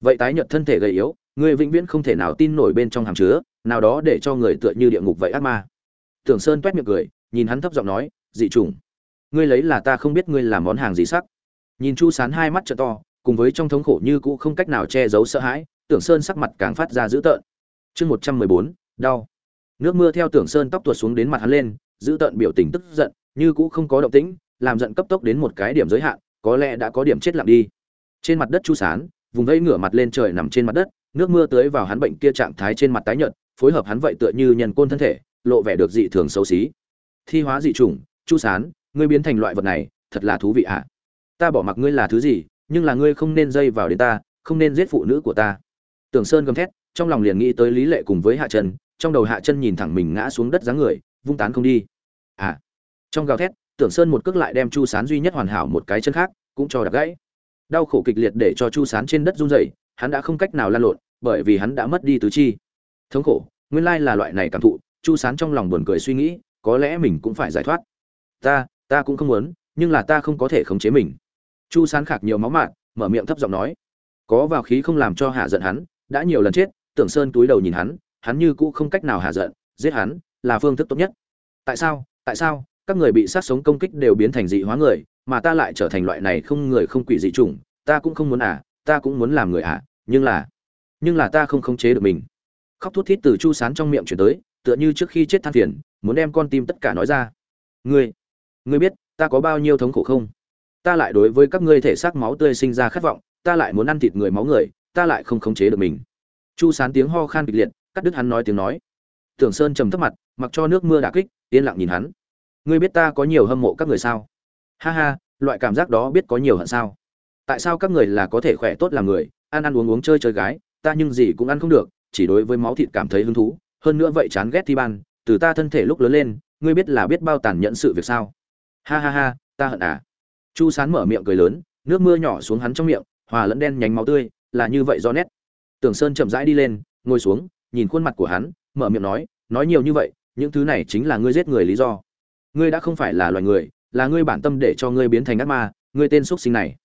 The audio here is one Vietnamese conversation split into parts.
vậy tái nhợt thân thể gầy yếu người vĩnh viễn không thể nào tin nổi bên trong hàm chứa, nào đó để cho người tựa như địa ngục vậy ác ma. Tưởng sơn toét miệng cười, nhìn hắn thấp giọng nói, dị trùng ngươi lấy là ta không biết ngươi làm món hàng gì sắc. Nhìn chu sán hai mắt trợ to, cùng với trong thống khổ như cũ không cách nào che giấu sợ hãi, tưởng sơn sắc mặt càng phát ra dữ tợn. Chương một trăm mười bốn, đau. Nước mưa theo tưởng sơn tóc tuột xuống đến mặt hắn lên, dữ tợn biểu tình tức giận, như cũ không có động tĩnh, làm giận cấp tốc đến một cái điểm giới hạn, có lẽ đã có điểm chết lặng đi. Trên mặt đất chu sán vùng vẫy ngửa mặt lên trời nằm trên mặt đất nước mưa tưới vào hắn bệnh kia trạng thái trên mặt tái nhợt phối hợp hắn vậy tựa như nhân côn thân thể lộ vẻ được dị thường xấu xí. Thi hóa dị chủng chu sán ngươi biến thành loại vật này thật là thú vị ạ. À? ta bỏ mặc ngươi là thứ gì nhưng là ngươi không nên dây vào đến ta không nên giết phụ nữ của ta. Tưởng sơn gầm thét trong lòng liền nghĩ tới lý lệ cùng với hạ Trần, trong đầu hạ Trần nhìn thẳng mình ngã xuống đất dáng người vung tán không đi. À. Trong gào thét tưởng sơn một cước lại đem chu sán duy nhất hoàn hảo một cái chân khác cũng cho đập gãy đau khổ kịch liệt để cho chu sán trên đất run rẩy, hắn đã không cách nào lan lộn, bởi vì hắn đã mất đi tứ chi. Thống khổ, nguyên lai là loại này cảm thụ, chu sán trong lòng buồn cười suy nghĩ, có lẽ mình cũng phải giải thoát. Ta ta cũng không muốn, nhưng là ta không có thể khống chế mình. Chu sán khạc nhiều máu mạn mở miệng thấp giọng nói. Có vào khí không làm cho hạ giận hắn, đã nhiều lần chết, tưởng sơn túi đầu nhìn hắn hắn như cũ không cách nào hạ giận, giết hắn là phương thức tốt nhất. Tại sao tại sao, các người bị sát sống công kích đều biến thành dị hóa người mà ta lại trở thành loại này không người không quỷ dị chủng, ta cũng không muốn à ta cũng muốn làm người à nhưng là nhưng là ta không khống chế được mình. Khóc thút thít từ chu sán trong miệng chuyển tới, tựa như trước khi chết than phiền, muốn đem con tim tất cả nói ra. Ngươi ngươi biết, ta có bao nhiêu thống khổ không? Ta lại đối với các ngươi thể xác máu tươi sinh ra khát vọng, ta lại muốn ăn thịt người máu người, ta lại không khống chế được mình. Chu sán tiếng ho khan kịch liệt, cắt đứt hắn nói tiếng nói. Tưởng sơn trầm thấp mặt, mặc cho nước mưa đả kích, yên lặng nhìn hắn. Ngươi biết ta có nhiều hâm mộ các người sao? Ha ha, loại cảm giác đó biết có nhiều hận sao? Tại sao các người là có thể khỏe tốt làm người, ăn ăn uống uống chơi chơi gái, ta nhưng gì cũng ăn không được, chỉ đối với máu thịt cảm thấy hứng thú, hơn nữa vậy chán ghét thi ban, từ ta thân thể lúc lớn lên, ngươi biết là biết bao tàn nhẫn sự việc sao? Ha ha ha, ta hận à? Chu sán mở miệng cười lớn, nước mưa nhỏ xuống hắn trong miệng, hòa lẫn đen nhánh máu tươi, là như vậy do nét. Tưởng sơn chậm rãi đi lên, ngồi xuống, nhìn khuôn mặt của hắn, mở miệng nói nói nhiều như vậy, những thứ này chính là ngươi giết người lý do. Ngươi đã không phải là loài người là ngươi bản tâm để cho ngươi biến thành ác ma, ngươi tên x sinh này.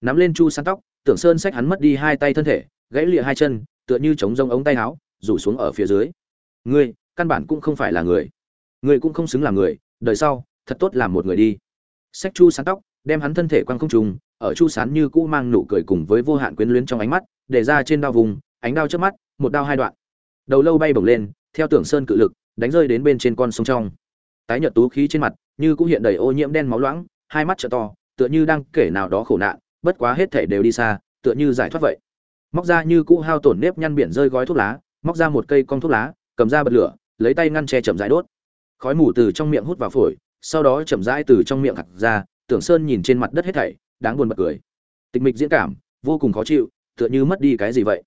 Nắm lên chu sán tóc, tưởng sơn xách hắn mất đi hai tay thân thể, gãy lịa hai chân, tựa như chống rông ống tay áo, rủ xuống ở phía dưới. Ngươi, căn bản cũng không phải là người. Ngươi cũng không xứng làm người, đời sau, thật tốt làm một người đi. Xách chu sán tóc, đem hắn thân thể quăng không trùng ở chu sán như cũ mang nụ cười cùng với vô hạn quyến luyến trong ánh mắt, để ra trên đao vùng, ánh đao trước mắt, một đao hai đoạn. Đầu lâu bay bổng lên, theo tưởng sơn cự lực, đánh rơi đến bên trên con sông trong. Tái nhợt tú khí trên mặt như cũng hiện đầy ô nhiễm đen máu loãng, hai mắt trợ to, tựa như đang kể nào đó khổ nạn, bất quá hết thể đều đi xa, tựa như giải thoát vậy. Móc ra như cũ hao tổn nếp nhăn biển rơi gói thuốc lá, móc ra một cây con thuốc lá, cầm ra bật lửa, lấy tay ngăn che chậm rãi đốt. Khói mù từ trong miệng hút vào phổi, sau đó chậm rãi từ trong miệng hạt ra, tưởng sơn nhìn trên mặt đất hết thảy, đáng buồn bật cười. Tịch mịch diễn cảm, vô cùng khó chịu, tựa như mất đi cái gì vậy.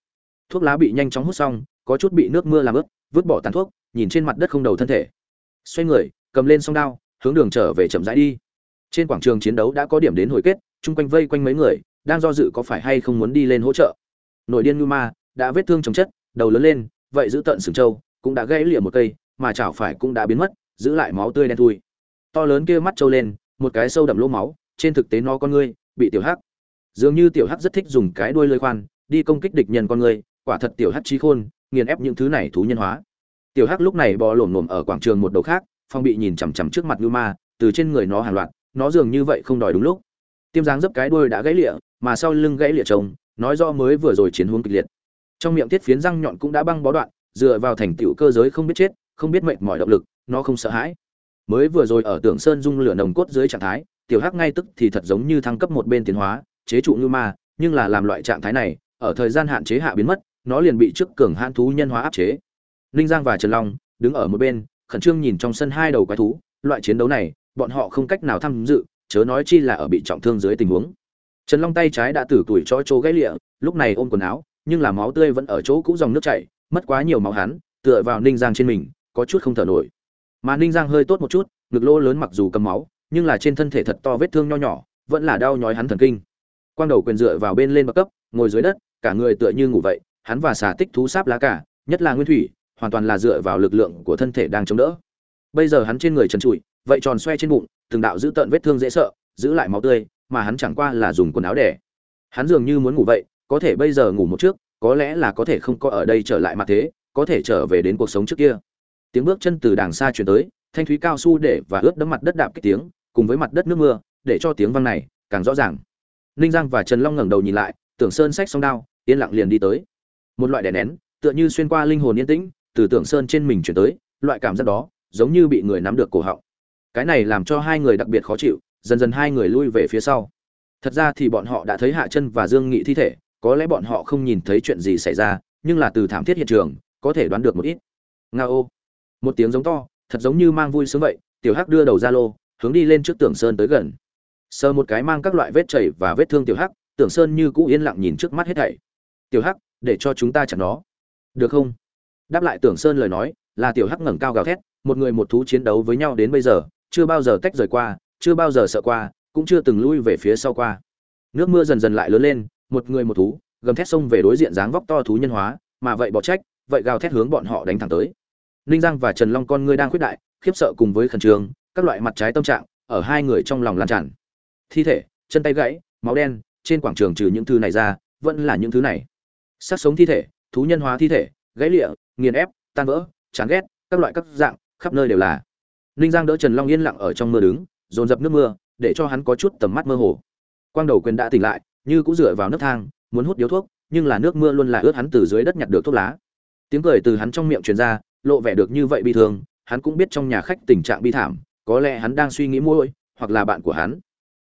Thuốc lá bị nhanh chóng hút xong, có chút bị nước mưa làm ướt, vứt bỏ tàn thuốc, nhìn trên mặt đất không đầu thân thể. Xoay người, cầm lên song đao hướng đường trở về chậm rãi đi. Trên quảng trường chiến đấu đã có điểm đến hồi kết, chung quanh vây quanh mấy người, đang do dự có phải hay không muốn đi lên hỗ trợ. Nội điên như ma đã vết thương chồng chất, đầu lớn lên, vậy giữ tận sừng trâu, cũng đã gãy lịa một cây, mà chảo phải cũng đã biến mất, giữ lại máu tươi đen thui. To lớn kia mắt trâu lên, một cái sâu đậm lỗ máu, trên thực tế nó con ngươi, bị tiểu hắc. Dường như tiểu hắc rất thích dùng cái đuôi lơi khoan, đi công kích địch nhân con ngươi quả thật tiểu hắc trí khôn, nghiền ép những thứ này thú nhân hóa. Tiểu hắc lúc này bò lổm lổm ở quảng trường một đầu khác phong bị nhìn chằm chằm trước mặt ngưu ma, từ trên người nó hàng loạt, nó dường như vậy không đòi đúng lúc. Tiêm dáng dấp cái đuôi đã gãy lịa, mà sau lưng gãy lịa trông, nói do mới vừa rồi chiến hướng kịch liệt. Trong miệng tiết phiến răng nhọn cũng đã băng bó đoạn, dựa vào thành tựu cơ giới không biết chết, không biết mệnh mọi động lực, nó không sợ hãi. Mới vừa rồi ở tưởng sơn dung lửa nồng cốt dưới trạng thái, tiểu hắc ngay tức thì thật giống như thăng cấp một bên tiến hóa, chế trụ ngưu ma, nhưng là làm loại trạng thái này, ở thời gian hạn chế hạ biến mất, nó liền bị trước cường hãn thú nhân hóa áp chế. Ninh giang và trần long đứng ở một bên khẩn trương nhìn trong sân hai đầu quái thú, loại chiến đấu này, bọn họ không cách nào tham dự, chớ nói chi là ở bị trọng thương dưới tình huống. Trần long tay trái đã từ tuổi cho chỗ gãy lịa, lúc này ôm quần áo, nhưng là máu tươi vẫn ở chỗ cũ dòng nước chảy, mất quá nhiều máu hắn, tựa vào ninh giang trên mình, có chút không thở nổi. Mà ninh giang hơi tốt một chút, ngực lỗ lớn mặc dù cầm máu, nhưng là trên thân thể thật to vết thương nho nhỏ, vẫn là đau nhói hắn thần kinh. Quang đầu quyền dựa vào bên lên bậc cấp, ngồi dưới đất, cả người tựa như ngủ vậy, hắn và xà tích thú sáp lá cả, nhất là nguyên thủy hoàn toàn là dựa vào lực lượng của thân thể đang chống đỡ. Bây giờ hắn trên người trần trụi, vậy tròn xoe trên bụng, từng đạo giữ tận vết thương dễ sợ, giữ lại máu tươi, mà hắn chẳng qua là dùng quần áo đẻ hắn dường như muốn ngủ vậy, có thể bây giờ ngủ một trước, có lẽ là có thể không có ở đây trở lại mặt thế, có thể trở về đến cuộc sống trước kia. Tiếng bước chân từ đàng xa chuyển tới, thanh thúy cao su để và ướt đẫm mặt đất đạp cái tiếng, cùng với mặt đất nước mưa, để cho tiếng vang này càng rõ ràng. Ninh giang và trần long ngẩng đầu nhìn lại, tưởng sơn sách song đao, yên lặng liền đi tới. Một loại đè nén, tựa như xuyên qua linh hồn yên tĩnh từ tưởng sơn trên mình chuyển tới, loại cảm giác đó giống như bị người nắm được cổ họng. Cái này làm cho hai người đặc biệt khó chịu, dần dần hai người lui về phía sau. Thật ra thì bọn họ đã thấy hạ chân và dương nghị thi thể, có lẽ bọn họ không nhìn thấy chuyện gì xảy ra, nhưng là từ thảm thiết hiện trường, có thể đoán được một ít. Nga ô một tiếng giống to, thật giống như mang vui sướng vậy, tiểu hắc đưa đầu ra lô, hướng đi lên trước tưởng sơn tới gần. Sờ một cái mang các loại vết chảy và vết thương tiểu hắc, tưởng sơn như cũ yên lặng nhìn trước mắt hết thảy. Tiểu hắc, để cho chúng ta chặn nó. Được không? Đáp lại tưởng sơn lời nói, là tiểu hắc ngẩng cao gào thét, một người một thú chiến đấu với nhau đến bây giờ, chưa bao giờ tách rời qua, chưa bao giờ sợ qua, cũng chưa từng lui về phía sau qua. Nước mưa dần dần lại lớn lên, một người một thú, gầm thét xông về đối diện dáng vóc to thú nhân hóa, mà vậy bỏ trách, vậy gào thét hướng bọn họ đánh thẳng tới. Ninh giang và trần long con ngươi đang khuyết đại, khiếp sợ cùng với khẩn trương, các loại mặt trái tâm trạng, ở hai người trong lòng lan tràn. Thi thể, chân tay gãy, máu đen, trên quảng trường trừ những thứ này ra, vẫn là những thứ này. Sát sống thi thể, thú nhân hóa thi thể, gãy lịa nghiền ép, tan vỡ, chán ghét, các loại các dạng, khắp nơi đều là. Ninh giang đỡ trần long yên lặng ở trong mưa đứng, dồn dập nước mưa, để cho hắn có chút tầm mắt mơ hồ. Quang đầu quyền đã tỉnh lại, như cũng dựa vào nước thang, muốn hút điếu thuốc, nhưng là nước mưa luôn là ướt hắn từ dưới đất nhặt được thuốc lá. Tiếng cười từ hắn trong miệng truyền ra, lộ vẻ được như vậy bi thương, hắn cũng biết trong nhà khách tình trạng bi thảm, có lẽ hắn đang suy nghĩ môi hoặc là bạn của hắn.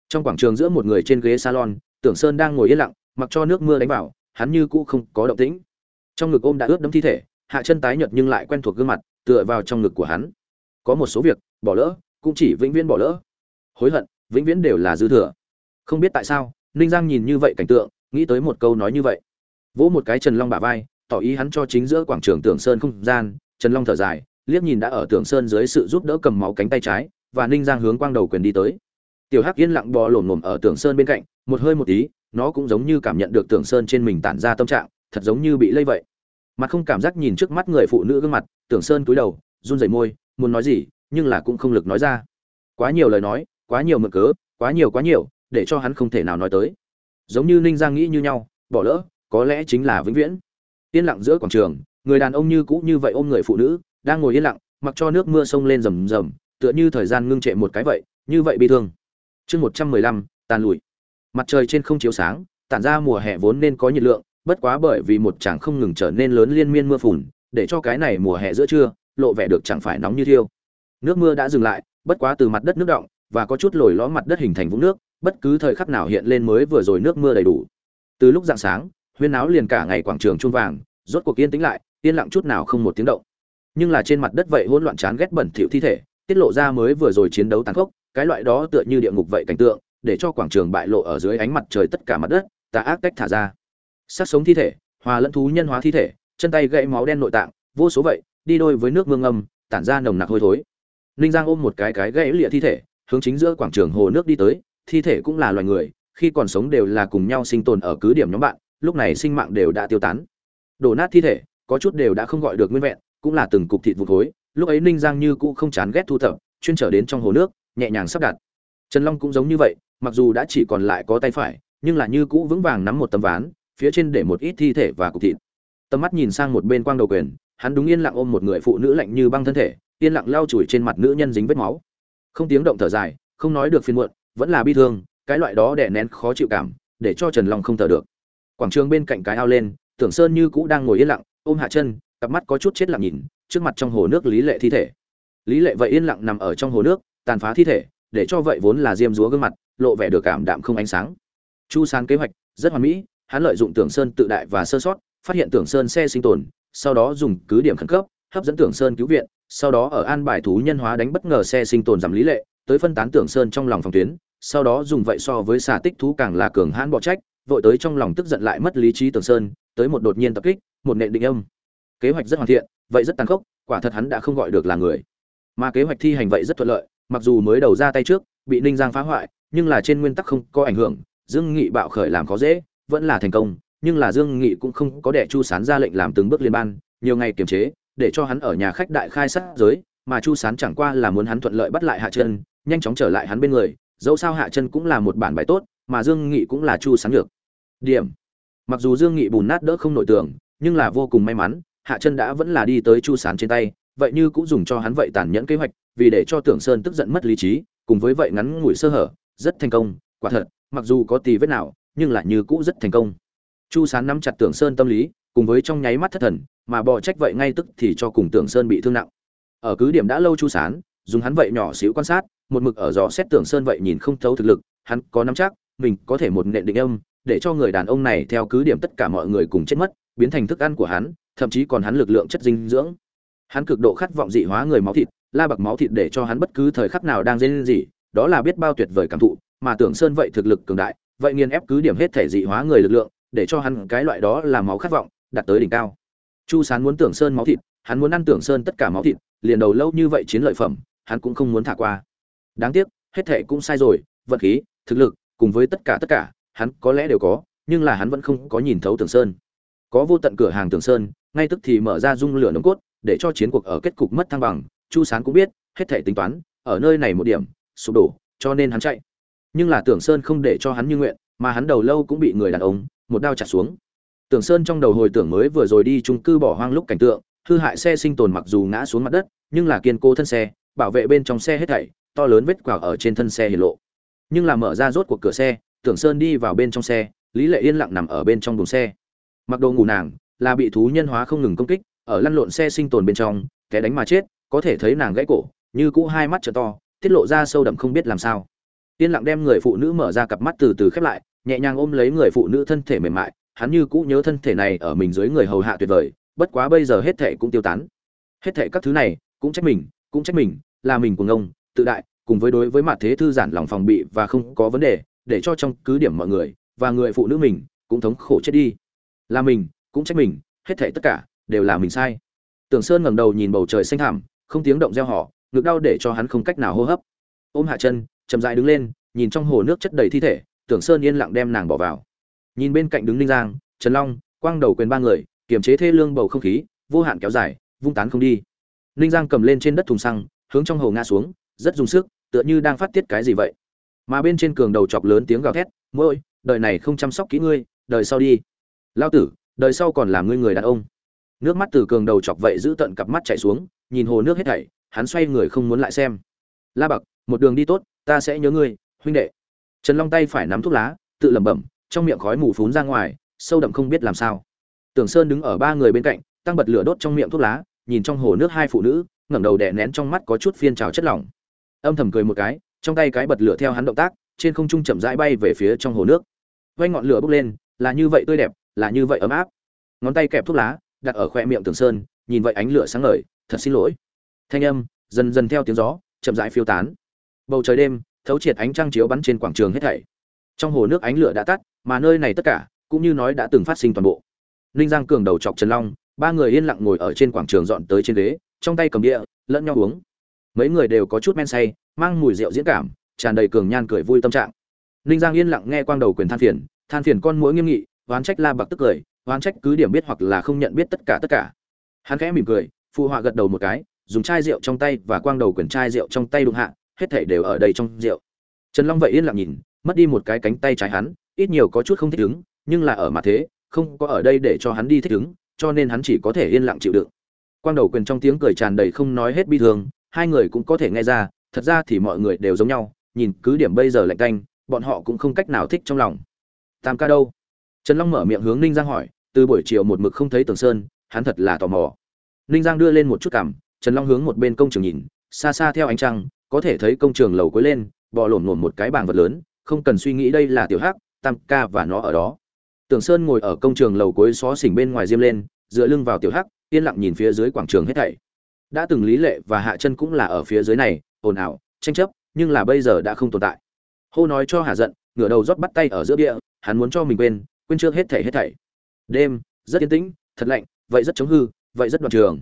Trong quảng trường giữa một người trên ghế salon, tưởng sơn đang ngồi yên lặng, mặc cho nước mưa đánh vào, hắn như cũ không có động tĩnh. Trong ngực ôm đã ướt đẫm thi thể hạ chân tái nhợt nhưng lại quen thuộc gương mặt, tựa vào trong ngực của hắn. Có một số việc, bỏ lỡ, cũng chỉ vĩnh viễn bỏ lỡ. Hối hận, vĩnh viễn đều là dư thừa. Không biết tại sao, ninh giang nhìn như vậy cảnh tượng, nghĩ tới một câu nói như vậy. Vỗ một cái trần long bả vai, tỏ ý hắn cho chính giữa quảng trường tưởng sơn không gian. Trần long thở dài, liếc nhìn đã ở tưởng sơn dưới sự giúp đỡ cầm máu cánh tay trái, và ninh giang hướng quang đầu quyền đi tới. Tiểu hắc yên lặng bò lổm lổm ở tưởng sơn bên cạnh, một hơi một tí, nó cũng giống như cảm nhận được tưởng sơn trên mình tản ra tâm trạng, thật giống như bị lây vậy mặt không cảm giác nhìn trước mắt người phụ nữ gương mặt, tưởng sơn cúi đầu, run rẩy môi, muốn nói gì, nhưng là cũng không lực nói ra. Quá nhiều lời nói, quá nhiều mượn cớ, quá nhiều quá nhiều, để cho hắn không thể nào nói tới. Giống như ninh giang nghĩ như nhau, bỏ lỡ, có lẽ chính là vĩnh viễn. Yên lặng giữa quảng trường, người đàn ông như cũ như vậy ôm người phụ nữ, đang ngồi yên lặng, mặc cho nước mưa sông lên rầm rầm, tựa như thời gian ngưng trệ một cái vậy, như vậy bi thương. Chương một trăm mười lăm, tàn lụi. Mặt trời trên không chiếu sáng, tản ra mùa hè vốn nên có nhiệt lượng bất quá bởi vì một chàng không ngừng trở nên lớn liên miên mưa phùn, để cho cái này mùa hè giữa trưa, lộ vẻ được chẳng phải nóng như thiêu. Nước mưa đã dừng lại, bất quá từ mặt đất nước động và có chút lồi lõm mặt đất hình thành vũng nước, bất cứ thời khắc nào hiện lên mới vừa rồi nước mưa đầy đủ. Từ lúc dạng sáng, huyên náo liền cả ngày quảng trường chuông vàng, rốt cuộc yên tĩnh lại, yên lặng chút nào không một tiếng động. Nhưng là trên mặt đất vậy hỗn loạn chán ghét bẩn thỉu thi thể, tiết lộ ra mới vừa rồi chiến đấu tàn khốc, cái loại đó tựa như địa ngục vậy cảnh tượng, để cho quảng trường bại lộ ở dưới ánh mặt trời tất cả mặt đất, tà ác cách thả ra sát sống thi thể, hòa lẫn thú nhân hóa thi thể, chân tay gãy máu đen nội tạng, vô số vậy, đi đôi với nước mương âm, tản ra nồng nặc hôi thối. Ninh giang ôm một cái cái gãy lịa thi thể, hướng chính giữa quảng trường hồ nước đi tới, thi thể cũng là loài người, khi còn sống đều là cùng nhau sinh tồn ở cứ điểm nhóm bạn, lúc này sinh mạng đều đã tiêu tán. Đổ nát thi thể, có chút đều đã không gọi được nguyên vẹn, cũng là từng cục thịt vụt khối lúc ấy ninh giang như cũ không chán ghét thu thập, chuyên trở đến trong hồ nước, nhẹ nhàng sắp đặt. Trần long cũng giống như vậy, mặc dù đã chỉ còn lại có tay phải, nhưng là như cũ vững vàng nắm một tấm ván phía trên để một ít thi thể và cục thịt. Tầm mắt nhìn sang một bên quang đầu quyền, hắn đúng yên lặng ôm một người phụ nữ lạnh như băng thân thể, yên lặng lau chùi trên mặt nữ nhân dính vết máu. Không tiếng động thở dài, không nói được phiền muộn, vẫn là bi thương, cái loại đó đè nén khó chịu cảm, để cho trần long không thở được. Quảng trường bên cạnh cái ao lên, tưởng sơn như cũ đang ngồi yên lặng, ôm hạ chân, cặp mắt có chút chết lặng nhìn, trước mặt trong hồ nước lý lệ thi thể. Lý lệ vậy yên lặng nằm ở trong hồ nước, tàn phá thi thể, để cho vậy vốn là diêm dúa gương mặt, lộ vẻ được cảm đạm không ánh sáng. Chu sán kế hoạch rất hoàn mỹ hắn lợi dụng tưởng sơn tự đại và sơ sót, phát hiện tưởng sơn xe sinh tồn, sau đó dùng cứ điểm khẩn cấp, hấp dẫn tưởng sơn cứu viện, sau đó ở an bài thú nhân hóa đánh bất ngờ xe sinh tồn giảm lý lệ, tới phân tán tưởng sơn trong lòng phòng tuyến, sau đó dùng vậy so với xà tích thú càng là cường hãn bỏ trách, vội tới trong lòng tức giận lại mất lý trí tưởng sơn, tới một đột nhiên tập kích, một nệ định âm. Kế hoạch rất hoàn thiện, vậy rất tàn khốc, quả thật hắn đã không gọi được là người. Mà kế hoạch thi hành vậy rất thuận lợi, mặc dù mới đầu ra tay trước, bị ninh giang phá hoại, nhưng là trên nguyên tắc không có ảnh hưởng, dương nghị bạo khởi làm khó dễ vẫn là thành công, nhưng là dương nghị cũng không có để chu sán ra lệnh làm từng bước liên ban, nhiều ngày kiềm chế, để cho hắn ở nhà khách đại khai sát giới, mà chu sán chẳng qua là muốn hắn thuận lợi bắt lại hạ chân nhanh chóng trở lại hắn bên người, dẫu sao hạ chân cũng là một bản bài tốt, mà dương nghị cũng là chu sán được điểm. Mặc dù dương nghị bùn nát đỡ không nội tường nhưng là vô cùng may mắn, hạ chân đã vẫn là đi tới chu sán trên tay, vậy như cũng dùng cho hắn vậy tàn nhẫn kế hoạch, vì để cho tưởng sơn tức giận mất lý trí, cùng với vậy ngắn ngủi sơ hở, rất thành công, quả thật, mặc dù có tì vết nào nhưng lại như cũ rất thành công. Chu sán nắm chặt tưởng sơn tâm lý, cùng với trong nháy mắt thất thần, mà bỏ trách vậy ngay tức thì cho cùng tưởng sơn bị thương nặng. Ở cứ điểm đã lâu chu sán, dùng hắn vậy nhỏ xíu quan sát, một mực ở dò xét tưởng sơn vậy nhìn không thấu thực lực, hắn có nắm chắc, mình có thể một nện định âm, để cho người đàn ông này theo cứ điểm tất cả mọi người cùng chết mất, biến thành thức ăn của hắn, thậm chí còn hắn lực lượng chất dinh dưỡng. Hắn cực độ khát vọng dị hóa người máu thịt, la bạc máu thịt để cho hắn bất cứ thời khắc nào đang dây gì đó là biết bao tuyệt vời cảm thụ, mà tưởng sơn vậy thực lực cường đại vậy nghiền ép cứ điểm hết thể dị hóa người lực lượng, để cho hắn cái loại đó là máu khát vọng, đạt tới đỉnh cao. Chu sán muốn tưởng sơn máu thịt, hắn muốn ăn tưởng sơn tất cả máu thịt, liền đầu lâu như vậy chiến lợi phẩm, hắn cũng không muốn thả qua. Đáng tiếc, hết thể cũng sai rồi, vận khí, thực lực, cùng với tất cả tất cả, hắn có lẽ đều có, nhưng là hắn vẫn không có nhìn thấu tưởng sơn. Có vô tận cửa hàng tưởng sơn, ngay tức thì mở ra dung lửa nồng cốt, để cho chiến cuộc ở kết cục mất thăng bằng. Chu sán cũng biết, hết thể tính toán, ở nơi này một điểm, sụp đổ, cho nên hắn chạy nhưng là tưởng sơn không để cho hắn như nguyện, mà hắn đầu lâu cũng bị người đàn ông, một đao chặt xuống. Tưởng sơn trong đầu hồi tưởng mới vừa rồi đi trung cư bỏ hoang lúc cảnh tượng, hư hại xe sinh tồn mặc dù ngã xuống mặt đất, nhưng là kiên cố thân xe, bảo vệ bên trong xe hết thảy, to lớn vết quào ở trên thân xe hiện lộ. Nhưng là mở ra rốt cuộc cửa xe, tưởng sơn đi vào bên trong xe, lý lệ yên lặng nằm ở bên trong buồng xe. Mặc đồ ngủ nàng, là bị thú nhân hóa không ngừng công kích, ở lăn lộn xe sinh tồn bên trong, té đánh mà chết, có thể thấy nàng gãy cổ, như cũ hai mắt trợ to, tiết lộ ra sâu đậm không biết làm sao yên lặng đem người phụ nữ mở ra cặp mắt từ từ khép lại, nhẹ nhàng ôm lấy người phụ nữ thân thể mềm mại, hắn như cũ nhớ thân thể này ở mình dưới người hầu hạ tuyệt vời, bất quá bây giờ hết thể cũng tiêu tán. Hết thể các thứ này, cũng trách mình, cũng trách mình, là mình của ngông tự đại, cùng với đối với mặt thế thư giản lòng phòng bị và không có vấn đề, để cho trong cứ điểm mọi người, và người phụ nữ mình, cũng thống khổ chết đi. Là mình, cũng trách mình, hết thể tất cả, đều là mình sai. Tưởng sơn ngẩng đầu nhìn bầu trời xanh thảm không tiếng động reo hò, ngực đau để cho hắn không cách nào hô hấp. Ôm hạ chân chậm rãi đứng lên, nhìn trong hồ nước chất đầy thi thể, tưởng sơn yên lặng đem nàng bỏ vào. Nhìn bên cạnh đứng ninh giang, trần long, quang đầu quyền ba người, kiềm chế thê lương bầu không khí, vô hạn kéo dài, vung tán không đi. Ninh giang cầm lên trên đất thùng xăng, hướng trong hồ ngã xuống, rất dùng sức, tựa như đang phát tiết cái gì vậy. Mà bên trên cường đầu chọc lớn tiếng gào thét mỗi đời này không chăm sóc kỹ ngươi, đời sau đi. Lao tử, đời sau còn làm ngươi người đàn ông. Nước mắt từ cường đầu chọc vậy giữ tận cặp mắt chảy xuống, nhìn hồ nước hết thảy, hắn xoay người không muốn lại xem. La bậc, một đường đi tốt ta sẽ nhớ ngươi, huynh đệ. Trần long tay phải nắm thuốc lá, tự lẩm bẩm, trong miệng khói mù phún ra ngoài, sâu đậm không biết làm sao. Tưởng sơn đứng ở ba người bên cạnh, tăng bật lửa đốt trong miệng thuốc lá, nhìn trong hồ nước hai phụ nữ, ngẩng đầu đè nén trong mắt có chút phiên trào chất lỏng. Âm thầm cười một cái, trong tay cái bật lửa theo hắn động tác, trên không trung chậm rãi bay về phía trong hồ nước. Vây ngọn lửa bốc lên, là như vậy tươi đẹp, là như vậy ấm áp. Ngón tay kẹp thuốc lá, đặt ở khoe miệng tưởng sơn, nhìn vậy ánh lửa sáng ngời, thật xin lỗi. Thanh âm, dần dần theo tiếng gió, chậm rãi phiêu tán bầu trời đêm, thấu triệt ánh trăng chiếu bắn trên quảng trường hết thảy. Trong hồ nước ánh lửa đã tắt, mà nơi này tất cả, cũng như nói đã từng phát sinh toàn bộ. Ninh giang cường đầu chọc trần long, ba người yên lặng ngồi ở trên quảng trường dọn tới trên ghế, trong tay cầm địa lẫn nhau uống. Mấy người đều có chút men say, mang mùi rượu diễn cảm, tràn đầy cường nhan cười vui tâm trạng. Ninh giang yên lặng nghe quang đầu quyền than phiền than phiền con mũi nghiêm nghị, oán trách la bạc tức cười, oán trách cứ điểm biết hoặc là không nhận biết tất cả tất cả. Hắn khẽ mỉm cười, phụ họa gật đầu một cái, dùng chai rượu trong tay và quang đầu quyền chai rượu trong tay đụng hạ hết thảy đều ở đây trong rượu. Trần long vậy yên lặng nhìn, mất đi một cái cánh tay trái hắn, ít nhiều có chút không thích ứng, nhưng là ở mặt thế, không có ở đây để cho hắn đi thích ứng, cho nên hắn chỉ có thể yên lặng chịu đựng. Quang đầu quyền trong tiếng cười tràn đầy không nói hết bi thương, hai người cũng có thể nghe ra, thật ra thì mọi người đều giống nhau, nhìn cứ điểm bây giờ lạnh canh bọn họ cũng không cách nào thích trong lòng. Tam ca đâu? Trần long mở miệng hướng ninh giang hỏi, từ buổi chiều một mực không thấy tường sơn, hắn thật là tò mò. Ninh giang đưa lên một chút cảm, trần long hướng một bên công trường nhìn, xa xa theo ánh trăng có thể thấy công trường lầu cuối lên, bò lổm lổm một cái bảng vật lớn, không cần suy nghĩ đây là tiểu hắc, tam ca và nó ở đó. Tường sơn ngồi ở công trường lầu cuối xó xỉnh bên ngoài diêm lên, dựa lưng vào tiểu hắc, yên lặng nhìn phía dưới quảng trường hết thảy. Đã từng lý lệ và hạ chân cũng là ở phía dưới này, ồn ào, tranh chấp, nhưng là bây giờ đã không tồn tại. Hô nói cho hà giận, ngửa đầu rót bắt tay ở giữa địa hắn muốn cho mình quên quên trước hết thảy hết thảy. Đêm, rất yên tĩnh, thật lạnh, vậy rất chống hư, vậy rất đoạn trường.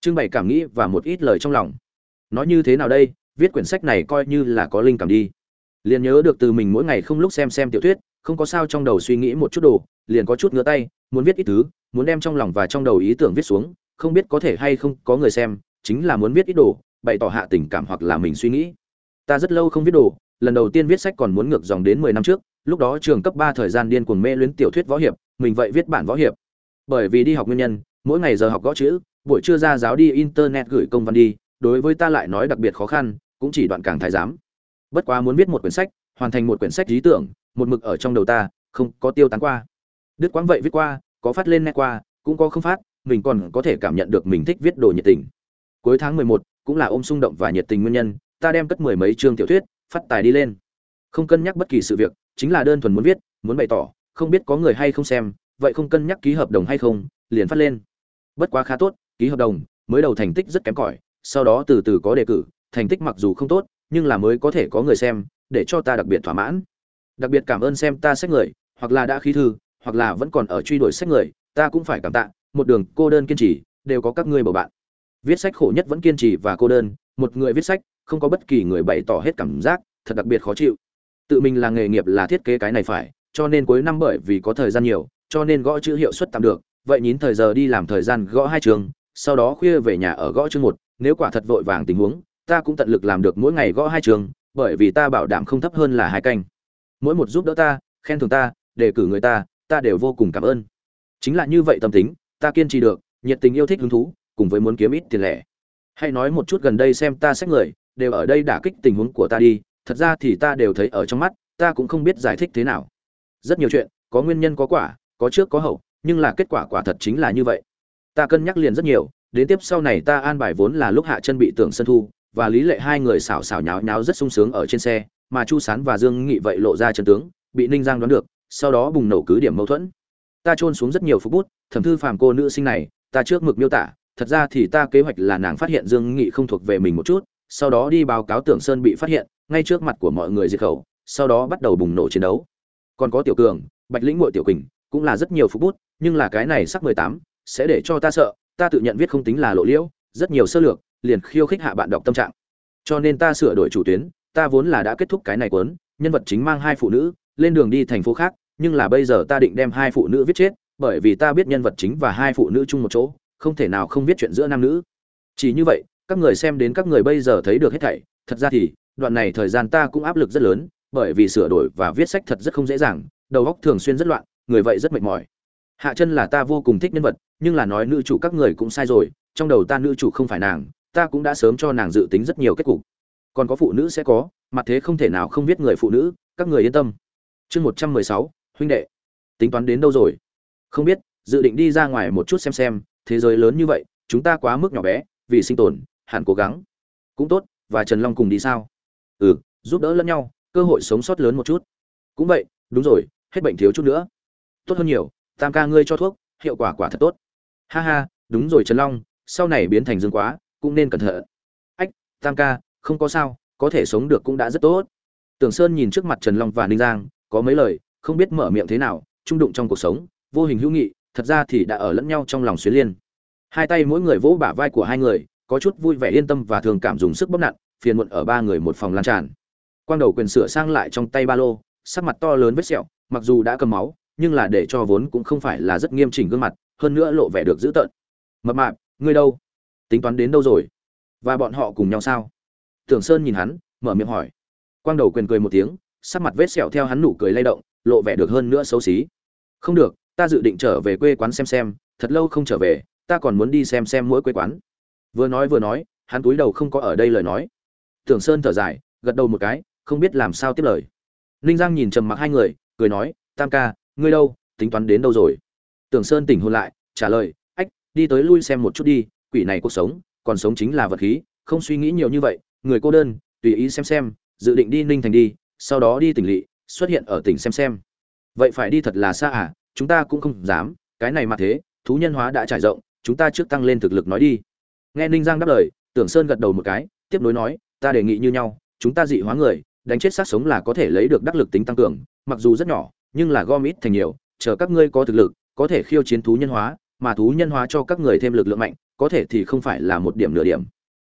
Trưng bày cảm nghĩ và một ít lời trong lòng. Nói như thế nào đây viết quyển sách này coi như là có linh cảm đi. Liền nhớ được từ mình mỗi ngày không lúc xem xem tiểu thuyết, không có sao trong đầu suy nghĩ một chút đồ, liền có chút ngứa tay, muốn viết ít thứ, muốn đem trong lòng và trong đầu ý tưởng viết xuống, không biết có thể hay không có người xem, chính là muốn viết ít đồ, bày tỏ hạ tình cảm hoặc là mình suy nghĩ. Ta rất lâu không viết đồ, lần đầu tiên viết sách còn muốn ngược dòng đến mười năm trước, lúc đó trường cấp ba thời gian điên cuồng mê luyến tiểu thuyết võ hiệp, mình vậy viết bản võ hiệp. Bởi vì đi học nguyên nhân, mỗi ngày giờ học gõ chữ, buổi trưa ra giáo đi internet gửi công văn đi, đối với ta lại nói đặc biệt khó khăn cũng chỉ đoạn càng thái giám. Bất quá muốn viết một quyển sách, hoàn thành một quyển sách lý tưởng, một mực ở trong đầu ta, không có tiêu tán qua. Đứt quãng vậy viết qua, có phát lên nét qua, cũng có không phát, mình còn có thể cảm nhận được mình thích viết đồ nhiệt tình. Cuối tháng mười một, cũng là ôm xung động và nhiệt tình nguyên nhân, ta đem cất mười mấy chương tiểu thuyết, phát tài đi lên. Không cân nhắc bất kỳ sự việc, chính là đơn thuần muốn viết, muốn bày tỏ, không biết có người hay không xem, vậy không cân nhắc ký hợp đồng hay không, liền phát lên. Bất quá khá tốt, ký hợp đồng, mới đầu thành tích rất kém cỏi, sau đó từ từ có đề cử thành tích mặc dù không tốt, nhưng là mới có thể có người xem, để cho ta đặc biệt thỏa mãn. Đặc biệt cảm ơn xem ta sách người, hoặc là đã khí thư, hoặc là vẫn còn ở truy đuổi sách người, ta cũng phải cảm tạ, một đường cô đơn kiên trì, đều có các ngươi bầu bạn. Viết sách khổ nhất vẫn kiên trì và cô đơn, một người viết sách, không có bất kỳ người bày tỏ hết cảm giác, thật đặc biệt khó chịu. Tự mình là nghề nghiệp là thiết kế cái này phải, cho nên cuối năm bởi vì có thời gian nhiều, cho nên gõ chữ hiệu suất tạm được, vậy nhín thời giờ đi làm thời gian gõ hai trường, sau đó khuya về nhà ở gõ chương một, nếu quả thật vội vàng tình huống ta cũng tận lực làm được mỗi ngày gõ hai trường, bởi vì ta bảo đảm không thấp hơn là hai canh. Mỗi một giúp đỡ ta, khen thưởng ta, đề cử người ta ta đều vô cùng cảm ơn. Chính là như vậy tâm tính, ta kiên trì được, nhiệt tình yêu thích hứng thú, cùng với muốn kiếm ít tiền lẻ. Hay nói một chút gần đây xem ta xét người, đều ở đây đả kích tình huống của ta đi, thật ra thì ta đều thấy ở trong mắt, ta cũng không biết giải thích thế nào. Rất nhiều chuyện, có nguyên nhân có quả, có trước có hậu, nhưng là kết quả quả thật chính là như vậy. Ta cân nhắc liền rất nhiều, đến tiếp sau này ta an bài vốn là lúc hạ chân bị tưởng sân thu và lý lệ hai người xảo xảo nháo nháo rất sung sướng ở trên xe, mà chu sán và dương nghị vậy lộ ra chân tướng, bị ninh giang đoán được, sau đó bùng nổ cứ điểm mâu thuẫn. Ta trôn xuống rất nhiều phút bút, thẩm thư phàm cô nữ sinh này, ta trước mực miêu tả, thật ra thì ta kế hoạch là nàng phát hiện dương nghị không thuộc về mình một chút, sau đó đi báo cáo tưởng sơn bị phát hiện, ngay trước mặt của mọi người diệt khẩu, sau đó bắt đầu bùng nổ chiến đấu. Còn có tiểu cường, bạch lĩnh ngội tiểu quỳnh, cũng là rất nhiều phút bút, nhưng là cái này sắc mười tám, sẽ để cho ta sợ, ta tự nhận viết không tính là lộ liễu, rất nhiều sơ lược liền khiêu khích hạ bạn đọc tâm trạng. Cho nên ta sửa đổi chủ tuyến, ta vốn là đã kết thúc cái này cuốn, nhân vật chính mang hai phụ nữ, lên đường đi thành phố khác, nhưng là bây giờ ta định đem hai phụ nữ viết chết, bởi vì ta biết nhân vật chính và hai phụ nữ chung một chỗ, không thể nào không biết chuyện giữa nam nữ. Chỉ như vậy, các người xem đến các người bây giờ thấy được hết thảy, thật ra thì, đoạn này thời gian ta cũng áp lực rất lớn, bởi vì sửa đổi và viết sách thật rất không dễ dàng, đầu óc thường xuyên rất loạn, người vậy rất mệt mỏi. Hạ chân là ta vô cùng thích nhân vật, nhưng là nói nữ chủ các người cũng sai rồi, trong đầu ta nữ chủ không phải nàng ta cũng đã sớm cho nàng dự tính rất nhiều kết cục. Còn có phụ nữ sẽ có mặt thế không thể nào không biết người phụ nữ, các người yên tâm. Chương một trăm mười sáu, huynh đệ. Tính toán đến đâu rồi? Không biết, dự định đi ra ngoài một chút xem xem, thế giới lớn như vậy, chúng ta quá mức nhỏ bé, vì sinh tồn, hẳn cố gắng. Cũng tốt, và trần long cùng đi sao? Ừ giúp đỡ lẫn nhau, cơ hội sống sót lớn một chút. Cũng vậy, đúng rồi, hết bệnh thiếu chút nữa. Tốt hơn nhiều, tam ca ngươi cho thuốc, hiệu quả quả thật tốt. Ha ha, đúng rồi trần long, sau này biến thành dương quá cũng nên cẩn thận. Ách, tam ca, không có sao, có thể sống được cũng đã rất tốt. Tưởng sơn nhìn trước mặt trần long và ninh giang, có mấy lời, không biết mở miệng thế nào, trung đụng trong cuộc sống, vô hình hữu nghị, thật ra thì đã ở lẫn nhau trong lòng xuyến liên. Hai tay mỗi người vỗ bả vai của hai người, có chút vui vẻ yên tâm và thường cảm dùng sức bóp nặn, phiền muộn ở ba người một phòng lan tràn. Quang đầu quyền sửa sang lại trong tay ba lô, sắc mặt to lớn vết sẹo, mặc dù đã cầm máu, nhưng là để cho vốn cũng không phải là rất nghiêm chỉnh gương mặt, hơn nữa lộ vẻ được dữ tợn. Mập mạp, ngươi đâu? Tính toán đến đâu rồi? Và bọn họ cùng nhau sao? Tưởng sơn nhìn hắn, mở miệng hỏi. Quang đầu quyền cười một tiếng, sắc mặt vết sẹo theo hắn nụ cười lay động, lộ vẻ được hơn nữa xấu xí. Không được, ta dự định trở về quê quán xem xem, thật lâu không trở về, ta còn muốn đi xem xem mỗi quê quán. Vừa nói vừa nói, hắn túi đầu không có ở đây lời nói. Tưởng sơn thở dài, gật đầu một cái, không biết làm sao tiếp lời. Ninh giang nhìn trầm mặc hai người, cười nói, tam ca, ngươi đâu, tính toán đến đâu rồi? Tưởng sơn tỉnh hôn lại, trả lời, ách, đi tới lui xem một chút đi quỷ này cuộc sống, còn sống chính là vật khí, không suy nghĩ nhiều như vậy, người cô đơn, tùy ý xem xem, dự định đi ninh thành đi, sau đó đi tỉnh lỵ, xuất hiện ở tỉnh xem xem. Vậy phải đi thật là xa à chúng ta cũng không dám, cái này mà thế, thú nhân hóa đã trải rộng, chúng ta trước tăng lên thực lực nói đi. Nghe ninh giang đáp lời, tưởng sơn gật đầu một cái, tiếp nối nói, ta đề nghị như nhau, chúng ta dị hóa người, đánh chết sát sống là có thể lấy được đắc lực tính tăng cường, mặc dù rất nhỏ, nhưng là gom ít thành nhiều, chờ các ngươi có thực lực, có thể khiêu chiến thú nhân hóa, mà thú nhân hóa cho các người thêm lực lượng mạnh có thể thì không phải là một điểm nửa điểm.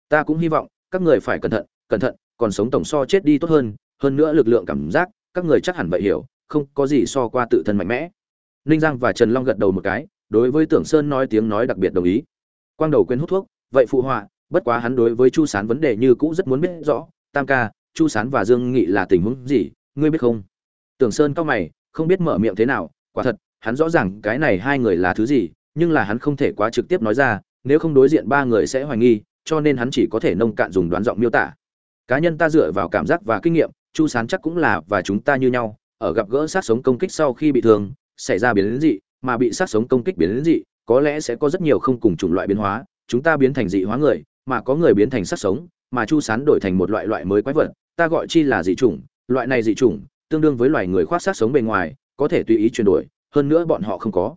Ta cũng hy vọng, các người phải cẩn thận cẩn thận, còn sống tổng so chết đi tốt hơn hơn nữa lực lượng cảm giác, các người chắc hẳn vậy hiểu, không có gì so qua tự thân mạnh mẽ. Ninh giang và trần long gật đầu một cái, đối với tưởng sơn nói tiếng nói đặc biệt đồng ý. Quang đầu quên hút thuốc, vậy phụ họa, bất quá hắn đối với chu sán vấn đề như cũ rất muốn biết rõ. Tam ca, chu sán và dương nghị là tình huống gì, ngươi biết không? Tưởng sơn cau mày, không biết mở miệng thế nào, quả thật, hắn rõ ràng cái này hai người là thứ gì, nhưng là hắn không thể quá trực tiếp nói ra nếu không đối diện ba người sẽ hoài nghi, cho nên hắn chỉ có thể nông cạn dùng đoán giọng miêu tả. Cá nhân ta dựa vào cảm giác và kinh nghiệm, chu sán chắc cũng là và chúng ta như nhau, ở gặp gỡ sát sống công kích sau khi bị thương, xảy ra biến dị, mà bị sát sống công kích biến dị, có lẽ sẽ có rất nhiều không cùng chủng loại biến hóa, chúng ta biến thành dị hóa người, mà có người biến thành sát sống, mà chu sán đổi thành một loại loại mới quái vật, ta gọi chi là dị chủng, loại này dị chủng, tương đương với loài người khoác sát sống bề ngoài, có thể tùy ý chuyển đổi, hơn nữa bọn họ không có.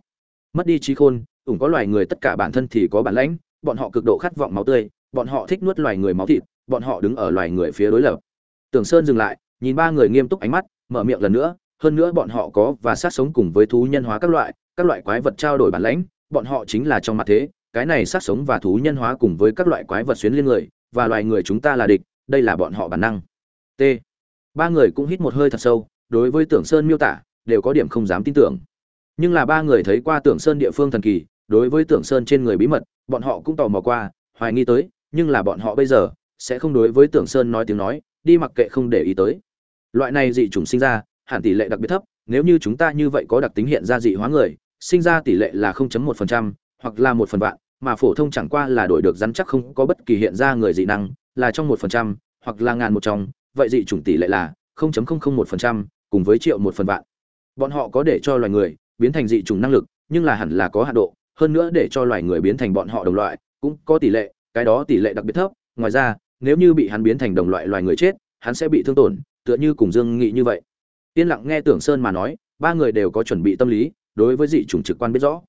Mất đi trí khôn ủng có loài người tất cả bản thân thì có bản lãnh, bọn họ cực độ khát vọng máu tươi, bọn họ thích nuốt loài người máu thịt, bọn họ đứng ở loài người phía đối lập. Tưởng sơn dừng lại, nhìn ba người nghiêm túc ánh mắt, mở miệng lần nữa, hơn nữa bọn họ có và sát sống cùng với thú nhân hóa các loại các loại quái vật trao đổi bản lãnh, bọn họ chính là trong mặt thế, cái này sát sống và thú nhân hóa cùng với các loại quái vật xuyến liên người, và loài người chúng ta là địch, đây là bọn họ bản năng. T. Ba người cũng hít một hơi thật sâu, đối với tưởng sơn miêu tả, đều có điểm không dám tin tưởng. Nhưng là ba người thấy qua tưởng sơn địa phương thần kỳ đối với tưởng sơn trên người bí mật bọn họ cũng tò mò qua hoài nghi tới nhưng là bọn họ bây giờ sẽ không đối với tưởng sơn nói tiếng nói đi mặc kệ không để ý tới. Loại này dị chủng sinh ra hẳn tỷ lệ đặc biệt thấp nếu như chúng ta như vậy có đặc tính hiện ra dị hóa người sinh ra tỷ lệ là 0.1%, hoặc là một phần vạn mà phổ thông chẳng qua là đổi được rắn chắc không có bất kỳ hiện ra người dị năng là trong một phần trăm hoặc là ngàn một trong vậy dị chủng tỷ lệ là 0.001%, cùng với triệu một phần vạn. Bọn họ có để cho loài người biến thành dị chủng năng lực nhưng là hẳn là có hạn độ hơn nữa để cho loài người biến thành bọn họ đồng loại, cũng có tỷ lệ, cái đó tỷ lệ đặc biệt thấp. Ngoài ra, nếu như bị hắn biến thành đồng loại loài người chết, hắn sẽ bị thương tổn, tựa như cùng dương nghị như vậy. Yên lặng nghe tưởng sơn mà nói, ba người đều có chuẩn bị tâm lý, đối với dị chủng trực quan biết rõ.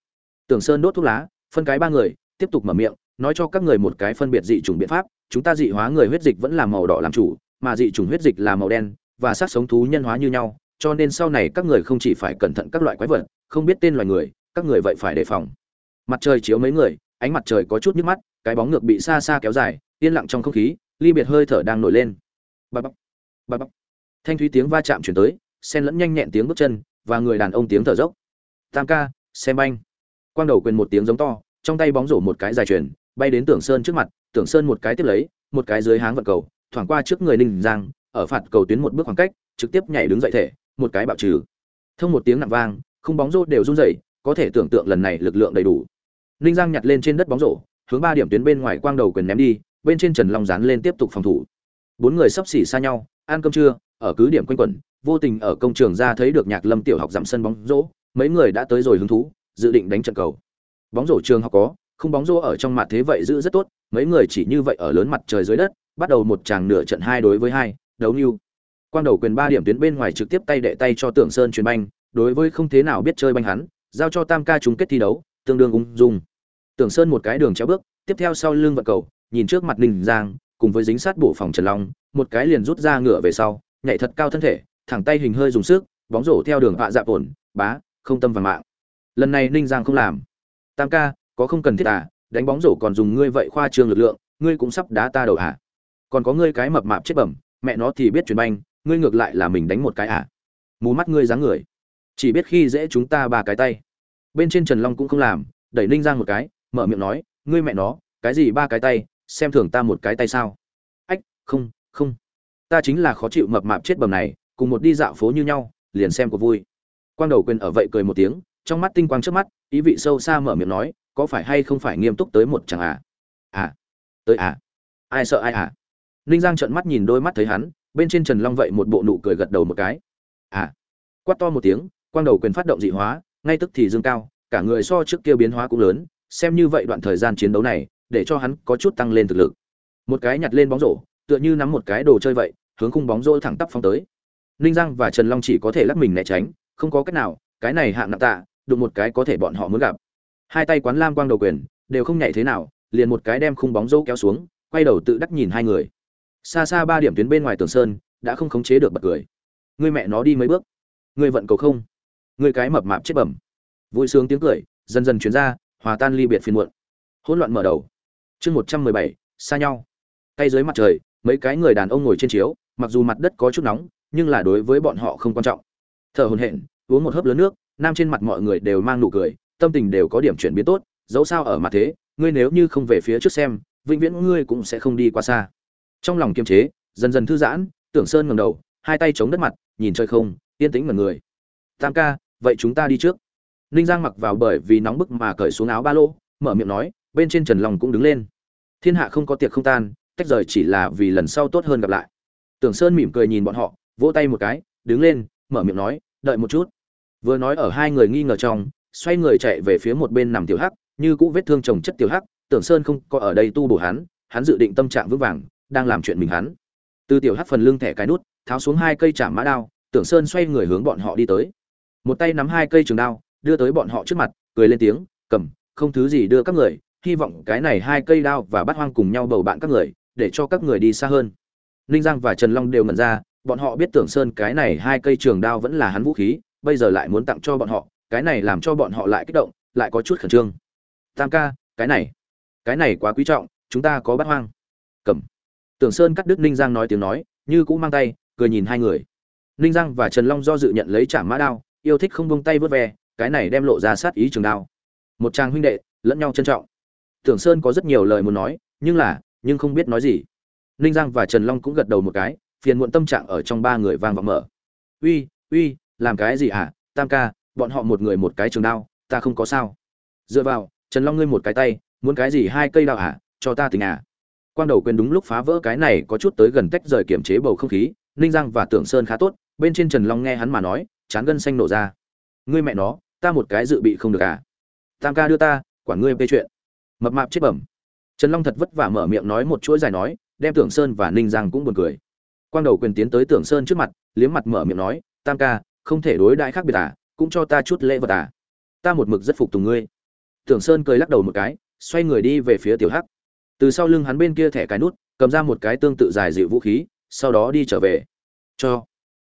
Tưởng sơn đốt thuốc lá, phân cái ba người, tiếp tục mở miệng, nói cho các người một cái phân biệt dị chủng biện pháp. Chúng ta dị hóa người huyết dịch vẫn là màu đỏ làm chủ, mà dị chủng huyết dịch là màu đen, và sát sống thú nhân hóa như nhau, cho nên sau này các người không chỉ phải cẩn thận các loại quái vật, không biết tên loài người, các người vậy phải đề phòng mặt trời chiếu mấy người, ánh mặt trời có chút nhức mắt, cái bóng ngược bị xa xa kéo dài, yên lặng trong không khí, ly biệt hơi thở đang nổi lên. Bà bóc bà bóc thanh thúy tiếng va chạm chuyển tới, sen lẫn nhanh nhẹn tiếng bước chân, và người đàn ông tiếng thở dốc. Tam ca, xem anh quang đầu quyền một tiếng giống to, trong tay bóng rổ một cái dài truyền bay đến tưởng sơn trước mặt, tưởng sơn một cái tiếp lấy, một cái dưới háng vận cầu, thoảng qua trước người ninh giang, ở phạt cầu tuyến một bước khoảng cách, trực tiếp nhảy đứng dậy thể, một cái bạo trừ. Thông một tiếng nặng vang không bóng rô đều run rẩy, có thể tưởng tượng lần này lực lượng đầy đủ ninh giang nhặt lên trên đất bóng rổ, hướng ba điểm tuyến bên ngoài quang đầu quyền ném đi, bên trên trần long dán lên tiếp tục phòng thủ. Bốn người sắp xỉ xa nhau, ăn cơm trưa, ở cứ điểm quanh quẩn, vô tình ở công trường ra thấy được nhạc lâm tiểu học giảm sân bóng rổ, mấy người đã tới rồi hứng thú, dự định đánh trận cầu. Bóng rổ trường học có, không bóng rổ ở trong mặt thế vậy giữ rất tốt, mấy người chỉ như vậy ở lớn mặt trời dưới đất, bắt đầu một tràng nửa trận hai đối với hai, đấu nưu quang đầu quyền ba điểm tuyến bên ngoài trực tiếp tay đệ tay cho tưởng sơn truyền banh, đối với không thế nào biết chơi banh hắn, giao cho tam ca chung kết thi đấu tương đương ung dung. Tưởng sơn một cái đường chéo bước, tiếp theo sau lưng vận cầu, nhìn trước mặt ninh giang, cùng với dính sát bộ phòng trần long, một cái liền rút ra ngựa về sau, nhảy thật cao thân thể, thẳng tay hình hơi dùng sức, bóng rổ theo đường vạ dạ ổn, bá, không tâm và mạng. Lần này ninh giang không làm. Tam ca, có không cần thiết à đánh bóng rổ còn dùng ngươi vậy khoa trương lực lượng, ngươi cũng sắp đá ta đầu hả còn có ngươi cái mập mạp chết bẩm, mẹ nó thì biết chuyền banh, ngươi ngược lại là mình đánh một cái à. Mù mắt ngươi dáng người. Chỉ biết khi dễ chúng ta ba cái tay bên trên trần long cũng không làm, đẩy ninh giang một cái, mở miệng nói, ngươi mẹ nó, cái gì ba cái tay, xem thường ta một cái tay sao? Ách, không không. Ta chính là khó chịu mập mạp chết bầm này, cùng một đi dạo phố như nhau, liền xem có vui. Quang đầu quên ở vậy cười một tiếng, trong mắt tinh quang trước mắt, ý vị sâu xa mở miệng nói, có phải hay không phải nghiêm túc tới một chẳng à? À tới à? Ai sợ ai à? Ninh giang trợn mắt nhìn đôi mắt thấy hắn, bên trên trần long vậy một bộ nụ cười gật đầu một cái. À. Quát to một tiếng, quang đầu quyền phát động dị hóa ngay tức thì dương cao, cả người so trước kia biến hóa cũng lớn, xem như vậy đoạn thời gian chiến đấu này, để cho hắn có chút tăng lên thực lực. Một cái nhặt lên bóng rổ, tựa như nắm một cái đồ chơi vậy, hướng khung bóng rổ thẳng tắp phong tới. Ninh giang và trần long chỉ có thể lắc mình né tránh, không có cách nào, cái này hạng nặng tạ, đụng một cái có thể bọn họ muốn gặp. Hai tay quán lam quang đầu quyền, đều không nhảy thế nào, liền một cái đem khung bóng rổ kéo xuống, quay đầu tự đắc nhìn hai người. Xa xa ba điểm tuyến bên ngoài tường sơn, đã không khống chế được bật cười. Người mẹ nó đi mấy bước. Người vận cầu không người cái mập mạp chết bẩm. Vui sướng tiếng cười, dần dần chuyển ra, hòa tan ly biệt phiền muộn. Hỗn loạn mở đầu. Chương một trăm mười bảy, xa nhau. Tay dưới mặt trời, mấy cái người đàn ông ngồi trên chiếu, mặc dù mặt đất có chút nóng, nhưng là đối với bọn họ không quan trọng. Thở hồn hển, uống một hớp lớn nước, nam trên mặt mọi người đều mang nụ cười, tâm tình đều có điểm chuyển biến tốt, dẫu sao ở mặt thế, ngươi nếu như không về phía trước xem, vĩnh viễn ngươi cũng sẽ không đi qua xa. Trong lòng kiềm chế, dần dần thư giãn, tưởng sơn ngẩng đầu, hai tay chống đất mặt, nhìn trời không, yên tĩnh mật người. Tam ca vậy chúng ta đi trước. Ninh giang mặc vào bởi vì nóng bức mà cởi xuống áo ba lô, mở miệng nói, bên trên trần long cũng đứng lên. Thiên hạ không có tiệc không tan, tách rời chỉ là vì lần sau tốt hơn gặp lại. Tưởng sơn mỉm cười nhìn bọn họ, vỗ tay một cái, đứng lên, mở miệng nói, đợi một chút. Vừa nói ở hai người nghi ngờ trong, xoay người chạy về phía một bên nằm tiểu hắc, như cũ vết thương chồng chất tiểu hắc, tưởng sơn không có ở đây tu bổ hắn hắn dự định tâm trạng vững vàng, đang làm chuyện mình hắn. Từ tiểu hắc phần lưng thẻ cái nút, tháo xuống hai cây chạm mã đao, tưởng sơn xoay người hướng bọn họ đi tới một tay nắm hai cây trường đao, đưa tới bọn họ trước mặt, cười lên tiếng, cầm, không thứ gì đưa các người, hy vọng cái này hai cây đao và bắt hoang cùng nhau bầu bạn các người, để cho các người đi xa hơn. Ninh giang và trần long đều ngẩn ra, bọn họ biết tưởng sơn cái này hai cây trường đao vẫn là hắn vũ khí, bây giờ lại muốn tặng cho bọn họ, cái này làm cho bọn họ lại kích động, lại có chút khẩn trương. Tam ca, cái này cái này quá quý trọng, chúng ta có bắt hoang. Cầm. Tưởng sơn cắt đứt ninh giang nói tiếng nói, như cũng mang tay, cười nhìn hai người. Ninh giang và trần long do dự nhận lấy trả mã đao yêu thích không buông tay vớt ve, cái này đem lộ ra sát ý trường đao. Một trang huynh đệ, lẫn nhau trân trọng. Tưởng sơn có rất nhiều lời muốn nói, nhưng là, nhưng không biết nói gì. Ninh giang và trần long cũng gật đầu một cái, phiền muộn tâm trạng ở trong ba người vang vọng mở. Uy uy, làm cái gì hả? Tam ca, bọn họ một người một cái trường đao, ta không có sao. Dựa vào, trần long ngươi một cái tay, muốn cái gì hai cây đao hả? Cho ta tình à. Quang đầu quên đúng lúc phá vỡ cái này có chút tới gần tách rời kiểm chế bầu không khí, ninh giang và tưởng sơn khá tốt, bên trên trần long nghe hắn mà nói chán gân xanh nổ ra. Ngươi mẹ nó, ta một cái dự bị không được à? Tam ca đưa ta quản ngươi về chuyện. Mập mạp chết bẩm. Trần long thật vất vả mở miệng nói một chuỗi dài nói, đem tưởng sơn và ninh giang cũng buồn cười. Quang đầu quyền tiến tới tưởng sơn trước mặt, liếm mặt mở miệng nói, tam ca, không thể đối đãi khác biệt à? Cũng cho ta chút lễ vật à? Ta một mực rất phục tùng ngươi. Tưởng sơn cười lắc đầu một cái, xoay người đi về phía tiểu hắc. Từ sau lưng hắn bên kia thẻ cái nút, cầm ra một cái tương tự dài dịu vũ khí, sau đó đi trở về. Cho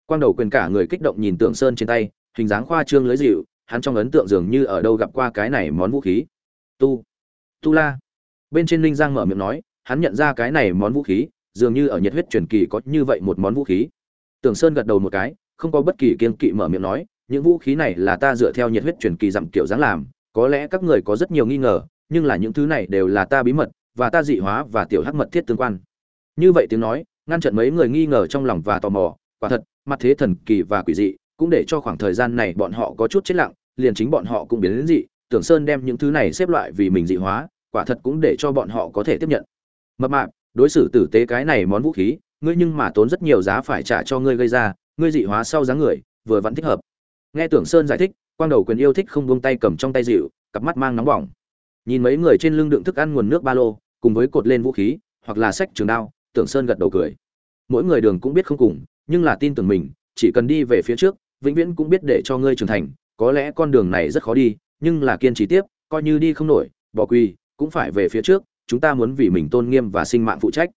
quang đầu quyền cả người kích động nhìn tượng sơn trên tay, hình dáng khoa trương lưới dịu, hắn trong ấn tượng dường như ở đâu gặp qua cái này món vũ khí. Tu tu la. Bên trên linh giang mở miệng nói, hắn nhận ra cái này món vũ khí, dường như ở nhiệt huyết truyền kỳ có như vậy một món vũ khí. Tưởng sơn gật đầu một cái, không có bất kỳ kiên kỵ mở miệng nói, những vũ khí này là ta dựa theo nhiệt huyết truyền kỳ dặm kiểu dáng làm, có lẽ các người có rất nhiều nghi ngờ, nhưng là những thứ này đều là ta bí mật, và ta dị hóa và tiểu hắc mật thiết tương quan. Như vậy tiếng nói, ngăn chặn mấy người nghi ngờ trong lòng và tò mò, quả thật mặt thế thần kỳ và quỷ dị, cũng để cho khoảng thời gian này bọn họ có chút chết lặng, liền chính bọn họ cũng biến đến dị, tưởng sơn đem những thứ này xếp loại vì mình dị hóa, quả thật cũng để cho bọn họ có thể tiếp nhận. Mập mạp, đối xử tử tế cái này món vũ khí, ngươi nhưng mà tốn rất nhiều giá phải trả cho ngươi gây ra, ngươi dị hóa sau dáng người, vừa vẫn thích hợp. Nghe tưởng sơn giải thích, quang đầu quyền yêu thích không buông tay cầm trong tay dịu, cặp mắt mang nóng bỏng. Nhìn mấy người trên lưng đựng thức ăn nguồn nước ba lô, cùng với cột lên vũ khí, hoặc là sách trường đao, tưởng sơn gật đầu cười. Mỗi người đường cũng biết không cùng nhưng là tin tưởng mình, chỉ cần đi về phía trước, vĩnh viễn cũng biết để cho ngươi trưởng thành, có lẽ con đường này rất khó đi, nhưng là kiên trì tiếp, coi như đi không nổi, bỏ quy cũng phải về phía trước, chúng ta muốn vì mình tôn nghiêm và sinh mạng phụ trách.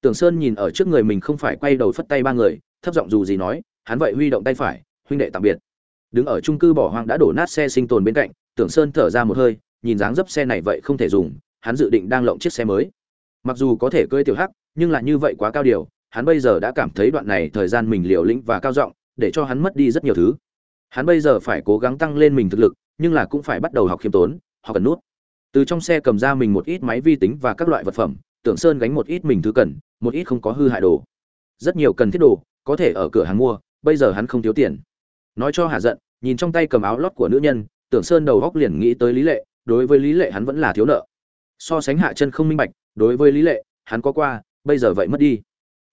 Tưởng sơn nhìn ở trước người mình không phải quay đầu phất tay ba người, thấp giọng dù gì nói, hắn vậy huy động tay phải, huynh đệ tạm biệt. Đứng ở trung cư bỏ hoang đã đổ nát xe sinh tồn bên cạnh, tưởng sơn thở ra một hơi, nhìn dáng dấp xe này vậy không thể dùng, hắn dự định đang lộng chiếc xe mới. Mặc dù có thể cưỡi tiểu hắc, nhưng là như vậy quá cao điều hắn bây giờ đã cảm thấy đoạn này thời gian mình liều lĩnh và cao giọng, để cho hắn mất đi rất nhiều thứ. Hắn bây giờ phải cố gắng tăng lên mình thực lực, nhưng là cũng phải bắt đầu học khiêm tốn, học cần nút. Từ trong xe cầm ra mình một ít máy vi tính và các loại vật phẩm, tưởng sơn gánh một ít mình thứ cần, một ít không có hư hại đồ. Rất nhiều cần thiết đồ, có thể ở cửa hàng mua, bây giờ hắn không thiếu tiền. Nói cho hà giận, nhìn trong tay cầm áo lót của nữ nhân, tưởng sơn đầu góc liền nghĩ tới lý lệ, đối với lý lệ hắn vẫn là thiếu nợ. So sánh hạ chân không minh bạch, đối với lý lệ, hắn có qua, bây giờ vậy mất đi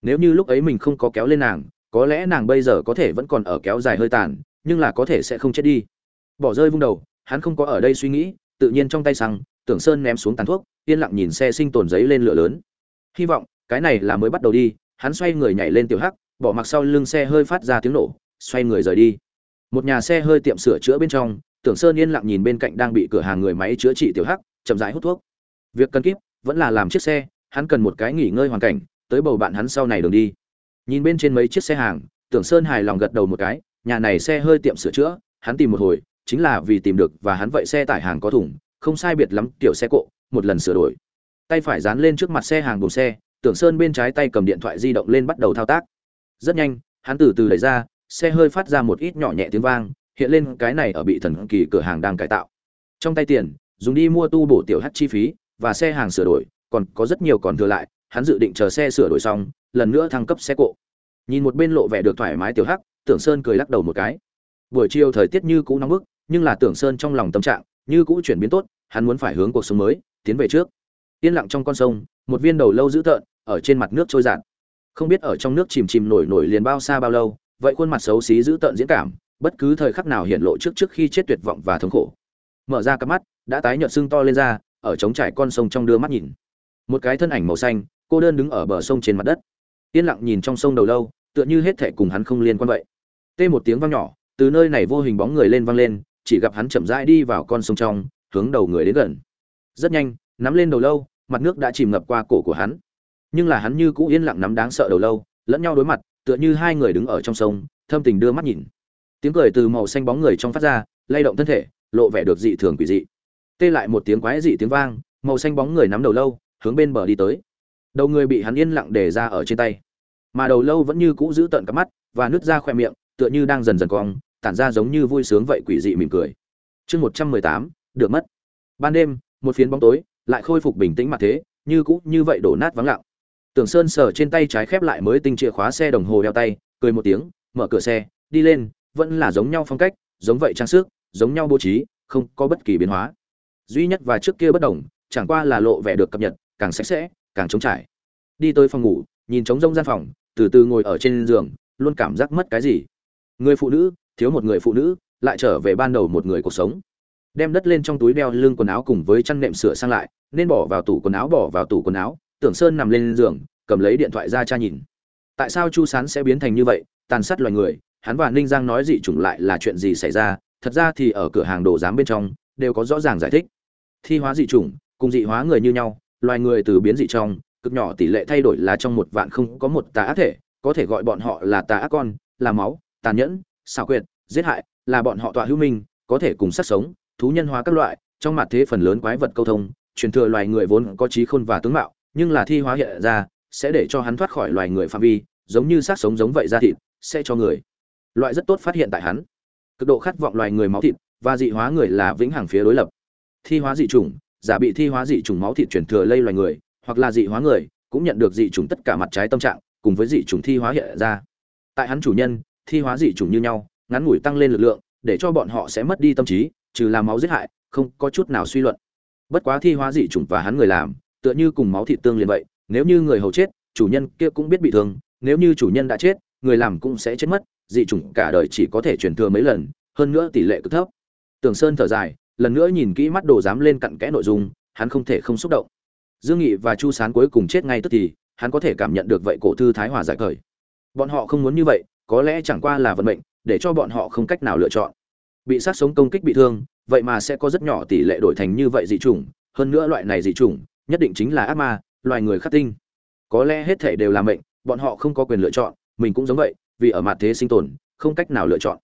nếu như lúc ấy mình không có kéo lên nàng, có lẽ nàng bây giờ có thể vẫn còn ở kéo dài hơi tàn, nhưng là có thể sẽ không chết đi. Bỏ rơi vung đầu, hắn không có ở đây suy nghĩ, tự nhiên trong tay xăng, tưởng sơn ném xuống tàn thuốc, yên lặng nhìn xe sinh tồn giấy lên lửa lớn. Hy vọng, cái này là mới bắt đầu đi, hắn xoay người nhảy lên tiểu hắc, bỏ mặc sau lưng xe hơi phát ra tiếng nổ, xoay người rời đi. Một nhà xe hơi tiệm sửa chữa bên trong, tưởng sơn yên lặng nhìn bên cạnh đang bị cửa hàng người máy chữa trị tiểu hắc, chậm rãi hút thuốc. Việc cần kíp, vẫn là làm chiếc xe, hắn cần một cái nghỉ ngơi hoàn cảnh tới bầu bạn hắn sau này đường đi. Nhìn bên trên mấy chiếc xe hàng tưởng sơn hài lòng gật đầu một cái nhà này xe hơi tiệm sửa chữa hắn tìm một hồi chính là vì tìm được và hắn vậy xe tải hàng có thủng, không sai biệt lắm kiểu xe cộ một lần sửa đổi. Tay phải dán lên trước mặt xe hàng buồng xe tưởng sơn bên trái tay cầm điện thoại di động lên bắt đầu thao tác. Rất nhanh hắn từ từ đẩy ra xe hơi phát ra một ít nhỏ nhẹ tiếng vang hiện lên cái này ở bị thần kỳ cửa hàng đang cải tạo. Trong tay tiền dùng đi mua tu bổ tiểu hắt chi phí và xe hàng sửa đổi còn có rất nhiều còn thừa lại hắn dự định chờ xe sửa đổi xong, lần nữa thăng cấp xe cộ. Nhìn một bên lộ vẻ được thoải mái tiểu hắc, tưởng sơn cười lắc đầu một cái. Buổi chiều thời tiết như cũ nóng bức, nhưng là tưởng sơn trong lòng tâm trạng, như cũ chuyển biến tốt, hắn muốn phải hướng cuộc sống mới, tiến về trước. Yên lặng trong con sông, một viên đầu lâu dữ tợn, ở trên mặt nước trôi dạt. không biết ở trong nước chìm chìm nổi nổi liền bao xa bao lâu, vậy khuôn mặt xấu xí dữ tợn diễn cảm, bất cứ thời khắc nào hiện lộ trước trước khi chết tuyệt vọng và thống khổ. Mở ra cặp mắt, đã tái nhợt sưng to lên ra, ở trống trải con sông trong đưa mắt nhìn. Một cái thân ảnh màu xanh cô đơn đứng ở bờ sông trên mặt đất. Yên lặng nhìn trong sông đầu lâu, tựa như hết thể cùng hắn không liên quan vậy. Tê một tiếng vang nhỏ, từ nơi này vô hình bóng người lên vang lên, chỉ gặp hắn chậm rãi đi vào con sông trong, hướng đầu người đến gần. Rất nhanh, nắm lên đầu lâu, mặt nước đã chìm ngập qua cổ của hắn. Nhưng là hắn như cũ yên lặng nắm đáng sợ đầu lâu, lẫn nhau đối mặt, tựa như hai người đứng ở trong sông, thâm tình đưa mắt nhìn. Tiếng cười từ màu xanh bóng người trong phát ra, lay động thân thể, lộ vẻ được dị thường quỷ dị. Tê lại một tiếng quái dị tiếng vang, màu xanh bóng người nắm đầu lâu, hướng bên bờ đi tới đầu người bị hắn yên lặng để ra ở trên tay. Mà đầu lâu vẫn như cũ giữ tận cắp mắt và nứt ra khoe miệng, tựa như đang dần dần cong, tản ra giống như vui sướng vậy quỷ dị mỉm cười. Chương một trăm mười tám, được mất. Ban đêm, một phiến bóng tối lại khôi phục bình tĩnh mặt thế, như cũ như vậy đổ nát vắng lặng. Tưởng sơn sờ trên tay trái khép lại mới tinh chìa khóa xe đồng hồ đeo tay, cười một tiếng, mở cửa xe, đi lên, vẫn là giống nhau phong cách, giống vậy trang sức, giống nhau bố trí, không có bất kỳ biến hóa. Duy nhất và trước kia bất đồng, chẳng qua là lộ vẻ được cập nhật, càng sạch sẽ càng trống trải. Đi tới phòng ngủ, nhìn trống rông gian phòng, từ từ ngồi ở trên giường, luôn cảm giác mất cái gì. Người phụ nữ, thiếu một người phụ nữ, lại trở về ban đầu một người cuộc sống. Đem đất lên trong túi đeo lưng quần áo cùng với chăn nệm sửa sang lại, nên bỏ vào tủ quần áo, bỏ vào tủ quần áo, tưởng sơn nằm lên giường, cầm lấy điện thoại ra tra nhìn. Tại sao chu sán sẽ biến thành như vậy? Tàn sát loài người, hắn và ninh giang nói dị chủng lại là chuyện gì xảy ra? Thật ra thì ở cửa hàng đồ giám bên trong, đều có rõ ràng giải thích. Thi hóa dị chủng, cùng dị hóa người như nhau loài người từ biến dị trong, cực nhỏ tỷ lệ thay đổi là trong một vạn không có một tà ác thể, có thể gọi bọn họ là tà ác con, là máu tàn nhẫn, xảo quyệt, giết hại, là bọn họ tọa hữu minh, có thể cùng sát sống, thú nhân hóa các loại, trong mặt thế phần lớn quái vật câu thông, truyền thừa loài người vốn có trí khôn và tướng mạo, nhưng là thi hóa hiện ra, sẽ để cho hắn thoát khỏi loài người phạm vi, giống như sát sống giống vậy ra thịt, sẽ cho người. Loại rất tốt phát hiện tại hắn. Cực độ khát vọng loài người máu thịt, và dị hóa người là vĩnh hằng phía đối lập. Thi hóa dị chủng giả bị thi hóa dị chủng máu thịt truyền thừa lây loài người, hoặc là dị hóa người, cũng nhận được dị chủng tất cả mặt trái tâm trạng, cùng với dị chủng thi hóa hiện ra. Tại hắn chủ nhân, thi hóa dị chủng như nhau, ngắn ngủi tăng lên lực lượng, để cho bọn họ sẽ mất đi tâm trí, trừ làm máu giết hại, không có chút nào suy luận. Bất quá thi hóa dị chủng và hắn người làm, tựa như cùng máu thịt tương liền vậy, nếu như người hầu chết, chủ nhân kia cũng biết bị thương, nếu như chủ nhân đã chết, người làm cũng sẽ chết mất, dị chủng cả đời chỉ có thể truyền thừa mấy lần, hơn nữa tỷ lệ cực thấp. Tường sơn thở dài lần nữa nhìn kỹ mắt đồ dám lên cặn kẽ nội dung, hắn không thể không xúc động. Dương nghị và chu sán cuối cùng chết ngay tức thì, hắn có thể cảm nhận được vậy cổ thư thái hòa giải khởi. Bọn họ không muốn như vậy, có lẽ chẳng qua là vận mệnh, để cho bọn họ không cách nào lựa chọn. Bị sát sống công kích bị thương, vậy mà sẽ có rất nhỏ tỷ lệ đổi thành như vậy dị chủng, hơn nữa loại này dị chủng, nhất định chính là ác ma, loài người khắc tinh. Có lẽ hết thể đều là mệnh, bọn họ không có quyền lựa chọn, mình cũng giống vậy, vì ở mặt thế sinh tồn, không cách nào lựa chọn.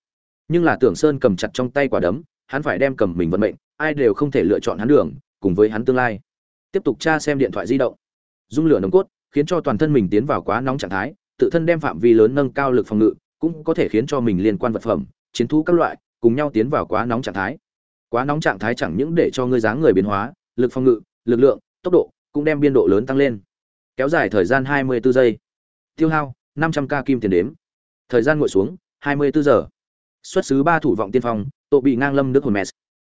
Nhưng là tưởng sơn cầm chặt trong tay quả đấm hắn phải đem cầm mình vận mệnh, ai đều không thể lựa chọn hắn đường, cùng với hắn tương lai. Tiếp tục tra xem điện thoại di động. Dung lửa nồng cốt, khiến cho toàn thân mình tiến vào quá nóng trạng thái, tự thân đem phạm vi lớn nâng cao lực phòng ngự, cũng có thể khiến cho mình liên quan vật phẩm, chiến thú các loại, cùng nhau tiến vào quá nóng trạng thái. Quá nóng trạng thái chẳng những để cho ngươi dáng người biến hóa, lực phòng ngự, lực lượng, tốc độ, cũng đem biên độ lớn tăng lên. Kéo dài thời gian 24 giây. Tiêu hao 500 k kim tiền đếm. Thời gian ngồi xuống 24 giờ. Xuất xứ ba thủ vọng tiên phong tổ bị ngang lâm nước hồn mess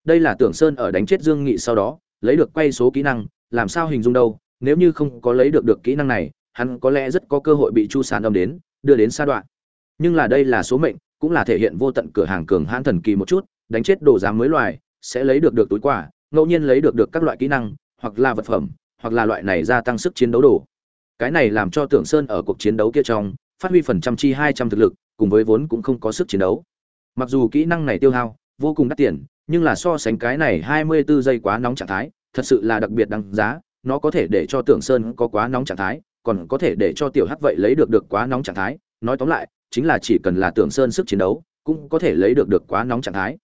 đây là tưởng sơn ở đánh chết dương nghị sau đó, lấy được quay số kỹ năng, làm sao hình dung đâu, nếu như không có lấy được được kỹ năng này, hắn có lẽ rất có cơ hội bị chu sán âm đến, đưa đến xa đoạn. Nhưng là đây là số mệnh, cũng là thể hiện vô tận cửa hàng cường hãn thần kỳ một chút, đánh chết đồ giá mới loài, sẽ lấy được được túi quả ngẫu nhiên lấy được được các loại kỹ năng, hoặc là vật phẩm, hoặc là loại này gia tăng sức chiến đấu đồ. Cái này làm cho tưởng sơn ở cuộc chiến đấu kia trong, phát huy phần trăm chi hai trăm thực lực, cùng với vốn cũng không có sức chiến đấu mặc dù kỹ năng này tiêu hao, vô cùng đắt tiền, nhưng là so sánh cái này 24 giây quá nóng trạng thái, thật sự là đặc biệt đáng giá. Nó có thể để cho tưởng sơn có quá nóng trạng thái, còn có thể để cho tiểu hắc vậy lấy được được quá nóng trạng thái. Nói tóm lại, chính là chỉ cần là tưởng sơn sức chiến đấu, cũng có thể lấy được được quá nóng trạng thái.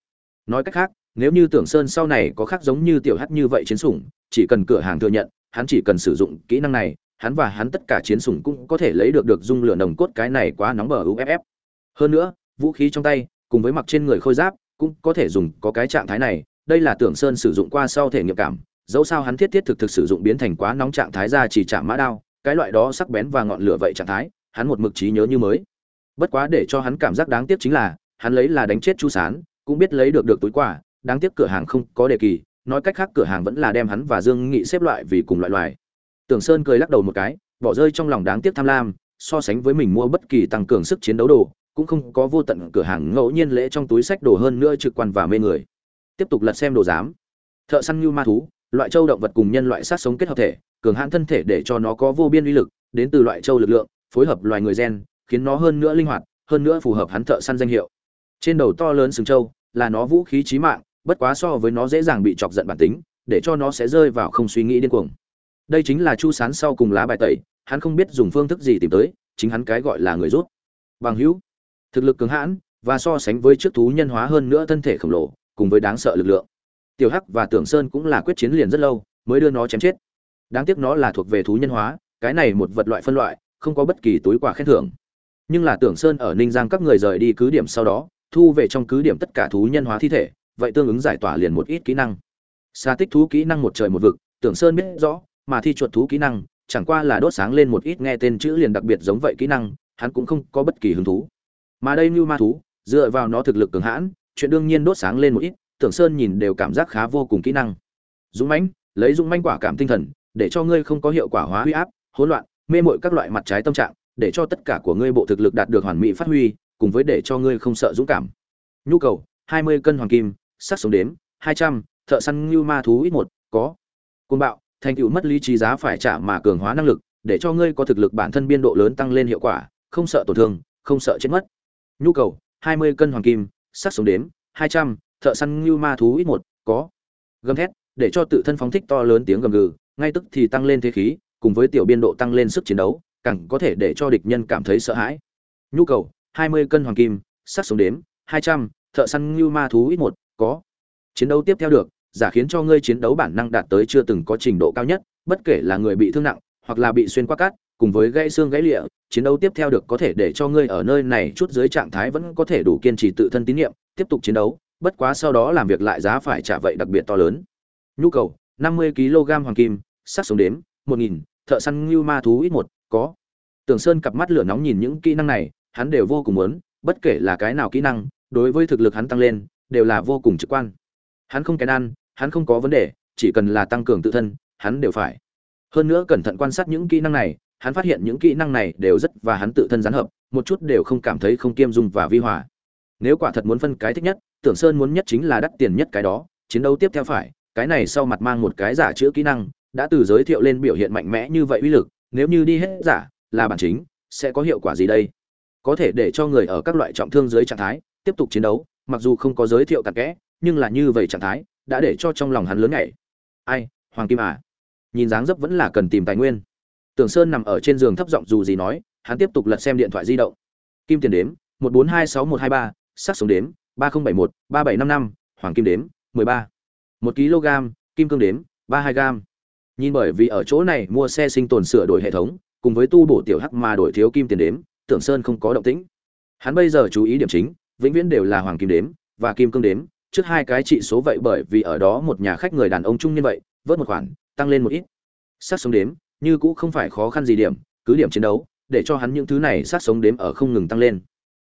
Nói cách khác, nếu như tưởng sơn sau này có khác giống như tiểu hắc như vậy chiến sủng, chỉ cần cửa hàng thừa nhận, hắn chỉ cần sử dụng kỹ năng này, hắn và hắn tất cả chiến sủng cũng có thể lấy được được dung lửa nồng cốt cái này quá nóng bờ uff hơn nữa, vũ khí trong tay cùng với mặc trên người khôi giáp, cũng có thể dùng có cái trạng thái này. Đây là tưởng sơn sử dụng qua sau thể nghiệm cảm. Dẫu sao hắn thiết thiết thực thực sử dụng biến thành quá nóng trạng thái ra chỉ chạm mã đao, cái loại đó sắc bén và ngọn lửa vậy trạng thái, hắn một mực trí nhớ như mới. Bất quá để cho hắn cảm giác đáng tiếc chính là, hắn lấy là đánh chết chu sán, cũng biết lấy được được túi quà, đáng tiếc cửa hàng không có đề kỳ, nói cách khác cửa hàng vẫn là đem hắn và dương nghị xếp loại vì cùng loại loài. Tưởng sơn cười lắc đầu một cái, bỏ rơi trong lòng đáng tiếc tham lam, so sánh với mình mua bất kỳ tăng cường sức chiến đấu đồ cũng không có vô tận cửa hàng ngẫu nhiên lễ trong túi sách đồ hơn nữa trực quan và mê người. Tiếp tục lật xem đồ giám. Thợ săn như ma thú, loại châu động vật cùng nhân loại sát sống kết hợp thể, cường hãn thân thể để cho nó có vô biên uy lực, đến từ loại châu lực lượng, phối hợp loài người gen, khiến nó hơn nữa linh hoạt, hơn nữa phù hợp hắn thợ săn danh hiệu. Trên đầu to lớn sừng châu là nó vũ khí chí mạng, bất quá so với nó dễ dàng bị chọc giận bản tính, để cho nó sẽ rơi vào không suy nghĩ điên cuồng. Đây chính là chu sán sau cùng lá bài tẩy, hắn không biết dùng phương thức gì tìm tới, chính hắn cái gọi là người rút. Bằng hữu thực lực cường hãn và so sánh với trước thú nhân hóa hơn nữa thân thể khổng lồ, cùng với đáng sợ lực lượng. Tiểu hắc và tưởng sơn cũng là quyết chiến liền rất lâu, mới đưa nó chém chết. Đáng tiếc nó là thuộc về thú nhân hóa, cái này một vật loại phân loại, không có bất kỳ túi quà khen thưởng. Nhưng là tưởng sơn ở ninh giang các người rời đi cứ điểm sau đó, thu về trong cứ điểm tất cả thú nhân hóa thi thể, vậy tương ứng giải tỏa liền một ít kỹ năng. Xa tích thú kỹ năng một trời một vực, tưởng sơn biết rõ, mà thi chuột thú kỹ năng, chẳng qua là đốt sáng lên một ít nghe tên chữ liền đặc biệt giống vậy kỹ năng, hắn cũng không có bất kỳ hứng thú mà đây như ma thú, dựa vào nó thực lực cường hãn, chuyện đương nhiên đốt sáng lên một ít, tưởng sơn nhìn đều cảm giác khá vô cùng kỹ năng. Dũng mãnh, lấy dũng mãnh quả cảm tinh thần, để cho ngươi không có hiệu quả hóa huy áp, hỗn loạn, mê mội các loại mặt trái tâm trạng, để cho tất cả của ngươi bộ thực lực đạt được hoàn mỹ phát huy, cùng với để cho ngươi không sợ dũng cảm. Nhu cầu, hai mươi cân hoàng kim, sắc sống đếm, hai trăm, thợ săn như ma thú ít một, có. Côn bạo, thành tựu mất lý trí giá phải trả mà cường hóa năng lực, để cho ngươi có thực lực bản thân biên độ lớn tăng lên hiệu quả, không sợ tổn thương, không sợ chết mất nhu cầu, hai mươi cân hoàng kim, sắc xuống đếm, hai trăm, thợ săn như ma thú ít một, có. Gầm thét, để cho tự thân phóng thích to lớn tiếng gầm gừ, ngay tức thì tăng lên thế khí, cùng với tiểu biên độ tăng lên sức chiến đấu, càng có thể để cho địch nhân cảm thấy sợ hãi. Nhu cầu, hai mươi cân hoàng kim, sắc xuống đếm, hai trăm, thợ săn như ma thú ít một, có. Chiến đấu tiếp theo được, giả khiến cho ngươi chiến đấu bản năng đạt tới chưa từng có trình độ cao nhất, bất kể là người bị thương nặng, hoặc là bị xuyên qua cát, cùng với gãy xương gãy lịa chiến đấu tiếp theo được có thể để cho ngươi ở nơi này chút dưới trạng thái vẫn có thể đủ kiên trì tự thân tín nhiệm tiếp tục chiến đấu bất quá sau đó làm việc lại giá phải trả vậy đặc biệt to lớn. Nhu cầu 50 kg hoàng kim sắc sống đếm 1000, thợ săn lưu ma thú ít một có. Tưởng sơn cặp mắt lửa nóng nhìn những kỹ năng này hắn đều vô cùng muốn bất kể là cái nào kỹ năng đối với thực lực hắn tăng lên đều là vô cùng trực quan. Hắn không kén ăn hắn không có vấn đề chỉ cần là tăng cường tự thân hắn đều phải. Hơn nữa cẩn thận quan sát những kỹ năng này hắn phát hiện những kỹ năng này đều rất và hắn tự thân gián hợp, một chút đều không cảm thấy không kiêm dung và vi hòa. Nếu quả thật muốn phân cái thích nhất, tưởng sơn muốn nhất chính là đắt tiền nhất cái đó, chiến đấu tiếp theo phải, cái này sau mặt mang một cái giả chữa kỹ năng, đã từ giới thiệu lên biểu hiện mạnh mẽ như vậy uy lực, nếu như đi hết giả, là bản chính, sẽ có hiệu quả gì đây? Có thể để cho người ở các loại trọng thương dưới trạng thái, tiếp tục chiến đấu, mặc dù không có giới thiệu tạc kẽ, nhưng là như vậy trạng thái, đã để cho trong lòng hắn lớn ngậy. ai, hoàng kim à? Nhìn dáng dấp vẫn là cần tìm tài nguyên tưởng sơn nằm ở trên giường thấp giọng dù gì nói, hắn tiếp tục lật xem điện thoại di động. Kim tiền đếm, một bốn hai sáu một hai ba, sắc sống đếm, ba nghìn bảy một, ba bảy năm năm, hoàng kim đếm, mười ba. Một kg, kim cương đếm, ba hai gram nhìn bởi vì ở chỗ này mua xe sinh tồn sửa đổi hệ thống, cùng với tu bổ tiểu hắc mà đổi thiếu kim tiền đếm, tưởng sơn không có động tĩnh. Hắn bây giờ chú ý điểm chính, vĩnh viễn đều là hoàng kim đếm và kim cương đếm, trước hai cái trị số vậy bởi vì ở đó một nhà khách người đàn ông trung niên vậy, vớt một khoản, tăng lên một ít. Sát sống đếm như cũ không phải khó khăn gì điểm, cứ điểm chiến đấu, để cho hắn những thứ này sát sống đếm ở không ngừng tăng lên.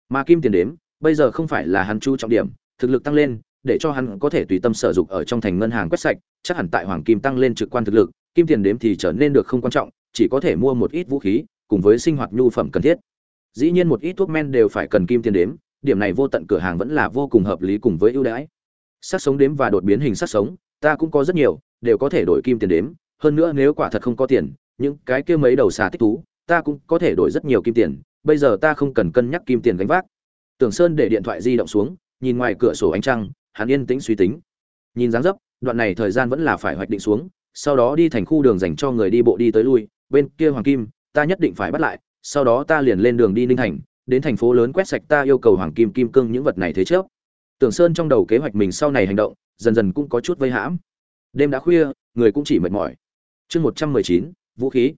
Mà kim tiền đếm, bây giờ không phải là hắn chú trọng điểm, thực lực tăng lên, để cho hắn có thể tùy tâm sở dục ở trong thành ngân hàng quét sạch, chắc hẳn tại hoàng kim tăng lên trực quan thực lực, kim tiền đếm thì trở nên được không quan trọng, chỉ có thể mua một ít vũ khí, cùng với sinh hoạt nhu phẩm cần thiết. Dĩ nhiên một ít thuốc men đều phải cần kim tiền đếm, điểm này vô tận cửa hàng vẫn là vô cùng hợp lý cùng với ưu đãi. Sát sống đếm và đột biến hình sát sống, ta cũng có rất nhiều, đều có thể đổi kim tiền đếm, hơn nữa nếu quả thật không có tiền những cái kia mấy đầu xà tích thú, ta cũng có thể đổi rất nhiều kim tiền, bây giờ ta không cần cân nhắc kim tiền gánh vác. Tưởng sơn để điện thoại di động xuống, nhìn ngoài cửa sổ ánh trăng, hắn yên tĩnh suy tính. Nhìn dáng dấp, đoạn này thời gian vẫn là phải hoạch định xuống, sau đó đi thành khu đường dành cho người đi bộ đi tới lui, bên kia hoàng kim, ta nhất định phải bắt lại, sau đó ta liền lên đường đi ninh thành, đến thành phố lớn quét sạch ta yêu cầu hoàng kim kim cương những vật này thế trước tưởng sơn trong đầu kế hoạch mình sau này hành động, dần dần cũng có chút vây hãm. Đêm đã khuya, người cũng chỉ mệt mỏi. Chương một trăm mười chín vũ khí.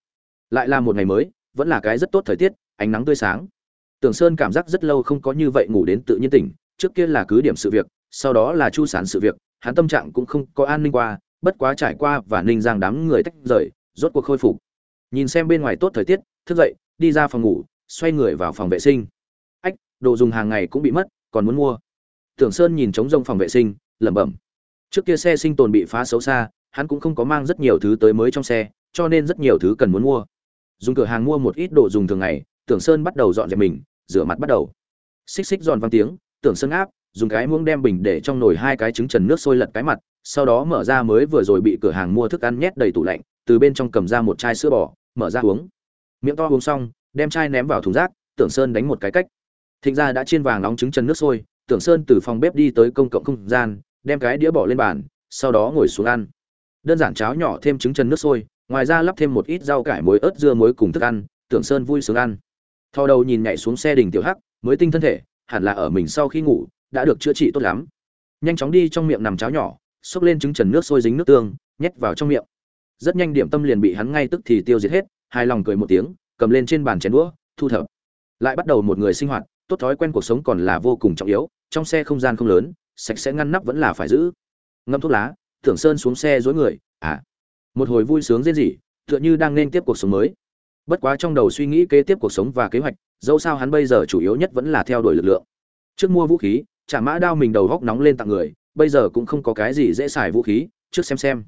Lại là một ngày mới, vẫn là cái rất tốt thời tiết, ánh nắng tươi sáng. Tưởng sơn cảm giác rất lâu không có như vậy ngủ đến tự nhiên tỉnh, trước kia là cứ điểm sự việc, sau đó là chu sản sự việc, hắn tâm trạng cũng không có an ninh qua, bất quá trải qua và ninh giang đám người tách rời, rốt cuộc khôi phục. Nhìn xem bên ngoài tốt thời tiết, thức dậy, đi ra phòng ngủ, xoay người vào phòng vệ sinh. Ách, đồ dùng hàng ngày cũng bị mất, còn muốn mua. Tưởng sơn nhìn trống rông phòng vệ sinh, lẩm bẩm. Trước kia xe sinh tồn bị phá xấu xa, hắn cũng không có mang rất nhiều thứ tới mới trong xe cho nên rất nhiều thứ cần muốn mua. Dùng cửa hàng mua một ít đồ dùng thường ngày, tưởng sơn bắt đầu dọn dẹp mình, rửa mặt bắt đầu. Xích xích giòn vang tiếng, tưởng sơn áp, dùng cái muỗng đem bình để trong nồi hai cái trứng trần nước sôi lật cái mặt, sau đó mở ra mới vừa rồi bị cửa hàng mua thức ăn nhét đầy tủ lạnh, từ bên trong cầm ra một chai sữa bò, mở ra uống. Miệng to uống xong, đem chai ném vào thùng rác, tưởng sơn đánh một cái cách. Thịnh ra đã chiên vàng nóng trứng trần nước sôi, tưởng sơn từ phòng bếp đi tới công cộng không gian, đem cái đĩa bỏ lên bàn, sau đó ngồi xuống ăn. Đơn giản cháo nhỏ thêm trứng trần nước sôi ngoài ra lắp thêm một ít rau cải muối ớt dưa muối cùng thức ăn, tưởng sơn vui sướng ăn. Thò đầu nhìn nhảy xuống xe đình tiểu hắc, mới tinh thân thể, hẳn là ở mình sau khi ngủ, đã được chữa trị tốt lắm. Nhanh chóng đi trong miệng nằm cháo nhỏ, xốc lên trứng trần nước sôi dính nước tương, nhét vào trong miệng. Rất nhanh điểm tâm liền bị hắn ngay tức thì tiêu diệt hết, hài lòng cười một tiếng, cầm lên trên bàn chén đũa, thu thập. Lại bắt đầu một người sinh hoạt, tốt thói quen cuộc sống còn là vô cùng trọng yếu, trong xe không gian không lớn, sạch sẽ ngăn nắp vẫn là phải giữ. Ngâm thuốc lá, tưởng sơn xuống xe dối người à một hồi vui sướng rên rỉ, tựa như đang nên tiếp cuộc sống mới. Bất quá trong đầu suy nghĩ kế tiếp cuộc sống và kế hoạch, dẫu sao hắn bây giờ chủ yếu nhất vẫn là theo đuổi lực lượng. Trước mua vũ khí trả mã đao mình đầu góc nóng lên tặng người, bây giờ cũng không có cái gì dễ xài vũ khí, trước xem xem.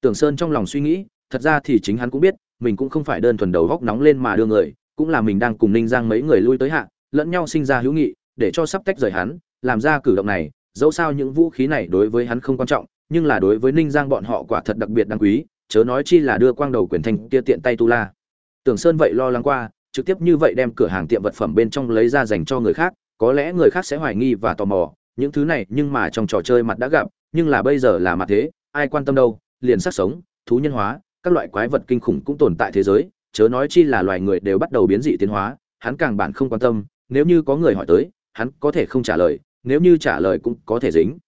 Tưởng sơn trong lòng suy nghĩ, thật ra thì chính hắn cũng biết, mình cũng không phải đơn thuần đầu góc nóng lên mà đưa người, cũng là mình đang cùng ninh giang mấy người lui tới hạ, lẫn nhau sinh ra hữu nghị, để cho sắp tách rời hắn, làm ra cử động này, dẫu sao những vũ khí này đối với hắn không quan trọng, nhưng là đối với ninh giang bọn họ quả thật đặc biệt đáng quý chớ nói chi là đưa quang đầu quyền thanh kia tiện tay tu la. Tưởng sơn vậy lo lắng qua, trực tiếp như vậy đem cửa hàng tiệm vật phẩm bên trong lấy ra dành cho người khác, có lẽ người khác sẽ hoài nghi và tò mò, những thứ này nhưng mà trong trò chơi mặt đã gặp, nhưng là bây giờ là mặt thế, ai quan tâm đâu, liền sát sống, thú nhân hóa, các loại quái vật kinh khủng cũng tồn tại thế giới, chớ nói chi là loài người đều bắt đầu biến dị tiến hóa, hắn càng bản không quan tâm, nếu như có người hỏi tới, hắn có thể không trả lời, nếu như trả lời cũng có thể dính.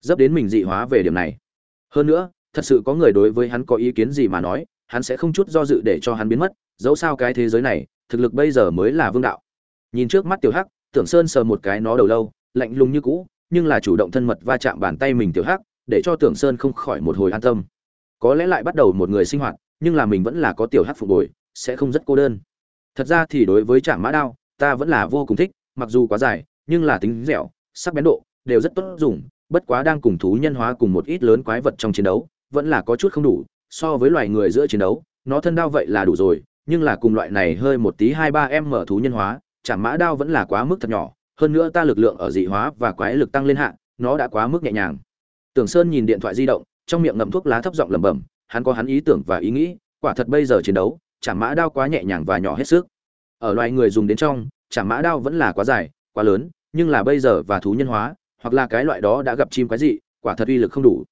Dấp đến mình dị hóa về điểm này. Hơn nữa thật sự có người đối với hắn có ý kiến gì mà nói, hắn sẽ không chút do dự để cho hắn biến mất, dẫu sao cái thế giới này, thực lực bây giờ mới là vương đạo. Nhìn trước mắt tiểu hắc, tưởng sơn sờ một cái nó đầu lâu, lạnh lùng như cũ, nhưng là chủ động thân mật va chạm bàn tay mình tiểu hắc, để cho tưởng sơn không khỏi một hồi an tâm. Có lẽ lại bắt đầu một người sinh hoạt, nhưng là mình vẫn là có tiểu hắc phục hồi, sẽ không rất cô đơn. Thật ra thì đối với trạm mã đao, ta vẫn là vô cùng thích, mặc dù quá dài, nhưng là tính dẻo, sắc bén độ, đều rất tốt dùng, bất quá đang cùng thú nhân hóa cùng một ít lớn quái vật trong chiến đấu vẫn là có chút không đủ, so với loài người giữa chiến đấu, nó thân đao vậy là đủ rồi, nhưng là cùng loại này hơi một tí hai ba em mở thú nhân hóa, chạm mã đao vẫn là quá mức thật nhỏ, hơn nữa ta lực lượng ở dị hóa và quái lực tăng lên hạn nó đã quá mức nhẹ nhàng. Tưởng sơn nhìn điện thoại di động, trong miệng ngậm thuốc lá thấp giọng lẩm bẩm, hắn có hắn ý tưởng và ý nghĩ, quả thật bây giờ chiến đấu, chạm mã đao quá nhẹ nhàng và nhỏ hết sức. Ở loài người dùng đến trong, chạm mã đao vẫn là quá dài, quá lớn, nhưng là bây giờ và thú nhân hóa, hoặc là cái loại đó đã gặp chim quái dị, quả thật uy lực không đủ.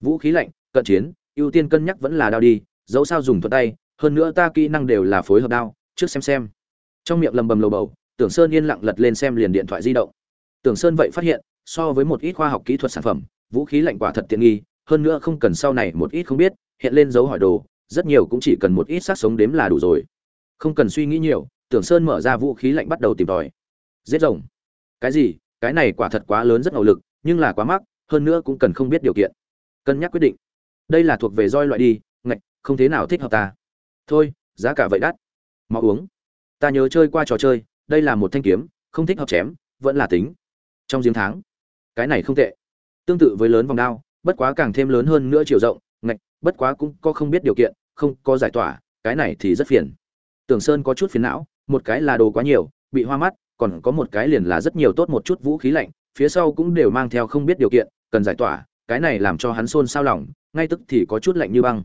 Vũ khí lạnh cận chiến, ưu tiên cân nhắc vẫn là đao đi, dẫu sao dùng thuận tay, hơn nữa ta kỹ năng đều là phối hợp đao, trước xem xem. Trong miệng lầm bầm lầu bầu, tưởng sơn yên lặng lật lên xem liền điện thoại di động. Tưởng sơn vậy phát hiện, so với một ít khoa học kỹ thuật sản phẩm, vũ khí lạnh quả thật tiện nghi, hơn nữa không cần sau này một ít không biết, hiện lên dấu hỏi đồ, rất nhiều cũng chỉ cần một ít sát sống đếm là đủ rồi. Không cần suy nghĩ nhiều, tưởng sơn mở ra vũ khí lạnh bắt đầu tìm tòi. Giết rồng. Cái gì? Cái này quả thật quá lớn rất ngầu lực, nhưng là quá mắc, hơn nữa cũng cần không biết điều kiện. Cân nhắc quyết định đây là thuộc về roi loại đi, ngạch, không thế nào thích hợp ta. Thôi, giá cả vậy đắt. Mau uống. Ta nhớ chơi qua trò chơi, đây là một thanh kiếm, không thích hợp chém, vẫn là tính. Trong giếng tháng, cái này không tệ. Tương tự với lớn vòng đao, bất quá càng thêm lớn hơn nữa chiều rộng, ngạch, bất quá cũng có không biết điều kiện, không có giải tỏa, cái này thì rất phiền. Tưởng sơn có chút phiền não, một cái là đồ quá nhiều, bị hoa mắt, còn có một cái liền là rất nhiều tốt một chút vũ khí lạnh, phía sau cũng đều mang theo không biết điều kiện, cần giải tỏa, cái này làm cho hắn xôn xao lòng ngay tức thì có chút lạnh như băng.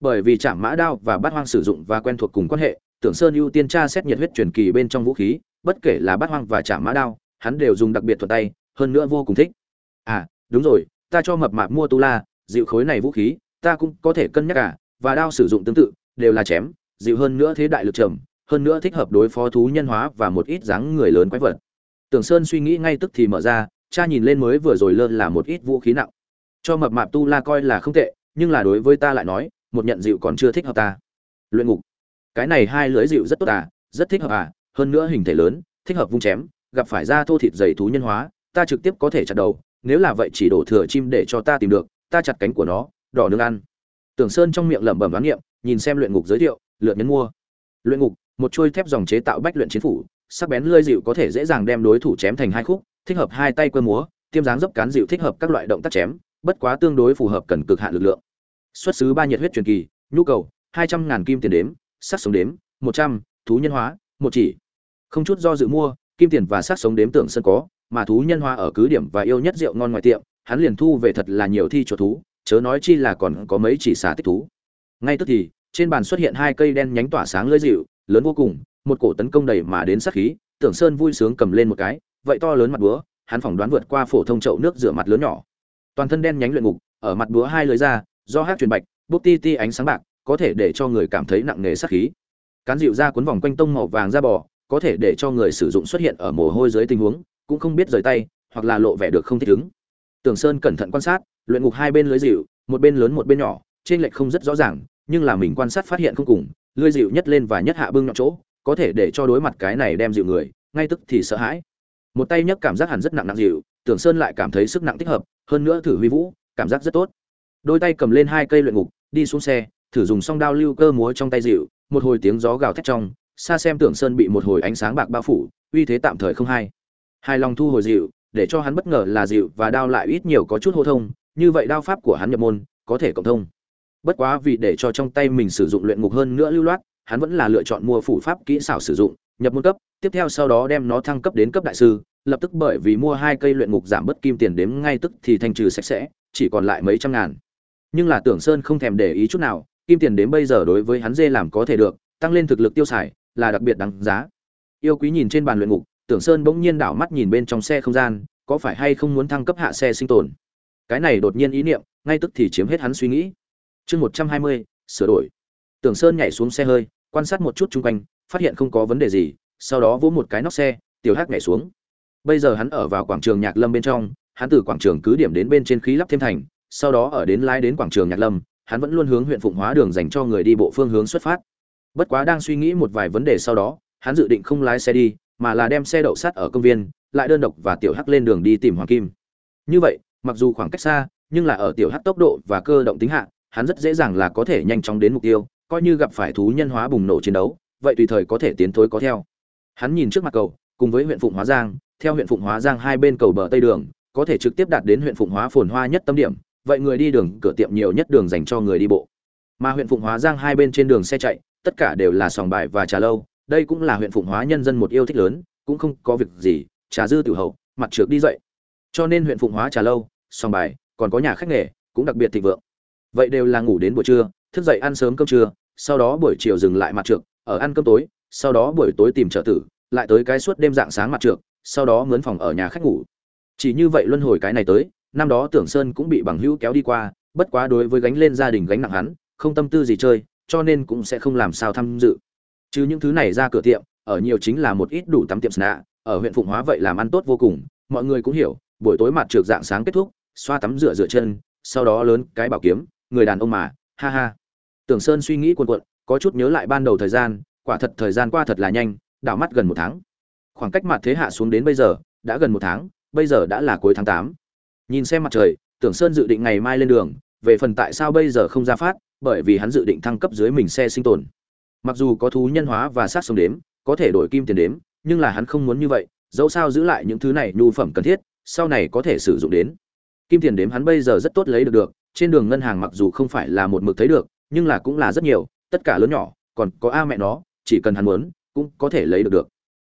Bởi vì chạm mã đao và bát hoang sử dụng và quen thuộc cùng quan hệ, tưởng sơn ưu tiên tra xét nhiệt huyết truyền kỳ bên trong vũ khí, bất kể là bát hoang và chạm mã đao, hắn đều dùng đặc biệt thuận tay, hơn nữa vô cùng thích. À đúng rồi, ta cho mập mạp mua tu la, dịu khối này vũ khí, ta cũng có thể cân nhắc cả, và đao sử dụng tương tự, đều là chém, dịu hơn nữa thế đại lực trầm, hơn nữa thích hợp đối phó thú nhân hóa và một ít dáng người lớn quái vật. Tưởng sơn suy nghĩ ngay tức thì mở ra, cha nhìn lên mới vừa rồi lơ là một ít vũ khí nặng cho mập mạp tu la coi là không tệ, nhưng là đối với ta lại nói, một nhận dịu còn chưa thích hợp ta. Luyện ngục. Cái này hai lưới dịu rất tốt à rất thích hợp à hơn nữa hình thể lớn, thích hợp vung chém, gặp phải da thô thịt dày thú nhân hóa, ta trực tiếp có thể chặt đầu, nếu là vậy chỉ đổ thừa chim để cho ta tìm được, ta chặt cánh của nó, đỏ nương ăn. Tưởng sơn trong miệng lẩm bẩm đoán niệm, nhìn xem luyện ngục giới thiệu lượn nhấn mua. Luyện ngục, một chuôi thép dòng chế tạo bách luyện chiến phủ, sắc bén lưới dịu có thể dễ dàng đem đối thủ chém thành hai khúc, thích hợp hai tay cơ múa, tiêm dáng dấp cán dịu thích hợp các loại động tác chém bất quá tương đối phù hợp cần cực hạn lực lượng. Xuất xứ ba nhiệt huyết truyền kỳ, nhu cầu, hai trăm ngàn kim tiền đếm, sắc sống đếm, một trăm, thú nhân hóa, một chỉ. Không chút do dự mua, kim tiền và sắc sống đếm tưởng sân có, mà thú nhân hóa ở cứ điểm và yêu nhất rượu ngon ngoài tiệm, hắn liền thu về thật là nhiều thi chuột thú, chớ nói chi là còn có mấy chỉ xả tích thú. Ngay tức thì, trên bàn xuất hiện hai cây đen nhánh tỏa sáng lưỡi dịu lớn vô cùng, một cổ tấn công đầy mà đến sát khí, tưởng sơn vui sướng cầm lên một cái, vậy to lớn mặt búa, hắn phỏng đoán vượt qua phổ thông chậu nước rửa mặt lớn nhỏ toàn thân đen nhánh luyện ngục, ở mặt búa hai lưới ra do hát truyền bạch bốc ti ti ánh sáng bạc, có thể để cho người cảm thấy nặng nề sát khí. Cán dịu ra cuốn vòng quanh tông màu vàng da bò, có thể để cho người sử dụng xuất hiện ở mồ hôi dưới tình huống, cũng không biết rời tay, hoặc là lộ vẻ được không thích ứng. Tưởng sơn cẩn thận quan sát, luyện ngục hai bên lưới dịu, một bên lớn một bên nhỏ, trên lệch không rất rõ ràng, nhưng là mình quan sát phát hiện không cùng, lưới dịu nhất lên và nhất hạ bưng nhọn chỗ, có thể để cho đối mặt cái này đem dịu người, ngay tức thì sợ hãi. Một tay nhấc cảm giác hẳn rất nặng nặng dịu, tưởng sơn lại cảm thấy sức nặng thích hợp hơn nữa thử huy vũ, cảm giác rất tốt. Đôi tay cầm lên hai cây luyện ngục, đi xuống xe, thử dùng song đao lưu cơ múa trong tay dịu, một hồi tiếng gió gào thét trong, xa xem tưởng sơn bị một hồi ánh sáng bạc bao phủ, uy thế tạm thời không hay. Hài lòng thu hồi dịu, để cho hắn bất ngờ là dịu và đao lại ít nhiều có chút hô thông, như vậy đao pháp của hắn nhập môn, có thể cộng thông. Bất quá vì để cho trong tay mình sử dụng luyện ngục hơn nữa lưu loát, hắn vẫn là lựa chọn mua phủ pháp kỹ xảo sử dụng, nhập môn cấp, tiếp theo sau đó đem nó thăng cấp đến cấp đại sư lập tức bởi vì mua hai cây luyện ngục giảm bớt kim tiền đếm ngay tức thì thanh trừ sạch sẽ, chỉ còn lại mấy trăm ngàn. Nhưng là tưởng sơn không thèm để ý chút nào, kim tiền đếm bây giờ đối với hắn dê làm có thể được, tăng lên thực lực tiêu xài, là đặc biệt đáng giá. Yêu quý nhìn trên bàn luyện ngục, tưởng sơn bỗng nhiên đảo mắt nhìn bên trong xe không gian, có phải hay không muốn thăng cấp hạ xe sinh tồn? Cái này đột nhiên ý niệm, ngay tức thì chiếm hết hắn suy nghĩ. Chương một trăm hai mươi, sửa đổi. Tưởng sơn nhảy xuống xe hơi, quan sát một chút chung quanh, phát hiện không có vấn đề gì, sau đó vỗ một cái nóc xe, tiểu hắc nhảy xuống bây giờ hắn ở vào quảng trường nhạc lâm bên trong, hắn từ quảng trường cứ điểm đến bên trên khí lắp thêm thành, sau đó ở đến lái đến quảng trường nhạc lâm, hắn vẫn luôn hướng huyện phụng hóa đường dành cho người đi bộ phương hướng xuất phát. Bất quá đang suy nghĩ một vài vấn đề sau đó, hắn dự định không lái xe đi, mà là đem xe đậu sắt ở công viên, lại đơn độc và tiểu hắc lên đường đi tìm hoàng kim. Như vậy, mặc dù khoảng cách xa, nhưng là ở tiểu hắc tốc độ và cơ động tính hạ, hắn rất dễ dàng là có thể nhanh chóng đến mục tiêu, coi như gặp phải thú nhân hóa bùng nổ chiến đấu, vậy tùy thời có thể tiến thối có theo. Hắn nhìn trước mặt cầu, cùng với huyện phụng hóa giang theo huyện phụng hóa giang hai bên cầu bờ tây đường có thể trực tiếp đạt đến huyện phụng hóa phồn hoa nhất tâm điểm vậy người đi đường cửa tiệm nhiều nhất đường dành cho người đi bộ. Mà huyện phụng hóa giang hai bên trên đường xe chạy tất cả đều là sòng bài và trà lâu đây cũng là huyện phụng hóa nhân dân một yêu thích lớn cũng không có việc gì trà dư tiểu hậu mặt trượt đi dậy. Cho nên huyện phụng hóa trà lâu sòng bài còn có nhà khách nghề cũng đặc biệt thịnh vượng. Vậy đều là ngủ đến buổi trưa thức dậy ăn sớm cơm trưa sau đó buổi chiều dừng lại mặt trược, ở ăn cơm tối sau đó buổi tối tìm trợ tử lại tới cái suốt đêm dạng sáng mặt trược, sau đó mướn phòng ở nhà khách ngủ. Chỉ như vậy luân hồi cái này tới, năm đó tưởng sơn cũng bị bằng hữu kéo đi qua, bất quá đối với gánh lên gia đình gánh nặng hắn, không tâm tư gì chơi, cho nên cũng sẽ không làm sao tham dự. Chứ những thứ này ra cửa tiệm, ở nhiều chính là một ít đủ tắm tiệm sna, ở huyện phụng hóa vậy làm ăn tốt vô cùng, mọi người cũng hiểu, buổi tối mặt trượt dạng sáng kết thúc, xoa tắm rửa rửa chân, sau đó lớn cái bảo kiếm, người đàn ông mà, ha ha. Tưởng sơn suy nghĩ cuồn cuộn, có chút nhớ lại ban đầu thời gian, quả thật thời gian qua thật là nhanh, đảo mắt gần một tháng khoảng cách mặt thế hạ xuống đến bây giờ, đã gần một tháng, bây giờ đã là cuối tháng tám. Nhìn xem mặt trời, tưởng sơn dự định ngày mai lên đường, về phần tại sao bây giờ không ra phát, bởi vì hắn dự định thăng cấp dưới mình xe sinh tồn. Mặc dù có thú nhân hóa và sát sống đếm, có thể đổi kim tiền đếm, nhưng là hắn không muốn như vậy, dẫu sao giữ lại những thứ này nhu phẩm cần thiết, sau này có thể sử dụng đến. Kim tiền đếm hắn bây giờ rất tốt lấy được được, trên đường ngân hàng mặc dù không phải là một mực thấy được, nhưng là cũng là rất nhiều, tất cả lớn nhỏ, còn có a mẹ nó, chỉ cần hắn muốn, cũng có thể lấy được được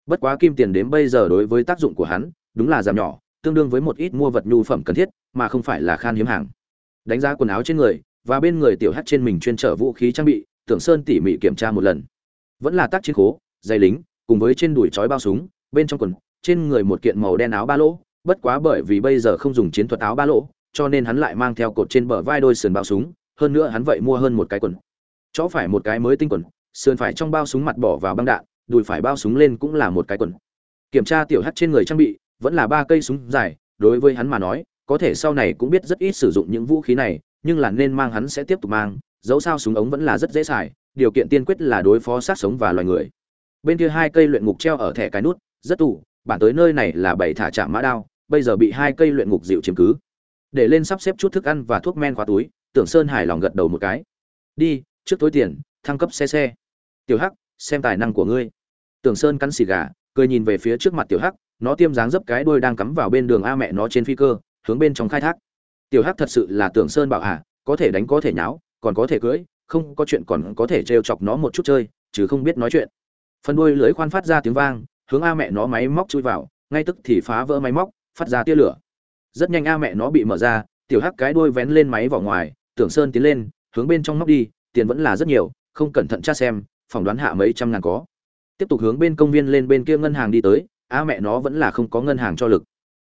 bất quá kim tiền đến bây giờ đối với tác dụng của hắn, đúng là giảm nhỏ, tương đương với một ít mua vật nhu phẩm cần thiết, mà không phải là khan hiếm hàng. Đánh giá quần áo trên người, và bên người tiểu hát trên mình chuyên trở vũ khí trang bị, tưởng sơn tỉ mỉ kiểm tra một lần. Vẫn là tác chiến khố, dây lính, cùng với trên đùi chói bao súng, bên trong quần, trên người một kiện màu đen áo ba lỗ. Bất quá bởi vì bây giờ không dùng chiến thuật áo ba lỗ, cho nên hắn lại mang theo cột trên bờ vai đôi sườn bao súng, hơn nữa hắn vậy mua hơn một cái quần. Chó phải một cái mới tinh quần, sườn phải trong bao súng mặt bỏ vào băng đạn đùi phải bao súng lên cũng là một cái quần. Kiểm tra tiểu hắt trên người trang bị, vẫn là ba cây súng dài, đối với hắn mà nói, có thể sau này cũng biết rất ít sử dụng những vũ khí này, nhưng là nên mang hắn sẽ tiếp tục mang, dẫu sao súng ống vẫn là rất dễ xài, điều kiện tiên quyết là đối phó sát sống và loài người. Bên kia hai cây luyện ngục treo ở thẻ cái nút, rất tủ, bản tới nơi này là bảy thả chạm mã đao, bây giờ bị hai cây luyện ngục dịu chiếm cứ. Để lên sắp xếp chút thức ăn và thuốc men khóa túi, tưởng sơn hài lòng gật đầu một cái. Đi, trước tối tiền, thăng cấp xe xe. Tiểu hắc, xem tài năng của ngươi tưởng sơn cắn xì gà, cười nhìn về phía trước mặt tiểu hắc, nó tiêm dáng dấp cái đuôi đang cắm vào bên đường a mẹ nó trên phi cơ, hướng bên trong khai thác. Tiểu hắc thật sự là tưởng sơn bảo à có thể đánh có thể nháo, còn có thể cưỡi, không có chuyện còn có thể trêu chọc nó một chút chơi, chứ không biết nói chuyện. Phần đuôi lưới khoan phát ra tiếng vang, hướng a mẹ nó máy móc chui vào, ngay tức thì phá vỡ máy móc, phát ra tia lửa. Rất nhanh a mẹ nó bị mở ra, tiểu hắc cái đuôi vén lên máy vào ngoài tưởng sơn tiến lên, hướng bên trong móc đi, tiền vẫn là rất nhiều, không cẩn thận tra xem, phỏng đoán hạ mấy trăm ngàn có tiếp tục hướng bên công viên lên bên kia ngân hàng đi tới a mẹ nó vẫn là không có ngân hàng cho lực.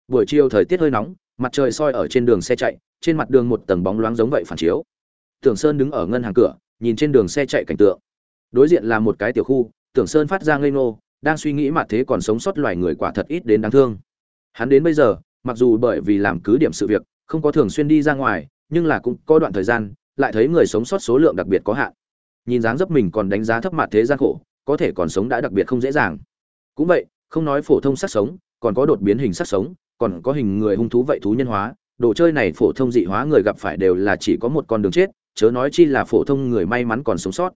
Buổi chiều thời tiết hơi nóng, mặt trời soi ở trên đường xe chạy, trên mặt đường một tầng bóng loáng giống vậy phản chiếu. Tưởng sơn đứng ở ngân hàng cửa, nhìn trên đường xe chạy cảnh tượng. Đối diện là một cái tiểu khu, tưởng sơn phát ra ngây ngô, đang suy nghĩ mà thế còn sống sót loài người quả thật ít đến đáng thương. Hắn đến bây giờ, mặc dù bởi vì làm cứ điểm sự việc, không có thường xuyên đi ra ngoài, nhưng là cũng có đoạn thời gian, lại thấy người sống sót số lượng đặc biệt có hạn. Nhìn dáng dấp mình còn đánh giá thấp mặt thế gian khổ có thể còn sống đã đặc biệt không dễ dàng. Cũng vậy, không nói phổ thông sắc sống, còn có đột biến hình sắc sống, còn có hình người hung thú vậy thú nhân hóa, đồ chơi này phổ thông dị hóa người gặp phải đều là chỉ có một con đường chết, chớ nói chi là phổ thông người may mắn còn sống sót.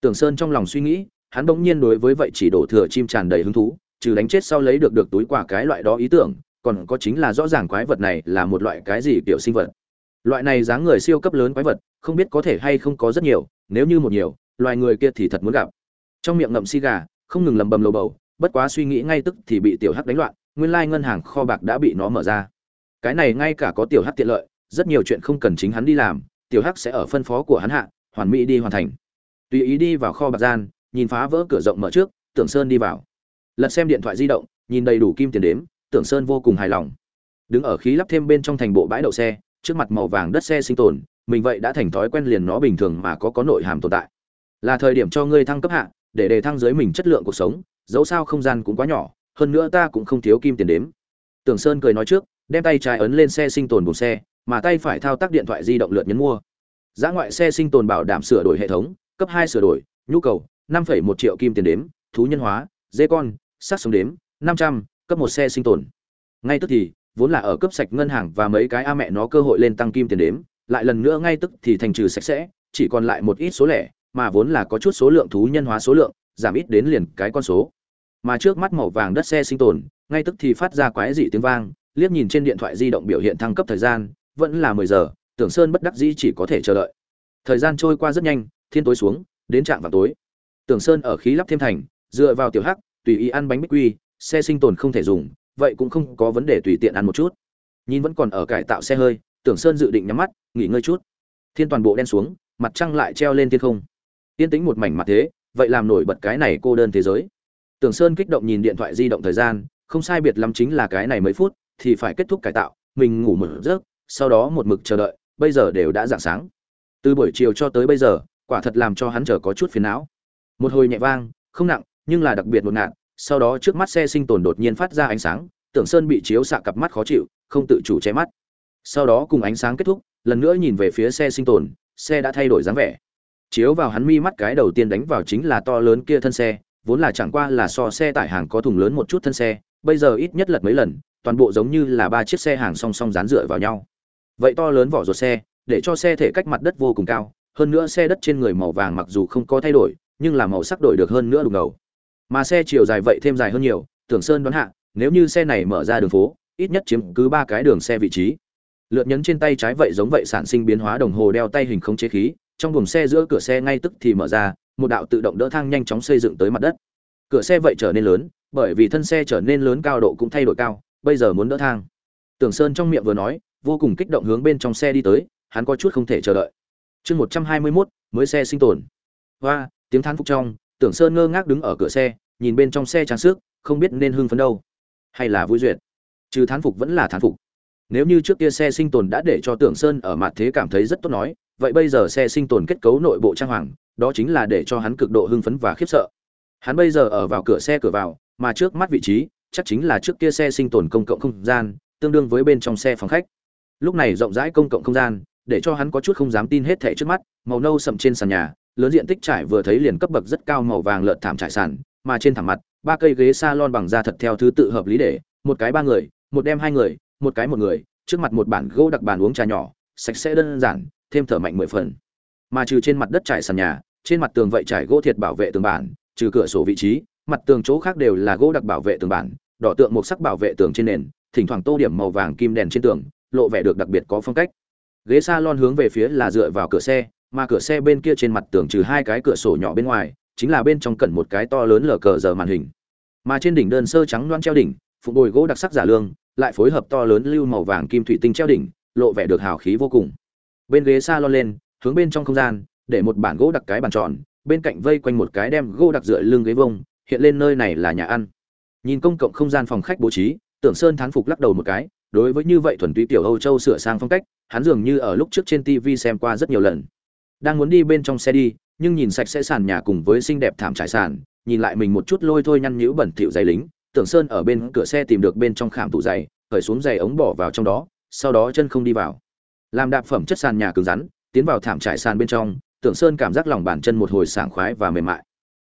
Tưởng sơn trong lòng suy nghĩ, hắn bỗng nhiên đối với vậy chỉ đổ thừa chim tràn đầy hứng thú, trừ đánh chết sau lấy được được túi quả cái loại đó ý tưởng, còn có chính là rõ ràng quái vật này là một loại cái gì kiểu sinh vật. Loại này dáng người siêu cấp lớn quái vật, không biết có thể hay không có rất nhiều, nếu như một nhiều, loài người kia thì thật muốn gặp trong miệng ngậm xi gà, không ngừng lầm bầm lầu bầu, bất quá suy nghĩ ngay tức thì bị tiểu hắc đánh loạn, nguyên lai ngân hàng kho bạc đã bị nó mở ra. Cái này ngay cả có tiểu hắc tiện lợi, rất nhiều chuyện không cần chính hắn đi làm, tiểu hắc sẽ ở phân phó của hắn hạ, hoàn mỹ đi hoàn thành. Tùy ý đi vào kho bạc gian, nhìn phá vỡ cửa rộng mở trước, tưởng sơn đi vào. Lật xem điện thoại di động, nhìn đầy đủ kim tiền đếm, tưởng sơn vô cùng hài lòng. Đứng ở khí lắp thêm bên trong thành bộ bãi đậu xe, trước mặt màu vàng đất xe sinh tồn, mình vậy đã thành thói quen liền nó bình thường mà có có nội hàm tồn tại. Là thời điểm cho ngươi thăng cấp hạ để đề thăng dưới mình chất lượng cuộc sống, dẫu sao không gian cũng quá nhỏ, hơn nữa ta cũng không thiếu kim tiền đếm. Tưởng sơn cười nói trước, đem tay trái ấn lên xe sinh tồn bùng xe, mà tay phải thao tác điện thoại di động lượt nhấn mua. Giá ngoại xe sinh tồn bảo đảm sửa đổi hệ thống, cấp hai sửa đổi, nhu cầu năm một triệu kim tiền đếm, thú nhân hóa, dê con, sát sống đếm, năm trăm, cấp một xe sinh tồn. Ngay tức thì, vốn là ở cấp sạch ngân hàng và mấy cái a mẹ nó cơ hội lên tăng kim tiền đếm, lại lần nữa ngay tức thì thành trừ sạch sẽ, chỉ còn lại một ít số lẻ mà vốn là có chút số lượng thú nhân hóa số lượng, giảm ít đến liền cái con số. Mà trước mắt màu vàng đất xe sinh tồn, ngay tức thì phát ra quái dị tiếng vang, liếc nhìn trên điện thoại di động biểu hiện thăng cấp thời gian, vẫn là mười giờ, tưởng sơn bất đắc dĩ chỉ có thể chờ đợi. Thời gian trôi qua rất nhanh, thiên tối xuống, đến trạm vào tối. Tưởng sơn ở khí lắp thêm thành, dựa vào tiểu hắc, tùy ý ăn bánh bích quy, xe sinh tồn không thể dùng, vậy cũng không có vấn đề tùy tiện ăn một chút. Nhìn vẫn còn ở cải tạo xe hơi, tưởng sơn dự định nhắm mắt, nghỉ ngơi chút. Thiên toàn bộ đen xuống, mặt trăng lại treo lên thiên không tiên tính một mảnh mặt thế, vậy làm nổi bật cái này cô đơn thế giới. Tưởng sơn kích động nhìn điện thoại di động thời gian, không sai biệt lắm chính là cái này mấy phút, thì phải kết thúc cải tạo, mình ngủ một giấc, sau đó một mực chờ đợi, bây giờ đều đã dạng sáng. Từ buổi chiều cho tới bây giờ, quả thật làm cho hắn chờ có chút phiền não. Một hồi nhẹ vang, không nặng, nhưng là đặc biệt một ngạt, sau đó trước mắt xe sinh tồn đột nhiên phát ra ánh sáng, tưởng sơn bị chiếu xạ cặp mắt khó chịu, không tự chủ che mắt. Sau đó cùng ánh sáng kết thúc, lần nữa nhìn về phía xe sinh tồn, xe đã thay đổi dáng vẻ chiếu vào hắn mi mắt cái đầu tiên đánh vào chính là to lớn kia thân xe, vốn là chẳng qua là so xe tải hàng có thùng lớn một chút thân xe, bây giờ ít nhất lật mấy lần, toàn bộ giống như là ba chiếc xe hàng song song dán dựa vào nhau. Vậy to lớn vỏ ruột xe, để cho xe thể cách mặt đất vô cùng cao, hơn nữa xe đất trên người màu vàng mặc dù không có thay đổi, nhưng là màu sắc đổi được hơn nữa đục ngầu. Mà xe chiều dài vậy thêm dài hơn nhiều, tưởng sơn đoán hạ, nếu như xe này mở ra đường phố, ít nhất chiếm cứ ba cái đường xe vị trí. Lượt nhấn trên tay trái vậy giống vậy sản sinh biến hóa đồng hồ đeo tay hình không chế khí trong buồng xe giữa cửa xe ngay tức thì mở ra, một đạo tự động đỡ thang nhanh chóng xây dựng tới mặt đất. Cửa xe vậy trở nên lớn, bởi vì thân xe trở nên lớn cao độ cũng thay đổi cao, bây giờ muốn đỡ thang. Tưởng sơn trong miệng vừa nói, vô cùng kích động hướng bên trong xe đi tới, hắn có chút không thể chờ đợi. Chương một trăm hai mươi mốt, mới xe sinh tồn. Và tiếng than phục trong, tưởng sơn ngơ ngác đứng ở cửa xe, nhìn bên trong xe trang sức, không biết nên hưng phấn đâu. Hay là vui duyệt? Trừ thán phục vẫn là thán phục. Nếu như trước kia xe sinh tồn đã để cho tưởng sơn ở mặt thế cảm thấy rất tốt nói vậy bây giờ xe sinh tồn kết cấu nội bộ trang hoàng, đó chính là để cho hắn cực độ hưng phấn và khiếp sợ. Hắn bây giờ ở vào cửa xe cửa vào, mà trước mắt vị trí, chắc chính là trước kia xe sinh tồn công cộng không gian, tương đương với bên trong xe phòng khách. Lúc này rộng rãi công cộng không gian, để cho hắn có chút không dám tin hết thảy trước mắt, màu nâu sậm trên sàn nhà, lớn diện tích trải vừa thấy liền cấp bậc rất cao màu vàng lợn thảm trải sàn, mà trên thảm mặt, ba cây ghế salon bằng da thật theo thứ tự hợp lý để, một cái ba người, một đem hai người, một cái một người, trước mặt một bản gỗ đặc bàn uống trà nhỏ, sạch sẽ đơn giản thêm thở mạnh mười phần. Mà trừ trên mặt đất trải sàn nhà, trên mặt tường vậy trải gỗ thiệt bảo vệ tường bản, trừ cửa sổ vị trí, mặt tường chỗ khác đều là gỗ đặc bảo vệ tường bản, đỏ tượng một sắc bảo vệ tường trên nền, thỉnh thoảng tô điểm màu vàng kim đèn trên tường, lộ vẻ được đặc biệt có phong cách. Ghế salon hướng về phía là dựa vào cửa xe, mà cửa xe bên kia trên mặt tường trừ hai cái cửa sổ nhỏ bên ngoài, chính là bên trong cẩn một cái to lớn lờ cờ giờ màn hình. Mà trên đỉnh đơn sơ trắng loan treo đỉnh phụ bồi gỗ đặc sắc giả lương, lại phối hợp to lớn lưu màu vàng kim thủy tinh treo đỉnh, lộ vẻ được hào khí vô cùng bên ghế salon lên, hướng bên trong không gian, để một bản gỗ đặc cái bàn tròn, bên cạnh vây quanh một cái đem gỗ đặc dựa lưng ghế vông, hiện lên nơi này là nhà ăn. Nhìn công cộng không gian phòng khách bố trí, tưởng sơn thán phục lắc đầu một cái, đối với như vậy thuần túy tiểu âu châu sửa sang phong cách, hắn dường như ở lúc trước trên tv xem qua rất nhiều lần. Đang muốn đi bên trong xe đi, nhưng nhìn sạch sẽ sàn nhà cùng với xinh đẹp thảm trải sàn, nhìn lại mình một chút lôi thôi nhăn nhữ bẩn thỉu giày lính, tưởng sơn ở bên cửa xe tìm được bên trong khảm tủ giày khởi xuống giày ống bỏ vào trong đó, sau đó chân không đi vào làm đạp phẩm chất sàn nhà cứng rắn, tiến vào thảm trải sàn bên trong, tưởng sơn cảm giác lòng bàn chân một hồi sảng khoái và mềm mại.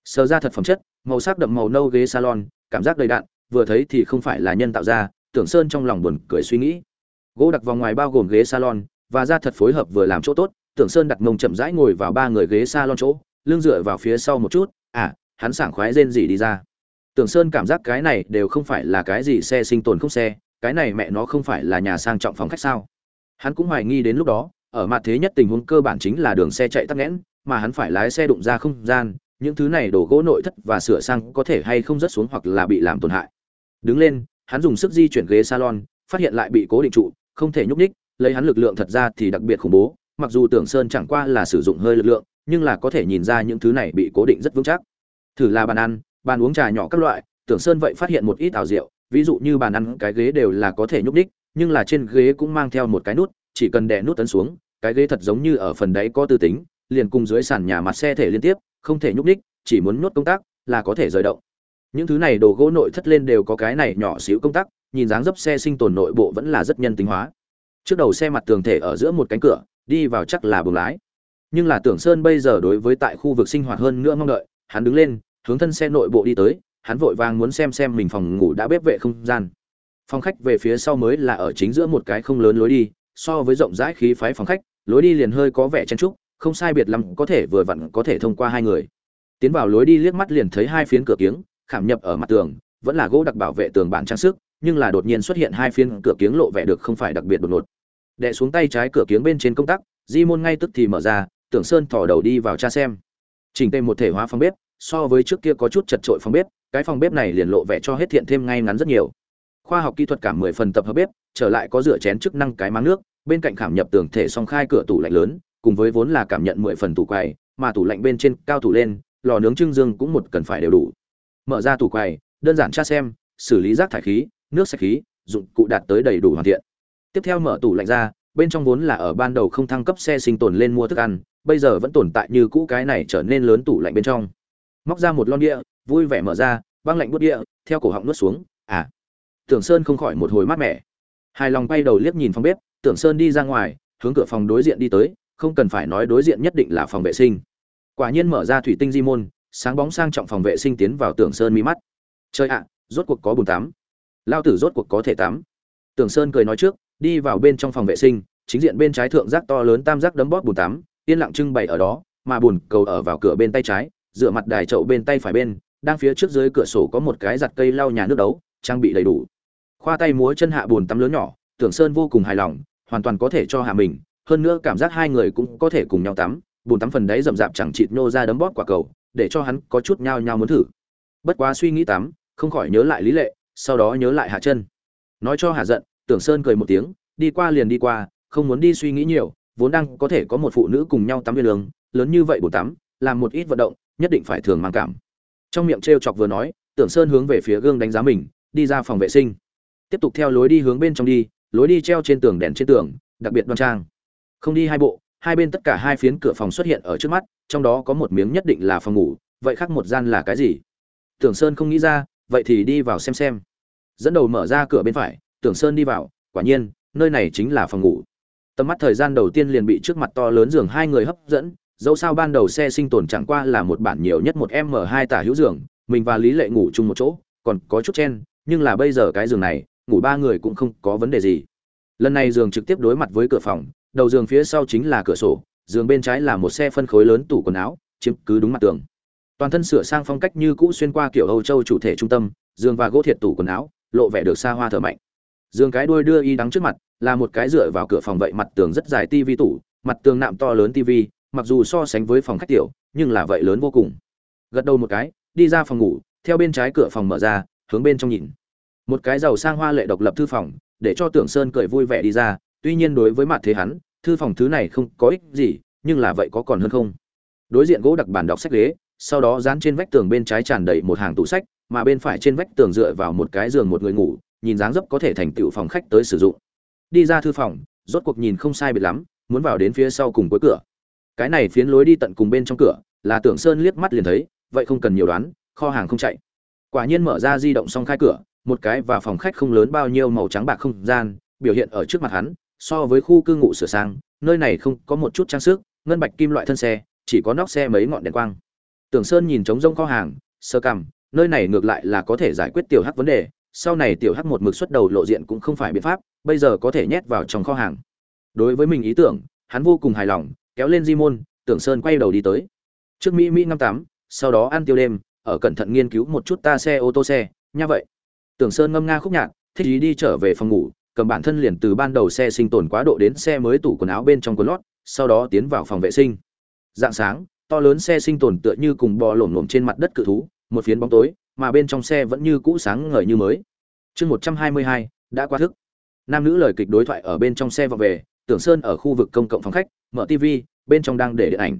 Sờ ra thật phẩm chất, màu sắc đậm màu nâu ghế salon, cảm giác đầy đạn vừa thấy thì không phải là nhân tạo ra, tưởng sơn trong lòng buồn cười suy nghĩ. Gỗ đặc vòng ngoài bao gồm ghế salon, và da thật phối hợp vừa làm chỗ tốt, tưởng sơn đặt mông chậm rãi ngồi vào ba người ghế salon chỗ, lưng dựa vào phía sau một chút à hắn sảng khoái rên gì đi ra. Tưởng sơn cảm giác cái này đều không phải là cái gì xe sinh tồn không xe, cái này mẹ nó không phải là nhà sang trọng phòng khách sao? Hắn cũng hoài nghi đến lúc đó ở mặt thế nhất tình huống cơ bản chính là đường xe chạy tắc nghẽn mà hắn phải lái xe đụng ra không gian những thứ này đổ gỗ nội thất và sửa sang có thể hay không rớt xuống hoặc là bị làm tổn hại. Đứng lên hắn dùng sức di chuyển ghế salon phát hiện lại bị cố định trụ không thể nhúc ních lấy hắn lực lượng thật ra thì đặc biệt khủng bố mặc dù tưởng sơn chẳng qua là sử dụng hơi lực lượng nhưng là có thể nhìn ra những thứ này bị cố định rất vững chắc. Thử là bàn ăn bàn uống trà nhỏ các loại tưởng sơn vậy phát hiện một ít ảo rượu, ví dụ như bàn ăn cái ghế đều là có thể nhúc ních nhưng là trên ghế cũng mang theo một cái nút, chỉ cần đè nút tấn xuống, cái ghế thật giống như ở phần đáy có tư tính, liền cùng dưới sàn nhà mặt xe thể liên tiếp, không thể nhúc nhích, chỉ muốn nhốt công tác là có thể rời động. Những thứ này đồ gỗ nội thất lên đều có cái này nhỏ xíu công tác, nhìn dáng dấp xe sinh tồn nội bộ vẫn là rất nhân tính hóa. Trước đầu xe mặt tường thể ở giữa một cánh cửa, đi vào chắc là buồng lái. Nhưng là tưởng sơn bây giờ đối với tại khu vực sinh hoạt hơn nữa mong đợi, hắn đứng lên, hướng thân xe nội bộ đi tới, hắn vội vàng muốn xem xem mình phòng ngủ đã bếp vệ không gian phòng khách về phía sau mới là ở chính giữa một cái không lớn lối đi, so với rộng rãi khí phái phòng khách, lối đi liền hơi có vẻ chen trúc không sai biệt lắm có thể vừa vặn có thể thông qua hai người. Tiến vào lối đi liếc mắt liền thấy hai phiến cửa kiếng, khảm nhập ở mặt tường, vẫn là gỗ đặc bảo vệ tường bản trang sức, nhưng là đột nhiên xuất hiện hai phiến cửa kiếng lộ vẻ được không phải đặc biệt đột ngột. Đệ xuống tay trái cửa kiếng bên trên công tắc, di môn ngay tức thì mở ra, tưởng sơn thỏ đầu đi vào cha xem. Chỉnh tề một thể hóa phòng bếp, so với trước kia có chút chật trội phòng bếp, cái phòng bếp này liền lộ vẻ cho hết thiện thêm ngay ngắn rất nhiều khoa học kỹ thuật cả mười phần tập hợp bếp, trở lại có rửa chén chức năng cái máng nước, bên cạnh khảm nhập tường thể song khai cửa tủ lạnh lớn, cùng với vốn là cảm nhận mười phần tủ quầy, mà tủ lạnh bên trên cao tủ lên, lò nướng trưng dương cũng một cần phải đều đủ. Mở ra tủ quầy, đơn giản tra xem, xử lý rác thải khí, nước sạch khí, dụng cụ đạt tới đầy đủ hoàn thiện. Tiếp theo mở tủ lạnh ra, bên trong vốn là ở ban đầu không thăng cấp xe sinh tồn lên mua thức ăn, bây giờ vẫn tồn tại như cũ cái này trở nên lớn tủ lạnh bên trong. Móc ra một lon địa vui vẻ mở ra băng lạnh bút địa theo cổ họng nuốt xuống à tưởng sơn không khỏi một hồi mát mẻ. Hài lòng bay đầu liếc nhìn phòng bếp, tưởng sơn đi ra ngoài, hướng cửa phòng đối diện đi tới, không cần phải nói đối diện nhất định là phòng vệ sinh. Quả nhiên mở ra thủy tinh di môn, sáng bóng sang trọng phòng vệ sinh tiến vào tưởng sơn mi mắt. Chơi ạ, rốt cuộc có bồn tắm. Lao tử rốt cuộc có thể tắm. Tưởng sơn cười nói trước, đi vào bên trong phòng vệ sinh, chính diện bên trái thượng giác to lớn tam giác đấm bóp bồn tắm, yên lặng trưng bày ở đó, mà bồn cầu ở vào cửa bên tay trái, dựa mặt đài chậu bên tay phải bên, đang phía trước dưới cửa sổ có một cái giặt cây lau nhà nước đấu, trang bị đầy đủ khoa tay múa chân hạ bồn tắm lớn nhỏ, tưởng sơn vô cùng hài lòng, hoàn toàn có thể cho hạ mình, hơn nữa cảm giác hai người cũng có thể cùng nhau tắm bồn tắm phần đấy rậm rạp chẳng chịt nhô ra đấm bóp quả cầu, để cho hắn có chút nhao nhao muốn thử. Bất quá suy nghĩ tắm, không khỏi nhớ lại lý lệ, sau đó nhớ lại hạ chân. Nói cho hạ giận, tưởng sơn cười một tiếng, đi qua liền đi qua, không muốn đi suy nghĩ nhiều, vốn đang có thể có một phụ nữ cùng nhau tắm viên lương lớn như vậy bồn tắm, làm một ít vận động, nhất định phải thường mang cảm. Trong miệng t chọc vừa nói, tưởng sơn hướng về phía gương đánh giá mình, đi ra phòng vệ sinh tiếp tục theo lối đi hướng bên trong đi, lối đi treo trên tường đèn trên tường, đặc biệt đoan trang. Không đi hai bộ, hai bên tất cả hai phiến cửa phòng xuất hiện ở trước mắt, trong đó có một miếng nhất định là phòng ngủ, vậy khác một gian là cái gì? Tưởng sơn không nghĩ ra, vậy thì đi vào xem xem. Dẫn đầu mở ra cửa bên phải, tưởng sơn đi vào, quả nhiên, nơi này chính là phòng ngủ. Tầm mắt thời gian đầu tiên liền bị trước mặt to lớn giường hai người hấp dẫn, dẫu sao ban đầu xe sinh tồn chẳng qua là một bản nhiều nhất một m hai tả hữu giường, mình và lý lệ ngủ chung một chỗ, còn có chút chen, nhưng là bây giờ cái giường này ngủ ba người cũng không có vấn đề gì. Lần này giường trực tiếp đối mặt với cửa phòng, đầu giường phía sau chính là cửa sổ, giường bên trái là một xe phân khối lớn tủ quần áo, chiếm cứ đúng mặt tường. Toàn thân sửa sang phong cách như cũ xuyên qua kiểu âu châu chủ thể trung tâm, giường và gỗ thiệt tủ quần áo, lộ vẻ được xa hoa thở mạnh. Giường cái đuôi đưa y đắng trước mặt, là một cái dựa vào cửa phòng vậy mặt tường rất dài tivi tủ, mặt tường nạm to lớn tivi, mặc dù so sánh với phòng khách tiểu, nhưng là vậy lớn vô cùng. Gật đầu một cái, đi ra phòng ngủ, theo bên trái cửa phòng mở ra, hướng bên trong nhìn một cái giàu sang hoa lệ độc lập thư phòng, để cho tưởng sơn cười vui vẻ đi ra, tuy nhiên đối với mặt thế hắn, thư phòng thứ này không có ích gì, nhưng là vậy có còn hơn không? Đối diện gỗ đặc bản đọc sách ghế, sau đó dán trên vách tường bên trái tràn đầy một hàng tủ sách, mà bên phải trên vách tường dựa vào một cái giường một người ngủ, nhìn dáng dấp có thể thành tựu phòng khách tới sử dụng. Đi ra thư phòng, rốt cuộc nhìn không sai biệt lắm, muốn vào đến phía sau cùng cuối cửa. Cái này phiến lối đi tận cùng bên trong cửa, là tưởng sơn liếc mắt liền thấy, vậy không cần nhiều đoán, kho hàng không chạy. Quả nhiên mở ra di động xong khai cửa một cái và phòng khách không lớn bao nhiêu màu trắng bạc không gian, biểu hiện ở trước mặt hắn, so với khu cư ngụ sửa sang, nơi này không có một chút trang sức, ngân bạch kim loại thân xe, chỉ có nóc xe mấy ngọn đèn quang. Tưởng sơn nhìn trống rông kho hàng, sơ cằm, nơi này ngược lại là có thể giải quyết tiểu hắc vấn đề, sau này tiểu hắc một mực xuất đầu lộ diện cũng không phải biện pháp, bây giờ có thể nhét vào trong kho hàng. Đối với mình ý tưởng, hắn vô cùng hài lòng, kéo lên di môn, tưởng sơn quay đầu đi tới. Trước mỹ mỹ năm tám sau đó ăn tiêu đêm, ở cẩn thận nghiên cứu một chút ta xe, ô tô xe, nha vậy tưởng sơn ngâm nga khúc nhạc, thích ý đi trở về phòng ngủ, cầm bản thân liền từ ban đầu xe sinh tồn quá độ đến xe mới tủ quần áo bên trong quần lót, sau đó tiến vào phòng vệ sinh. Dạng sáng, to lớn xe sinh tồn tựa như cùng bò lổm lổm trên mặt đất cự thú, một phiến bóng tối, mà bên trong xe vẫn như cũ sáng ngời như mới. Chương một trăm hai mươi hai, đã qua thức. Nam nữ lời kịch đối thoại ở bên trong xe vào về tưởng sơn ở khu vực công cộng phòng khách, mở tv bên trong đang để điện ảnh.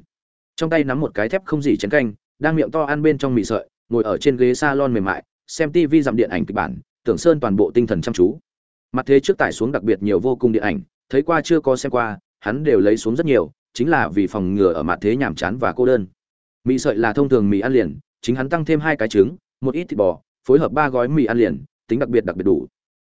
Trong tay nắm một cái thép không gì chén canh, đang miệng to ăn bên trong mì sợi, ngồi ở trên ghế salon mềm mại xem tv dặm điện ảnh kịch bản, tưởng sơn toàn bộ tinh thần chăm chú. Mặt thế trước tải xuống đặc biệt nhiều vô cùng điện ảnh, thấy qua chưa có xem qua, hắn đều lấy xuống rất nhiều, chính là vì phòng ngừa ở mặt thế nhàm chán và cô đơn. Mì sợi là thông thường mì ăn liền, chính hắn tăng thêm hai cái trứng, một ít thịt bò, phối hợp ba gói mì ăn liền, tính đặc biệt đặc biệt đủ.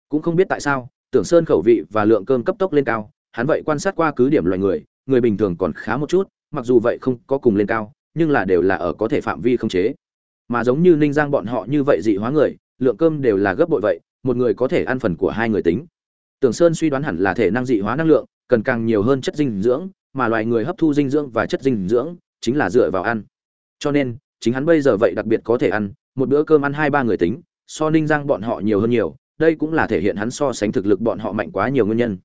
Cũng không biết tại sao, tưởng sơn khẩu vị và lượng cơm cấp tốc lên cao, hắn vậy quan sát qua cứ điểm loài người người bình thường còn khá một chút, mặc dù vậy không có cùng lên cao, nhưng là đều là ở có thể phạm vi không chế mà giống như ninh giang bọn họ như vậy dị hóa người, lượng cơm đều là gấp bội vậy, một người có thể ăn phần của hai người tính. Tưởng sơn suy đoán hẳn là thể năng dị hóa năng lượng, cần càng nhiều hơn chất dinh dưỡng, mà loài người hấp thu dinh dưỡng và chất dinh dưỡng chính là dựa vào ăn. Cho nên, chính hắn bây giờ vậy đặc biệt có thể ăn, một bữa cơm ăn hai ba người tính, so ninh giang bọn họ nhiều hơn nhiều, đây cũng là thể hiện hắn so sánh thực lực bọn họ mạnh quá nhiều nguyên nhân.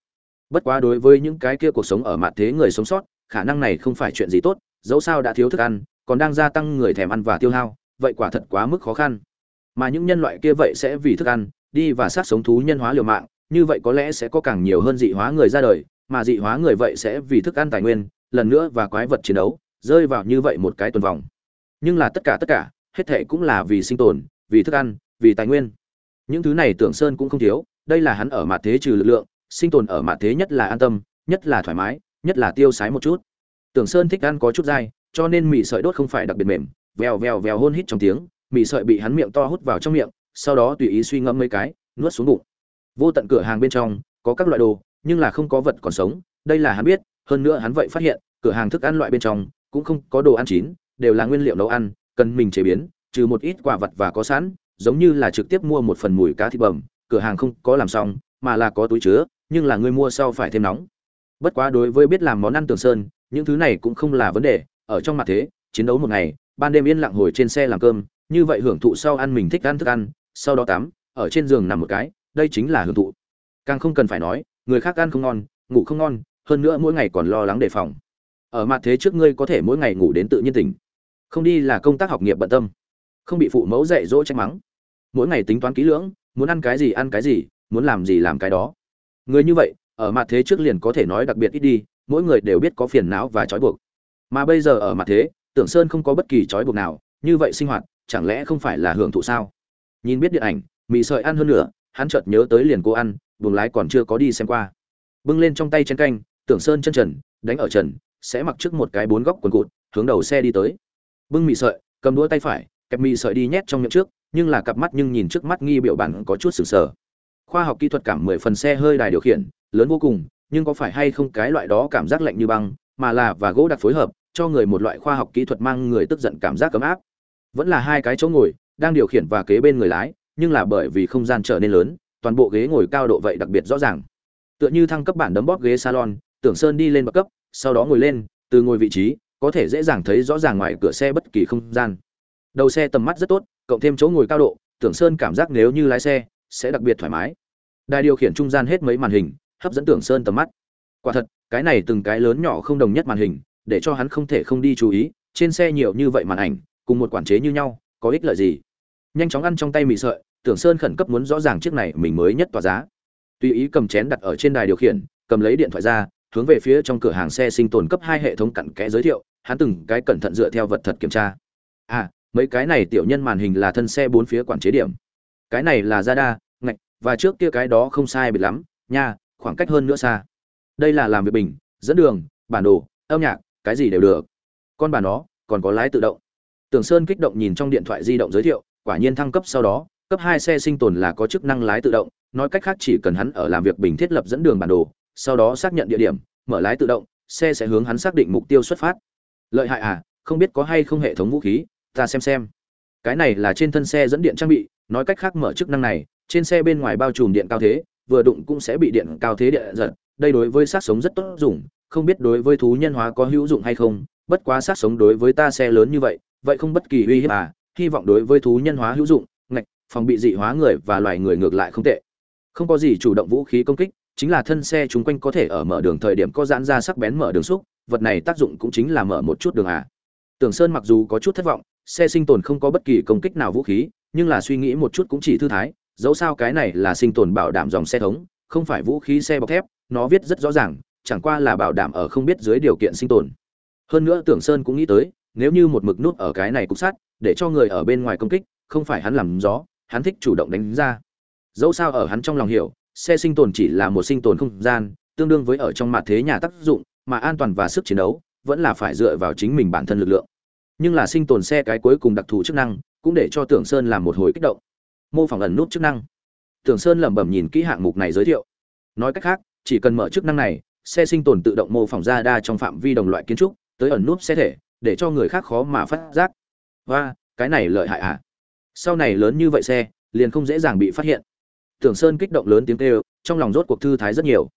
Bất quá đối với những cái kia cuộc sống ở mặt thế người sống sót, khả năng này không phải chuyện gì tốt, dẫu sao đã thiếu thức ăn, còn đang gia tăng người thèm ăn và tiêu hao vậy quả thật quá mức khó khăn. Mà những nhân loại kia vậy sẽ vì thức ăn, đi và sát sống thú nhân hóa liều mạng, như vậy có lẽ sẽ có càng nhiều hơn dị hóa người ra đời, mà dị hóa người vậy sẽ vì thức ăn tài nguyên, lần nữa và quái vật chiến đấu, rơi vào như vậy một cái tuần vòng. Nhưng là tất cả tất cả, hết thệ cũng là vì sinh tồn, vì thức ăn, vì tài nguyên. Những thứ này tưởng sơn cũng không thiếu, đây là hắn ở mặt thế trừ lực lượng, sinh tồn ở mặt thế nhất là an tâm, nhất là thoải mái, nhất là tiêu sái một chút. Tưởng sơn thích ăn có chút dai, cho nên mì sợi đốt không phải đặc biệt mềm vèo vèo vèo hôn hít trong tiếng mì sợi bị hắn miệng to hút vào trong miệng sau đó tùy ý suy ngẫm mấy cái nuốt xuống bụng. Vô tận cửa hàng bên trong có các loại đồ nhưng là không có vật còn sống đây là hắn biết hơn nữa hắn vậy phát hiện cửa hàng thức ăn loại bên trong cũng không có đồ ăn chín đều là nguyên liệu nấu ăn cần mình chế biến trừ một ít quả vật và có sẵn giống như là trực tiếp mua một phần mùi cá thịt bẩm, cửa hàng không có làm xong mà là có túi chứa nhưng là người mua sau phải thêm nóng. Bất quá đối với biết làm món ăn tường sơn những thứ này cũng không là vấn đề ở trong mặt thế chiến đấu một ngày ban đêm yên lặng hồi trên xe làm cơm, như vậy hưởng thụ sau ăn mình thích ăn thức ăn, sau đó tắm, ở trên giường nằm một cái, đây chính là hưởng thụ. Càng không cần phải nói, người khác ăn không ngon, ngủ không ngon, hơn nữa mỗi ngày còn lo lắng đề phòng. Ở mặt thế trước ngươi có thể mỗi ngày ngủ đến tự nhiên tỉnh. Không đi là công tác học nghiệp bận tâm. Không bị phụ mẫu dạy dỗ trách mắng. Mỗi ngày tính toán kỹ lưỡng, muốn ăn cái gì ăn cái gì, muốn làm gì làm cái đó. Người như vậy, ở mặt thế trước liền có thể nói đặc biệt ít đi, mỗi người đều biết có phiền não và trói buộc. Mà bây giờ ở mặt thế tưởng sơn không có bất kỳ trói buộc nào, như vậy sinh hoạt, chẳng lẽ không phải là hưởng thụ sao? Nhìn biết điện ảnh, mì sợi ăn hơn nữa hắn chợt nhớ tới liền cô ăn, buồng lái còn chưa có đi xem qua. Bưng lên trong tay chén canh, tưởng sơn chân trần, đánh ở trần, sẽ mặc trước một cái bốn góc quần cụt, hướng đầu xe đi tới. Bưng mì sợi, cầm đũa tay phải, kẹp mì sợi đi nhét trong miệng trước, nhưng là cặp mắt nhưng nhìn trước mắt nghi biểu bản có chút sừng sờ. Khoa học kỹ thuật cảm mười phần xe hơi đài điều khiển, lớn vô cùng, nhưng có phải hay không cái loại đó cảm giác lạnh như băng, mà là và gỗ đặc phối hợp cho người một loại khoa học kỹ thuật mang người tức giận cảm giác ấm áp. Vẫn là hai cái chỗ ngồi, đang điều khiển và kế bên người lái, nhưng là bởi vì không gian trở nên lớn, toàn bộ ghế ngồi cao độ vậy đặc biệt rõ ràng. Tựa như thăng cấp bản đấm bóp ghế salon, tưởng sơn đi lên bậc cấp, sau đó ngồi lên, từ ngồi vị trí, có thể dễ dàng thấy rõ ràng ngoài cửa xe bất kỳ không gian. Đầu xe tầm mắt rất tốt, cộng thêm chỗ ngồi cao độ, tưởng sơn cảm giác nếu như lái xe, sẽ đặc biệt thoải mái. Đài điều khiển trung gian hết mấy màn hình, hấp dẫn tưởng sơn tầm mắt. Quả thật, cái này từng cái lớn nhỏ không đồng nhất màn hình để cho hắn không thể không đi chú ý, trên xe nhiều như vậy màn ảnh, cùng một quản chế như nhau, có ích lợi gì? Nhanh chóng ăn trong tay mì sợi, tưởng sơn khẩn cấp muốn rõ ràng chiếc này mình mới nhất tỏa giá. Tùy ý cầm chén đặt ở trên đài điều khiển, cầm lấy điện thoại ra, hướng về phía trong cửa hàng xe sinh tồn cấp hai hệ thống cặn kẽ giới thiệu, hắn từng cái cẩn thận dựa theo vật thật kiểm tra. À mấy cái này tiểu nhân màn hình là thân xe bốn phía quản chế điểm. Cái này là ra đa ngạch, và trước kia cái đó không sai biệt lắm, nha, khoảng cách hơn nữa xa. Đây là làm việc bình, dẫn đường, bản đồ, âm nhạc cái gì đều được. Con bà nó, còn có lái tự động. Tường sơn kích động nhìn trong điện thoại di động giới thiệu, quả nhiên thăng cấp sau đó, cấp hai xe sinh tồn là có chức năng lái tự động, nói cách khác chỉ cần hắn ở làm việc bình thiết lập dẫn đường bản đồ, sau đó xác nhận địa điểm, mở lái tự động, xe sẽ hướng hắn xác định mục tiêu xuất phát. Lợi hại à không biết có hay không hệ thống vũ khí, ta xem xem. Cái này là trên thân xe dẫn điện trang bị, nói cách khác mở chức năng này, trên xe bên ngoài bao trùm điện cao thế, vừa đụng cũng sẽ bị điện cao thế điện giật, đây đối với sát sống rất tốt dùng không biết đối với thú nhân hóa có hữu dụng hay không, bất quá sát sống đối với ta xe lớn như vậy vậy không bất kỳ uy hiếp à hy vọng đối với thú nhân hóa hữu dụng, ngạch, phòng bị dị hóa người và loài người ngược lại không tệ. Không có gì chủ động vũ khí công kích, chính là thân xe chúng quanh có thể ở mở đường thời điểm có giãn ra sắc bén mở đường xúc, vật này tác dụng cũng chính là mở một chút đường à. Tưởng sơn mặc dù có chút thất vọng, xe sinh tồn không có bất kỳ công kích nào vũ khí, nhưng là suy nghĩ một chút cũng chỉ thư thái, dẫu sao cái này là sinh tồn bảo đảm dòng xe thống, không phải vũ khí xe bọc thép, nó viết rất rõ ràng chẳng qua là bảo đảm ở không biết dưới điều kiện sinh tồn. Hơn nữa tưởng sơn cũng nghĩ tới, nếu như một mực nút ở cái này cục sắt, để cho người ở bên ngoài công kích, không phải hắn làm gió, hắn thích chủ động đánh ra. Dẫu sao ở hắn trong lòng hiểu, xe sinh tồn chỉ là một sinh tồn không gian, tương đương với ở trong mặt thế nhà tác dụng, mà an toàn và sức chiến đấu vẫn là phải dựa vào chính mình bản thân lực lượng. Nhưng là sinh tồn xe cái cuối cùng đặc thù chức năng, cũng để cho tưởng sơn làm một hồi kích động. Mô phỏng ẩn nút chức năng. Tưởng sơn lẩm bẩm nhìn kỹ hạng mục này giới thiệu. Nói cách khác, chỉ cần mở chức năng này xe sinh tồn tự động mô phỏng ra đa trong phạm vi đồng loại kiến trúc, tới ẩn nút xe thể, để cho người khác khó mà phát giác. Và cái này lợi hại à? Sau này lớn như vậy xe, liền không dễ dàng bị phát hiện. Tưởng sơn kích động lớn tiếng kêu, trong lòng rốt cuộc thư thái rất nhiều.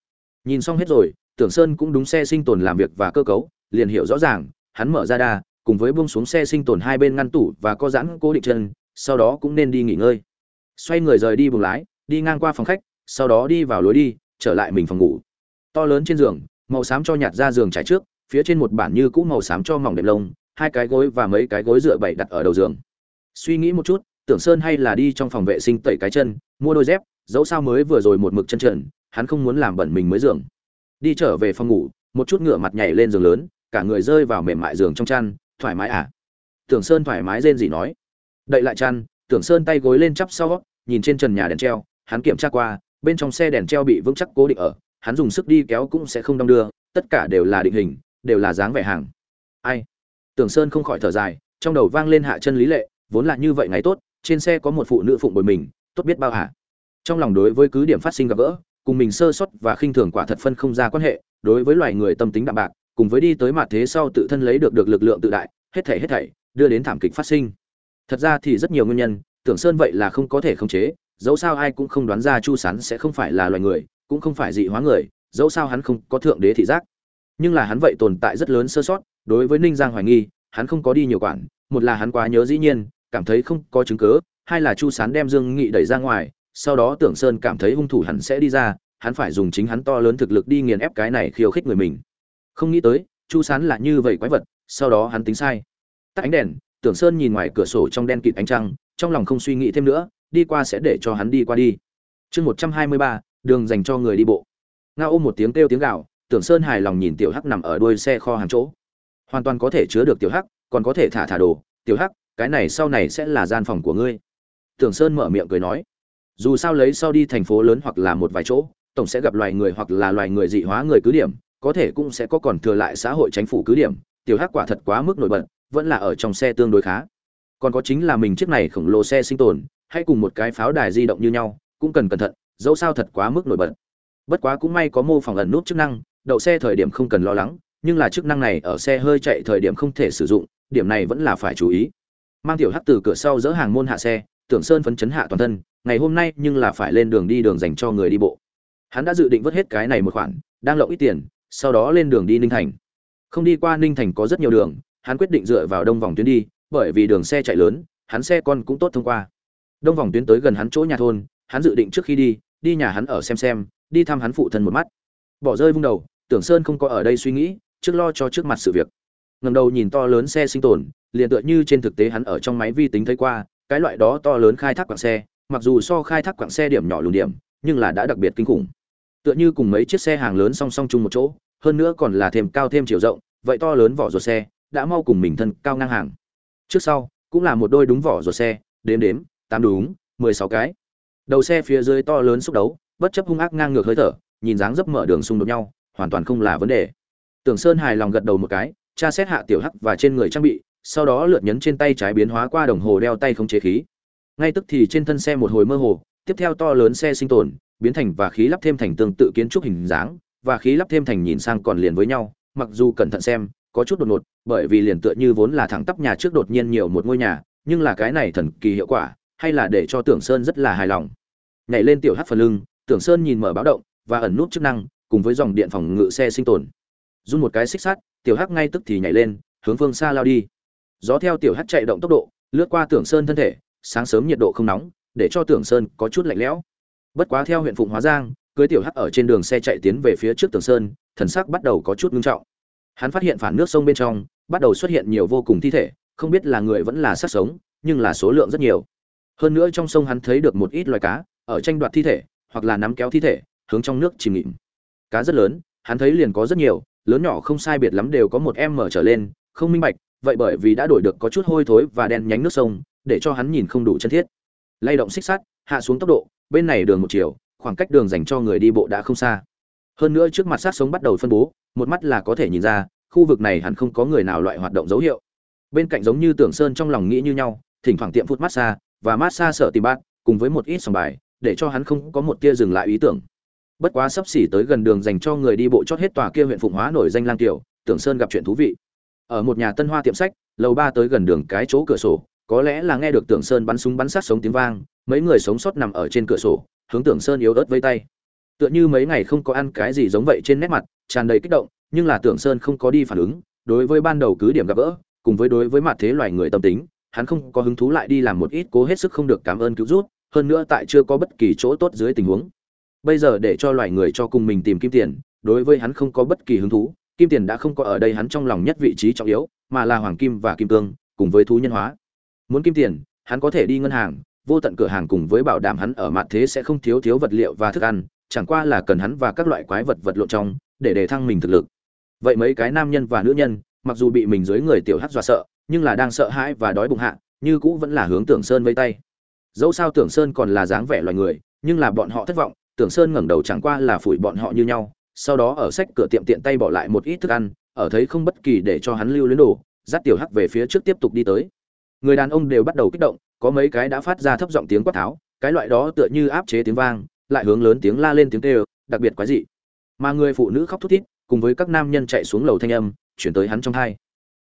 Nhìn xong hết rồi, tưởng sơn cũng đúng xe sinh tồn làm việc và cơ cấu, liền hiểu rõ ràng, hắn mở ra đa, cùng với buông xuống xe sinh tồn hai bên ngăn tủ và có giãn cố định chân, sau đó cũng nên đi nghỉ ngơi. Xoay người rời đi buồng lái, đi ngang qua phòng khách, sau đó đi vào lối đi, trở lại mình phòng ngủ to lớn trên giường, màu xám cho nhạt ra giường trải trước, phía trên một bản như cũ màu xám cho mỏng đệm lông, hai cái gối và mấy cái gối dựa bậy đặt ở đầu giường. Suy nghĩ một chút, tưởng sơn hay là đi trong phòng vệ sinh tẩy cái chân, mua đôi dép, dẫu sao mới vừa rồi một mực chân trần, hắn không muốn làm bẩn mình mới giường. Đi trở về phòng ngủ, một chút ngựa mặt nhảy lên giường lớn, cả người rơi vào mềm mại giường trong chăn, thoải mái à? Tưởng sơn thoải mái rên gì nói. Đậy lại chăn, tưởng sơn tay gối lên chắp sau, nhìn trên trần nhà đèn treo, hắn kiểm tra qua, bên trong xe đèn treo bị vững chắc cố định ở hắn dùng sức đi kéo cũng sẽ không đong đưa, tất cả đều là định hình, đều là dáng vẻ hàng. Ai? Tưởng sơn không khỏi thở dài, trong đầu vang lên hạ chân lý lệ, vốn là như vậy ngày tốt, trên xe có một phụ nữ phụng bồi mình, tốt biết bao hả? Trong lòng đối với cứ điểm phát sinh gặp gỡ, cùng mình sơ suất và khinh thường quả thật phân không ra quan hệ, đối với loài người tâm tính đạm bạc, cùng với đi tới mặt thế sau tự thân lấy được được lực lượng tự đại, hết thảy hết thảy, đưa đến thảm kịch phát sinh. Thật ra thì rất nhiều nguyên nhân, tưởng sơn vậy là không có thể khống chế, dẫu sao ai cũng không đoán ra chu sán sẽ không phải là loài người cũng không phải dị hóa người, dẫu sao hắn không có thượng đế thị giác. Nhưng là hắn vậy tồn tại rất lớn sơ sót, đối với ninh giang hoài nghi, hắn không có đi nhiều quản, một là hắn quá nhớ dĩ nhiên, cảm thấy không có chứng cứ, hai là chu sán đem dương nghị đẩy ra ngoài, sau đó tưởng sơn cảm thấy hung thủ hẳn sẽ đi ra, hắn phải dùng chính hắn to lớn thực lực đi nghiền ép cái này khiêu khích người mình. Không nghĩ tới, chu sán là như vậy quái vật, sau đó hắn tính sai. Tắt ánh đèn, tưởng sơn nhìn ngoài cửa sổ trong đen kịt ánh trăng, trong lòng không suy nghĩ thêm nữa, đi qua sẽ để cho hắn đi qua đi. Chương một trăm hai mươi ba đường dành cho người đi bộ. Ngao ôm một tiếng kêu tiếng gạo tưởng sơn hài lòng nhìn tiểu hắc nằm ở đuôi xe kho hàng chỗ. Hoàn toàn có thể chứa được tiểu hắc, còn có thể thả thả đồ. Tiểu hắc, cái này sau này sẽ là gian phòng của ngươi. Tưởng sơn mở miệng cười nói. Dù sao lấy sau đi thành phố lớn hoặc là một vài chỗ, tổng sẽ gặp loài người hoặc là loài người dị hóa người cứ điểm, có thể cũng sẽ có còn thừa lại xã hội chính phủ cứ điểm. Tiểu hắc quả thật quá mức nổi bật, vẫn là ở trong xe tương đối khá. Còn có chính là mình chiếc này khổng lồ xe sinh tồn, hay cùng một cái pháo đài di động như nhau, cũng cần cẩn thận dẫu sao thật quá mức nổi bật. Bất quá cũng may có mô phỏng ẩn nút chức năng, đậu xe thời điểm không cần lo lắng, nhưng là chức năng này ở xe hơi chạy thời điểm không thể sử dụng, điểm này vẫn là phải chú ý. Mang tiểu hắc từ cửa sau dỡ hàng môn hạ xe, tưởng sơn phấn chấn hạ toàn thân, ngày hôm nay nhưng là phải lên đường đi đường dành cho người đi bộ. Hắn đã dự định vớt hết cái này một khoản, đang lậu ít tiền, sau đó lên đường đi ninh thành. Không đi qua ninh thành có rất nhiều đường, hắn quyết định dựa vào đông vòng tuyến đi, bởi vì đường xe chạy lớn, hắn xe con cũng tốt thông qua. Đông vòng tuyến tới gần hắn chỗ nhà thôn, hắn dự định trước khi đi đi nhà hắn ở xem xem, đi thăm hắn phụ thân một mắt. Bỏ rơi vung đầu, tưởng sơn không có ở đây suy nghĩ, trước lo cho trước mặt sự việc. Ngầm đầu nhìn to lớn xe sinh tồn, liền tựa như trên thực tế hắn ở trong máy vi tính thấy qua, cái loại đó to lớn khai thác quạng xe, mặc dù so khai thác quạng xe điểm nhỏ lùn điểm, nhưng là đã đặc biệt kinh khủng. Tựa như cùng mấy chiếc xe hàng lớn song song chung một chỗ, hơn nữa còn là thêm cao thêm chiều rộng, vậy to lớn vỏ ruột xe, đã mau cùng mình thân cao ngang hàng. Trước sau, cũng là một đôi đúng vỏ ruột xe, đếm đếm, tám đúng, mười sáu cái đầu xe phía dưới to lớn xúc đấu, bất chấp hung ác ngang ngược hơi thở, nhìn dáng dấp mở đường xung đột nhau, hoàn toàn không là vấn đề. Tưởng sơn hài lòng gật đầu một cái, tra xét hạ tiểu hắc và trên người trang bị, sau đó lượt nhấn trên tay trái biến hóa qua đồng hồ đeo tay không chế khí. Ngay tức thì trên thân xe một hồi mơ hồ, tiếp theo to lớn xe sinh tồn, biến thành và khí lắp thêm thành tương tự kiến trúc hình dáng, và khí lắp thêm thành nhìn sang còn liền với nhau, mặc dù cẩn thận xem, có chút đột ngột, bởi vì liền tựa như vốn là thẳng tắp nhà trước đột nhiên nhiều một ngôi nhà, nhưng là cái này thần kỳ hiệu quả hay là để cho tưởng sơn rất là hài lòng. Nhảy lên tiểu Hắc phần lưng, tưởng sơn nhìn mở báo động và ẩn nút chức năng, cùng với dòng điện phòng ngự xe sinh tồn. Run một cái xích sắt, tiểu hắc ngay tức thì nhảy lên, hướng phương xa lao đi. Gió theo tiểu hắc chạy động tốc độ, lướt qua tưởng sơn thân thể, sáng sớm nhiệt độ không nóng, để cho tưởng sơn có chút lạnh lẽo. Bất quá theo huyện phụng hóa giang, cưới tiểu hắc ở trên đường xe chạy tiến về phía trước tưởng sơn, thần sắc bắt đầu có chút ngưng trọng. Hắn phát hiện phản nước sông bên trong, bắt đầu xuất hiện nhiều vô cùng thi thể, không biết là người vẫn là sát sống, nhưng là số lượng rất nhiều hơn nữa trong sông hắn thấy được một ít loài cá, ở tranh đoạt thi thể, hoặc là nắm kéo thi thể, hướng trong nước chìm nghịm. Cá rất lớn, hắn thấy liền có rất nhiều, lớn nhỏ không sai biệt lắm đều có một em mở trở lên, không minh bạch, vậy bởi vì đã đổi được có chút hôi thối và đen nhánh nước sông, để cho hắn nhìn không đủ chân thiết. Lay động xích sắt, hạ xuống tốc độ, bên này đường một chiều, khoảng cách đường dành cho người đi bộ đã không xa. Hơn nữa trước mặt sát sống bắt đầu phân bố, một mắt là có thể nhìn ra, khu vực này hẳn không có người nào loại hoạt động dấu hiệu. Bên cạnh giống như tưởng sơn trong lòng nghĩ như nhau, thỉnh thoảng tiệm phút massage và massage sợ tìm bạn, cùng với một ít sòng bài, để cho hắn không có một tia dừng lại ý tưởng. Bất quá sắp xỉ tới gần đường dành cho người đi bộ chót hết tòa kia huyện phụng hóa nổi danh lang tiểu, tưởng sơn gặp chuyện thú vị. Ở một nhà tân hoa tiệm sách, lầu ba tới gần đường cái chỗ cửa sổ, có lẽ là nghe được tưởng sơn bắn súng bắn sát sống tiếng vang, mấy người sống sót nằm ở trên cửa sổ, hướng tưởng sơn yếu ớt vây tay. Tựa như mấy ngày không có ăn cái gì giống vậy trên nét mặt, tràn đầy kích động, nhưng là tưởng sơn không có đi phản ứng, đối với ban đầu cứ điểm gặp gỡ, cùng với đối với mặt thế loài người tâm tính hắn không có hứng thú lại đi làm một ít cố hết sức không được cảm ơn cứu rút hơn nữa tại chưa có bất kỳ chỗ tốt dưới tình huống. Bây giờ để cho loài người cho cùng mình tìm kim tiền, đối với hắn không có bất kỳ hứng thú, kim tiền đã không có ở đây hắn trong lòng nhất vị trí trọng yếu, mà là hoàng kim và kim cương, cùng với thú nhân hóa. Muốn kim tiền, hắn có thể đi ngân hàng, vô tận cửa hàng cùng với bảo đảm hắn ở mặt thế sẽ không thiếu thiếu vật liệu và thức ăn, chẳng qua là cần hắn và các loại quái vật vật lộn trong, để đề thăng mình thực lực. Vậy mấy cái nam nhân và nữ nhân, mặc dù bị mình dưới người tiểu hát dọa sợ nhưng là đang sợ hãi và đói bụng hạ, như cũ vẫn là hướng tưởng sơn vây tay. Dẫu sao tưởng sơn còn là dáng vẻ loài người, nhưng là bọn họ thất vọng, tưởng sơn ngẩng đầu chẳng qua là phủi bọn họ như nhau, sau đó ở sách cửa tiệm tiện tay bỏ lại một ít thức ăn, ở thấy không bất kỳ để cho hắn lưu luyến đồ, dắt tiểu hắc về phía trước tiếp tục đi tới. Người đàn ông đều bắt đầu kích động, có mấy cái đã phát ra thấp giọng tiếng quát tháo, cái loại đó tựa như áp chế tiếng vang, lại hướng lớn tiếng la lên tiếng kêu, đặc biệt quái dị. Mà người phụ nữ khóc thút thít, cùng với các nam nhân chạy xuống lầu thanh âm, chuyển tới hắn trong thai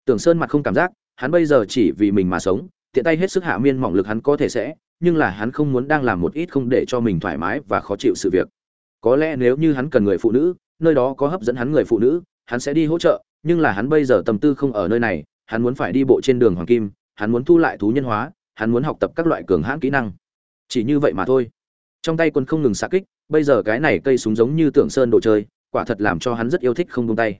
tưởng sơn mặt không cảm giác hắn bây giờ chỉ vì mình mà sống, tiện tay hết sức hạ miên mỏng lực hắn có thể sẽ, nhưng là hắn không muốn đang làm một ít không để cho mình thoải mái và khó chịu sự việc. Có lẽ nếu như hắn cần người phụ nữ, nơi đó có hấp dẫn hắn người phụ nữ, hắn sẽ đi hỗ trợ, nhưng là hắn bây giờ tâm tư không ở nơi này, hắn muốn phải đi bộ trên đường hoàng kim, hắn muốn thu lại thú nhân hóa, hắn muốn học tập các loại cường hãn kỹ năng. Chỉ như vậy mà thôi. Trong tay quân không ngừng xạ kích, bây giờ cái này cây súng giống như tưởng sơn đồ chơi, quả thật làm cho hắn rất yêu thích không buông tay.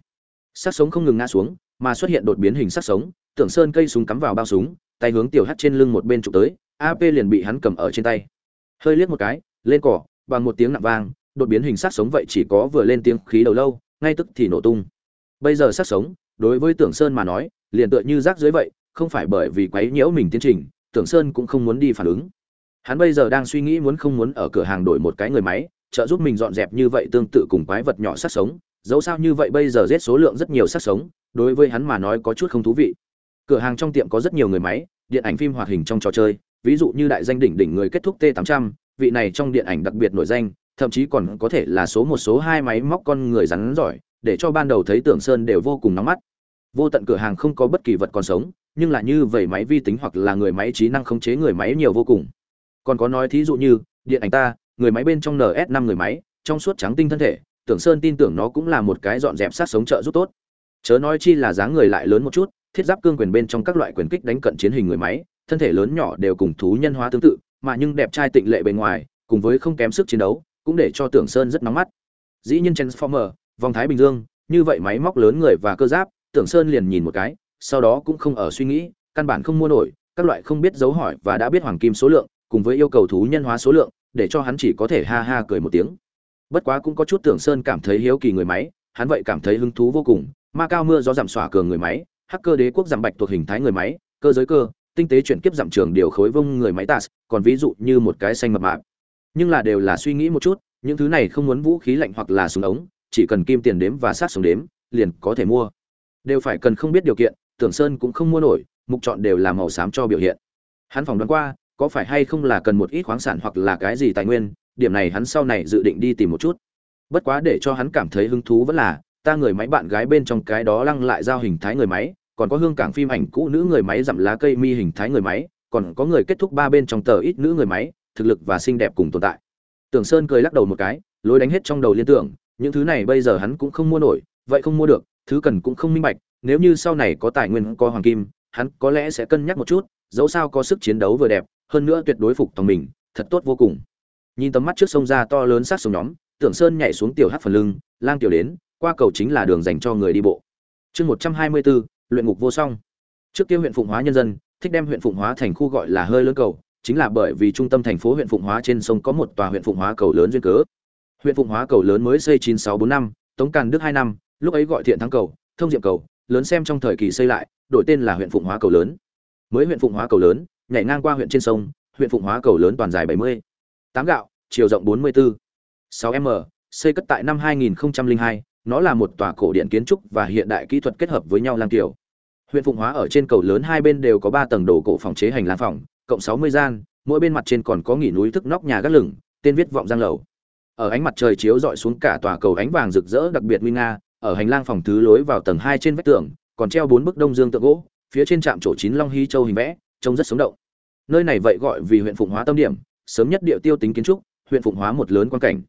Sát sống không ngừng ngã xuống, mà xuất hiện đột biến hình sát sống tưởng sơn cây súng cắm vào bao súng, tay hướng tiểu hắt trên lưng một bên chụp tới ap liền bị hắn cầm ở trên tay. Hơi liếc một cái, lên cỏ, bằng một tiếng nặng vang, đột biến hình sát sống vậy chỉ có vừa lên tiếng khí đầu lâu, ngay tức thì nổ tung. Bây giờ sát sống, đối với tưởng sơn mà nói, liền tựa như rác dưới vậy, không phải bởi vì quấy nhiễu mình tiến trình, tưởng sơn cũng không muốn đi phản ứng. Hắn bây giờ đang suy nghĩ muốn không muốn ở cửa hàng đổi một cái người máy, trợ giúp mình dọn dẹp như vậy tương tự cùng quái vật nhỏ sát sống, dẫu sao như vậy bây giờ giết số lượng rất nhiều sát sống, đối với hắn mà nói có chút không thú vị cửa hàng trong tiệm có rất nhiều người máy, điện ảnh phim hoạt hình trong trò chơi, ví dụ như đại danh đỉnh đỉnh người kết thúc t 800 vị này trong điện ảnh đặc biệt nổi danh, thậm chí còn có thể là số một, số hai máy móc con người rắn giỏi, để cho ban đầu thấy tưởng sơn đều vô cùng nóng mắt. Vô tận cửa hàng không có bất kỳ vật còn sống, nhưng là như vậy máy vi tính hoặc là người máy trí năng khống chế người máy nhiều vô cùng. Còn có nói thí dụ như, điện ảnh ta, người máy bên trong ns 5 người máy, trong suốt trắng tinh thân thể, tưởng sơn tin tưởng nó cũng là một cái dọn dẹp sát sống trợ giúp tốt. Chớ nói chi là dáng người lại lớn một chút thiết giáp cương quyền bên trong các loại quyền kích đánh cận chiến hình người máy, thân thể lớn nhỏ đều cùng thú nhân hóa tương tự, mà nhưng đẹp trai tịnh lệ bề ngoài, cùng với không kém sức chiến đấu, cũng để cho tưởng sơn rất nóng mắt. Dĩ nhiên transformer, vòng thái bình dương, như vậy máy móc lớn người và cơ giáp, tưởng sơn liền nhìn một cái, sau đó cũng không ở suy nghĩ, căn bản không mua nổi, các loại không biết dấu hỏi và đã biết hoàng kim số lượng, cùng với yêu cầu thú nhân hóa số lượng, để cho hắn chỉ có thể ha ha cười một tiếng. Bất quá cũng có chút tưởng sơn cảm thấy hiếu kỳ người máy, hắn vậy cảm thấy hứng thú vô cùng, ma cao mưa do giảm xỏa cường người máy hacker đế quốc giảm bạch thuộc hình thái người máy, cơ giới cơ, tinh tế chuyển kiếp giảm trường điều khối vông người máy tas còn ví dụ như một cái xanh mập mạp. Nhưng là đều là suy nghĩ một chút, những thứ này không muốn vũ khí lạnh hoặc là súng ống, chỉ cần kim tiền đếm và sát súng đếm, liền có thể mua. Đều phải cần không biết điều kiện, tưởng sơn cũng không mua nổi, mục chọn đều là màu xám cho biểu hiện. Hắn phỏng đoán qua, có phải hay không là cần một ít khoáng sản hoặc là cái gì tài nguyên, điểm này hắn sau này dự định đi tìm một chút. Bất quá để cho hắn cảm thấy hứng thú vẫn là, ta người máy bạn gái bên trong cái đó lăng lại giao hình thái người máy còn có hương cảng phim ảnh cũ nữ người máy dặm lá cây mi hình thái người máy, còn có người kết thúc ba bên trong tờ ít nữ người máy, thực lực và xinh đẹp cùng tồn tại. Tưởng sơn cười lắc đầu một cái, lối đánh hết trong đầu liên tưởng, những thứ này bây giờ hắn cũng không mua nổi, vậy không mua được, thứ cần cũng không minh bạch, nếu như sau này có tài nguyên, có hoàng kim, hắn có lẽ sẽ cân nhắc một chút, dẫu sao có sức chiến đấu vừa đẹp, hơn nữa tuyệt đối phục tòng mình, thật tốt vô cùng. Nhìn tấm mắt trước sông ra to lớn sát sông nhóm, tưởng sơn nhảy xuống tiểu hát phần lưng, lang tiểu đến, qua cầu chính là đường dành cho người đi bộ. Chương một trăm hai mươi bốn luyện ngục vô song. Trước kia huyện phụng hóa nhân dân, thích đem huyện phụng hóa thành khu gọi là hơi lớn cầu, chính là bởi vì trung tâm thành phố huyện phụng hóa trên sông có một tòa huyện phụng hóa cầu lớn duyên cớ. Huyện phụng hóa cầu lớn mới xây chín sáu bốn năm, tống càn đức hai năm, lúc ấy gọi thiện thắng cầu, thông diệm cầu, lớn xem trong thời kỳ xây lại, đổi tên là huyện phụng hóa cầu lớn. Mới huyện phụng hóa cầu lớn, nhảy ngang qua huyện trên sông, huyện phụng hóa cầu lớn toàn dài bảy mươi, tám gạo, chiều rộng bốn mươi bốn sáu m, xây cất tại năm hai nghìn hai, nó là một tòa cổ điện kiến trúc và hiện đại kỹ thuật kết hợp với nhau lang tiểu huyện phụng hóa ở trên cầu lớn hai bên đều có ba tầng đồ cổ phòng chế hành lang phòng, cộng sáu mươi gian, mỗi bên mặt trên còn có nghỉ núi thức nóc nhà gác lửng, tên viết vọng giang lầu. Ở ánh mặt trời chiếu rọi xuống cả tòa cầu ánh vàng rực rỡ đặc biệt nguy nga, ở hành lang phòng thứ lối vào tầng hai trên vách tường, còn treo bốn bức đông dương tượng gỗ, phía trên trạm chỗ chín long hy châu hình vẽ, trông rất sống động. Nơi này vậy gọi vì huyện phụng hóa tâm điểm, sớm nhất địa tiêu tính kiến trúc, huyện phụng hóa một lớn quan cảnh.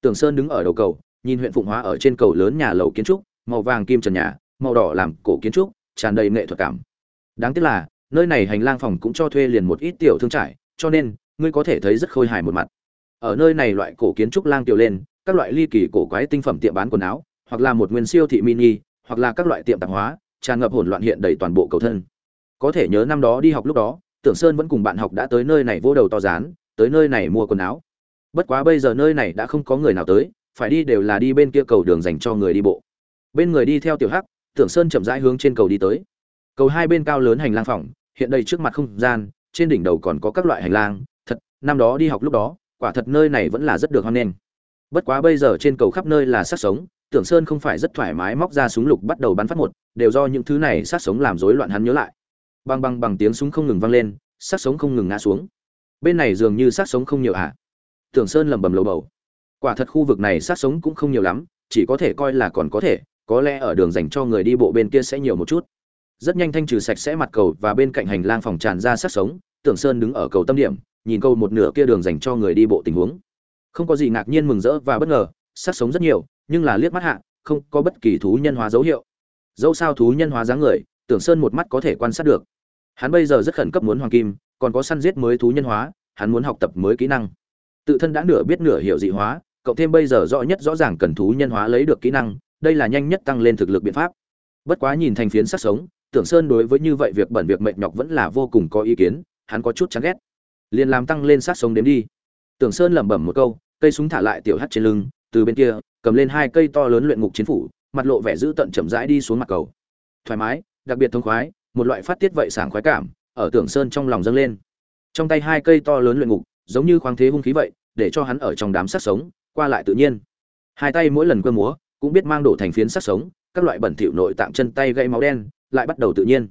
Tường sơn đứng ở đầu cầu, nhìn huyện phụng hóa ở trên cầu lớn nhà lầu kiến trúc, màu vàng kim trần nhà, màu đỏ làm cổ kiến trúc tràn đầy nghệ thuật cảm. Đáng tiếc là, nơi này hành lang phòng cũng cho thuê liền một ít tiểu thương trải cho nên, ngươi có thể thấy rất khôi hài một mặt. Ở nơi này loại cổ kiến trúc lang tiểu lên, các loại ly kỳ cổ quái tinh phẩm tiệm bán quần áo, hoặc là một nguyên siêu thị mini, hoặc là các loại tiệm tạp hóa, tràn ngập hỗn loạn hiện đầy toàn bộ cầu thân. Có thể nhớ năm đó đi học lúc đó, tưởng sơn vẫn cùng bạn học đã tới nơi này vô đầu to rán tới nơi này mua quần áo. Bất quá bây giờ nơi này đã không có người nào tới, phải đi đều là đi bên kia cầu đường dành cho người đi bộ. Bên người đi theo tiểu hắc tưởng sơn chậm rãi hướng trên cầu đi tới. Cầu hai bên cao lớn hành lang phòng, hiện đây trước mặt không gian, trên đỉnh đầu còn có các loại hành lang. Thật, năm đó đi học lúc đó, quả thật nơi này vẫn là rất được hoan nghênh. Bất quá bây giờ trên cầu khắp nơi là sát sống, tưởng sơn không phải rất thoải mái móc ra súng lục bắt đầu bắn phát một, đều do những thứ này sát sống làm rối loạn hắn nhớ lại. Bang bang bằng tiếng súng không ngừng vang lên sát sống không ngừng ngã xuống. Bên này dường như sát sống không nhiều ạ. À. tưởng sơn lẩm bẩm lầu bầu. Quả thật khu vực này sát sống cũng không nhiều lắm, chỉ có thể coi là còn có thể có lẽ ở đường dành cho người đi bộ bên kia sẽ nhiều một chút. Rất nhanh thanh trừ sạch sẽ mặt cầu và bên cạnh hành lang phòng tràn ra sát sống, tưởng sơn đứng ở cầu tâm điểm, nhìn câu một nửa kia đường dành cho người đi bộ tình huống. Không có gì ngạc nhiên mừng rỡ và bất ngờ, sát sống rất nhiều, nhưng là liếc mắt hạ, không có bất kỳ thú nhân hóa dấu hiệu. Dẫu sao thú nhân hóa dáng người, tưởng sơn một mắt có thể quan sát được. Hắn bây giờ rất khẩn cấp muốn hoàng kim, còn có săn giết mới thú nhân hóa, hắn muốn học tập mới kỹ năng. Tự thân đã nửa biết nửa hiểu dị hóa cộng thêm bây giờ rõ nhất rõ ràng cần thú nhân hóa lấy được kỹ năng đây là nhanh nhất tăng lên thực lực biện pháp. Bất quá nhìn thành phiến sát sống, tưởng sơn đối với như vậy việc bẩn việc mệt nhọc vẫn là vô cùng có ý kiến, hắn có chút chán ghét. Liền làm tăng lên sát sống đến đi. Tưởng sơn lẩm bẩm một câu, cây súng thả lại tiểu hắt trên lưng, từ bên kia, cầm lên hai cây to lớn luyện ngục chiến phủ, mặt lộ vẻ giữ tận chậm rãi đi xuống mặt cầu. Thoải mái, đặc biệt thông khoái, một loại phát tiết vậy sảng khoái cảm, ở tưởng sơn trong lòng dâng lên. Trong tay hai cây to lớn luyện ngục, giống như khoáng thế hung khí vậy, để cho hắn ở trong đám sát sống, qua lại tự nhiên. Hai tay mỗi lần cơ múa cũng biết mang đổ thành phiến sát sống, các loại bẩn thỉu nội tạng chân tay gây máu đen, lại bắt đầu tự nhiên.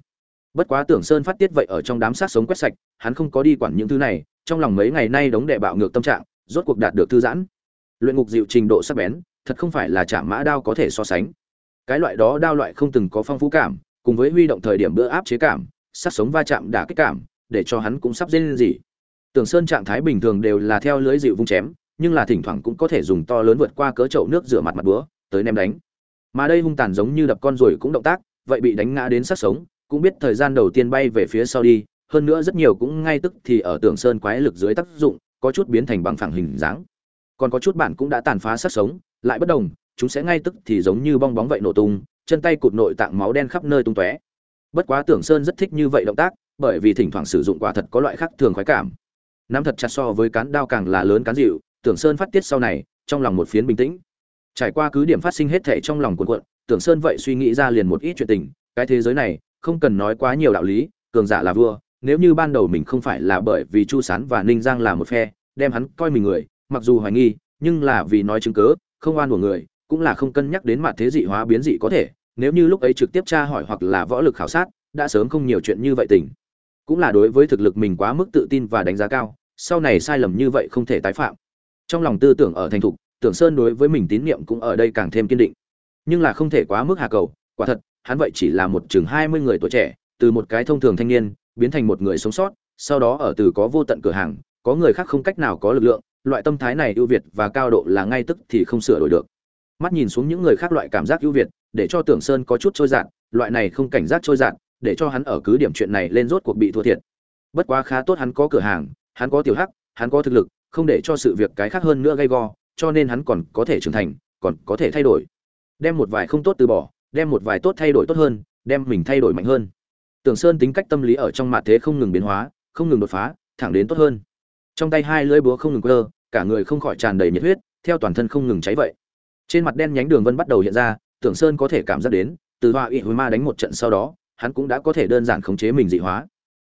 Bất quá tưởng sơn phát tiết vậy ở trong đám sát sống quét sạch, hắn không có đi quản những thứ này, trong lòng mấy ngày nay đống đệ bạo ngược tâm trạng, rốt cuộc đạt được thư giãn. Luyện ngục dịu trình độ sắc bén, thật không phải là chạm mã đao có thể so sánh. Cái loại đó đao loại không từng có phong phú cảm, cùng với huy động thời điểm bữa áp chế cảm, sát sống va chạm đả kích cảm, để cho hắn cũng sắp dên gì tưởng sơn trạng thái bình thường đều là theo lưới dịu vung chém, nhưng là thỉnh thoảng cũng có thể dùng to lớn vượt qua cỡ chậu nước rửa mặt mặt búa tới ném đánh. Mà đây hung tàn giống như đập con rồi cũng động tác, vậy bị đánh ngã đến sát sống, cũng biết thời gian đầu tiên bay về phía sau đi, hơn nữa rất nhiều cũng ngay tức thì ở tường sơn quái lực dưới tác dụng, có chút biến thành bằng phẳng hình dáng. Còn có chút bạn cũng đã tàn phá sát sống, lại bất đồng, chúng sẽ ngay tức thì giống như bong bóng vậy nổ tung, chân tay cụt nội tạng máu đen khắp nơi tung tóe. Bất quá tưởng sơn rất thích như vậy động tác, bởi vì thỉnh thoảng sử dụng quả thật có loại khác thường khoái cảm. Nắm thật chặt so với cán đao càng là lớn cán dịu tưởng sơn phát tiết sau này, trong lòng một phiến bình tĩnh trải qua cứ điểm phát sinh hết thể trong lòng cuộn cuộn, tưởng sơn vậy suy nghĩ ra liền một ít chuyện tình, cái thế giới này, không cần nói quá nhiều đạo lý, cường giả là vua, nếu như ban đầu mình không phải là bởi vì chu sán và ninh giang là một phe, đem hắn coi mình người, mặc dù hoài nghi, nhưng là vì nói chứng cớ không oan của người, cũng là không cân nhắc đến mặt thế dị hóa biến dị có thể, nếu như lúc ấy trực tiếp tra hỏi hoặc là võ lực khảo sát, đã sớm không nhiều chuyện như vậy tình. Cũng là đối với thực lực mình quá mức tự tin và đánh giá cao, sau này sai lầm như vậy không thể tái phạm. Trong lòng tư tưởng ở thành thục tưởng sơn đối với mình tín nhiệm cũng ở đây càng thêm kiên định. Nhưng là không thể quá mức hà cầu, quả thật, hắn vậy chỉ là một chừng hai mươi người tuổi trẻ, từ một cái thông thường thanh niên, biến thành một người sống sót, sau đó ở từ có vô tận cửa hàng, có người khác không cách nào có lực lượng, loại tâm thái này ưu việt và cao độ là ngay tức thì không sửa đổi được. Mắt nhìn xuống những người khác loại cảm giác ưu việt, để cho tưởng sơn có chút trôi dạt, loại này không cảnh giác trôi dạt, để cho hắn ở cứ điểm chuyện này lên rốt cuộc bị thua thiệt. Bất quá khá tốt hắn có cửa hàng, hắn có tiểu hắc, hắn có thực lực, không để cho sự việc cái khác hơn nữa gây go cho nên hắn còn có thể trưởng thành, còn có thể thay đổi. Đem một vài không tốt từ bỏ, đem một vài tốt thay đổi tốt hơn, đem mình thay đổi mạnh hơn. Tưởng sơn tính cách tâm lý ở trong mặt thế không ngừng biến hóa, không ngừng đột phá, thẳng đến tốt hơn. Trong tay hai lưỡi búa không ngừng quơ, cả người không khỏi tràn đầy nhiệt huyết, theo toàn thân không ngừng cháy vậy. Trên mặt đen nhánh đường vân bắt đầu hiện ra, tưởng sơn có thể cảm giác đến, từ hoa ị hồi ma đánh một trận sau đó, hắn cũng đã có thể đơn giản khống chế mình dị hóa.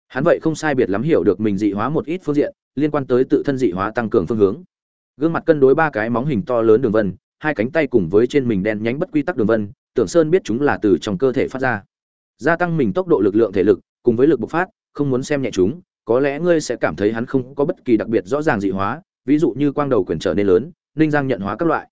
Hắn vậy không sai biệt lắm hiểu được mình dị hóa một ít phương diện, liên quan tới tự thân dị hóa tăng cường phương hướng gương mặt cân đối ba cái móng hình to lớn đường vân, hai cánh tay cùng với trên mình đen nhánh bất quy tắc đường vân, tưởng sơn biết chúng là từ trong cơ thể phát ra. Gia tăng mình tốc độ lực lượng thể lực, cùng với lực bộc phát, không muốn xem nhẹ chúng, có lẽ ngươi sẽ cảm thấy hắn không có bất kỳ đặc biệt rõ ràng dị hóa, ví dụ như quang đầu quyền trở nên lớn, ninh giang nhận hóa các loại.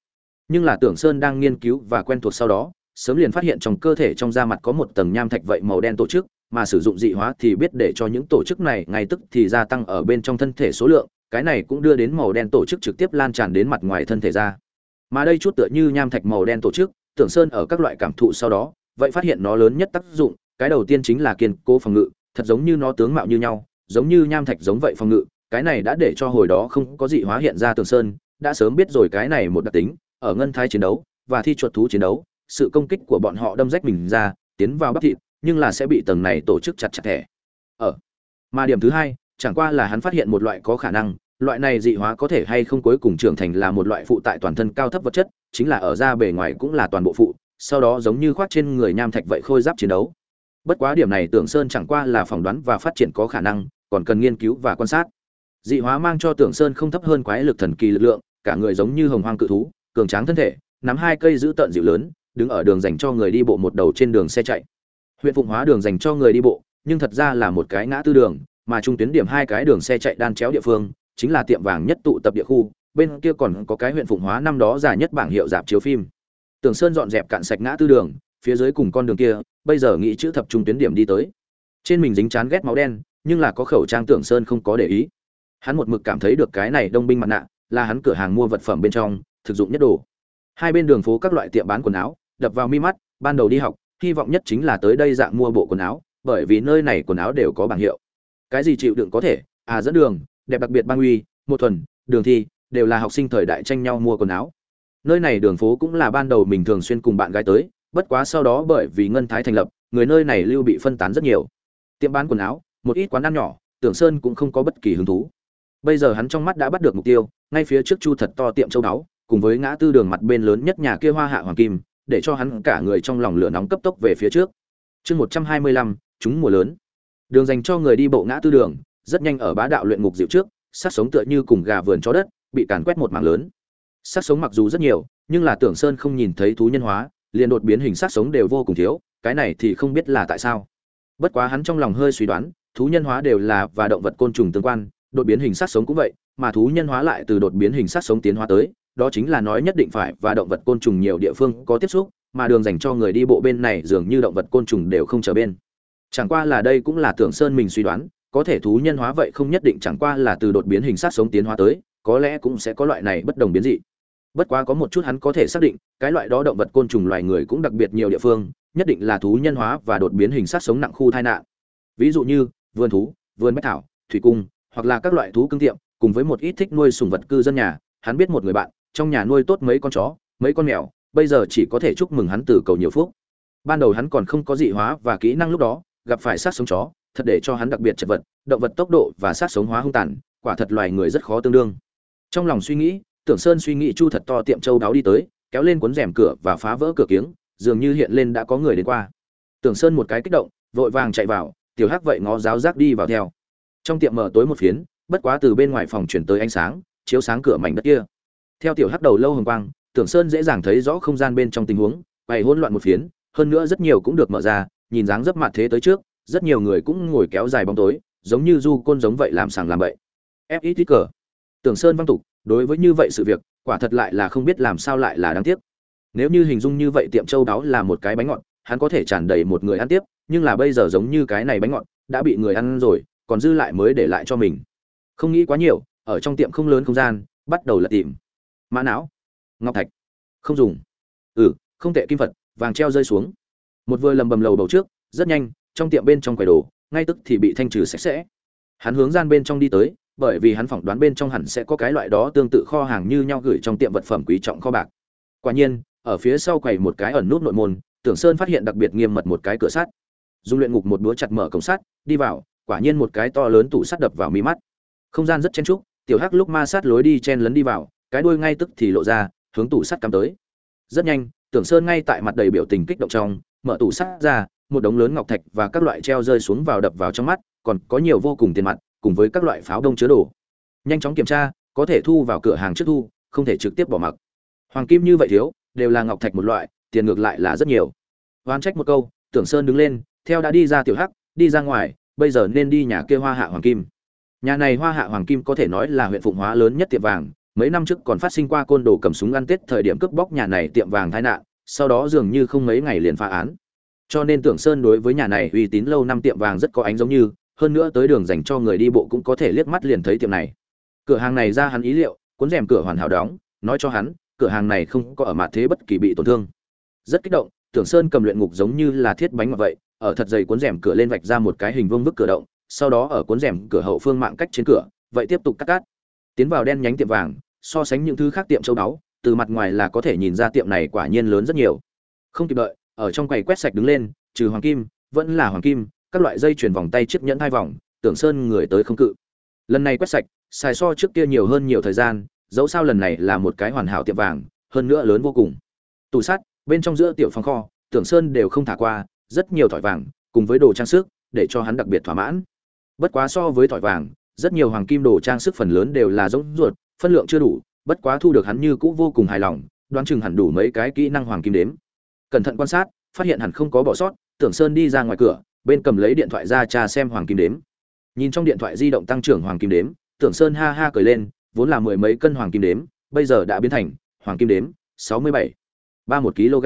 Nhưng là tưởng sơn đang nghiên cứu và quen thuộc sau đó, sớm liền phát hiện trong cơ thể trong da mặt có một tầng nham thạch vậy màu đen tổ chức, mà sử dụng dị hóa thì biết để cho những tổ chức này ngay tức thì gia tăng ở bên trong thân thể số lượng cái này cũng đưa đến màu đen tổ chức trực tiếp lan tràn đến mặt ngoài thân thể ra. Mà đây chút tựa như nham thạch màu đen tổ chức, tưởng sơn ở các loại cảm thụ sau đó, vậy phát hiện nó lớn nhất tác dụng, cái đầu tiên chính là kiên cố phòng ngự, thật giống như nó tướng mạo như nhau, giống như nham thạch giống vậy phòng ngự, cái này đã để cho hồi đó không có dị hóa hiện ra tường sơn, đã sớm biết rồi cái này một đặc tính, ở ngân thái chiến đấu, và thi chuột thú chiến đấu, sự công kích của bọn họ đâm rách mình ra, tiến vào bắp thịt, nhưng là sẽ bị tầng này tổ chức chặt chặt thẻ. Ở mà điểm thứ hai, chẳng qua là hắn phát hiện một loại có khả năng loại này dị hóa có thể hay không cuối cùng trưởng thành là một loại phụ tại toàn thân cao thấp vật chất, chính là ở da bề ngoài cũng là toàn bộ phụ, sau đó giống như khoác trên người nham thạch vậy khôi giáp chiến đấu. Bất quá điểm này tưởng sơn chẳng qua là phỏng đoán và phát triển có khả năng, còn cần nghiên cứu và quan sát. Dị hóa mang cho tưởng sơn không thấp hơn quái lực thần kỳ lực lượng, cả người giống như hồng hoang cự thú, cường tráng thân thể, nắm hai cây giữ tận dịu lớn, đứng ở đường dành cho người đi bộ một đầu trên đường xe chạy. Huyện phụng hóa đường dành cho người đi bộ, nhưng thật ra là một cái ngã tư đường, mà trung tuyến điểm hai cái đường xe chạy đan chéo địa phương chính là tiệm vàng nhất tụ tập địa khu, bên kia còn có cái huyện phụng hóa năm đó dài nhất bảng hiệu dạp chiếu phim. Tường sơn dọn dẹp cạn sạch ngã tư đường, phía dưới cùng con đường kia, bây giờ nghĩ chữ thập trung tuyến điểm đi tới. Trên mình dính chán ghét máu đen, nhưng là có khẩu trang tưởng sơn không có để ý. Hắn một mực cảm thấy được cái này đông binh mặt nạ, là hắn cửa hàng mua vật phẩm bên trong, thực dụng nhất đồ. Hai bên đường phố các loại tiệm bán quần áo, đập vào mi mắt, ban đầu đi học, hy vọng nhất chính là tới đây dạng mua bộ quần áo, bởi vì nơi này quần áo đều có bảng hiệu. Cái gì chịu đựng có thể à dẫn đường đẹp đặc biệt bang uy, một thuần, đường thi, đều là học sinh thời đại tranh nhau mua quần áo. Nơi này đường phố cũng là ban đầu mình thường xuyên cùng bạn gái tới, bất quá sau đó bởi vì ngân thái thành lập, người nơi này lưu bị phân tán rất nhiều. Tiệm bán quần áo, một ít quán ăn nhỏ, tưởng sơn cũng không có bất kỳ hứng thú. Bây giờ hắn trong mắt đã bắt được mục tiêu, ngay phía trước chu thật to tiệm châu đáo, cùng với ngã tư đường mặt bên lớn nhất nhà kia hoa hạ hoàng kim, để cho hắn cả người trong lòng lửa nóng cấp tốc về phía trước. Chương một trăm hai mươi lăm, chúng mùa lớn. Đường dành cho người đi bộ ngã tư đường rất nhanh ở bá đạo luyện ngục dịu trước sát sống tựa như cùng gà vườn chó đất, bị càn quét một mảng lớn. Sát sống mặc dù rất nhiều, nhưng là tưởng sơn không nhìn thấy thú nhân hóa, liền đột biến hình sát sống đều vô cùng thiếu, cái này thì không biết là tại sao. Bất quá hắn trong lòng hơi suy đoán, thú nhân hóa đều là và động vật côn trùng tương quan, đột biến hình sát sống cũng vậy, mà thú nhân hóa lại từ đột biến hình sát sống tiến hóa tới, đó chính là nói nhất định phải và động vật côn trùng nhiều địa phương có tiếp xúc, mà đường dành cho người đi bộ bên này dường như động vật côn trùng đều không trở bên. Chẳng qua là đây cũng là tưởng sơn mình suy đoán có thể thú nhân hóa vậy không nhất định chẳng qua là từ đột biến hình sát sống tiến hóa tới, có lẽ cũng sẽ có loại này bất đồng biến dị. Bất quá có một chút hắn có thể xác định, cái loại đó động vật côn trùng loài người cũng đặc biệt nhiều địa phương, nhất định là thú nhân hóa và đột biến hình sát sống nặng khu tai nạn. Ví dụ như, vườn thú, vườn bách thảo, thủy cung, hoặc là các loại thú cưng tiệm, cùng với một ít thích nuôi sùng vật cư dân nhà, hắn biết một người bạn, trong nhà nuôi tốt mấy con chó, mấy con mèo, bây giờ chỉ có thể chúc mừng hắn từ cầu nhiều phúc. Ban đầu hắn còn không có dị hóa và kỹ năng lúc đó, gặp phải sát sống chó thật để cho hắn đặc biệt chật vật, động vật tốc độ và sát sống hóa hung tàn, quả thật loài người rất khó tương đương. Trong lòng suy nghĩ, tưởng sơn suy nghĩ chu thật to tiệm châu đáo đi tới, kéo lên cuốn rèm cửa và phá vỡ cửa kiếng, dường như hiện lên đã có người đến qua. Tưởng sơn một cái kích động, vội vàng chạy vào, tiểu hắc vậy ngó giáo giác đi vào theo. Trong tiệm mở tối một phiến, bất quá từ bên ngoài phòng chuyển tới ánh sáng, chiếu sáng cửa mảnh đất kia. Theo tiểu hắc đầu lâu hồng quang, tưởng sơn dễ dàng thấy rõ không gian bên trong tình huống bày hỗn loạn một phiến, hơn nữa rất nhiều cũng được mở ra, nhìn dáng dấp mặt thế tới trước rất nhiều người cũng ngồi kéo dài bóng tối, giống như du côn giống vậy làm sàng làm bậy. F ít cờ tưởng sơn văng tục, đối với như vậy sự việc, quả thật lại là không biết làm sao lại là đáng tiếc. Nếu như hình dung như vậy tiệm châu đáo là một cái bánh ngọt, hắn có thể tràn đầy một người ăn tiếp, nhưng là bây giờ giống như cái này bánh ngọt, đã bị người ăn rồi, còn dư lại mới để lại cho mình. Không nghĩ quá nhiều, ở trong tiệm không lớn không gian, bắt đầu là tìm. Mã não. Ngọc thạch. Không dùng. Ừ không tệ kim phật, vàng treo rơi xuống. Một vừa lầm bầm lầu bầu trước, rất nhanh trong tiệm bên trong quầy đồ, ngay tức thì bị thanh trừ sạch sẽ. Hắn hướng gian bên trong đi tới, bởi vì hắn phỏng đoán bên trong hẳn sẽ có cái loại đó tương tự kho hàng như nhau gửi trong tiệm vật phẩm quý trọng kho bạc. Quả nhiên, ở phía sau quầy một cái ẩn nút nội môn, tưởng sơn phát hiện đặc biệt nghiêm mật một cái cửa sắt. Dùng luyện ngục một búa chặt mở cổng sắt, đi vào, quả nhiên một cái to lớn tủ sắt đập vào mi mắt. Không gian rất chen trúc, tiểu hắc lúc ma sát lối đi chen lấn đi vào, cái đuôi ngay tức thì lộ ra, hướng tủ sắt cắm tới. Rất nhanh, tưởng sơn ngay tại mặt đầy biểu tình kích động trong, mở tủ sắt ra một đống lớn ngọc thạch và các loại treo rơi xuống vào đập vào trong mắt, còn có nhiều vô cùng tiền mặt, cùng với các loại pháo đông chứa đồ. Nhanh chóng kiểm tra, có thể thu vào cửa hàng trước thu, không thể trực tiếp bỏ mặc. Hoàng kim như vậy thiếu, đều là ngọc thạch một loại, tiền ngược lại là rất nhiều. Oán trách một câu, tưởng sơn đứng lên, theo đã đi ra tiểu hắc, đi ra ngoài, bây giờ nên đi nhà kia hoa hạ hoàng kim. Nhà này hoa hạ hoàng kim có thể nói là huyện phụng hóa lớn nhất tiệm vàng, mấy năm trước còn phát sinh qua côn đồ cầm súng ăn tết thời điểm cướp bóc nhà này tiệm vàng tai nạn, sau đó dường như không mấy ngày liền phá án cho nên tưởng sơn đối với nhà này uy tín lâu năm tiệm vàng rất có ánh giống như, hơn nữa tới đường dành cho người đi bộ cũng có thể liếc mắt liền thấy tiệm này. Cửa hàng này ra hắn ý liệu, cuốn rèm cửa hoàn hảo đóng, nói cho hắn, cửa hàng này không có ở mặt thế bất kỳ bị tổn thương. Rất kích động, tưởng sơn cầm luyện ngục giống như là thiết bánh mà vậy, ở thật dày cuốn rèm cửa lên vạch ra một cái hình vuông vức cửa động, sau đó ở cuốn rèm cửa hậu phương mạng cách trên cửa, vậy tiếp tục cắt cắt. Tiến vào đen nhánh tiệm vàng, so sánh những thứ khác tiệm châu báu, từ mặt ngoài là có thể nhìn ra tiệm này quả nhiên lớn rất nhiều. Không kịp đợi ở trong quầy quét sạch đứng lên, trừ hoàng kim, vẫn là hoàng kim, các loại dây chuyền vòng tay chiếc nhẫn hai vòng, tưởng sơn người tới không cự. Lần này quét sạch, xài so trước kia nhiều hơn nhiều thời gian, dẫu sao lần này là một cái hoàn hảo tiệm vàng, hơn nữa lớn vô cùng. Tủ sắt, bên trong giữa tiểu phòng kho, tưởng sơn đều không thả qua, rất nhiều thỏi vàng, cùng với đồ trang sức, để cho hắn đặc biệt thỏa mãn. Bất quá so với thỏi vàng, rất nhiều hoàng kim đồ trang sức phần lớn đều là giống ruột, phân lượng chưa đủ, bất quá thu được hắn như cũ vô cùng hài lòng, đoán chừng hẳn đủ mấy cái kỹ năng hoàng kim đếm cẩn thận quan sát, phát hiện hẳn không có bỏ sót, tưởng sơn đi ra ngoài cửa, bên cầm lấy điện thoại ra tra xem hoàng kim đếm. Nhìn trong điện thoại di động tăng trưởng hoàng kim đếm, tưởng sơn ha ha cười lên, vốn là mười mấy cân hoàng kim đếm, bây giờ đã biến thành hoàng kim đếm sáu mươi bảy, ba một kg.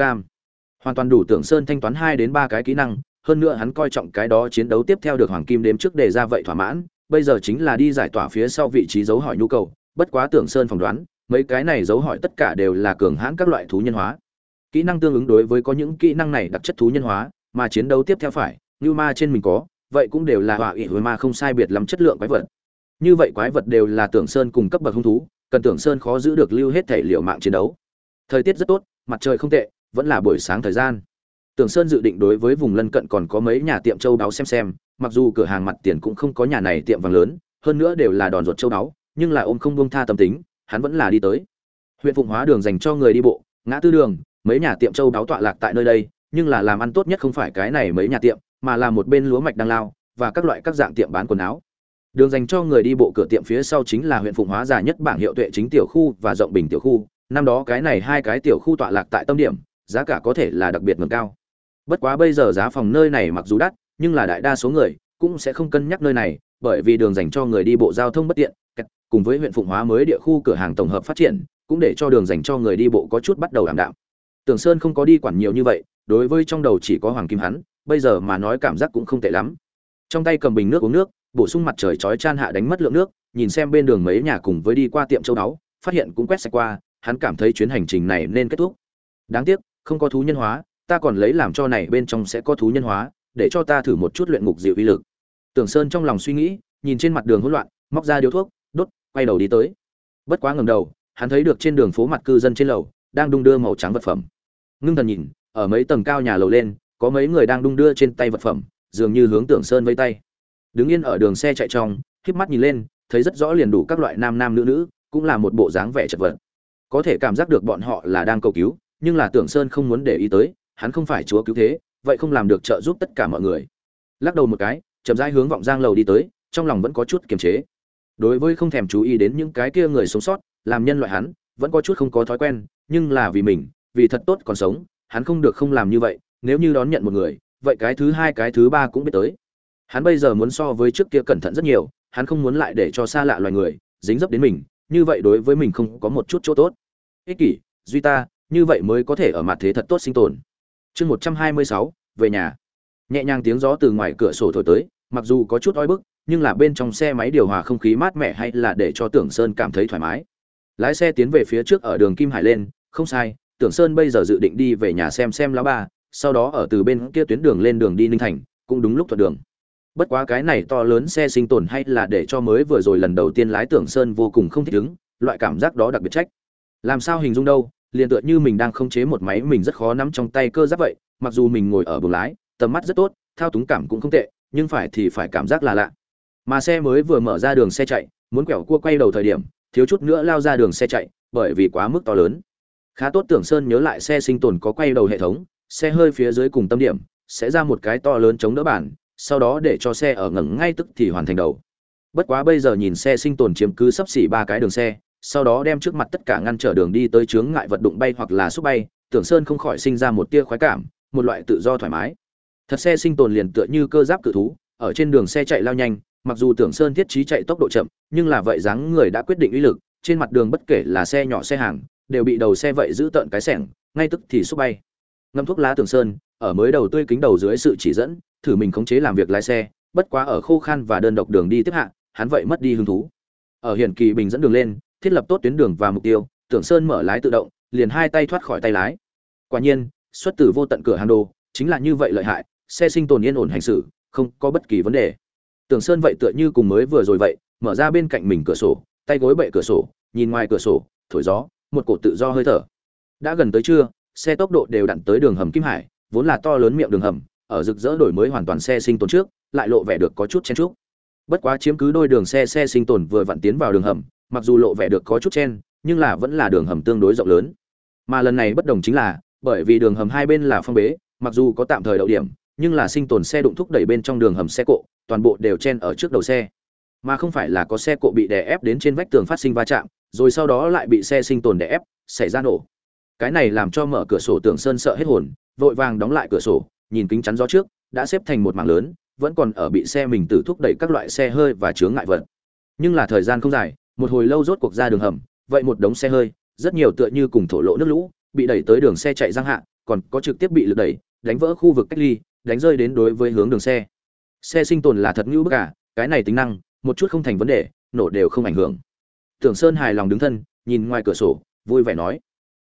Hoàn toàn đủ tưởng sơn thanh toán hai đến ba cái kỹ năng, hơn nữa hắn coi trọng cái đó chiến đấu tiếp theo được hoàng kim đếm trước đề ra vậy thỏa mãn, bây giờ chính là đi giải tỏa phía sau vị trí dấu hỏi nhu cầu, bất quá tưởng sơn phỏng đoán, mấy cái này dấu hỏi tất cả đều là cường hãn các loại thú nhân hóa kỹ năng tương ứng đối với có những kỹ năng này đặc chất thú nhân hóa, mà chiến đấu tiếp theo phải, như ma trên mình có, vậy cũng đều là hỏa ỉ hồi ma không sai biệt lắm chất lượng quái vật. Như vậy quái vật đều là tưởng sơn cùng cấp bậc hung thú, cần tưởng sơn khó giữ được lưu hết thể liệu mạng chiến đấu. Thời tiết rất tốt, mặt trời không tệ, vẫn là buổi sáng thời gian. Tưởng sơn dự định đối với vùng lân cận còn có mấy nhà tiệm châu đáo xem xem, mặc dù cửa hàng mặt tiền cũng không có nhà này tiệm vàng lớn, hơn nữa đều là đòn ruột châu đáo, nhưng là ôm không buông tha tâm tính, hắn vẫn là đi tới. Huyện phụng hóa đường dành cho người đi bộ, ngã tư đường mấy nhà tiệm châu đáo tọa lạc tại nơi đây, nhưng là làm ăn tốt nhất không phải cái này mấy nhà tiệm, mà là một bên lúa mạch đang lao, và các loại các dạng tiệm bán quần áo. Đường dành cho người đi bộ cửa tiệm phía sau chính là huyện phụng hóa già nhất bảng hiệu tuệ chính tiểu khu và rộng bình tiểu khu. Năm đó cái này hai cái tiểu khu tọa lạc tại tâm điểm, giá cả có thể là đặc biệt ngầm cao. Bất quá bây giờ giá phòng nơi này mặc dù đắt, nhưng là đại đa số người cũng sẽ không cân nhắc nơi này, bởi vì đường dành cho người đi bộ giao thông bất tiện cùng với huyện phụng hóa mới địa khu cửa hàng tổng hợp phát triển, cũng để cho đường dành cho người đi bộ có chút bắt đầu đảm đạm tưởng sơn không có đi quản nhiều như vậy, đối với trong đầu chỉ có hoàng kim hắn, bây giờ mà nói cảm giác cũng không tệ lắm. Trong tay cầm bình nước uống nước, bổ sung mặt trời chói chan hạ đánh mất lượng nước, nhìn xem bên đường mấy nhà cùng với đi qua tiệm châu đáo, phát hiện cũng quét sạch qua, hắn cảm thấy chuyến hành trình này nên kết thúc. Đáng tiếc, không có thú nhân hóa, ta còn lấy làm cho này bên trong sẽ có thú nhân hóa, để cho ta thử một chút luyện ngục dịu uy lực. Tưởng sơn trong lòng suy nghĩ, nhìn trên mặt đường hỗn loạn, móc ra điếu thuốc, đốt, quay đầu đi tới. Bất quá ngẩng đầu, hắn thấy được trên đường phố mặt cư dân trên lầu, đang đung đưa màu trắng vật phẩm ngưng thần nhìn, ở mấy tầng cao nhà lầu lên, có mấy người đang đung đưa trên tay vật phẩm, dường như hướng tưởng sơn vây tay. Đứng yên ở đường xe chạy trong híp mắt nhìn lên, thấy rất rõ liền đủ các loại nam nam nữ nữ, cũng là một bộ dáng vẻ chật vật. Có thể cảm giác được bọn họ là đang cầu cứu, nhưng là tưởng sơn không muốn để ý tới, hắn không phải chúa cứu thế, vậy không làm được trợ giúp tất cả mọi người. Lắc đầu một cái, chậm rãi hướng vọng giang lầu đi tới, trong lòng vẫn có chút kiềm chế. Đối với không thèm chú ý đến những cái kia người sống sót, làm nhân loại hắn, vẫn có chút không có thói quen, nhưng là vì mình vì thật tốt còn sống, hắn không được không làm như vậy, nếu như đón nhận một người, vậy cái thứ hai, cái thứ ba cũng biết tới. Hắn bây giờ muốn so với trước kia cẩn thận rất nhiều, hắn không muốn lại để cho xa lạ loài người dính dấp đến mình, như vậy đối với mình không có một chút chỗ tốt. Ích kỷ, duy ta, như vậy mới có thể ở mặt thế thật tốt sinh tồn. Chương một trăm hai mươi sáu, về nhà. Nhẹ nhàng tiếng gió từ ngoài cửa sổ thổi tới, mặc dù có chút oi bức, nhưng là bên trong xe máy điều hòa không khí mát mẻ hay là để cho tưởng sơn cảm thấy thoải mái. Lái xe tiến về phía trước ở đường kim hải lên, không sai tưởng sơn bây giờ dự định đi về nhà xem xem lão ba, sau đó ở từ bên kia tuyến đường lên đường đi ninh thành, cũng đúng lúc thuận đường. Bất quá cái này to lớn xe sinh tồn hay là để cho mới vừa rồi lần đầu tiên lái tưởng sơn vô cùng không thích ứng, loại cảm giác đó đặc biệt trách. Làm sao hình dung đâu, liền tựa như mình đang khống chế một máy mình rất khó nắm trong tay cơ giáp vậy, mặc dù mình ngồi ở buồng lái, tầm mắt rất tốt, thao túng cảm cũng không tệ, nhưng phải thì phải cảm giác là lạ. Mà xe mới vừa mở ra đường xe chạy, muốn quẹo cua quay đầu thời điểm, thiếu chút nữa lao ra đường xe chạy, bởi vì quá mức to lớn khá tốt tưởng sơn nhớ lại xe sinh tồn có quay đầu hệ thống, xe hơi phía dưới cùng tâm điểm, sẽ ra một cái to lớn chống đỡ bản, sau đó để cho xe ở ngẩng ngay tức thì hoàn thành đầu. Bất quá bây giờ nhìn xe sinh tồn chiếm cứ sấp xỉ ba cái đường xe, sau đó đem trước mặt tất cả ngăn trở đường đi tới chướng ngại vật đụng bay hoặc là xúc bay, tưởng sơn không khỏi sinh ra một tia khoái cảm, một loại tự do thoải mái. Thật xe sinh tồn liền tựa như cơ giáp cự thú, ở trên đường xe chạy lao nhanh, mặc dù tưởng sơn thiết trí chạy tốc độ chậm, nhưng là vậy dáng người đã quyết định uy lực, trên mặt đường bất kể là xe nhỏ xe hàng đều bị đầu xe vậy giữ tợn cái sẻng, ngay tức thì xúc bay. Ngâm thuốc lá tưởng sơn, ở mới đầu tươi kính đầu dưới sự chỉ dẫn, thử mình khống chế làm việc lái xe, bất quá ở khô khan và đơn độc đường đi tiếp hạ, hắn vậy mất đi hứng thú. Ở hiển kỳ bình dẫn đường lên, thiết lập tốt tuyến đường và mục tiêu tưởng sơn mở lái tự động, liền hai tay thoát khỏi tay lái. Quả nhiên, xuất từ vô tận cửa hàng đồ, chính là như vậy lợi hại, xe sinh tồn yên ổn hành xử, không có bất kỳ vấn đề. Tưởng sơn vậy tựa như cùng mới vừa rồi vậy, mở ra bên cạnh mình cửa sổ, tay gối bệ cửa sổ, nhìn ngoài cửa sổ, thổi gió một cổ tự do hơi thở. Đã gần tới trưa, xe tốc độ đều đặn tới đường hầm kim hải, vốn là to lớn miệng đường hầm, ở rực rỡ đổi mới hoàn toàn xe sinh tồn trước, lại lộ vẻ được có chút chen chúc. Bất quá chiếm cứ đôi đường xe xe sinh tồn vừa vặn tiến vào đường hầm, mặc dù lộ vẻ được có chút chen, nhưng là vẫn là đường hầm tương đối rộng lớn. Mà lần này bất đồng chính là, bởi vì đường hầm hai bên là phong bế, mặc dù có tạm thời đậu điểm, nhưng là sinh tồn xe đụng thúc đẩy bên trong đường hầm xe cộ, toàn bộ đều chen ở trước đầu xe. Mà không phải là có xe cộ bị đè ép đến trên vách tường phát sinh va chạm rồi sau đó lại bị xe sinh tồn đè ép, xảy ra nổ. Cái này làm cho mở cửa sổ tường sơn sợ hết hồn, vội vàng đóng lại cửa sổ, nhìn kính chắn gió trước, đã xếp thành một mảng lớn, vẫn còn ở bị xe mình tử thúc đẩy các loại xe hơi và chướng ngại vật. Nhưng là thời gian không dài, một hồi lâu rốt cuộc ra đường hầm, vậy một đống xe hơi, rất nhiều tựa như cùng thổ lộ nước lũ, bị đẩy tới đường xe chạy giang hạ, còn có trực tiếp bị lực đẩy, đánh vỡ khu vực cách ly, đánh rơi đến đối với hướng đường xe. Xe sinh tồn là thật ngữ bức cả cái này tính năng, một chút không thành vấn đề, nổ đều không ảnh hưởng tưởng sơn hài lòng đứng thân, nhìn ngoài cửa sổ, vui vẻ nói.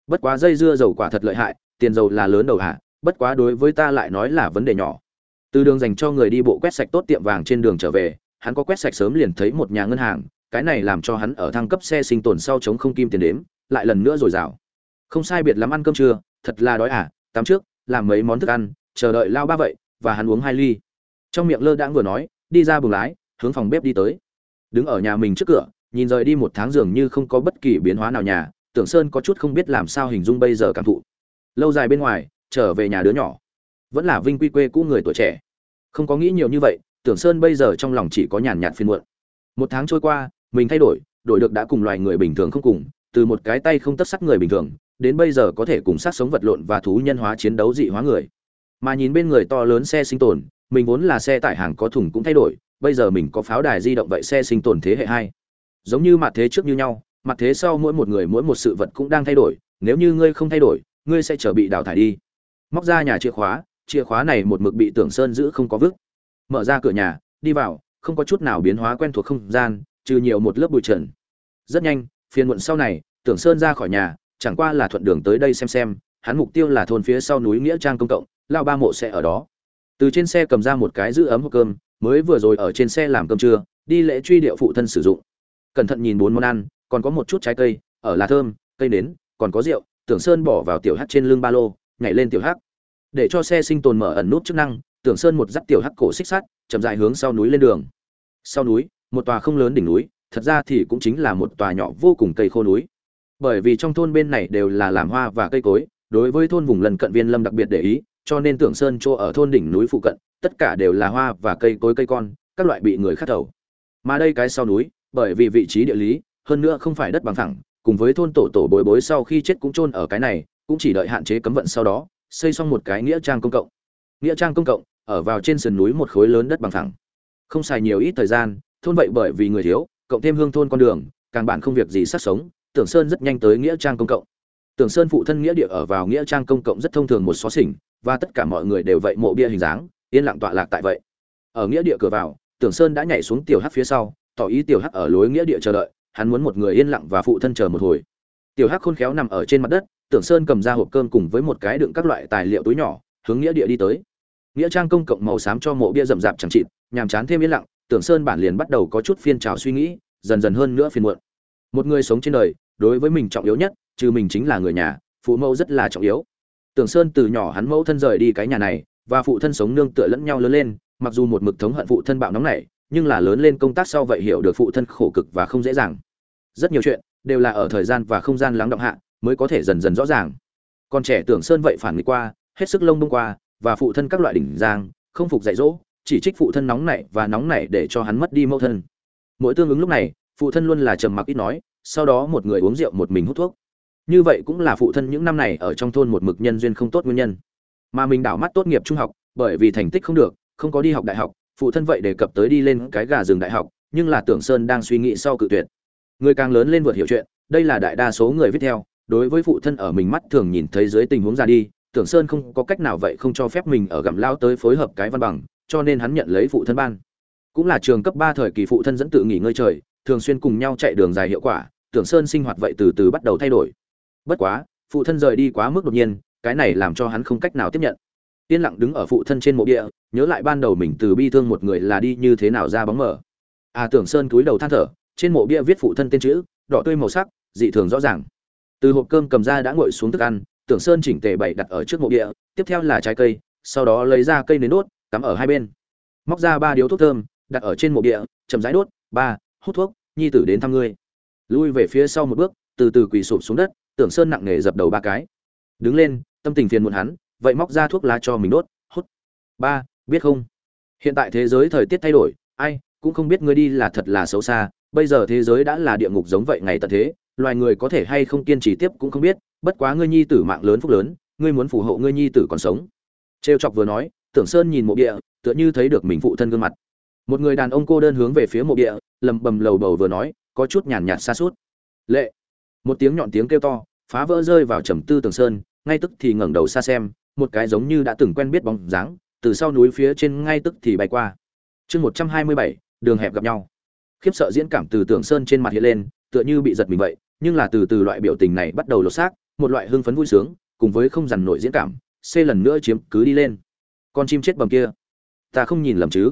Bất quá dây dưa dầu quả thật lợi hại, tiền dầu là lớn đầu hạ bất quá đối với ta lại nói là vấn đề nhỏ. Từ đường dành cho người đi bộ quét sạch tốt tiệm vàng trên đường trở về, hắn có quét sạch sớm liền thấy một nhà ngân hàng, cái này làm cho hắn ở thăng cấp xe sinh tồn sau chống không kim tiền đếm, lại lần nữa rồi rào không sai biệt lắm ăn cơm trưa, thật là đói à tắm trước, làm mấy món thức ăn, chờ đợi lao ba vậy, và hắn uống hai ly. Trong miệng lơ đãng vừa nói, đi ra buồng lái, hướng phòng bếp đi tới. Đứng ở nhà mình trước cửa nhìn rời đi một tháng dường như không có bất kỳ biến hóa nào nhà, tưởng sơn có chút không biết làm sao hình dung bây giờ cảm thụ. Lâu dài bên ngoài, trở về nhà đứa nhỏ. Vẫn là vinh quy quê cũ người tuổi trẻ. Không có nghĩ nhiều như vậy, tưởng sơn bây giờ trong lòng chỉ có nhàn nhạt phiên muộn. Một tháng trôi qua, mình thay đổi đổi được đã cùng loài người bình thường không cùng, từ một cái tay không tất sắc người bình thường, đến bây giờ có thể cùng sát sống vật lộn và thú nhân hóa chiến đấu dị hóa người. Mà nhìn bên người to lớn xe sinh tồn, mình vốn là xe tải hàng có thùng cũng thay đổi, bây giờ mình có pháo đài di động vậy xe sinh tồn thế hệ hai giống như mặt thế trước như nhau, mặt thế sau mỗi một người mỗi một sự vật cũng đang thay đổi, nếu như ngươi không thay đổi, ngươi sẽ trở bị đào thải đi. Móc ra nhà chìa khóa chìa khóa này một mực bị tưởng sơn giữ không có vứt. Mở ra cửa nhà, đi vào, không có chút nào biến hóa quen thuộc không gian, trừ nhiều một lớp bụi trần. Rất nhanh, phiền muộn sau này tưởng sơn ra khỏi nhà, chẳng qua là thuận đường tới đây xem xem, hắn mục tiêu là thôn phía sau núi nghĩa trang công cộng lao ba mộ sẽ ở đó. Từ trên xe cầm ra một cái giữ ấm hộp cơm, mới vừa rồi ở trên xe làm cơm trưa, đi lễ truy điệu phụ thân sử dụng cẩn thận nhìn bốn món ăn, còn có một chút trái cây, ở là thơm, cây nến, còn có rượu, tưởng sơn bỏ vào tiểu hắc trên lưng ba lô, nhảy lên tiểu hắc. Để cho xe sinh tồn mở ẩn nút chức năng, tưởng sơn một dắt tiểu hắc cổ xích sắt, chậm rãi hướng sau núi lên đường. Sau núi, một tòa không lớn đỉnh núi, thật ra thì cũng chính là một tòa nhỏ vô cùng cây khô núi. Bởi vì trong thôn bên này đều là làm hoa và cây cối, đối với thôn vùng lần cận viên lâm đặc biệt để ý, cho nên tưởng sơn chỗ ở thôn đỉnh núi phụ cận, tất cả đều là hoa và cây cối cây con, các loại bị người khắc thầu. Mà đây cái sau núi bởi vì vị trí địa lý, hơn nữa không phải đất bằng thẳng cùng với thôn tổ tổ bối bối sau khi chết cũng chôn ở cái này, cũng chỉ đợi hạn chế cấm vận sau đó, xây xong một cái nghĩa trang công cộng. Nghĩa trang công cộng, ở vào trên sườn núi một khối lớn đất bằng thẳng không xài nhiều ít thời gian, thôn vậy bởi vì người thiếu, cộng thêm hương thôn con đường, càng bản không việc gì sát sống, tưởng sơn rất nhanh tới nghĩa trang công cộng. Tưởng sơn phụ thân nghĩa địa ở vào nghĩa trang công cộng rất thông thường một xó xỉnh, và tất cả mọi người đều vậy mộ bia hình dáng, yên lặng tọa lạc tại vậy. Ở nghĩa địa cửa vào, tưởng sơn đã nhảy xuống tiểu hắc phía sau tỏ ý tiểu hắc ở lối nghĩa địa chờ đợi, hắn muốn một người yên lặng và phụ thân chờ một hồi. Tiểu hắc khôn khéo nằm ở trên mặt đất, tưởng sơn cầm ra hộp cơm cùng với một cái đựng các loại tài liệu túi nhỏ, hướng nghĩa địa đi tới. Nghĩa trang công cộng màu xám cho mộ bia rậm rạp chẳng chịt, nhàm chán thêm yên lặng, tưởng sơn bản liền bắt đầu có chút phiên trào suy nghĩ, dần dần hơn nữa phiền muộn. Một người sống trên đời, đối với mình trọng yếu nhất, trừ mình chính là người nhà, phụ mẫu rất là trọng yếu. Tưởng sơn từ nhỏ hắn mẫu thân rời đi cái nhà này, và phụ thân sống nương tựa lẫn nhau lớn lên, mặc dù một mực thống hận phụ thân bạo nóng này nhưng là lớn lên công tác sau vậy hiểu được phụ thân khổ cực và không dễ dàng. Rất nhiều chuyện đều là ở thời gian và không gian lắng động hạ mới có thể dần dần rõ ràng. Con trẻ tưởng sơn vậy phản nghịch qua, hết sức lông bông qua và phụ thân các loại đỉnh giang, không phục dạy dỗ, chỉ trích phụ thân nóng nảy và nóng nảy để cho hắn mất đi mẫu thân. Mỗi tương ứng lúc này, phụ thân luôn là trầm mặc ít nói, sau đó một người uống rượu một mình hút thuốc. Như vậy cũng là phụ thân những năm này ở trong thôn một mực nhân duyên không tốt nguyên nhân. Mà mình đảo mắt tốt nghiệp trung học, bởi vì thành tích không được, không có đi học đại học phụ thân vậy đề cập tới đi lên cái gà rừng đại học, nhưng là tưởng sơn đang suy nghĩ sau cự tuyệt. Người càng lớn lên vượt hiểu chuyện, đây là đại đa số người viết theo, đối với phụ thân ở mình mắt thường nhìn thấy dưới tình huống ra đi, tưởng sơn không có cách nào vậy không cho phép mình ở gặm lao tới phối hợp cái văn bằng, cho nên hắn nhận lấy phụ thân ban. Cũng là trường cấp ba thời kỳ phụ thân dẫn tự nghỉ ngơi trời, thường xuyên cùng nhau chạy đường dài hiệu quả, tưởng sơn sinh hoạt vậy từ từ bắt đầu thay đổi. Bất quá, phụ thân rời đi quá mức đột nhiên, cái này làm cho hắn không cách nào tiếp nhận yên lặng đứng ở phụ thân trên mộ địa, nhớ lại ban đầu mình từ bi thương một người là đi như thế nào ra bóng mở à tưởng sơn cúi đầu than thở, trên mộ bia viết phụ thân tên chữ, đỏ tươi màu sắc, dị thường rõ ràng. Từ hộp cơm cầm ra đã ngồi xuống thức ăn, tưởng sơn chỉnh tề bày đặt ở trước mộ địa, tiếp theo là trái cây, sau đó lấy ra cây nến đốt, cắm ở hai bên. Móc ra ba điếu thuốc thơm, đặt ở trên mộ địa, chậm rãi đốt, ba, hút thuốc, nhi tử đến thăm ngươi. Lui về phía sau một bước, từ từ quỳ sụp xuống đất, tưởng sơn nặng nề dập đầu ba cái. Đứng lên, tâm tình phiền muộn hắn vậy móc ra thuốc lá cho mình đốt, hút. Ba, biết không? Hiện tại thế giới thời tiết thay đổi, ai cũng không biết ngươi đi là thật là xấu xa, bây giờ thế giới đã là địa ngục giống vậy ngày tận thế, loài người có thể hay không kiên trì tiếp cũng không biết, bất quá ngươi nhi tử mạng lớn phúc lớn, ngươi muốn phù hộ ngươi nhi tử còn sống. Trêu chọc vừa nói, tưởng sơn nhìn mộ địa, tựa như thấy được mình phụ thân gương mặt. Một người đàn ông cô đơn hướng về phía mộ địa, lầm bầm lầu bầu vừa nói, có chút nhàn nhạt xa suốt. Lệ. Một tiếng nhọn tiếng kêu to, phá vỡ rơi vào trầm tư tường sơn, ngay tức thì ngẩng đầu xa xem một cái giống như đã từng quen biết bóng dáng, từ sau núi phía trên ngay tức thì bay qua. Chương một trăm hai mươi bảy, đường hẹp gặp nhau. Khiếp sợ diễn cảm từ tường sơn trên mặt hiện lên, tựa như bị giật mình vậy, nhưng là từ từ loại biểu tình này bắt đầu lột xác, một loại hưng phấn vui sướng, cùng với không dằn nổi diễn cảm c lần nữa chiếm cứ đi lên. Con chim chết bầm kia. Ta không nhìn lầm chứ?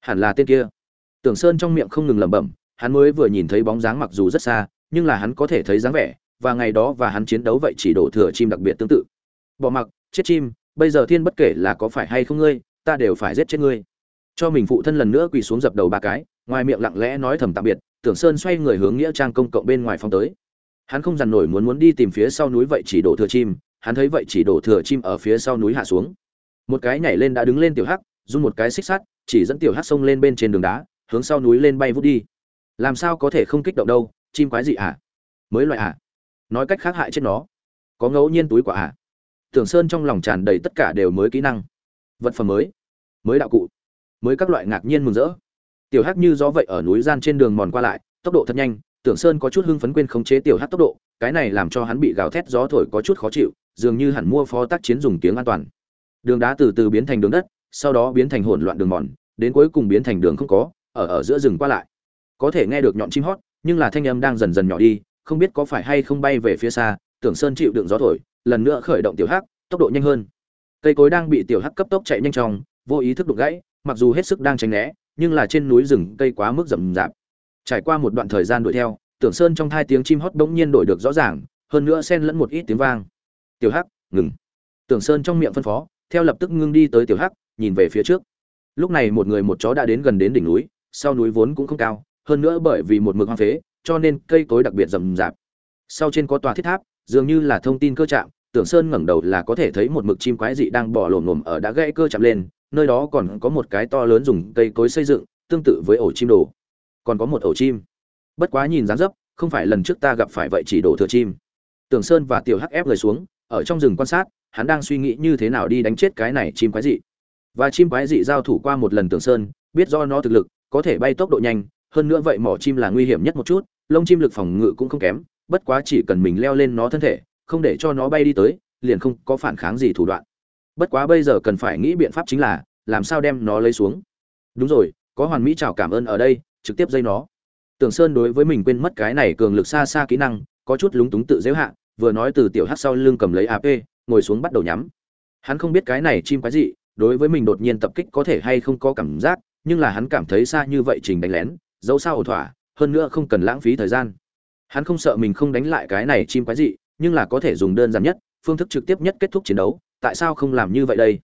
Hẳn là tên kia. Tưởng sơn trong miệng không ngừng lẩm bẩm, hắn mới vừa nhìn thấy bóng dáng mặc dù rất xa, nhưng là hắn có thể thấy dáng vẻ, và ngày đó và hắn chiến đấu vậy chỉ đổ thừa chim đặc biệt tương tự. Bỏ mặc chết chim, bây giờ thiên bất kể là có phải hay không ngươi, ta đều phải giết chết ngươi cho mình phụ thân lần nữa quỳ xuống dập đầu ba cái, ngoài miệng lặng lẽ nói thầm tạm biệt, tưởng sơn xoay người hướng nghĩa trang công cộng bên ngoài phong tới hắn không dằn nổi muốn muốn đi tìm phía sau núi vậy chỉ đổ thừa chim, hắn thấy vậy chỉ đổ thừa chim ở phía sau núi hạ xuống một cái nhảy lên đã đứng lên tiểu hắc run một cái xích sắt, chỉ dẫn tiểu hắc sông lên bên trên đường đá, hướng sau núi lên bay vút đi làm sao có thể không kích động đâu, chim quái gì ạ à? mới loại ạ à? nói cách khác hại chết nó có ngẫu nhiên túi quả ạ à? Tưởng sơn trong lòng tràn đầy tất cả đều mới kỹ năng. Vật phẩm mới mới đạo cụ, mới các loại ngạc nhiên mừng rỡ. Tiểu hắc như gió vậy ở núi gian trên đường mòn qua lại, tốc độ thật nhanh, tưởng sơn có chút hưng phấn quên khống chế tiểu hắc tốc độ, cái này làm cho hắn bị gào thét gió thổi có chút khó chịu, dường như hẳn mua phó tác chiến dùng tiếng an toàn. Đường đá từ từ biến thành đường đất, sau đó biến thành hỗn loạn đường mòn, đến cuối cùng biến thành đường không có, ở ở giữa rừng qua lại. Có thể nghe được nhọn chim hót, nhưng là thanh âm đang dần dần nhỏ đi, không biết có phải hay không bay về phía xa, tưởng sơn chịu đựng gió thổi lần nữa khởi động tiểu hắc, tốc độ nhanh hơn. Cây cối đang bị tiểu hắc cấp tốc chạy nhanh chóng vô ý thức đụng gãy, mặc dù hết sức đang tránh né, nhưng là trên núi rừng cây quá mức rậm rạp. Trải qua một đoạn thời gian đuổi theo, tưởng sơn trong hai tiếng chim hót bỗng nhiên đổi được rõ ràng, hơn nữa xen lẫn một ít tiếng vang. Tiểu hắc, ngừng. Tưởng sơn trong miệng phân phó, theo lập tức ngưng đi tới tiểu hắc, nhìn về phía trước. Lúc này một người một chó đã đến gần đến đỉnh núi, sau núi vốn cũng không cao, hơn nữa bởi vì một mực hoang phế, cho nên cây cối đặc biệt rậm rạp. Sau trên có tòa thiết tháp, dường như là thông tin cơ trạm tưởng sơn ngẩng đầu là có thể thấy một mực chim quái dị đang bò lổm lổm ở đã gãy cơ chạm lên, nơi đó còn có một cái to lớn dùng cây cối xây dựng, tương tự với ổ chim đồ. Còn có một ổ chim. Bất quá nhìn dáng dấp, không phải lần trước ta gặp phải vậy chỉ đổ thừa chim. Tưởng sơn và tiểu hắc ép người xuống, ở trong rừng quan sát, hắn đang suy nghĩ như thế nào đi đánh chết cái này chim quái dị. Và chim quái dị giao thủ qua một lần tưởng sơn, biết do nó thực lực, có thể bay tốc độ nhanh, hơn nữa vậy mỏ chim là nguy hiểm nhất một chút, lông chim lực phòng ngự cũng không kém, bất quá chỉ cần mình leo lên nó thân thể không để cho nó bay đi tới, liền không có phản kháng gì thủ đoạn. Bất quá bây giờ cần phải nghĩ biện pháp chính là, làm sao đem nó lấy xuống. Đúng rồi, có hoàn mỹ chào cảm ơn ở đây, trực tiếp dây nó. Tưởng sơn đối với mình quên mất cái này cường lực xa xa kỹ năng, có chút lúng túng tự dễu hạ, vừa nói từ tiểu hát sau lưng cầm lấy ap ngồi xuống bắt đầu nhắm. Hắn không biết cái này chim quái gì đối với mình đột nhiên tập kích có thể hay không có cảm giác, nhưng là hắn cảm thấy xa như vậy trình đánh lén, dẫu sao ổn thỏa, hơn nữa không cần lãng phí thời gian. Hắn không sợ mình không đánh lại cái này chim quái dị nhưng là có thể dùng đơn giản nhất, phương thức trực tiếp nhất kết thúc chiến đấu, tại sao không làm như vậy đây?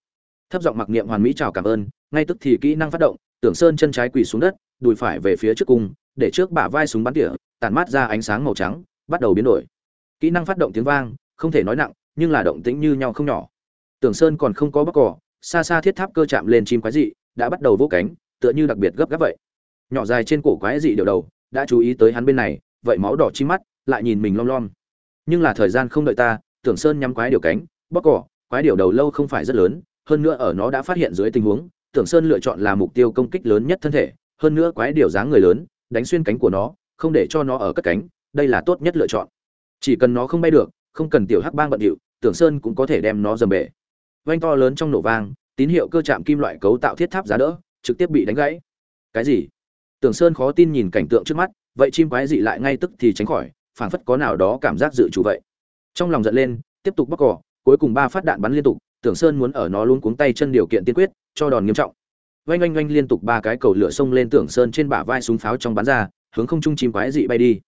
Thấp giọng mặc niệm hoàn mỹ chào cảm ơn, ngay tức thì kỹ năng phát động, tưởng sơn chân trái quỳ xuống đất, đùi phải về phía trước cung, để trước bả vai súng bắn tỉa tàn mát ra ánh sáng màu trắng, bắt đầu biến đổi. Kỹ năng phát động tiếng vang, không thể nói nặng, nhưng là động tĩnh như nhau không nhỏ. Tưởng sơn còn không có bóc cỏ, xa xa thiết tháp cơ chạm lên chim quái dị, đã bắt đầu vỗ cánh, tựa như đặc biệt gấp gáp vậy. Nhỏ dài trên cổ quái dị điều đầu, đã chú ý tới hắn bên này, vậy máu đỏ chi mắt, lại nhìn mình lom lom nhưng là thời gian không đợi ta, tưởng sơn nhắm quái điều cánh, bóc cỏ, quái điều đầu lâu không phải rất lớn, hơn nữa ở nó đã phát hiện dưới tình huống, tưởng sơn lựa chọn là mục tiêu công kích lớn nhất thân thể, hơn nữa quái điều dáng người lớn, đánh xuyên cánh của nó, không để cho nó ở cất cánh, đây là tốt nhất lựa chọn. Chỉ cần nó không bay được, không cần tiểu hắc bang bận điệu, tưởng sơn cũng có thể đem nó dầm bể. Vanh to lớn trong nổ vang, tín hiệu cơ chạm kim loại cấu tạo thiết tháp giá đỡ, trực tiếp bị đánh gãy. Cái gì? Tưởng sơn khó tin nhìn cảnh tượng trước mắt, vậy chim quái dị lại ngay tức thì tránh khỏi phảng phất có nào đó cảm giác dự chủ vậy. Trong lòng giận lên, tiếp tục bóc cỏ, cuối cùng ba phát đạn bắn liên tục, tưởng sơn muốn ở nó luôn cuống tay chân điều kiện tiên quyết, cho đòn nghiêm trọng. Oanh oanh oanh liên tục ba cái cầu lửa xông lên tưởng sơn trên bả vai súng pháo trong bắn ra, hướng không trung chim quái dị bay đi.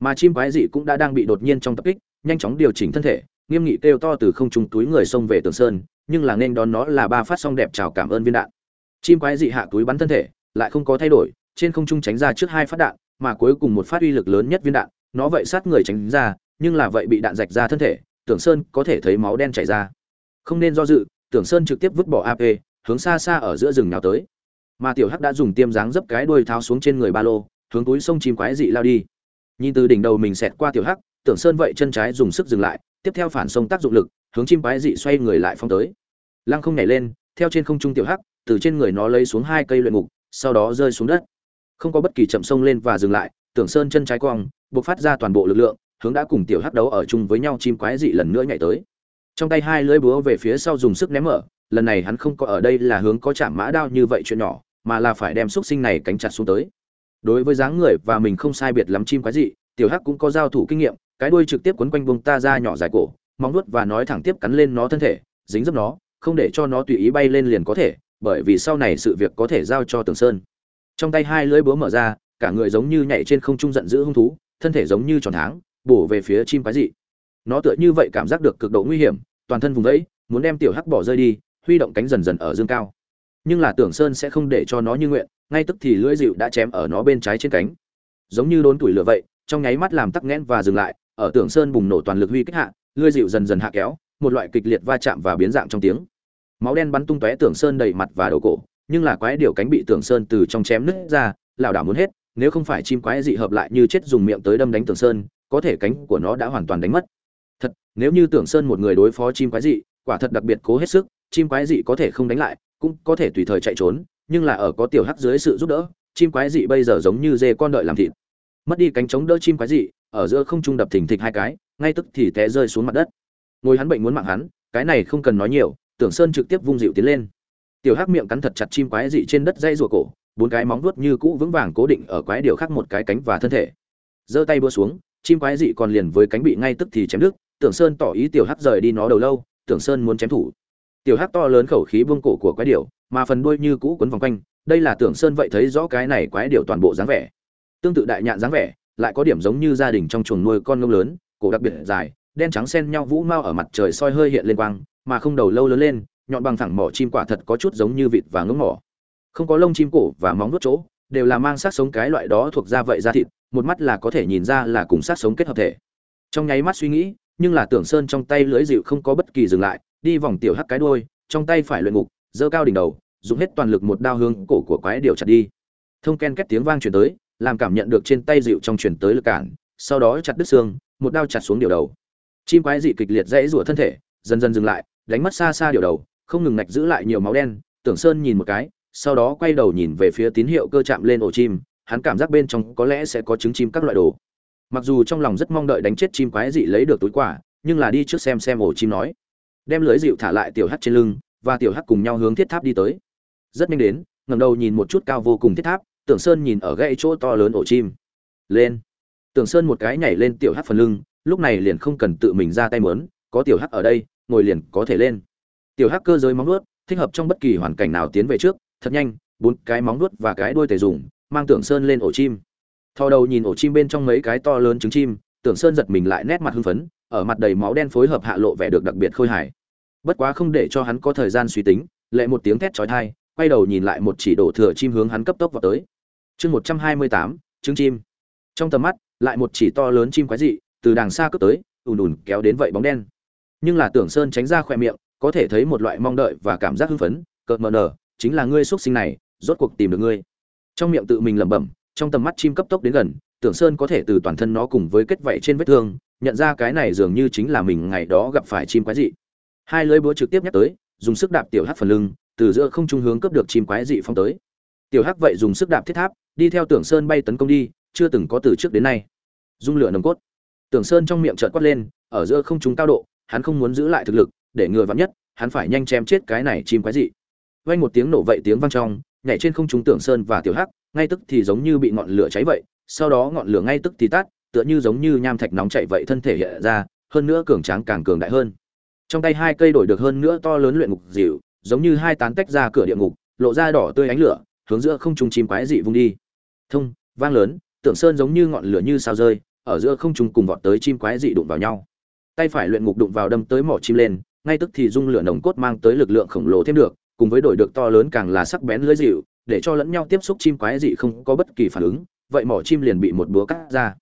Mà chim quái dị cũng đã đang bị đột nhiên trong tập kích, nhanh chóng điều chỉnh thân thể, nghiêm nghị kêu to từ không trung túi người xông về tưởng sơn, nhưng là nên đón nó là ba phát song đẹp chào cảm ơn viên đạn. Chim quái dị hạ túi bắn thân thể, lại không có thay đổi, trên không trung tránh ra trước hai phát đạn, mà cuối cùng một phát uy lực lớn nhất viên đạn nó vậy sát người tránh ra, nhưng là vậy bị đạn rạch ra thân thể, tưởng sơn có thể thấy máu đen chảy ra. Không nên do dự, tưởng sơn trực tiếp vứt bỏ ap hướng xa xa ở giữa rừng nào tới. Mà tiểu hắc đã dùng tiêm dáng dấp cái đuôi tháo xuống trên người ba lô, hướng túi sông chim quái dị lao đi. Nhìn từ đỉnh đầu mình xẹt qua tiểu hắc, tưởng sơn vậy chân trái dùng sức dừng lại, tiếp theo phản sông tác dụng lực, hướng chim quái dị xoay người lại phong tới. Lăng không nhảy lên, theo trên không trung tiểu hắc, từ trên người nó lấy xuống hai cây luyện ngục, sau đó rơi xuống đất. Không có bất kỳ chậm sông lên và dừng lại tưởng sơn chân trái cong, buộc phát ra toàn bộ lực lượng, hướng đã cùng tiểu hắc đấu ở chung với nhau chim quái dị lần nữa nhảy tới. Trong tay hai lưỡi búa về phía sau dùng sức ném mở, lần này hắn không có ở đây là hướng có chạm mã đao như vậy chuyện nhỏ, mà là phải đem xúc sinh này cánh chặt xuống tới. Đối với dáng người và mình không sai biệt lắm chim quái dị, tiểu hắc cũng có giao thủ kinh nghiệm, cái đuôi trực tiếp quấn quanh bông ta ra nhỏ dài cổ, móng nuốt và nói thẳng tiếp cắn lên nó thân thể, dính dấp nó, không để cho nó tùy ý bay lên liền có thể, bởi vì sau này sự việc có thể giao cho tường sơn. Trong tay hai lưỡi búa mở ra cả người giống như nhảy trên không trung giận dữ hung thú, thân thể giống như tròn tháng, bổ về phía chim quái dị. Nó tựa như vậy cảm giác được cực độ nguy hiểm, toàn thân vùng vẫy, muốn đem tiểu hắc bỏ rơi đi, huy động cánh dần dần ở dương cao. Nhưng là tưởng sơn sẽ không để cho nó như nguyện, ngay tức thì lưỡi dịu đã chém ở nó bên trái trên cánh. Giống như đốn tuổi lửa vậy, trong nháy mắt làm tắc nghẽn và dừng lại, ở tưởng sơn bùng nổ toàn lực huy kích hạ, lưỡi dịu dần dần hạ kéo, một loại kịch liệt va chạm và biến dạng trong tiếng. Máu đen bắn tung tóe tưởng sơn đầy mặt và đầu cổ, nhưng là quái điều cánh bị tưởng sơn từ trong chém nứt ra, lảo đảo muốn hết nếu không phải chim quái dị hợp lại như chết dùng miệng tới đâm đánh tưởng sơn, có thể cánh của nó đã hoàn toàn đánh mất. Thật, nếu như tưởng sơn một người đối phó chim quái dị, quả thật đặc biệt cố hết sức, chim quái dị có thể không đánh lại, cũng có thể tùy thời chạy trốn, nhưng là ở có tiểu hắc dưới sự giúp đỡ, chim quái dị bây giờ giống như dê con đợi làm thịt. Mất đi cánh chống đỡ chim quái dị, ở giữa không trung đập thình thịch hai cái, ngay tức thì té rơi xuống mặt đất. Ngồi hắn bệnh muốn mạng hắn, cái này không cần nói nhiều tưởng sơn trực tiếp vung dịu tiến lên. Tiểu hắc miệng cắn thật chặt chim quái dị trên đất dây rùa cổ bốn cái móng vuốt như cũ vững vàng cố định ở quái điều khác một cái cánh và thân thể. Giơ tay búa xuống, chim quái dị còn liền với cánh bị ngay tức thì chém đứt, tưởng sơn tỏ ý tiểu hắc rời đi nó đầu lâu, tưởng sơn muốn chém thủ. Tiểu hắc to lớn khẩu khí buông cổ của quái điểu mà phần đuôi như cũ quấn vòng quanh, đây là tưởng sơn vậy thấy rõ cái này quái điểu toàn bộ dáng vẻ. Tương tự đại nhạn dáng vẻ, lại có điểm giống như gia đình trong chuồng nuôi con ngông lớn, cổ đặc biệt dài, đen trắng xen nhau vũ mau ở mặt trời soi hơi hiện lên quang, mà không đầu lâu lớn lên, nhọn bằng thẳng mỏ chim quả thật có chút giống như vịt và ngưỡng mỏ không có lông chim cổ và móng vuốt chỗ, đều là mang sát sống cái loại đó thuộc da vậy da thịt, một mắt là có thể nhìn ra là cùng sát sống kết hợp thể. Trong nháy mắt suy nghĩ, nhưng là tưởng sơn trong tay lưỡi dịu không có bất kỳ dừng lại, đi vòng tiểu hắc cái đuôi, trong tay phải luyện ngục, giơ cao đỉnh đầu, dùng hết toàn lực một đao hướng cổ của quái điều chặt đi. Thông ken két tiếng vang truyền tới, làm cảm nhận được trên tay dịu trong truyền tới lực cản, sau đó chặt đứt xương, một đao chặt xuống điều đầu. Chim quái dị kịch liệt dãy rủa thân thể, dần dần dừng lại, đánh mất xa xa điều đầu, không ngừng ngạch giữ lại nhiều máu đen, tưởng sơn nhìn một cái sau đó quay đầu nhìn về phía tín hiệu cơ chạm lên ổ chim, hắn cảm giác bên trong có lẽ sẽ có trứng chim các loại đồ. Mặc dù trong lòng rất mong đợi đánh chết chim quái dị lấy được túi quả nhưng là đi trước xem xem ổ chim nói. Đem lưới dịu thả lại tiểu hắc trên lưng, và tiểu hắc cùng nhau hướng thiết tháp đi tới. Rất nhanh đến ngầm đầu nhìn một chút cao vô cùng thiết tháp, tưởng sơn nhìn ở gãy chỗ to lớn ổ chim. Lên. Tưởng sơn một cái nhảy lên tiểu hắc phần lưng, lúc này liền không cần tự mình ra tay mớn có tiểu hắc ở đây, ngồi liền có thể lên. Tiểu hắc cơ giới móng nuốt thích hợp trong bất kỳ hoàn cảnh nào tiến về trước thật nhanh, bốn cái móng nuốt và cái đuôi tề dùng, mang tưởng sơn lên ổ chim. Thò đầu nhìn ổ chim bên trong mấy cái to lớn trứng chim, tưởng sơn giật mình lại nét mặt hưng phấn, ở mặt đầy máu đen phối hợp hạ lộ vẻ được đặc biệt khôi hài. Bất quá không để cho hắn có thời gian suy tính, lệ một tiếng thét chói tai, quay đầu nhìn lại một chỉ đổ thừa chim hướng hắn cấp tốc vào tới. Chương một trăm hai mươi tám, trứng chim. Trong tầm mắt, lại một chỉ to lớn chim quái dị, từ đàng xa cướp tới, ùn ùn kéo đến vậy bóng đen. Nhưng là tưởng sơn tránh ra khỏe miệng, có thể thấy một loại mong đợi và cảm giác hưng phấn, cợt mờ nở chính là ngươi xuất sinh này, rốt cuộc tìm được ngươi. Trong miệng tự mình lẩm bẩm, trong tầm mắt chim cấp tốc đến gần, tưởng sơn có thể từ toàn thân nó cùng với kết vảy trên vết thương, nhận ra cái này dường như chính là mình ngày đó gặp phải chim quái dị. Hai lưỡi búa trực tiếp nhắc tới, dùng sức đạp tiểu hắc phần lưng, từ giữa không trung hướng cấp được chim quái dị phong tới. Tiểu hắc vậy dùng sức đạp thiết tháp, đi theo tưởng sơn bay tấn công đi, chưa từng có từ trước đến nay. Dung lửa nồng cốt. Tưởng sơn trong miệng trợn quát lên, ở giữa không trung cao độ, hắn không muốn giữ lại thực lực, để ngừa vắn nhất, hắn phải nhanh chém chết cái này chim quái dị vang một tiếng nổ vậy tiếng vang trong, nhảy trên không trung tưởng sơn và tiểu hắc, ngay tức thì giống như bị ngọn lửa cháy vậy, sau đó ngọn lửa ngay tức thì tắt, tựa như giống như nham thạch nóng chảy vậy thân thể hiện ra, hơn nữa cường tráng càng cường đại hơn. Trong tay hai cây đổi được hơn nữa to lớn luyện ngục dịu, giống như hai tán tách ra cửa địa ngục, lộ ra đỏ tươi ánh lửa, hướng giữa không trung chim quái dị vung đi. Thông, vang lớn tưởng sơn giống như ngọn lửa như sao rơi, ở giữa không trung cùng vọt tới chim quái dị đụng vào nhau. Tay phải luyện ngục đụng vào đâm tới mỏ chim lên, ngay tức thì dung lửa nồng cốt mang tới lực lượng khổng lồ thêm được cùng với đổi được to lớn càng là sắc bén lưỡi dịu, để cho lẫn nhau tiếp xúc chim quái dị không có bất kỳ phản ứng, vậy mỏ chim liền bị một búa cắt ra.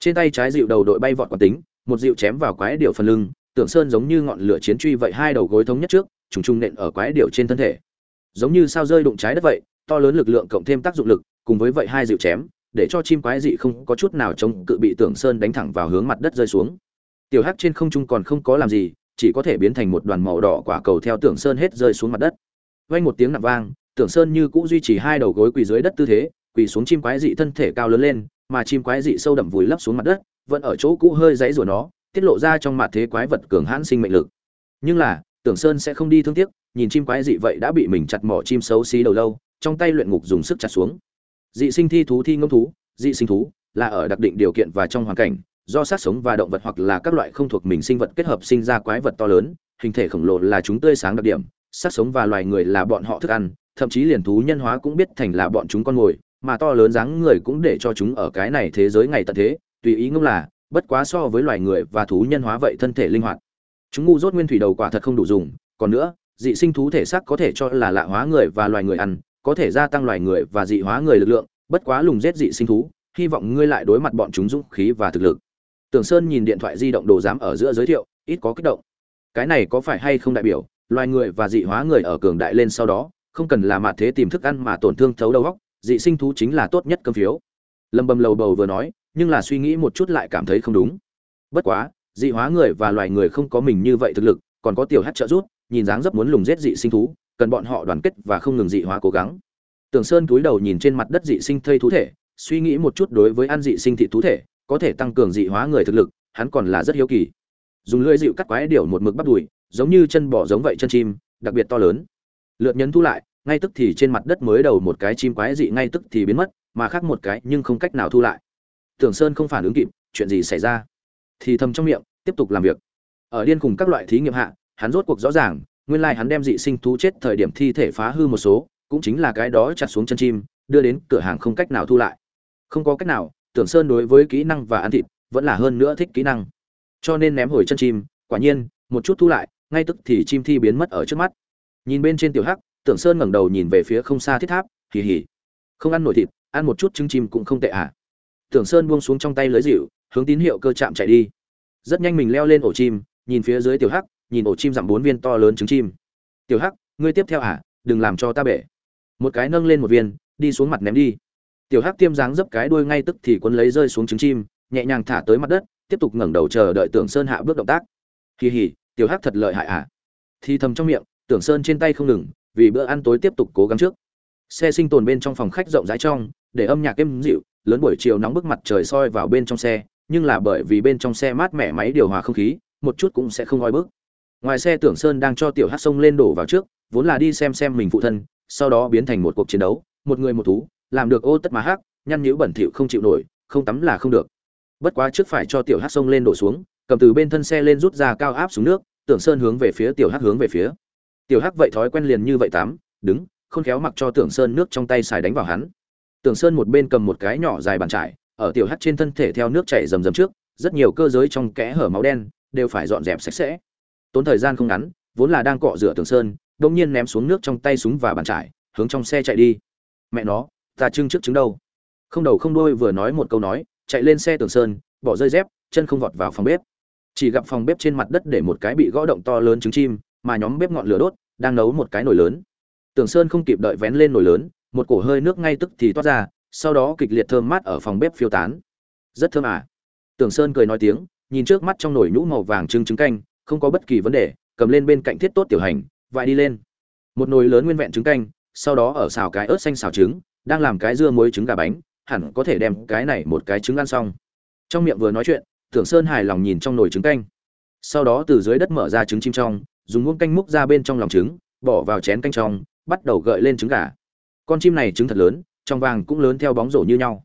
Trên tay trái dịu đầu đội bay vọt quán tính, một dịu chém vào quái điệu phần lưng tưởng sơn giống như ngọn lửa chiến truy vậy hai đầu gối thống nhất trước, trùng trùng nện ở quái điệu trên thân thể. Giống như sao rơi đụng trái đất vậy, to lớn lực lượng cộng thêm tác dụng lực, cùng với vậy hai dịu chém, để cho chim quái dị không có chút nào chống cự bị tưởng sơn đánh thẳng vào hướng mặt đất rơi xuống. Tiểu hắc trên không trung còn không có làm gì, chỉ có thể biến thành một đoàn màu đỏ quả cầu theo tưởng sơn hết rơi xuống mặt đất vang một tiếng nặng vang, tưởng sơn như cũ duy trì hai đầu gối quỳ dưới đất tư thế, quỳ xuống chim quái dị thân thể cao lớn lên, mà chim quái dị sâu đậm vùi lấp xuống mặt đất, vẫn ở chỗ cũ hơi giãy rủa nó, tiết lộ ra trong mặt thế quái vật cường hãn sinh mệnh lực. Nhưng là, tưởng sơn sẽ không đi thương tiếc, nhìn chim quái dị vậy đã bị mình chặt mỏ chim xấu xí đầu lâu, trong tay luyện ngục dùng sức chặt xuống. Dị sinh thi thú thi ngông thú, dị sinh thú là ở đặc định điều kiện và trong hoàn cảnh, do sát sống và động vật hoặc là các loại không thuộc mình sinh vật kết hợp sinh ra quái vật to lớn, hình thể khổng lồ là chúng tươi sáng đặc điểm sát sống và loài người là bọn họ thức ăn, thậm chí liền thú nhân hóa cũng biết thành là bọn chúng con mồi, mà to lớn dáng người cũng để cho chúng ở cái này thế giới ngày tận thế, tùy ý ngông là, bất quá so với loài người và thú nhân hóa vậy thân thể linh hoạt. Chúng ngu dốt nguyên thủy đầu quả thật không đủ dùng, còn nữa, dị sinh thú thể xác có thể cho là lạ hóa người và loài người ăn, có thể gia tăng loài người và dị hóa người lực lượng, bất quá lùng giết dị sinh thú, hy vọng ngươi lại đối mặt bọn chúng dũng khí và thực lực. Tưởng sơn nhìn điện thoại di động đồ giám ở giữa giới thiệu, ít có kích động. Cái này có phải hay không đại biểu? Loài người và dị hóa người ở cường đại lên sau đó không cần là mặt thế tìm thức ăn mà tổn thương thấu đầu góc dị sinh thú chính là tốt nhất cơm phiếu. Lâm bầm lầu bầu vừa nói nhưng là suy nghĩ một chút lại cảm thấy không đúng. Bất quá dị hóa người và loài người không có mình như vậy thực lực còn có tiểu hát trợ giúp nhìn dáng dấp muốn lùng giết dị sinh thú cần bọn họ đoàn kết và không ngừng dị hóa cố gắng. Tưởng Sơn cúi đầu nhìn trên mặt đất dị sinh thây thú thể, suy nghĩ một chút đối với ăn dị sinh thị thú thể, có thể tăng cường dị hóa người thực lực, hắn còn là rất hiếu kỳ. Dùng lưỡi dịu cắt quái điểu một mực bắt đùi, giống như chân bò giống vậy chân chim, đặc biệt to lớn. Lượt nhấn thu lại, ngay tức thì trên mặt đất mới đầu một cái chim quái dị ngay tức thì biến mất, mà khác một cái nhưng không cách nào thu lại. Tưởng Sơn không phản ứng kịp, chuyện gì xảy ra? Thì thầm trong miệng, tiếp tục làm việc. ở điên cùng các loại thí nghiệm hạ hắn rốt cuộc rõ ràng nguyên lai hắn đem dị sinh thú chết thời điểm thi thể phá hư một số cũng chính là cái đó chặt xuống chân chim đưa đến cửa hàng không cách nào thu lại không có cách nào tưởng sơn đối với kỹ năng và ăn thịt vẫn là hơn nữa thích kỹ năng cho nên ném hồi chân chim quả nhiên một chút thu lại ngay tức thì chim thi biến mất ở trước mắt. Nhìn bên trên tiểu hắc, tưởng sơn ngẩng đầu nhìn về phía không xa thiết tháp, hì hì. Không ăn nổi thịt, ăn một chút trứng chim cũng không tệ à. Tưởng sơn buông xuống trong tay lưới dịu hướng tín hiệu cơ chạm chạy đi. Rất nhanh mình leo lên ổ chim, nhìn phía dưới tiểu hắc, nhìn ổ chim dặm bốn viên to lớn trứng chim. Tiểu hắc, ngươi tiếp theo à đừng làm cho ta bể. Một cái nâng lên một viên, đi xuống mặt ném đi. Tiểu hắc tiêm dáng dấp cái đuôi ngay tức thì cuốn lấy rơi xuống trứng chim, nhẹ nhàng thả tới mặt đất, tiếp tục ngẩng đầu chờ đợi tưởng sơn hạ bước động tác. Kỳ hỉ tiểu hắc thật lợi hại à? Thì thầm trong miệng, tưởng sơn trên tay không ngừng, vì bữa ăn tối tiếp tục cố gắng trước. Xe sinh tồn bên trong phòng khách rộng rãi trong, để âm nhạc êm dịu, lớn buổi chiều nóng bức mặt trời soi vào bên trong xe, nhưng là bởi vì bên trong xe mát mẻ máy điều hòa không khí, một chút cũng sẽ không oi bức. Ngoài xe tưởng sơn đang cho tiểu hát sông lên đổ vào trước, vốn là đi xem xem mình phụ thân, sau đó biến thành một cuộc chiến đấu, một người một thú, làm được ô tất mà hát nhăn nhữ bẩn thỉu không chịu nổi, không tắm là không được. Bất quá trước phải cho tiểu hát sông lên đổ xuống, cầm từ bên thân xe lên rút ra cao áp xuống nước tưởng sơn hướng về phía tiểu Hắc hướng về phía. Tiểu hắc vậy thói quen liền như vậy tám đứng không khéo mặc cho tưởng sơn nước trong tay xài đánh vào hắn. Tưởng sơn một bên cầm một cái nhỏ dài bàn trải, ở tiểu hắc trên thân thể theo nước chảy rầm rầm trước, rất nhiều cơ giới trong kẽ hở máu đen đều phải dọn dẹp sạch sẽ. Tốn thời gian không ngắn, vốn là đang cọ rửa tưởng sơn đông nhiên ném xuống nước trong tay súng và bàn trải, hướng trong xe chạy đi. Mẹ nó, ta trưng trước trứng đâu? Không đầu không đuôi vừa nói một câu nói, chạy lên xe tưởng sơn, bỏ rơi dép, chân không vọt vào phòng bếp chỉ gặp phòng bếp trên mặt đất để một cái bị gõ động to lớn trứng chim, mà nhóm bếp ngọn lửa đốt, đang nấu một cái nồi lớn. Tưởng sơn không kịp đợi vén lên nồi lớn, một cổ hơi nước ngay tức thì toát ra, sau đó kịch liệt thơm mát ở phòng bếp phiêu tán. Rất thơm à? Tưởng sơn cười nói tiếng, nhìn trước mắt trong nồi nhũ màu vàng trứng trứng canh, không có bất kỳ vấn đề, cầm lên bên cạnh thiết tốt tiểu hành vại đi lên. Một nồi lớn nguyên vẹn trứng canh, sau đó ở xào cái ớt xanh xào trứng, đang làm cái dưa muối trứng gà bánh, hẳn có thể đem cái này một cái trứng ăn xong. Trong miệng vừa nói chuyện tưởng sơn hài lòng nhìn trong nồi trứng canh. Sau đó từ dưới đất mở ra trứng chim trong, dùng muỗng canh múc ra bên trong lòng trứng, bỏ vào chén canh trong, bắt đầu gợi lên trứng gà. Con chim này trứng thật lớn, trong vàng cũng lớn theo bóng rổ như nhau.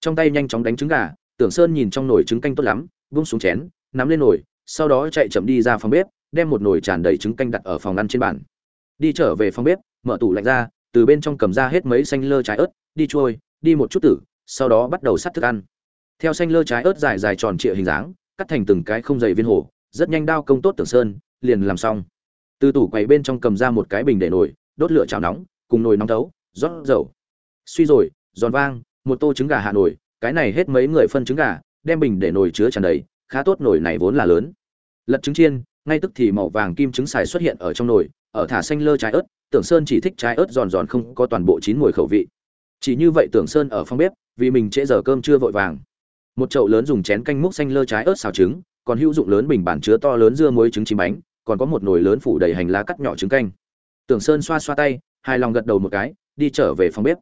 Trong tay nhanh chóng đánh trứng gà tưởng sơn nhìn trong nồi trứng canh tốt lắm, buông xuống chén, nắm lên nồi, sau đó chạy chậm đi ra phòng bếp, đem một nồi tràn đầy trứng canh đặt ở phòng ăn trên bàn. Đi trở về phòng bếp, mở tủ lạnh ra, từ bên trong cầm ra hết mấy xanh lơ trái ớt, đi trôi đi một chút tử, sau đó bắt đầu sắt thức ăn theo xanh lơ trái ớt dài dài tròn trịa hình dáng cắt thành từng cái không dày viên hổ rất nhanh đao công tốt tưởng sơn liền làm xong. Từ tủ quầy bên trong cầm ra một cái bình để nồi đốt lửa chảo nóng cùng nồi nóng thấu rót dầu. Suy rồi giòn vang một tô trứng gà hạ nội, cái này hết mấy người phân trứng gà đem bình để nồi chứa tràn đầy khá tốt nồi này vốn là lớn. Lật trứng chiên ngay tức thì màu vàng kim trứng xài xuất hiện ở trong nồi ở thả xanh lơ trái ớt tưởng sơn chỉ thích trái ớt giòn giòn không có toàn bộ chín mùi khẩu vị. Chỉ như vậy tưởng sơn ở phòng bếp vì mình trễ giờ cơm chưa vội vàng một chậu lớn dùng chén canh múc xanh lơ trái ớt xào trứng, còn hữu dụng lớn bình bản chứa to lớn dưa muối trứng chín bánh, còn có một nồi lớn phủ đầy hành lá cắt nhỏ trứng canh. Tưởng sơn xoa xoa tay, hài lòng gật đầu một cái, đi trở về phòng bếp.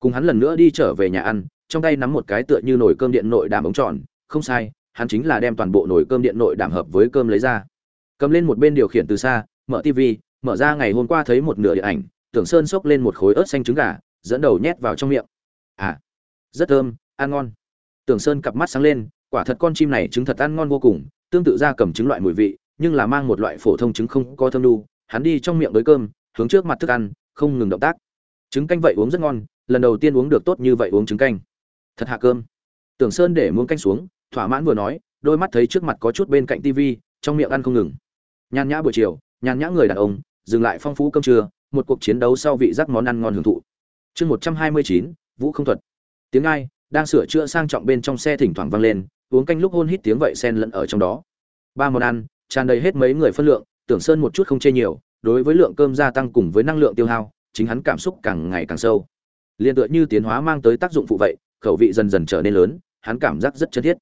Cùng hắn lần nữa đi trở về nhà ăn, trong tay nắm một cái tựa như nồi cơm điện nội đảm ống tròn, không sai, hắn chính là đem toàn bộ nồi cơm điện nội đảm hợp với cơm lấy ra. Cầm lên một bên điều khiển từ xa, mở tv mở ra ngày hôm qua thấy một nửa điện ảnh, tưởng sơn xốc lên một khối ớt xanh trứng gà, dẫn đầu nhét vào trong miệng. À rất thơm, ăn ngon tưởng sơn cặp mắt sáng lên, quả thật con chim này trứng thật ăn ngon vô cùng, tương tự ra cầm trứng loại mùi vị, nhưng là mang một loại phổ thông trứng không có thơm đu hắn đi trong miệng với cơm, hướng trước mặt thức ăn, không ngừng động tác. Trứng canh vậy uống rất ngon, lần đầu tiên uống được tốt như vậy uống trứng canh. Thật hạ cơm. Tưởng sơn để muỗng canh xuống, thỏa mãn vừa nói, đôi mắt thấy trước mặt có chút bên cạnh tivi trong miệng ăn không ngừng. Nhàn nhã buổi chiều, nhàn nhã người đàn ông, dừng lại phong phú cơm trưa, một cuộc chiến đấu sau vị giác món ăn ngon hưởng thụ. Chương một trăm hai mươi chín, vũ không thuật. Tiếng ai? Đang sửa chữa sang trọng bên trong xe thỉnh thoảng vang lên, uống canh lúc hôn hít tiếng vậy sen lẫn ở trong đó. Ba món ăn, tràn đầy hết mấy người phân lượng, tưởng sơn một chút không chê nhiều, đối với lượng cơm gia tăng cùng với năng lượng tiêu hao, chính hắn cảm xúc càng ngày càng sâu. Liên tựa như tiến hóa mang tới tác dụng phụ vậy, khẩu vị dần dần trở nên lớn, hắn cảm giác rất chân thiết.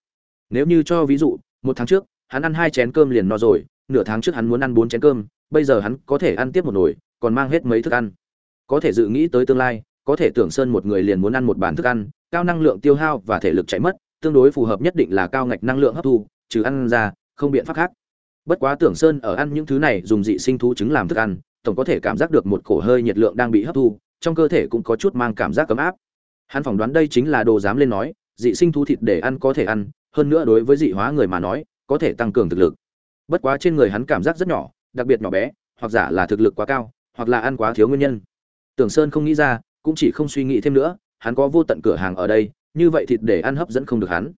Nếu như cho ví dụ, một tháng trước, hắn ăn hai chén cơm liền no rồi, nửa tháng trước hắn muốn ăn bốn chén cơm, bây giờ hắn có thể ăn tiếp một nồi, còn mang hết mấy thức ăn. Có thể dự nghĩ tới tương lai, có thể tưởng sơn một người liền muốn ăn một bàn thức ăn cao năng lượng tiêu hao và thể lực chạy mất, tương đối phù hợp nhất định là cao ngạch năng lượng hấp thu, trừ ăn ra, không biện pháp khác. Bất quá tưởng sơn ở ăn những thứ này dùng dị sinh thú trứng làm thức ăn, tổng có thể cảm giác được một cổ hơi nhiệt lượng đang bị hấp thu, trong cơ thể cũng có chút mang cảm giác cấm áp. Hắn phỏng đoán đây chính là đồ dám lên nói, dị sinh thú thịt để ăn có thể ăn, hơn nữa đối với dị hóa người mà nói, có thể tăng cường thực lực. Bất quá trên người hắn cảm giác rất nhỏ, đặc biệt nhỏ bé, hoặc giả là thực lực quá cao, hoặc là ăn quá thiếu nguyên nhân. Tưởng sơn không nghĩ ra, cũng chỉ không suy nghĩ thêm nữa hắn có vô tận cửa hàng ở đây, như vậy thịt để ăn hấp dẫn không được hắn.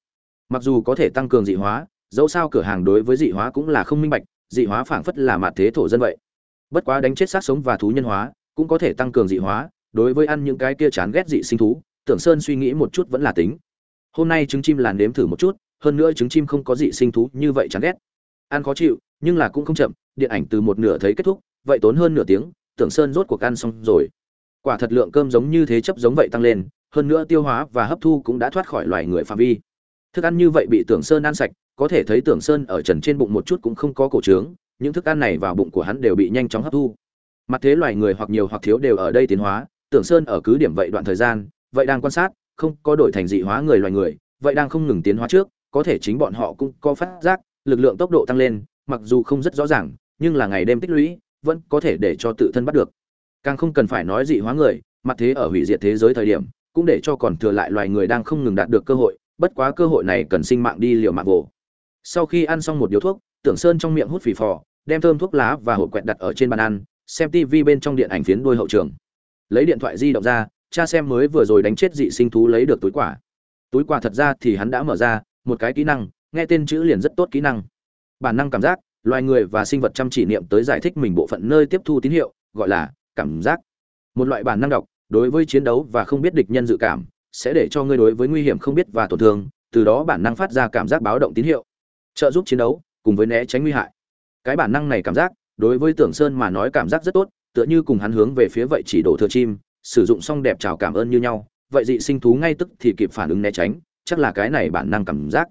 Mặc dù có thể tăng cường dị hóa, dẫu sao cửa hàng đối với dị hóa cũng là không minh bạch, dị hóa phảng phất là mạt thế thổ dân vậy. Bất quá đánh chết sát sống và thú nhân hóa, cũng có thể tăng cường dị hóa, đối với ăn những cái kia chán ghét dị sinh thú, tưởng sơn suy nghĩ một chút vẫn là tính. Hôm nay trứng chim làn nếm thử một chút, hơn nữa trứng chim không có dị sinh thú như vậy chán ghét. Ăn khó chịu, nhưng là cũng không chậm, điện ảnh từ một nửa thấy kết thúc, vậy tốn hơn nửa tiếng, tưởng sơn rốt cuộc ăn xong rồi quả thật lượng cơm giống như thế chấp giống vậy tăng lên, hơn nữa tiêu hóa và hấp thu cũng đã thoát khỏi loài người phạm vi. Thức ăn như vậy bị tưởng sơn ăn sạch, có thể thấy tưởng sơn ở trần trên bụng một chút cũng không có cổ trướng, những thức ăn này vào bụng của hắn đều bị nhanh chóng hấp thu. Mặt thế loài người hoặc nhiều hoặc thiếu đều ở đây tiến hóa, tưởng sơn ở cứ điểm vậy đoạn thời gian, vậy đang quan sát, không có đổi thành dị hóa người loài người, vậy đang không ngừng tiến hóa trước, có thể chính bọn họ cũng có phát giác, lực lượng tốc độ tăng lên, mặc dù không rất rõ ràng, nhưng là ngày đêm tích lũy, vẫn có thể để cho tự thân bắt được càng không cần phải nói dị hóa người, mặt thế ở hủy diệt thế giới thời điểm, cũng để cho còn thừa lại loài người đang không ngừng đạt được cơ hội, bất quá cơ hội này cần sinh mạng đi liều mạng vồ. Sau khi ăn xong một điếu thuốc, tưởng sơn trong miệng hút phì phò, đem thơm thuốc lá và hộp quẹt đặt ở trên bàn ăn, xem tv bên trong điện ảnh phiến đôi hậu trường. Lấy điện thoại di động ra, cha xem mới vừa rồi đánh chết dị sinh thú lấy được túi quả túi quả thật ra thì hắn đã mở ra, một cái kỹ năng, nghe tên chữ liền rất tốt kỹ năng. Bản năng cảm giác, loài người và sinh vật chăm chỉ niệm tới giải thích mình bộ phận nơi tiếp thu tín hiệu, gọi là cảm giác. Một loại bản năng đọc, đối với chiến đấu và không biết địch nhân dự cảm, sẽ để cho ngươi đối với nguy hiểm không biết và tổn thương, từ đó bản năng phát ra cảm giác báo động tín hiệu. Trợ giúp chiến đấu, cùng với né tránh nguy hại. Cái bản năng này cảm giác, đối với tưởng sơn mà nói cảm giác rất tốt, tựa như cùng hắn hướng về phía vậy chỉ đổ thừa chim, sử dụng xong đẹp chào cảm ơn như nhau. Vậy dị sinh thú ngay tức thì kịp phản ứng né tránh, chắc là cái này bản năng cảm giác.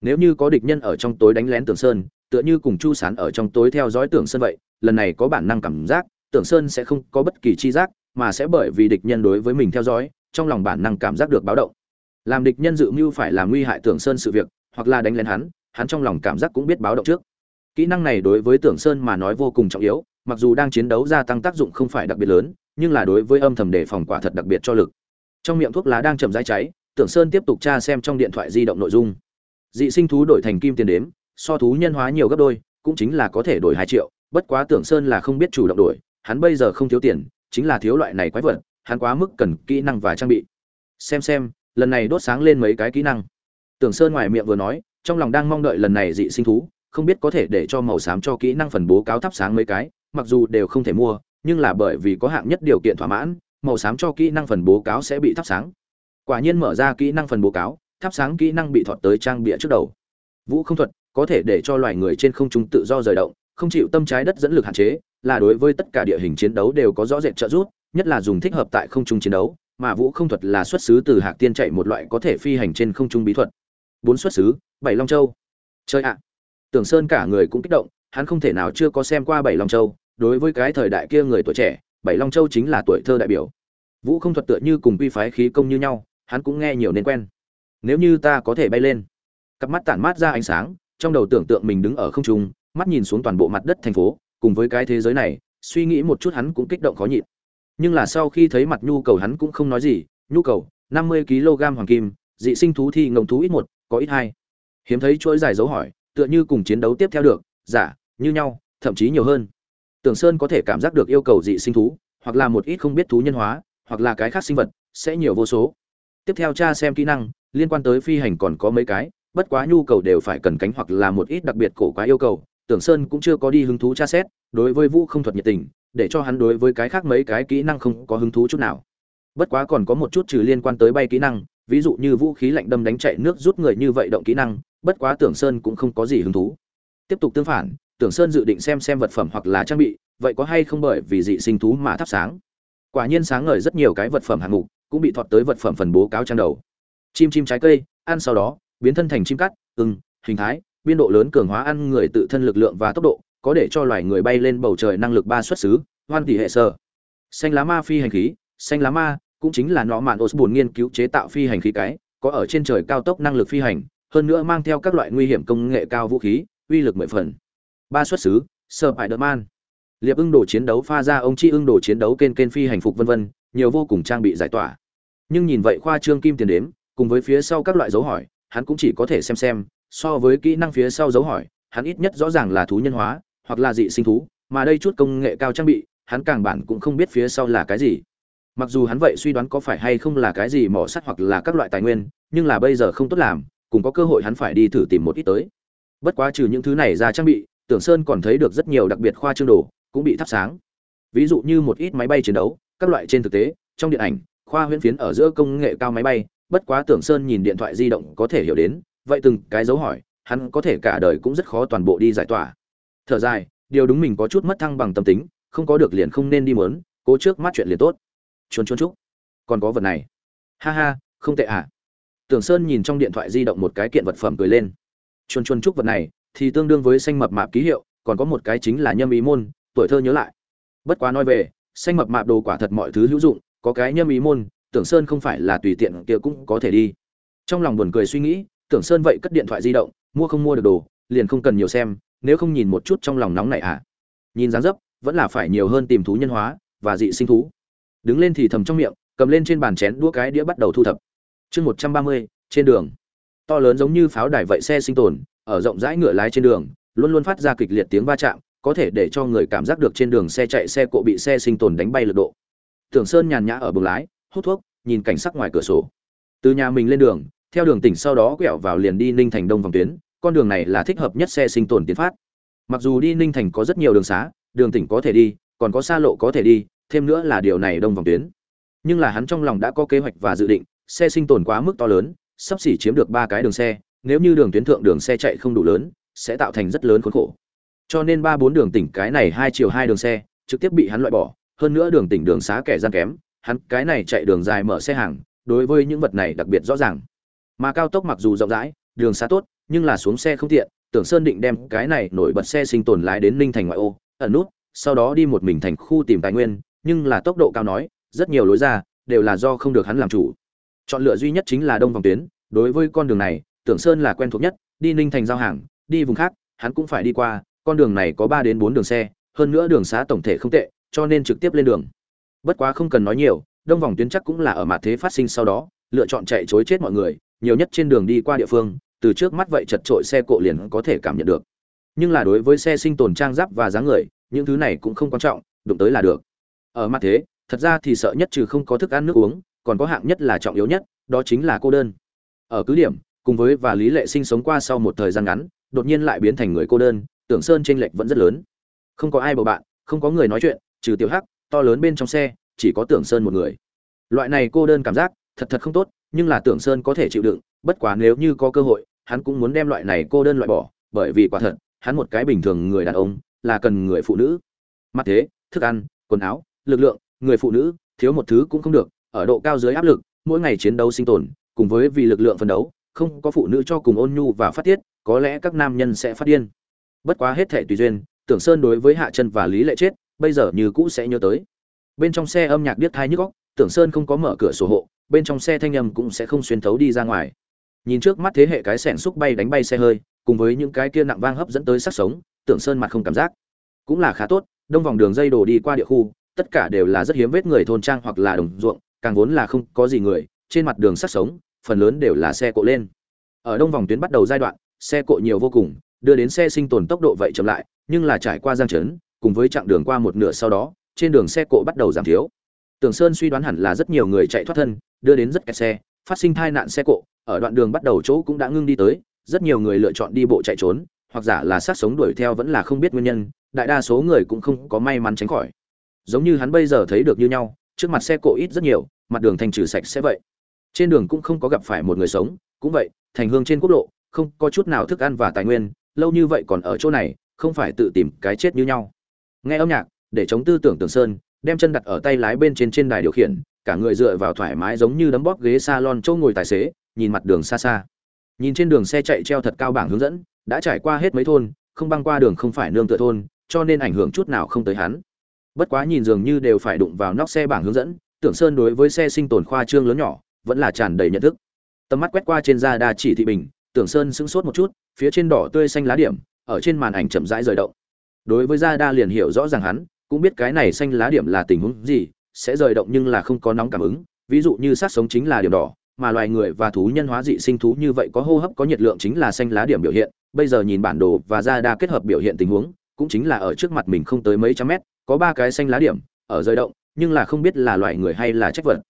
Nếu như có địch nhân ở trong tối đánh lén tưởng sơn, tựa như cùng chu sán ở trong tối theo dõi tưởng sơn vậy, lần này có bản năng cảm giác tưởng sơn sẽ không có bất kỳ chi giác, mà sẽ bởi vì địch nhân đối với mình theo dõi, trong lòng bản năng cảm giác được báo động. Làm địch nhân dự mưu phải làm nguy hại tưởng sơn sự việc, hoặc là đánh lên hắn hắn trong lòng cảm giác cũng biết báo động trước. Kỹ năng này đối với tưởng sơn mà nói vô cùng trọng yếu, mặc dù đang chiến đấu gia tăng tác dụng không phải đặc biệt lớn, nhưng là đối với âm thầm đề phòng quả thật đặc biệt cho lực. Trong miệng thuốc lá đang chậm rãi cháy, tưởng sơn tiếp tục tra xem trong điện thoại di động nội dung. Dị sinh thú đổi thành kim tiền đếm, so thú nhân hóa nhiều gấp đôi, cũng chính là có thể đổi hai triệu, bất quá tưởng sơn là không biết chủ động đổi hắn bây giờ không thiếu tiền, chính là thiếu loại này quái vật, hắn quá mức cần kỹ năng và trang bị. Xem xem, lần này đốt sáng lên mấy cái kỹ năng. Tưởng sơn ngoài miệng vừa nói, trong lòng đang mong đợi lần này dị sinh thú, không biết có thể để cho màu xám cho kỹ năng phần bố cáo thắp sáng mấy cái, mặc dù đều không thể mua, nhưng là bởi vì có hạng nhất điều kiện thỏa mãn, màu xám cho kỹ năng phần bố cáo sẽ bị thắp sáng. Quả nhiên mở ra kỹ năng phần bố cáo, thắp sáng kỹ năng bị thọt tới trang bịa trước đầu. Vũ không thuật, có thể để cho loài người trên không trung tự do rời động, không chịu tâm trái đất dẫn lực hạn chế là đối với tất cả địa hình chiến đấu đều có rõ rệt trợ giúp, nhất là dùng thích hợp tại không trung chiến đấu, mà vũ không thuật là xuất xứ từ hạc tiên chạy một loại có thể phi hành trên không trung bí thuật. Bốn xuất xứ, bảy long châu. Chơi ạ. Tưởng sơn cả người cũng kích động, hắn không thể nào chưa có xem qua bảy long châu, đối với cái thời đại kia người tuổi trẻ, bảy long châu chính là tuổi thơ đại biểu. Vũ không thuật tựa như cùng quy phái khí công như nhau, hắn cũng nghe nhiều nên quen. Nếu như ta có thể bay lên. Cặp mắt tản mát ra ánh sáng, trong đầu tưởng tượng mình đứng ở không trung, mắt nhìn xuống toàn bộ mặt đất thành phố cùng với cái thế giới này, suy nghĩ một chút hắn cũng kích động khó nhịn. Nhưng là sau khi thấy mặt nhu cầu hắn cũng không nói gì, nhu cầu, năm mươi kg hoàng kim, dị sinh thú thi ngồng thú ít một, có ít hai. Hiếm thấy chuỗi dài dấu hỏi, tựa như cùng chiến đấu tiếp theo được, giả, như nhau, thậm chí nhiều hơn. Tưởng sơn có thể cảm giác được yêu cầu dị sinh thú, hoặc là một ít không biết thú nhân hóa, hoặc là cái khác sinh vật, sẽ nhiều vô số. Tiếp theo tra xem kỹ năng, liên quan tới phi hành còn có mấy cái, bất quá nhu cầu đều phải cần cánh hoặc là một ít đặc biệt cổ quá yêu cầu tưởng sơn cũng chưa có đi hứng thú tra xét, đối với vũ không thuật nhiệt tình, để cho hắn đối với cái khác mấy cái kỹ năng không có hứng thú chút nào. Bất quá còn có một chút trừ liên quan tới bay kỹ năng, ví dụ như vũ khí lạnh đâm đánh chạy nước rút người như vậy động kỹ năng, bất quá tưởng sơn cũng không có gì hứng thú. Tiếp tục tương phản, tưởng sơn dự định xem xem vật phẩm hoặc là trang bị, vậy có hay không bởi vì dị sinh thú mà thắp sáng. Quả nhiên sáng ngời rất nhiều cái vật phẩm hạng mục, cũng bị thọt tới vật phẩm phần bố cáo trang đầu. Chim chim trái cây, ăn sau đó, biến thân thành chim cắt, ưng, hình thái biên độ lớn cường hóa ăn người tự thân lực lượng và tốc độ, có để cho loài người bay lên bầu trời năng lực ba xuất xứ, hoan tỷ hệ sơ. Xanh lá ma phi hành khí, xanh lá ma cũng chính là nó mạn osborne nghiên cứu chế tạo phi hành khí cái, có ở trên trời cao tốc năng lực phi hành, hơn nữa mang theo các loại nguy hiểm công nghệ cao vũ khí, uy lực mười phần. Ba xuất xứ sơ bại đợt man liệp ưng đồ chiến đấu pha ra, ông chi ưng đồ chiến đấu kên kên phi hành phục vân vân, nhiều vô cùng trang bị giải tỏa. Nhưng nhìn vậy khoa trương kim tiền đếm, cùng với phía sau các loại dấu hỏi, hắn cũng chỉ có thể xem xem so với kỹ năng phía sau dấu hỏi, hắn ít nhất rõ ràng là thú nhân hóa, hoặc là dị sinh thú, mà đây chút công nghệ cao trang bị, hắn càng bản cũng không biết phía sau là cái gì. Mặc dù hắn vậy suy đoán có phải hay không là cái gì mỏ sắt hoặc là các loại tài nguyên, nhưng là bây giờ không tốt làm, cùng có cơ hội hắn phải đi thử tìm một ít tới. Bất quá trừ những thứ này ra trang bị, tưởng sơn còn thấy được rất nhiều đặc biệt khoa trương đồ, cũng bị thắp sáng. Ví dụ như một ít máy bay chiến đấu, các loại trên thực tế, trong điện ảnh, khoa huyễn phiến ở giữa công nghệ cao máy bay, bất quá tưởng sơn nhìn điện thoại di động có thể hiểu đến vậy từng cái dấu hỏi, hắn có thể cả đời cũng rất khó toàn bộ đi giải tỏa. Thở dài, điều đúng mình có chút mất thăng bằng tâm tính, không có được liền không nên đi mớn, cố trước mắt chuyện liền tốt. Chuồn chuồn chúc. Còn có vật này. Ha ha, không tệ à. Tưởng sơn nhìn trong điện thoại di động một cái kiện vật phẩm cười lên. Chuồn chuồn chúc vật này thì tương đương với xanh mập mạp ký hiệu, còn có một cái chính là nhâm ý môn, tuổi thơ nhớ lại. Bất quá nói về, xanh mập mạp đồ quả thật mọi thứ hữu dụng, có cái nhâm ý môn, tưởng sơn không phải là tùy tiện kia cũng có thể đi. Trong lòng buồn cười suy nghĩ tưởng sơn vậy cất điện thoại di động, mua không mua được đồ, liền không cần nhiều xem, nếu không nhìn một chút trong lòng nóng này à. Nhìn dáng dấp, vẫn là phải nhiều hơn tìm thú nhân hóa, và dị sinh thú. Đứng lên thì thầm trong miệng, cầm lên trên bàn chén đũa cái đĩa bắt đầu thu thập. Chương một trăm ba mươi, trên đường. To lớn giống như pháo đài vậy xe sinh tồn, ở rộng rãi ngựa lái trên đường, luôn luôn phát ra kịch liệt tiếng va chạm, có thể để cho người cảm giác được trên đường xe chạy xe cộ bị xe sinh tồn đánh bay lật độ. Tưởng sơn nhàn nhã ở bừng lái, hút thuốc, nhìn cảnh sắc ngoài cửa sổ. Từ nhà mình lên đường theo đường tỉnh sau đó quẹo vào liền đi ninh thành đông vòng tuyến, con đường này là thích hợp nhất xe sinh tồn tiến phát. Mặc dù đi ninh thành có rất nhiều đường xá, đường tỉnh có thể đi, còn có xa lộ có thể đi, thêm nữa là điều này đông vòng tuyến. Nhưng là hắn trong lòng đã có kế hoạch và dự định, xe sinh tồn quá mức to lớn, sắp xỉ chiếm được ba cái đường xe, nếu như đường tuyến thượng đường xe chạy không đủ lớn, sẽ tạo thành rất lớn khốn khổ. Cho nên ba bốn đường tỉnh cái này hai chiều hai đường xe, trực tiếp bị hắn loại bỏ, hơn nữa đường tỉnh đường xá kẻ gian kém, hắn cái này chạy đường dài mở xe hàng, đối với những vật này đặc biệt rõ ràng mà cao tốc mặc dù rộng rãi, đường xa tốt, nhưng là xuống xe không tiện, tưởng sơn định đem cái này nổi bật xe sinh tồn lái đến ninh thành ngoại ô, ẩn nút, sau đó đi một mình thành khu tìm tài nguyên, nhưng là tốc độ cao nói, rất nhiều lối ra đều là do không được hắn làm chủ. Chọn lựa duy nhất chính là đông vòng tuyến, đối với con đường này, tưởng sơn là quen thuộc nhất, đi ninh thành giao hàng, đi vùng khác, hắn cũng phải đi qua, con đường này có ba đến bốn đường xe, hơn nữa đường xá tổng thể không tệ, cho nên trực tiếp lên đường. Bất quá không cần nói nhiều, đông vòng tuyến chắc cũng là ở mặt thế phát sinh sau đó, lựa chọn chạy chối chết mọi người nhiều nhất trên đường đi qua địa phương, từ trước mắt vậy chật trội xe cộ liền có thể cảm nhận được. Nhưng là đối với xe sinh tồn trang giáp và dáng người, những thứ này cũng không quan trọng, đụng tới là được. Ở mặt thế, thật ra thì sợ nhất trừ không có thức ăn nước uống, còn có hạng nhất là trọng yếu nhất, đó chính là cô đơn. Ở cứ điểm, cùng với và lý lệ sinh sống qua sau một thời gian ngắn, đột nhiên lại biến thành người cô đơn, tưởng sơn tranh lệch vẫn rất lớn. Không có ai bầu bạn, không có người nói chuyện, trừ tiểu hắc, to lớn bên trong xe, chỉ có tưởng sơn một người. Loại này cô đơn cảm giác, thật thật không tốt nhưng là tưởng sơn có thể chịu đựng, bất quá nếu như có cơ hội, hắn cũng muốn đem loại này cô đơn loại bỏ, bởi vì quả thật, hắn một cái bình thường người đàn ông, là cần người phụ nữ. Mặt thế, thức ăn, quần áo, lực lượng, người phụ nữ, thiếu một thứ cũng không được, ở độ cao dưới áp lực, mỗi ngày chiến đấu sinh tồn, cùng với vì lực lượng phân đấu, không có phụ nữ cho cùng ôn nhu và phát tiết, có lẽ các nam nhân sẽ phát điên. Bất quá hết thể tùy duyên, tưởng sơn đối với hạ chân và lý lệ chết, bây giờ như cũ sẽ nhớ tới. Bên trong xe âm nhạc điếc thai nhức góc tưởng sơn không có mở cửa sổ hộ, bên trong xe thanh âm cũng sẽ không xuyên thấu đi ra ngoài. Nhìn trước mắt thế hệ cái sẻn xúc bay đánh bay xe hơi, cùng với những cái kia nặng vang hấp dẫn tới sắc sống, tưởng sơn mặt không cảm giác. Cũng là khá tốt, đông vòng đường dây đổ đi qua địa khu, tất cả đều là rất hiếm vết người thôn trang hoặc là đồng ruộng, càng vốn là không có gì người, trên mặt đường sắc sống, phần lớn đều là xe cộ lên. Ở đông vòng tuyến bắt đầu giai đoạn, xe cộ nhiều vô cùng, đưa đến xe sinh tồn tốc độ vậy chậm lại, nhưng là trải qua giang trấn cùng với chặng đường qua một nửa sau đó, trên đường xe cộ bắt đầu giảm thiếu tưởng sơn suy đoán hẳn là rất nhiều người chạy thoát thân, đưa đến rất kẹt xe, phát sinh tai nạn xe cộ, ở đoạn đường bắt đầu chỗ cũng đã ngưng đi tới, rất nhiều người lựa chọn đi bộ chạy trốn, hoặc giả là sát sống đuổi theo vẫn là không biết nguyên nhân, đại đa số người cũng không có may mắn tránh khỏi. Giống như hắn bây giờ thấy được như nhau, trước mặt xe cộ ít rất nhiều, mặt đường thành trừ sạch sẽ vậy. Trên đường cũng không có gặp phải một người sống, cũng vậy, thành hương trên quốc lộ, không có chút nào thức ăn và tài nguyên, lâu như vậy còn ở chỗ này, không phải tự tìm cái chết như nhau. Nghe âm nhạc, để chống tư tưởng tường sơn đem chân đặt ở tay lái bên trên trên đài điều khiển, cả người dựa vào thoải mái giống như đấm bóp ghế salon chỗ ngồi tài xế, nhìn mặt đường xa xa. Nhìn trên đường xe chạy treo thật cao bảng hướng dẫn, đã trải qua hết mấy thôn, không băng qua đường không phải nương tựa thôn, cho nên ảnh hưởng chút nào không tới hắn. Bất quá nhìn dường như đều phải đụng vào nóc xe bảng hướng dẫn, tưởng sơn đối với xe sinh tồn khoa trương lớn nhỏ, vẫn là tràn đầy nhận thức. Tầm mắt quét qua trên da đa chỉ thị bình, tưởng sơn sững sốt một chút, phía trên đỏ tươi xanh lá điểm, ở trên màn ảnh chậm rãi rời động. Đối với da đa liền hiểu rõ ràng hắn cũng biết cái này xanh lá điểm là tình huống gì, sẽ rời động nhưng là không có nóng cảm ứng. Ví dụ như sát sống chính là điểm đỏ, mà loài người và thú nhân hóa dị sinh thú như vậy có hô hấp, có nhiệt lượng chính là xanh lá điểm biểu hiện. Bây giờ nhìn bản đồ và ra đa kết hợp biểu hiện tình huống, cũng chính là ở trước mặt mình không tới mấy trăm mét, có ba cái xanh lá điểm ở rơi động, nhưng là không biết là loài người hay là trách vật.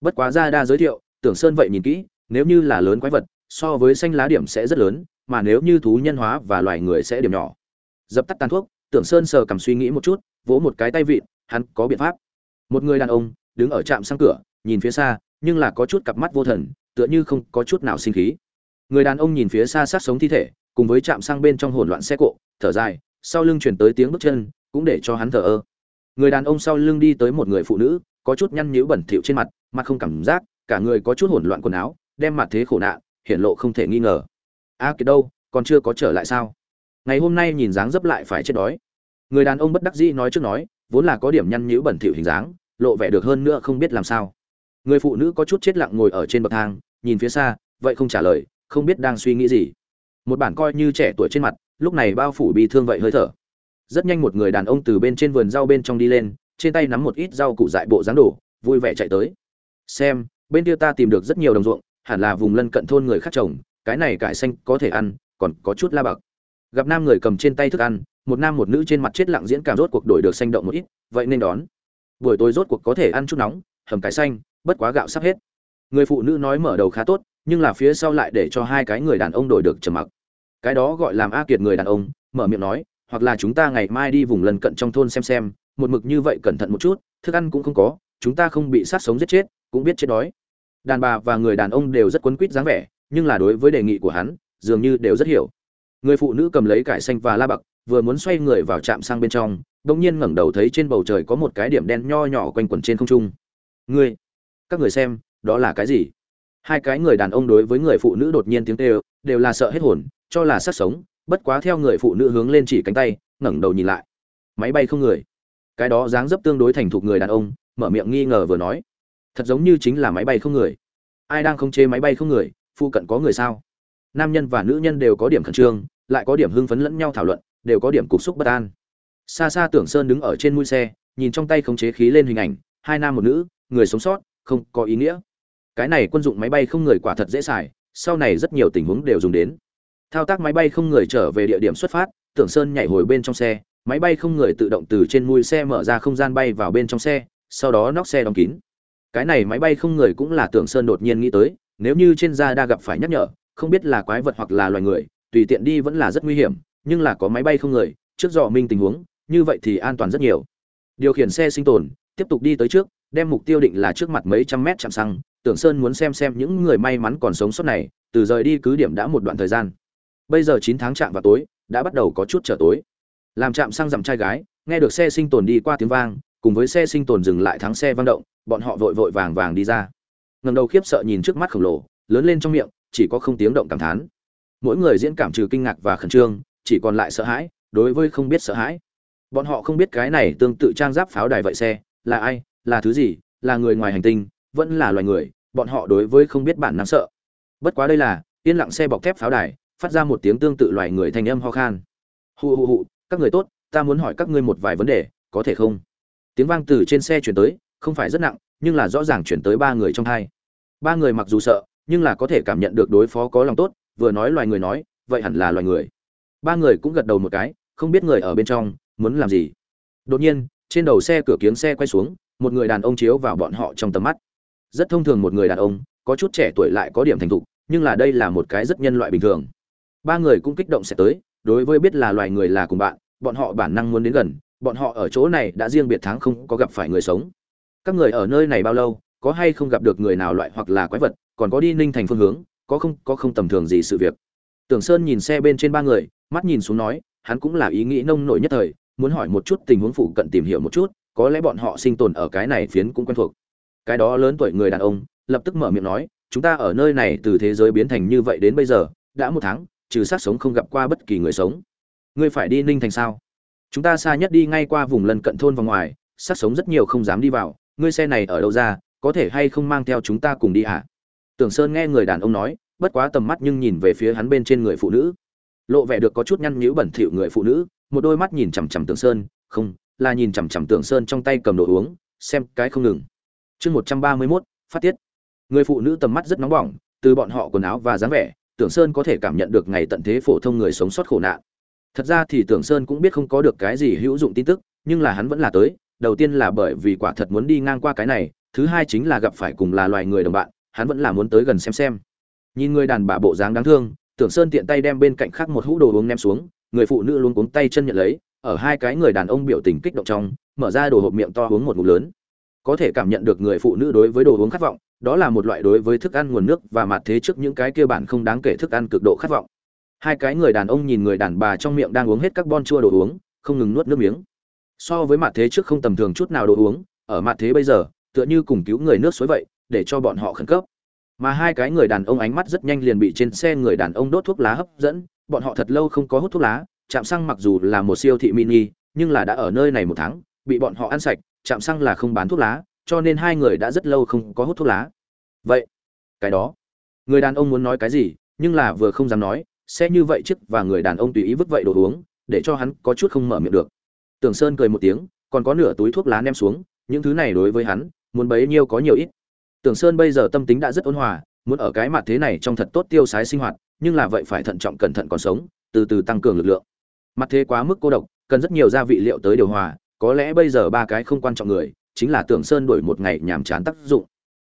Bất quá ra đa giới thiệu, tưởng sơn vậy nhìn kỹ, nếu như là lớn quái vật, so với xanh lá điểm sẽ rất lớn, mà nếu như thú nhân hóa và loài người sẽ điểm nhỏ. Dập tắt tàn thuốc, tưởng sơn sờ cầm suy nghĩ một chút vỗ một cái tay vịn hắn có biện pháp. Một người đàn ông đứng ở trạm sang cửa nhìn phía xa nhưng là có chút cặp mắt vô thần tựa như không có chút nào sinh khí. Người đàn ông nhìn phía xa sát sống thi thể cùng với trạm sang bên trong hỗn loạn xe cộ thở dài sau lưng chuyển tới tiếng bước chân cũng để cho hắn thở ơ. Người đàn ông sau lưng đi tới một người phụ nữ có chút nhăn nhíu bẩn thỉu trên mặt mặt không cảm giác cả người có chút hỗn loạn quần áo đem mặt thế khổ nạn hiện lộ không thể nghi ngờ. A à, kiệt đâu còn chưa có trở lại sao? Ngày hôm nay nhìn dáng dấp lại phải chết đói người đàn ông bất đắc dĩ nói trước nói, vốn là có điểm nhăn nhữ bẩn thỉu hình dáng, lộ vẻ được hơn nữa không biết làm sao. Người phụ nữ có chút chết lặng ngồi ở trên bậc thang, nhìn phía xa, vậy không trả lời, không biết đang suy nghĩ gì. Một bản coi như trẻ tuổi trên mặt, lúc này bao phủ bị thương vậy hơi thở. Rất nhanh một người đàn ông từ bên trên vườn rau bên trong đi lên, trên tay nắm một ít rau củ dại bộ dáng đổ, vui vẻ chạy tới. Xem, bên kia ta tìm được rất nhiều đồng ruộng, hẳn là vùng lân cận thôn người khác trồng, cái này cải xanh có thể ăn, còn có chút la bạc gặp nam người cầm trên tay thức ăn, một nam một nữ trên mặt chết lặng diễn cảm rốt cuộc đổi được xanh động một ít, vậy nên đón. Buổi tối rốt cuộc có thể ăn chút nóng, hầm cải xanh, bất quá gạo sắp hết. Người phụ nữ nói mở đầu khá tốt, nhưng là phía sau lại để cho hai cái người đàn ông đổi được trầm mặc. Cái đó gọi làm a kiệt người đàn ông, mở miệng nói, hoặc là chúng ta ngày mai đi vùng lân cận trong thôn xem xem, một mực như vậy cẩn thận một chút, thức ăn cũng không có, chúng ta không bị sát sống giết chết, cũng biết chết đói. Đàn bà và người đàn ông đều rất quấn quýt dáng vẻ, nhưng là đối với đề nghị của hắn, dường như đều rất hiểu người phụ nữ cầm lấy cải xanh và la bạc, vừa muốn xoay người vào trạm sang bên trong, bỗng nhiên ngẩng đầu thấy trên bầu trời có một cái điểm đen nho nhỏ quanh quẩn trên không trung. Ngươi, các người xem, đó là cái gì? Hai cái người đàn ông đối với người phụ nữ đột nhiên tiếng kêu, đều là sợ hết hồn, cho là sát sống, bất quá theo người phụ nữ hướng lên chỉ cánh tay, ngẩng đầu nhìn lại. Máy bay không người. Cái đó dáng dấp tương đối thành thục người đàn ông, mở miệng nghi ngờ vừa nói. Thật giống như chính là máy bay không người. Ai đang không chế máy bay không người, phụ cận có người sao? Nam nhân và nữ nhân đều có điểm khẩn trương, lại có điểm hưng phấn lẫn nhau thảo luận, đều có điểm cục xúc bất an. Xa xa tưởng sơn đứng ở trên mũi xe, nhìn trong tay khống chế khí lên hình ảnh, hai nam một nữ, người sống sót, không có ý nghĩa. Cái này quân dụng máy bay không người quả thật dễ xài, sau này rất nhiều tình huống đều dùng đến. Thao tác máy bay không người trở về địa điểm xuất phát, tưởng sơn nhảy hồi bên trong xe, máy bay không người tự động từ trên mui xe mở ra không gian bay vào bên trong xe, sau đó nóc xe đóng kín. Cái này máy bay không người cũng là tưởng sơn đột nhiên nghĩ tới, nếu như trên da đa gặp phải nhắc nhở không biết là quái vật hoặc là loài người, tùy tiện đi vẫn là rất nguy hiểm, nhưng là có máy bay không người, trước dò minh tình huống, như vậy thì an toàn rất nhiều. Điều khiển xe sinh tồn, tiếp tục đi tới trước, đem mục tiêu định là trước mặt mấy trăm mét chạm xăng, tưởng sơn muốn xem xem những người may mắn còn sống sót này, từ rời đi cứ điểm đã một đoạn thời gian. Bây giờ chín tháng chạm vào tối, đã bắt đầu có chút trở tối. Làm chạm xăng dặm trai gái, nghe được xe sinh tồn đi qua tiếng vang, cùng với xe sinh tồn dừng lại thắng xe vang động, bọn họ vội vội vàng vàng đi ra. Ngầm đầu khiếp sợ nhìn trước mắt khổng lồ, lớn lên trong miệng chỉ có không tiếng động cảm thán. Mỗi người diễn cảm trừ kinh ngạc và khẩn trương chỉ còn lại sợ hãi đối với không biết sợ hãi. Bọn họ không biết cái này tương tự trang giáp pháo đài vậy xe là ai là thứ gì là người ngoài hành tinh vẫn là loài người bọn họ đối với không biết bản năng sợ. Bất quá đây là yên lặng xe bọc thép pháo đài phát ra một tiếng tương tự loài người thành âm ho khan. Hù hù hu, các người tốt ta muốn hỏi các ngươi một vài vấn đề có thể không? Tiếng vang từ trên xe chuyển tới không phải rất nặng nhưng là rõ ràng chuyển tới ba người trong hai. Ba người mặc dù sợ nhưng là có thể cảm nhận được đối phó có lòng tốt, vừa nói loài người nói, vậy hẳn là loài người. Ba người cũng gật đầu một cái, không biết người ở bên trong, muốn làm gì. Đột nhiên, trên đầu xe cửa kiếng xe quay xuống, một người đàn ông chiếu vào bọn họ trong tầm mắt. Rất thông thường một người đàn ông, có chút trẻ tuổi lại có điểm thành thục, nhưng là đây là một cái rất nhân loại bình thường. Ba người cũng kích động sẽ tới, đối với biết là loài người là cùng bạn, bọn họ bản năng muốn đến gần, bọn họ ở chỗ này đã riêng biệt tháng không có gặp phải người sống. Các người ở nơi này bao lâu có hay không gặp được người nào loại hoặc là quái vật, còn có đi ninh thành phương hướng, có không có không tầm thường gì sự việc. Tưởng sơn nhìn xe bên trên ba người, mắt nhìn xuống nói, hắn cũng là ý nghĩ nông nổi nhất thời, muốn hỏi một chút tình huống phụ cận tìm hiểu một chút, có lẽ bọn họ sinh tồn ở cái này phiến cũng quen thuộc. Cái đó lớn tuổi người đàn ông, lập tức mở miệng nói, chúng ta ở nơi này từ thế giới biến thành như vậy đến bây giờ, đã một tháng, trừ sát sống không gặp qua bất kỳ người sống. Ngươi phải đi ninh thành sao? Chúng ta xa nhất đi ngay qua vùng lân cận thôn và ngoài, sát sống rất nhiều không dám đi vào. Ngươi xe này ở đâu ra? Có thể hay không mang theo chúng ta cùng đi ạ? Tưởng sơn nghe người đàn ông nói, bất quá tầm mắt nhưng nhìn về phía hắn bên trên người phụ nữ. Lộ vẻ được có chút nhăn nhữ bẩn thỉu người phụ nữ, một đôi mắt nhìn chằm chằm tưởng sơn, không, là nhìn chằm chằm tưởng sơn trong tay cầm đồ uống, xem cái không ngừng. Chương một trăm ba mươi mốt, phát tiết. Người phụ nữ tầm mắt rất nóng bỏng, từ bọn họ quần áo và dáng vẻ, tưởng sơn có thể cảm nhận được ngày tận thế phổ thông người sống sót khổ nạn. Thật ra thì tưởng sơn cũng biết không có được cái gì hữu dụng tin tức, nhưng là hắn vẫn là tới, đầu tiên là bởi vì quả thật muốn đi ngang qua cái này thứ hai chính là gặp phải cùng là loài người đồng bạn, hắn vẫn là muốn tới gần xem xem. Nhìn người đàn bà bộ dáng đáng thương, tưởng sơn tiện tay đem bên cạnh khác một hũ đồ uống ném xuống, người phụ nữ luôn cuống tay chân nhận lấy, ở hai cái người đàn ông biểu tình kích động trong, mở ra đồ hộp miệng to uống một ngụm lớn. Có thể cảm nhận được người phụ nữ đối với đồ uống khát vọng, đó là một loại đối với thức ăn nguồn nước và mặt thế trước những cái kia bản không đáng kể thức ăn cực độ khát vọng. Hai cái người đàn ông nhìn người đàn bà trong miệng đang uống hết các bon chua đồ uống, không ngừng nuốt nước miếng. So với mặt thế trước không tầm thường chút nào đồ uống, ở mặt thế bây giờ tựa như cùng cứu người nước suối vậy, để cho bọn họ khẩn cấp. Mà hai cái người đàn ông ánh mắt rất nhanh liền bị trên xe người đàn ông đốt thuốc lá hấp dẫn, bọn họ thật lâu không có hút thuốc lá chạm xăng mặc dù là một siêu thị mini, nhưng là đã ở nơi này một tháng, bị bọn họ ăn sạch chạm xăng là không bán thuốc lá, cho nên hai người đã rất lâu không có hút thuốc lá. Vậy, cái đó, người đàn ông muốn nói cái gì, nhưng là vừa không dám nói sẽ như vậy chứ và người đàn ông tùy ý vứt vậy đồ uống, để cho hắn có chút không mở miệng được. Tưởng sơn cười một tiếng, còn có nửa túi thuốc lá ném xuống, những thứ này đối với hắn muốn bấy nhiêu có nhiều ít. Tưởng sơn bây giờ tâm tính đã rất ôn hòa, muốn ở cái mặt thế này trong thật tốt tiêu sái sinh hoạt, nhưng là vậy phải thận trọng cẩn thận còn sống, từ từ tăng cường lực lượng. Mặt thế quá mức cô độc, cần rất nhiều gia vị liệu tới điều hòa, có lẽ bây giờ ba cái không quan trọng người, chính là tưởng sơn đổi một ngày nhàm chán tác dụng.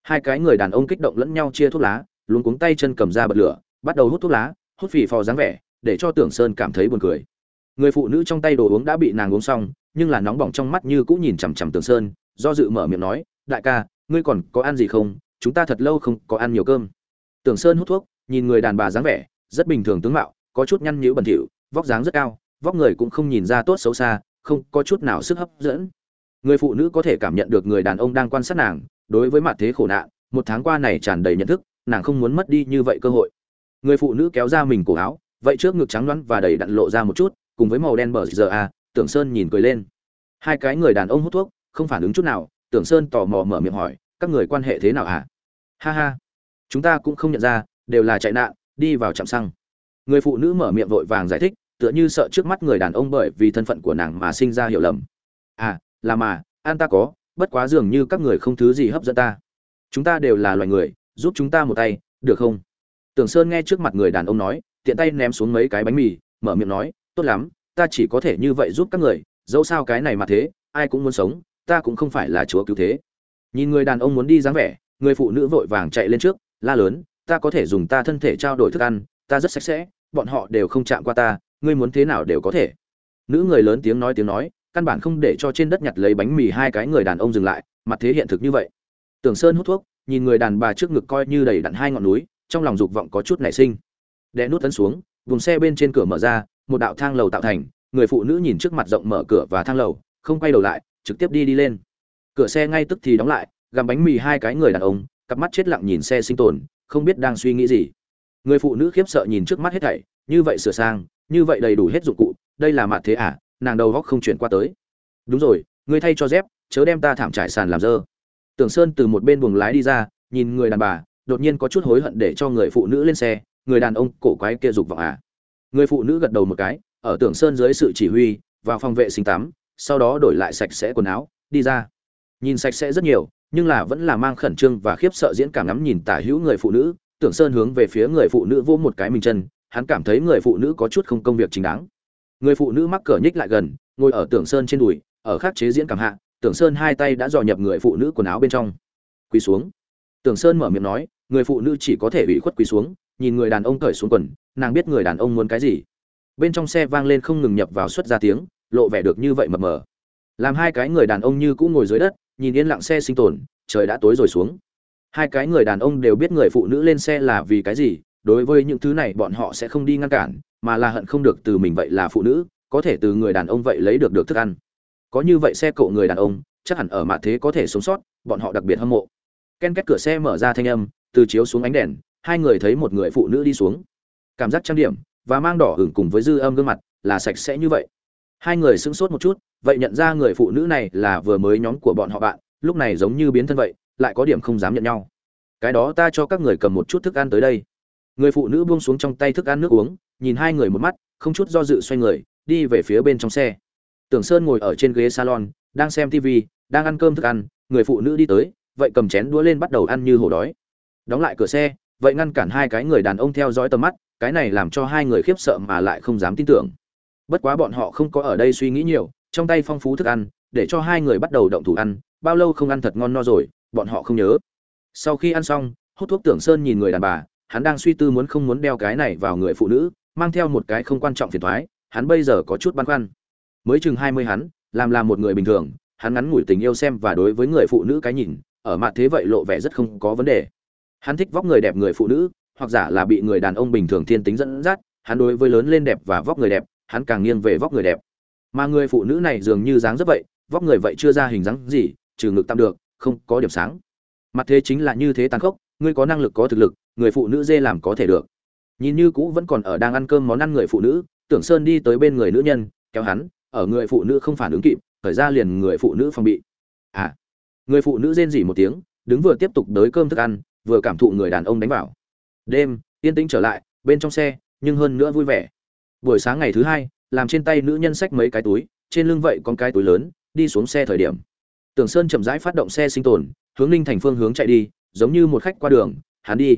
Hai cái người đàn ông kích động lẫn nhau chia thuốc lá, luống cuống tay chân cầm ra bật lửa, bắt đầu hút thuốc lá, hút phì phò dáng vẻ, để cho tưởng sơn cảm thấy buồn cười. Người phụ nữ trong tay đồ uống đã bị nàng uống xong, nhưng là nóng bỏng trong mắt như cũng nhìn chằm chằm tưởng sơn, do dự mở miệng nói đại ca, ngươi còn có ăn gì không? Chúng ta thật lâu không có ăn nhiều cơm. Tưởng sơn hút thuốc, nhìn người đàn bà dáng vẻ, rất bình thường tướng mạo, có chút nhăn nhữ bẩn thỉu, vóc dáng rất cao, vóc người cũng không nhìn ra tốt xấu xa, không có chút nào sức hấp dẫn. Người phụ nữ có thể cảm nhận được người đàn ông đang quan sát nàng, đối với mặt thế khổ nạn, một tháng qua này tràn đầy nhận thức, nàng không muốn mất đi như vậy cơ hội. Người phụ nữ kéo ra mình cổ áo, vậy trước ngực trắng đoán và đầy đặn lộ ra một chút, cùng với màu đen bờ giờ a, tưởng sơn nhìn cười lên. Hai cái người đàn ông hút thuốc, không phản ứng chút nào tưởng sơn tò mò mở miệng hỏi, các người quan hệ thế nào hả? Ha ha, chúng ta cũng không nhận ra, đều là chạy nạn, đi vào trạm xăng. Người phụ nữ mở miệng vội vàng giải thích, tựa như sợ trước mắt người đàn ông bởi vì thân phận của nàng mà sinh ra hiểu lầm. À là mà, an ta có, bất quá dường như các người không thứ gì hấp dẫn ta. Chúng ta đều là loài người, giúp chúng ta một tay, được không? Tưởng sơn nghe trước mặt người đàn ông nói, tiện tay ném xuống mấy cái bánh mì, mở miệng nói, tốt lắm, ta chỉ có thể như vậy giúp các người, dẫu sao cái này mà thế, ai cũng muốn sống ta cũng không phải là chúa cứu thế. Nhìn người đàn ông muốn đi dáng vẻ, người phụ nữ vội vàng chạy lên trước, la lớn, ta có thể dùng ta thân thể trao đổi thức ăn, ta rất sạch sẽ, bọn họ đều không chạm qua ta, ngươi muốn thế nào đều có thể. Nữ người lớn tiếng nói tiếng nói, căn bản không để cho trên đất nhặt lấy bánh mì hai cái người đàn ông dừng lại, mặt thế hiện thực như vậy. Tưởng sơn hút thuốc, nhìn người đàn bà trước ngực coi như đầy đặn hai ngọn núi, trong lòng dục vọng có chút nảy sinh. Đè nút tấn xuống, vùng xe bên trên cửa mở ra, một đạo thang lầu tạo thành, người phụ nữ nhìn trước mặt rộng mở cửa và thang lầu, không quay đầu lại trực tiếp đi đi lên. Cửa xe ngay tức thì đóng lại, gặm bánh mì hai cái người đàn ông, cặp mắt chết lặng nhìn xe sinh tồn, không biết đang suy nghĩ gì. Người phụ nữ khiếp sợ nhìn trước mắt hết thảy, như vậy sửa sang, như vậy đầy đủ hết dụng cụ, đây là mặt thế à nàng đầu góc không chuyển qua tới. Đúng rồi người thay cho dép, chớ đem ta thảm trải sàn làm dơ. Tưởng sơn từ một bên buồng lái đi ra, nhìn người đàn bà, đột nhiên có chút hối hận để cho người phụ nữ lên xe, người đàn ông cổ quái kia dục vọng à. Người phụ nữ gật đầu một cái, ở tưởng sơn dưới sự chỉ huy, vào phòng vệ sinh tắm sau đó đổi lại sạch sẽ quần áo, đi ra. Nhìn sạch sẽ rất nhiều, nhưng là vẫn là mang khẩn trương và khiếp sợ diễn cảm ngắm nhìn tả hữu người phụ nữ, tưởng sơn hướng về phía người phụ nữ vỗ một cái mình chân, hắn cảm thấy người phụ nữ có chút không công việc chính đáng. Người phụ nữ mắc cỡ nhích lại gần, ngồi ở tưởng sơn trên đùi, ở khắc chế diễn cảm hạ, tưởng sơn hai tay đã dò nhập người phụ nữ quần áo bên trong. Quỳ xuống. Tưởng sơn mở miệng nói, người phụ nữ chỉ có thể ủy khuất quỳ xuống, nhìn người đàn ông cởi xuống quần, nàng biết người đàn ông muốn cái gì. Bên trong xe vang lên không ngừng nhập vào xuất ra tiếng lộ vẻ được như vậy mập mờ. Làm hai cái người đàn ông như cũng ngồi dưới đất, nhìn yên lặng xe sinh tồn, trời đã tối rồi xuống. Hai cái người đàn ông đều biết người phụ nữ lên xe là vì cái gì, đối với những thứ này bọn họ sẽ không đi ngăn cản, mà là hận không được từ mình vậy là phụ nữ, có thể từ người đàn ông vậy lấy được được thức ăn. Có như vậy xe cộ người đàn ông, chắc hẳn ở mạ thế có thể sống sót, bọn họ đặc biệt hâm mộ. Ken két cửa xe mở ra thanh âm, từ chiếu xuống ánh đèn, hai người thấy một người phụ nữ đi xuống. Cảm giác trang điểm và mang đỏ hửng cùng với dư âm gương mặt là sạch sẽ như vậy hai người sững sốt một chút, vậy nhận ra người phụ nữ này là vừa mới nhóm của bọn họ bạn, lúc này giống như biến thân vậy, lại có điểm không dám nhận nhau. Cái đó ta cho các người cầm một chút thức ăn tới đây. Người phụ nữ buông xuống trong tay thức ăn nước uống, nhìn hai người một mắt, không chút do dự xoay người, đi về phía bên trong xe. Tưởng sơn ngồi ở trên ghế salon, đang xem tv đang ăn cơm thức ăn, người phụ nữ đi tới, vậy cầm chén đũa lên bắt đầu ăn như hổ đói. Đóng lại cửa xe, vậy ngăn cản hai cái người đàn ông theo dõi tầm mắt, cái này làm cho hai người khiếp sợ mà lại không dám tin tưởng bất quá bọn họ không có ở đây suy nghĩ nhiều, trong tay phong phú thức ăn, để cho hai người bắt đầu động thủ ăn, bao lâu không ăn thật ngon no rồi, bọn họ không nhớ. Sau khi ăn xong, hút thuốc tưởng sơn nhìn người đàn bà, hắn đang suy tư muốn không muốn đeo cái này vào người phụ nữ, mang theo một cái không quan trọng phiền thoái, hắn bây giờ có chút băn khoăn. Mới chừng hai mươi hắn, làm là một người bình thường, hắn ngắn ngủi tình yêu xem và đối với người phụ nữ cái nhìn, ở mặt thế vậy lộ vẻ rất không có vấn đề. Hắn thích vóc người đẹp người phụ nữ, hoặc giả là bị người đàn ông bình thường thiên tính dẫn dắt, hắn đối với lớn lên đẹp và vóc người đẹp hắn càng nghiêng về vóc người đẹp. Mà người phụ nữ này dường như dáng rất vậy, vóc người vậy chưa ra hình dáng gì, trừ ngực tạm được, không có điểm sáng. Mặt thế chính là như thế tàn khốc, ngươi có năng lực có thực lực, người phụ nữ dê làm có thể được. Nhìn như cũ vẫn còn ở đang ăn cơm món ăn người phụ nữ, tưởng sơn đi tới bên người nữ nhân, kéo hắn, ở người phụ nữ không phản ứng kịp, thời ra liền người phụ nữ phòng bị. À người phụ nữ rên rỉ một tiếng, đứng vừa tiếp tục đới cơm thức ăn, vừa cảm thụ người đàn ông đánh vào. Đêm, yên tĩnh trở lại, bên trong xe, nhưng hơn nữa vui vẻ buổi sáng ngày thứ hai, làm trên tay nữ nhân xách mấy cái túi, trên lưng vậy con cái túi lớn, đi xuống xe thời điểm. Tưởng sơn chậm rãi phát động xe sinh tồn, hướng ninh thành phương hướng chạy đi, giống như một khách qua đường, hắn đi.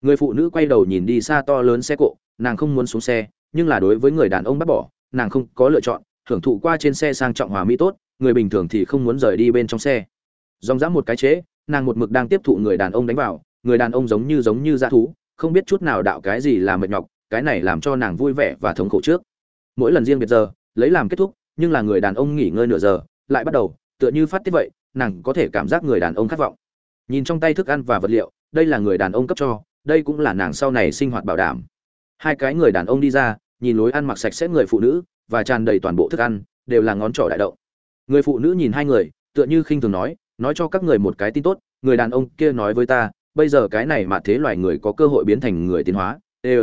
Người phụ nữ quay đầu nhìn đi xa to lớn xe cộ, nàng không muốn xuống xe, nhưng là đối với người đàn ông bắt bỏ, nàng không có lựa chọn thưởng thụ qua trên xe sang trọng hòa mỹ tốt, người bình thường thì không muốn rời đi bên trong xe. Dòng dã một cái chế nàng một mực đang tiếp thụ người đàn ông đánh vào, người đàn ông giống như giống như dã thú, không biết chút nào đạo cái gì là mệt nhọc cái này làm cho nàng vui vẻ và thống khổ trước. Mỗi lần riêng biệt giờ, lấy làm kết thúc, nhưng là người đàn ông nghỉ ngơi nửa giờ, lại bắt đầu, tựa như phát tiết vậy, nàng có thể cảm giác người đàn ông khát vọng. Nhìn trong tay thức ăn và vật liệu, đây là người đàn ông cấp cho, đây cũng là nàng sau này sinh hoạt bảo đảm. Hai cái người đàn ông đi ra, nhìn lối ăn mặc sạch sẽ người phụ nữ và tràn đầy toàn bộ thức ăn, đều là ngón trỏ đại động. Người phụ nữ nhìn hai người, tựa như khinh thường nói nói cho các người một cái tin tốt, người đàn ông kia nói với ta, bây giờ cái này mà thế loài người có cơ hội biến thành người tiến hóa. Ê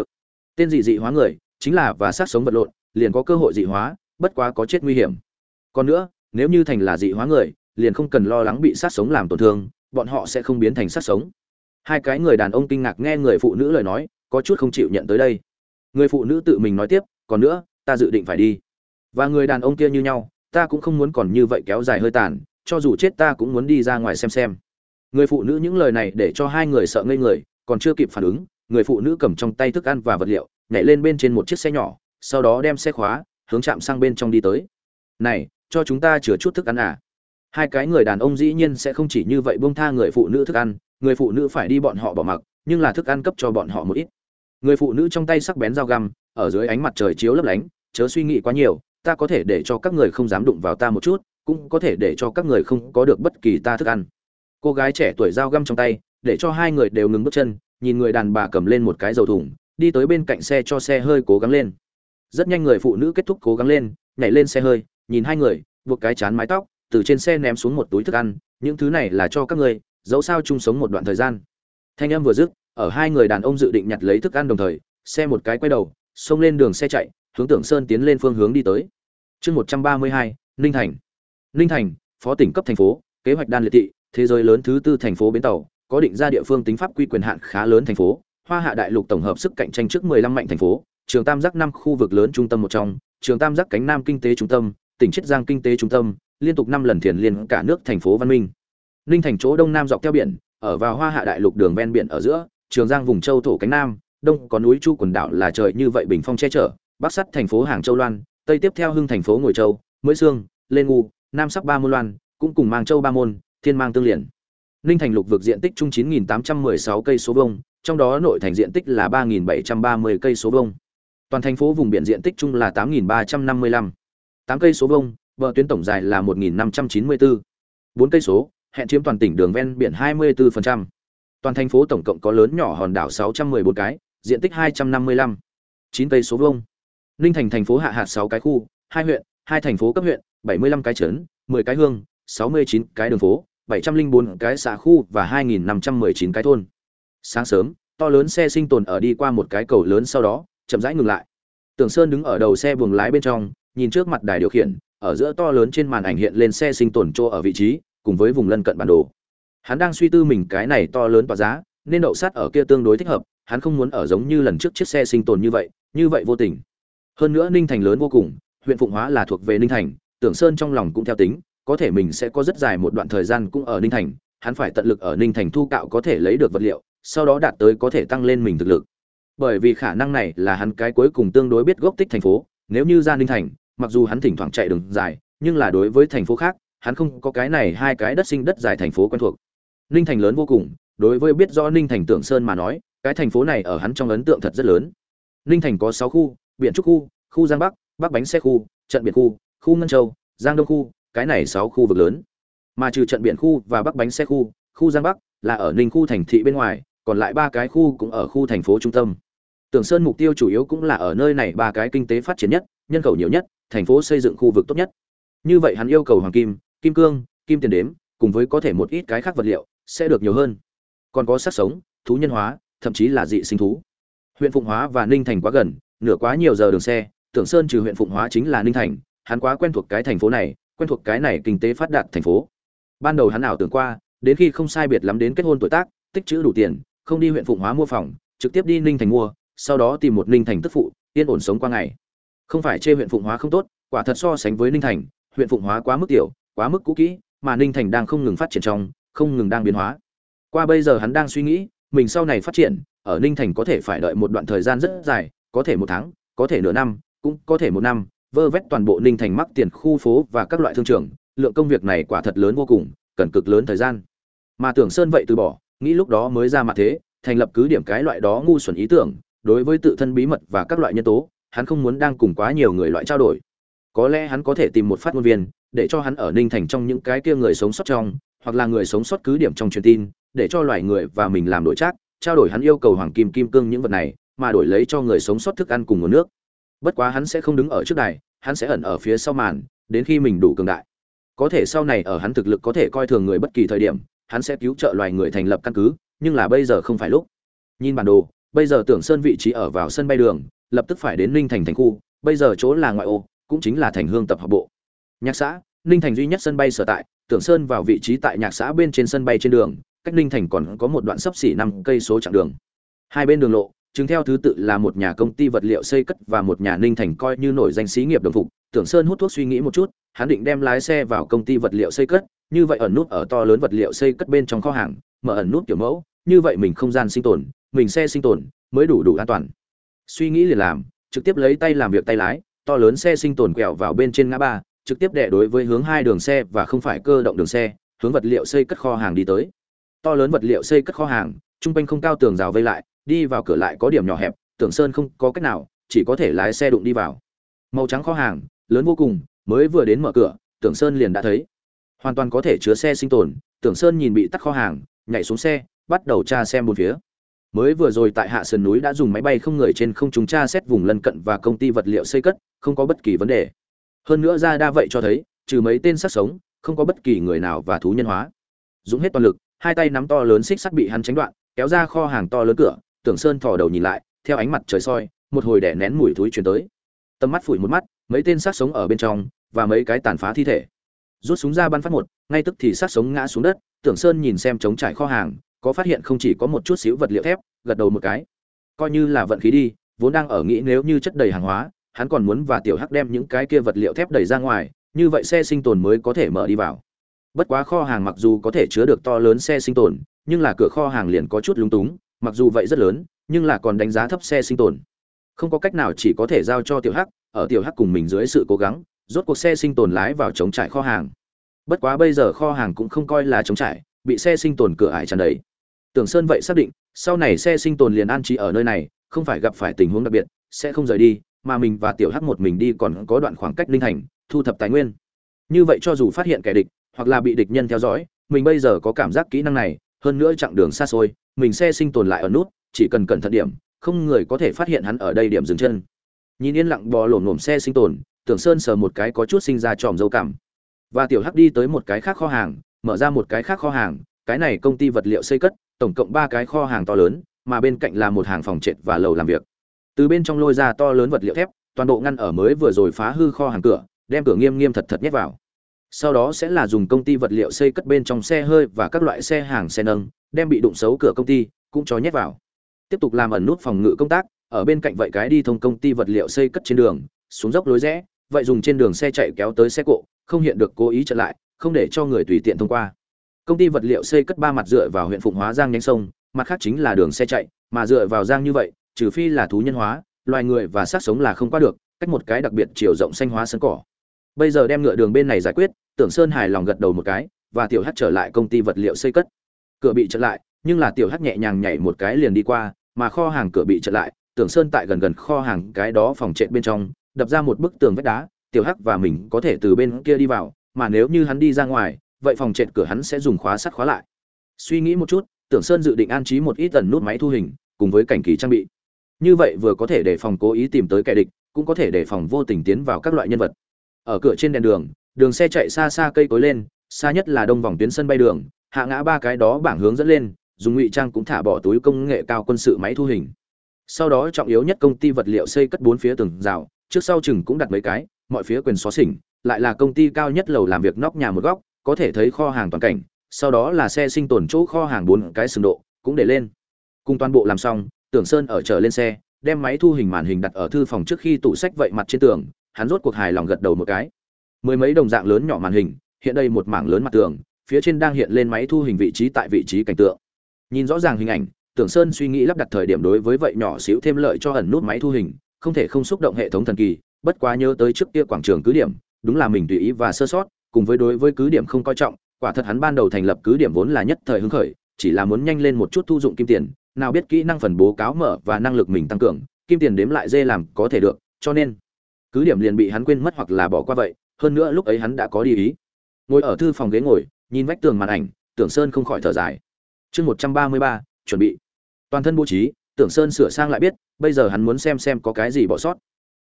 tên dị dị hóa người, chính là và sát sống vật lộn, liền có cơ hội dị hóa, bất quá có chết nguy hiểm. Còn nữa, nếu như thành là dị hóa người, liền không cần lo lắng bị sát sống làm tổn thương, bọn họ sẽ không biến thành sát sống. Hai cái người đàn ông kinh ngạc nghe người phụ nữ lời nói, có chút không chịu nhận tới đây. Người phụ nữ tự mình nói tiếp, còn nữa, ta dự định phải đi. Và người đàn ông kia như nhau, ta cũng không muốn còn như vậy kéo dài hơi tàn, cho dù chết ta cũng muốn đi ra ngoài xem xem. Người phụ nữ những lời này để cho hai người sợ ngây người, còn chưa kịp phản ứng người phụ nữ cầm trong tay thức ăn và vật liệu, nhảy lên bên trên một chiếc xe nhỏ, sau đó đem xe khóa, hướng chạm sang bên trong đi tới. Này, cho chúng ta chứa chút thức ăn à? Hai cái người đàn ông dĩ nhiên sẽ không chỉ như vậy buông tha người phụ nữ thức ăn, người phụ nữ phải đi bọn họ bỏ mặc, nhưng là thức ăn cấp cho bọn họ một ít. Người phụ nữ trong tay sắc bén dao găm, ở dưới ánh mặt trời chiếu lấp lánh, chớ suy nghĩ quá nhiều, ta có thể để cho các người không dám đụng vào ta một chút, cũng có thể để cho các người không có được bất kỳ ta thức ăn. Cô gái trẻ tuổi dao găm trong tay, để cho hai người đều ngừng bước chân nhìn người đàn bà cầm lên một cái dầu thùng, đi tới bên cạnh xe cho xe hơi cố gắng lên. Rất nhanh người phụ nữ kết thúc cố gắng lên, nhảy lên xe hơi, nhìn hai người, buộc cái chán mái tóc, từ trên xe ném xuống một túi thức ăn, những thứ này là cho các người dẫu sao chung sống một đoạn thời gian. Thanh âm vừa dứt, ở hai người đàn ông dự định nhặt lấy thức ăn đồng thời, xe một cái quay đầu, xông lên đường xe chạy, hướng tưởng sơn tiến lên phương hướng đi tới. Chương một trăm ba mươi hai, ninh thành. Ninh thành, phó tỉnh cấp thành phố, kế hoạch đan liệt thị, thế giới lớn thứ tư thành phố bến tàu có định ra địa phương tính pháp quy quyền hạn khá lớn thành phố, hoa hạ đại lục tổng hợp sức cạnh tranh trước 15 mạnh thành phố, trường tam giác năm khu vực lớn trung tâm một trong, trường tam giác cánh nam kinh tế trung tâm, tỉnh chiết giang kinh tế trung tâm, liên tục năm lần thiền liên cả nước thành phố văn minh. Ninh thành chỗ đông nam dọc theo biển, ở vào hoa hạ đại lục đường ven biển ở giữa, trường giang vùng châu thổ cánh nam, đông có núi chu quần đảo là trời như vậy bình phong che chở, bắc sắt thành phố hàng châu loan, tây tiếp theo hưng thành phố ngồi châu mới sương lên ngu, nam sắc ba môn loan, cũng cùng mang châu ba môn, thiên mang tương liền ninh thành lục vực diện tích chung 9.816 cây số vông trong đó nội thành diện tích là 3.730 cây số vông toàn thành phố vùng biển diện tích chung là 8.355 8 cây số vông bờ tuyến tổng dài là 1.594 4 cây số, hẹn chiếm toàn tỉnh đường ven biển 24%. toàn thành phố tổng cộng có lớn nhỏ hòn đảo 614 cái, diện tích 255 9 cây số vông ninh thành thành phố hạ hạt 6 cái khu, hai huyện, hai thành phố cấp huyện 75 cái trấn 10 cái hương 69 cái đường phố. 704 cái xã khu và 2.519 cái thôn. Sáng sớm, to lớn xe sinh tồn ở đi qua một cái cầu lớn sau đó, chậm rãi ngừng lại. Tưởng sơn đứng ở đầu xe buồng lái bên trong, nhìn trước mặt đài điều khiển, ở giữa to lớn trên màn ảnh hiện lên xe sinh tồn chỗ ở vị trí, cùng với vùng lân cận bản đồ. Hắn đang suy tư mình cái này to lớn và giá, nên đậu sát ở kia tương đối thích hợp, hắn không muốn ở giống như lần trước chiếc xe sinh tồn như vậy như vậy vô tình. Hơn nữa ninh thành lớn vô cùng, huyện phụng hóa là thuộc về ninh thành tưởng sơn trong lòng cũng theo tính có thể mình sẽ có rất dài một đoạn thời gian cũng ở ninh thành, hắn phải tận lực ở ninh thành thu cạo có thể lấy được vật liệu, sau đó đạt tới có thể tăng lên mình thực lực. Bởi vì khả năng này là hắn cái cuối cùng tương đối biết gốc tích thành phố, nếu như ra ninh thành, mặc dù hắn thỉnh thoảng chạy đường dài, nhưng là đối với thành phố khác, hắn không có cái này hai cái đất sinh đất dài thành phố quen thuộc. Ninh thành lớn vô cùng, đối với biết rõ ninh thành tưởng sơn mà nói, cái thành phố này ở hắn trong ấn tượng thật rất lớn. Ninh thành có sáu khu biện trúc khu khu giang bắc bắc bánh xe khu, trận biển khu khu ngân châu, giang đông khu cái này sáu khu vực lớn. Mà trừ trận biển khu và bắc bánh xe khu khu giang bắc là ở ninh khu thành thị bên ngoài, còn lại ba cái khu cũng ở khu thành phố trung tâm. Tưởng sơn mục tiêu chủ yếu cũng là ở nơi này ba cái kinh tế phát triển nhất, nhân khẩu nhiều nhất, thành phố xây dựng khu vực tốt nhất. Như vậy hắn yêu cầu hoàng kim kim cương, kim tiền đếm, cùng với có thể một ít cái khác vật liệu, sẽ được nhiều hơn. Còn có sát sống, thú nhân hóa, thậm chí là dị sinh thú. Huyện phụng hóa và ninh thành quá gần, nửa quá nhiều giờ đường xe, tưởng sơn trừ huyện phụng hóa chính là ninh thành, hắn quá quen thuộc cái thành phố này quen thuộc cái này kinh tế phát đạt thành phố. Ban đầu hắn ảo tưởng qua, đến khi không sai biệt lắm đến kết hôn tuổi tác, tích chữ đủ tiền, không đi huyện phụng hóa mua phòng, trực tiếp đi ninh thành mua, sau đó tìm một ninh thành tức phụ, yên ổn sống qua ngày. Không phải chê huyện phụng hóa không tốt, quả thật so sánh với ninh thành, huyện phụng hóa quá mức tiểu, quá mức cũ kỹ, mà ninh thành đang không ngừng phát triển trong, không ngừng đang biến hóa. Qua bây giờ hắn đang suy nghĩ, mình sau này phát triển, ở ninh thành có thể phải đợi một đoạn thời gian rất dài, có thể một tháng, có thể nửa năm, cũng có thể một năm vơ vét toàn bộ ninh thành mắc tiền khu phố và các loại thương trường, lượng công việc này quả thật lớn vô cùng, cần cực lớn thời gian. Mà tưởng sơn vậy từ bỏ, nghĩ lúc đó mới ra mặt thế, thành lập cứ điểm cái loại đó ngu xuẩn ý tưởng, đối với tự thân bí mật và các loại nhân tố, hắn không muốn đang cùng quá nhiều người loại trao đổi. Có lẽ hắn có thể tìm một phát ngôn viên, để cho hắn ở ninh thành trong những cái kia người sống sót trong, hoặc là người sống sót cứ điểm trong truyền tin, để cho loài người và mình làm đổi trác, trao đổi hắn yêu cầu hoàng kim kim cương những vật này, mà đổi lấy cho người sống sót thức ăn cùng nguồn nước bất quá hắn sẽ không đứng ở trước đài, hắn sẽ ẩn ở phía sau màn, đến khi mình đủ cường đại. Có thể sau này ở hắn thực lực có thể coi thường người bất kỳ thời điểm, hắn sẽ cứu trợ loài người thành lập căn cứ, nhưng là bây giờ không phải lúc. Nhìn bản đồ, bây giờ tưởng sơn vị trí ở vào sân bay đường, lập tức phải đến ninh thành thành khu, bây giờ chỗ là ngoại ô, cũng chính là thành hương tập hợp bộ. Nhạc xã, ninh thành duy nhất sân bay sở tại, tưởng sơn vào vị trí tại nhạc xã bên trên sân bay trên đường, cách ninh thành còn có một đoạn sấp xỉ năm cây số chặng đường. Hai bên đường lộ chứng theo thứ tự là một nhà công ty vật liệu xây cất và một nhà ninh thành coi như nổi danh xí nghiệp đồng phục. Tưởng sơn hút thuốc suy nghĩ một chút, hắn định đem lái xe vào công ty vật liệu xây cất, như vậy ẩn nút ở to lớn vật liệu xây cất bên trong kho hàng, mở ẩn nút kiểu mẫu, như vậy mình không gian sinh tồn, mình xe sinh tồn mới đủ đủ an toàn. Suy nghĩ liền làm, trực tiếp lấy tay làm việc tay lái, to lớn xe sinh tồn quẹo vào bên trên ngã ba, trực tiếp đẻ đối với hướng hai đường xe và không phải cơ động đường xe, hướng vật liệu xây cất kho hàng đi tới. To lớn vật liệu xây cất kho hàng, trung quanh không cao tường rào vây lại đi vào cửa lại có điểm nhỏ hẹp, tưởng sơn không có cách nào, chỉ có thể lái xe đụng đi vào. Màu trắng kho hàng, lớn vô cùng, mới vừa đến mở cửa, tưởng sơn liền đã thấy. Hoàn toàn có thể chứa xe sinh tồn, tưởng sơn nhìn bị tắt kho hàng, nhảy xuống xe, bắt đầu tra xem một phía. Mới vừa rồi tại hạ sườn núi đã dùng máy bay không người trên không chúng tra xét vùng lân cận và công ty vật liệu xây cất, không có bất kỳ vấn đề. Hơn nữa ra đa vậy cho thấy, trừ mấy tên sát sống, không có bất kỳ người nào và thú nhân hóa. Dũng hết toàn lực, hai tay nắm to lớn xích sắt bị hắn tránh đoạn, kéo ra kho hàng to lớn cửa tưởng sơn thò đầu nhìn lại, theo ánh mặt trời soi, một hồi đẻ nén mùi thúi chuyển tới. Tầm mắt phủi một mắt, mấy tên sát sống ở bên trong, và mấy cái tàn phá thi thể. Rút súng ra bắn phát một, ngay tức thì sát sống ngã xuống đất, tưởng sơn nhìn xem trống trải kho hàng, có phát hiện không chỉ có một chút xíu vật liệu thép, gật đầu một cái. Coi như là vận khí đi, vốn đang ở nghĩ nếu như chất đầy hàng hóa, hắn còn muốn và tiểu hắc đem những cái kia vật liệu thép đẩy ra ngoài, như vậy xe sinh tồn mới có thể mở đi vào. Bất quá kho hàng mặc dù có thể chứa được to lớn xe sinh tồn, nhưng là cửa kho hàng liền có chút lúng túng mặc dù vậy rất lớn, nhưng là còn đánh giá thấp xe sinh tồn. Không có cách nào chỉ có thể giao cho tiểu hắc, ở tiểu hắc cùng mình dưới sự cố gắng, rốt cuộc xe sinh tồn lái vào chống trải kho hàng. Bất quá bây giờ kho hàng cũng không coi là chống trải, bị xe sinh tồn cửa ải tràn đầy. Tưởng sơn vậy xác định, sau này xe sinh tồn liền an trí ở nơi này, không phải gặp phải tình huống đặc biệt, sẽ không rời đi, mà mình và tiểu hắc một mình đi còn có đoạn khoảng cách linh thành, thu thập tài nguyên. Như vậy cho dù phát hiện kẻ địch, hoặc là bị địch nhân theo dõi, mình bây giờ có cảm giác kỹ năng này hơn nữa chặng đường xa xôi, mình xe sinh tồn lại ở nút, chỉ cần cẩn thận điểm, không người có thể phát hiện hắn ở đây điểm dừng chân. Nhìn yên lặng bò lổm lổm xe sinh tồn, tưởng sơn sờ một cái có chút sinh ra tròm dâu cảm. Và tiểu hắc đi tới một cái khác kho hàng, mở ra một cái khác kho hàng, cái này công ty vật liệu xây cất, tổng cộng ba cái kho hàng to lớn, mà bên cạnh là một hàng phòng trệt và lầu làm việc. Từ bên trong lôi ra to lớn vật liệu thép, toàn bộ ngăn ở mới vừa rồi phá hư kho hàng cửa, đem cửa nghiêm nghiêm thật thật nhét vào sau đó sẽ là dùng công ty vật liệu xây cất bên trong xe hơi và các loại xe hàng xe nâng, đem bị đụng xấu cửa công ty, cũng cho nhét vào. Tiếp tục làm ẩn nút phòng ngự công tác, ở bên cạnh vậy cái đi thông công ty vật liệu xây cất trên đường, xuống dốc lối rẽ, vậy dùng trên đường xe chạy kéo tới xe cộ, không hiện được cố ý chặn lại, không để cho người tùy tiện thông qua. Công ty vật liệu xây cất ba mặt dựa vào huyện phụng hóa giang nhánh sông, mặt khác chính là đường xe chạy, mà dựa vào giang như vậy, trừ phi là thú nhân hóa, loài người và xác sống là không qua được, cách một cái đặc biệt chiều rộng xanh hóa sân cỏ bây giờ đem ngựa đường bên này giải quyết, tưởng sơn hài lòng gật đầu một cái, và tiểu hắc trở lại công ty vật liệu xây cất. Cửa bị chặn lại, nhưng là tiểu hắc nhẹ nhàng nhảy một cái liền đi qua, mà kho hàng cửa bị chặn lại, tưởng sơn tại gần gần kho hàng cái đó phòng trệ bên trong, đập ra một bức tường vách đá, tiểu hắc và mình có thể từ bên kia đi vào, mà nếu như hắn đi ra ngoài, vậy phòng trệt cửa hắn sẽ dùng khóa sắt khóa lại. Suy nghĩ một chút, tưởng sơn dự định an trí một ít tần nút máy thu hình, cùng với cảnh kỳ trang bị. Như vậy vừa có thể để phòng cố ý tìm tới kẻ địch, cũng có thể để phòng vô tình tiến vào các loại nhân vật ở cửa trên đèn đường đường xe chạy xa xa cây cối lên, xa nhất là đông vòng tuyến sân bay đường, hạ ngã ba cái đó bảng hướng dẫn lên, dùng ngụy trang cũng thả bỏ túi công nghệ cao quân sự máy thu hình. Sau đó trọng yếu nhất công ty vật liệu xây cất bốn phía tường rào, trước sau chừng cũng đặt mấy cái, mọi phía quyền xóa xỉnh, lại là công ty cao nhất lầu làm việc nóc nhà một góc, có thể thấy kho hàng toàn cảnh, sau đó là xe sinh tồn chỗ kho hàng bốn cái sừng độ, cũng để lên. Cùng toàn bộ làm xong tưởng sơn ở trở lên xe, đem máy thu hình màn hình đặt ở thư phòng trước khi tủ sách vậy mặt trên tường hắn rốt cuộc hài lòng gật đầu một cái. Mười mấy đồng dạng lớn nhỏ màn hình, hiện đây một mảng lớn mặt tường, phía trên đang hiện lên máy thu hình vị trí tại vị trí cảnh tượng. Nhìn rõ ràng hình ảnh, tưởng sơn suy nghĩ lắp đặt thời điểm đối với vậy nhỏ xíu thêm lợi cho ẩn nút máy thu hình, không thể không xúc động hệ thống thần kỳ, bất quá nhớ tới trước kia quảng trường cứ điểm, đúng là mình tùy ý và sơ sót, cùng với đối với cứ điểm không coi trọng, quả thật hắn ban đầu thành lập cứ điểm vốn là nhất thời hứng khởi, chỉ là muốn nhanh lên một chút thu dụng kim tiền, nào biết kỹ năng phần bố cáo mở và năng lực mình tăng cường, kim tiền đếm lại dê làm có thể được, cho nên cứ điểm liền bị hắn quên mất hoặc là bỏ qua vậy, hơn nữa lúc ấy hắn đã có đi ý. Ngồi ở thư phòng ghế ngồi, nhìn vách tường màn ảnh, tưởng sơn không khỏi thở dài. Chương một trăm ba mươi ba, chuẩn bị. Toàn thân bố trí, tưởng sơn sửa sang lại biết, bây giờ hắn muốn xem xem có cái gì bỏ sót.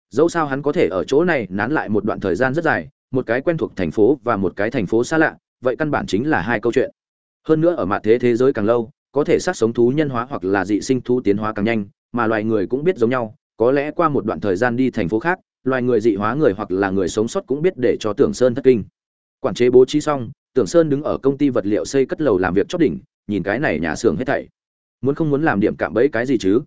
Dẫu sao hắn có thể ở chỗ này nán lại một đoạn thời gian rất dài, một cái quen thuộc thành phố và một cái thành phố xa lạ, vậy căn bản chính là hai câu chuyện. Hơn nữa ở mặt thế thế giới càng lâu, có thể sát sống thú nhân hóa hoặc là dị sinh thú tiến hóa càng nhanh, mà loài người cũng biết giống nhau, có lẽ qua một đoạn thời gian đi thành phố khác loài người dị hóa người hoặc là người sống sót cũng biết để cho tưởng sơn thất kinh. Quản chế bố trí xong, tưởng sơn đứng ở công ty vật liệu xây cất lầu làm việc chót đỉnh, nhìn cái này nhà xưởng hết thảy. Muốn không muốn làm điểm cạm bẫy cái gì chứ?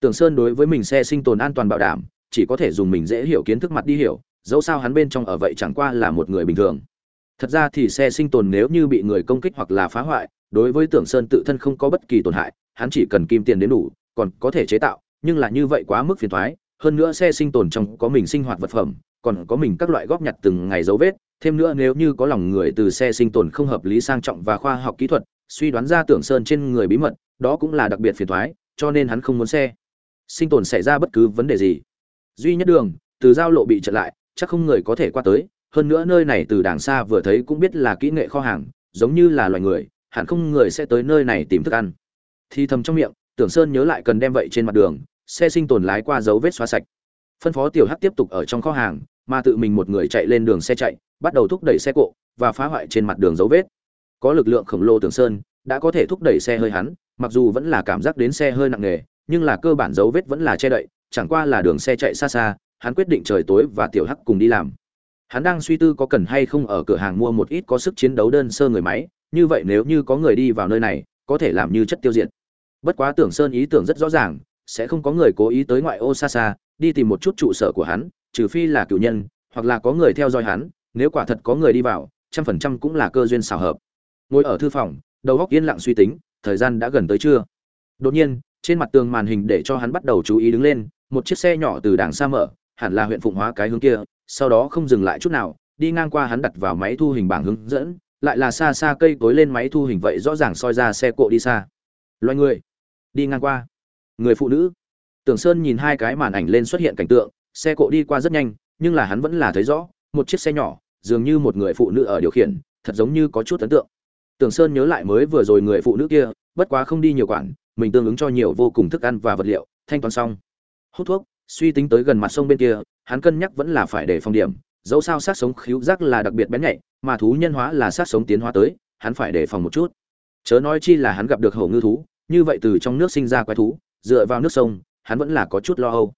Tưởng sơn đối với mình xe sinh tồn an toàn bảo đảm, chỉ có thể dùng mình dễ hiểu kiến thức mặt đi hiểu, dẫu sao hắn bên trong ở vậy chẳng qua là một người bình thường. Thật ra thì xe sinh tồn nếu như bị người công kích hoặc là phá hoại, đối với tưởng sơn tự thân không có bất kỳ tổn hại, hắn chỉ cần kim tiền đến đủ, còn có thể chế tạo, nhưng là như vậy quá mức phiền toái hơn nữa xe sinh tồn trong có mình sinh hoạt vật phẩm, còn có mình các loại góp nhặt từng ngày dấu vết. Thêm nữa nếu như có lòng người từ xe sinh tồn không hợp lý sang trọng và khoa học kỹ thuật, suy đoán ra tưởng sơn trên người bí mật, đó cũng là đặc biệt phiền thoái cho nên hắn không muốn xe sinh tồn xảy ra bất cứ vấn đề gì. Duy nhất đường, từ giao lộ bị chặn lại, chắc không người có thể qua tới. Hơn nữa nơi này từ đàng xa vừa thấy cũng biết là kỹ nghệ kho hàng, giống như là loài người, hẳn không người sẽ tới nơi này tìm thức ăn. Thì thầm trong miệng, tưởng sơn nhớ lại cần đem vậy trên mặt đường xe sinh tồn lái qua dấu vết xóa sạch. Phân phó tiểu hắc tiếp tục ở trong kho hàng, mà tự mình một người chạy lên đường xe chạy, bắt đầu thúc đẩy xe cộ và phá hoại trên mặt đường dấu vết. Có lực lượng khổng lồ tưởng sơn đã có thể thúc đẩy xe hơi hắn, mặc dù vẫn là cảm giác đến xe hơi nặng nề, nhưng là cơ bản dấu vết vẫn là che đậy, chẳng qua là đường xe chạy xa xa, hắn quyết định trời tối và tiểu hắc cùng đi làm. Hắn đang suy tư có cần hay không ở cửa hàng mua một ít có sức chiến đấu đơn sơ người máy, như vậy nếu như có người đi vào nơi này, có thể làm như chất tiêu diệt. Bất quá tưởng sơn ý tưởng rất rõ ràng sẽ không có người cố ý tới ngoại ô xa xa, đi tìm một chút trụ sở của hắn, trừ phi là cựu nhân, hoặc là có người theo dõi hắn, nếu quả thật có người đi vào, trăm phần trăm cũng là cơ duyên xào hợp. Ngồi ở thư phòng, đầu góc yên lặng suy tính, thời gian đã gần tới trưa. Đột nhiên, trên mặt tường màn hình để cho hắn bắt đầu chú ý đứng lên, một chiếc xe nhỏ từ đàng xa mở, hẳn là huyện phụng hóa cái hướng kia, sau đó không dừng lại chút nào, đi ngang qua hắn đặt vào máy thu hình bảng hướng dẫn, lại là xa xa cây cối lên máy thu hình vậy rõ ràng soi ra xe cộ đi xa. Loài người, đi ngang qua người phụ nữ. Tưởng sơn nhìn hai cái màn ảnh lên xuất hiện cảnh tượng, xe cộ đi qua rất nhanh, nhưng là hắn vẫn là thấy rõ, một chiếc xe nhỏ, dường như một người phụ nữ ở điều khiển, thật giống như có chút ấn tượng. Tưởng sơn nhớ lại mới vừa rồi người phụ nữ kia, bất quá không đi nhiều quản, mình tương ứng cho nhiều vô cùng thức ăn và vật liệu, thanh toán xong. Hút thuốc, suy tính tới gần mặt sông bên kia, hắn cân nhắc vẫn là phải để phòng điểm, dẫu sao sát sống khíu giác là đặc biệt bén nhạy, mà thú nhân hóa là sát sống tiến hóa tới, hắn phải đề phòng một chút. Chớ nói chi là hắn gặp được hổ ngư thú, như vậy từ trong nước sinh ra quái thú dựa vào nước sông, hắn vẫn là có chút lo âu.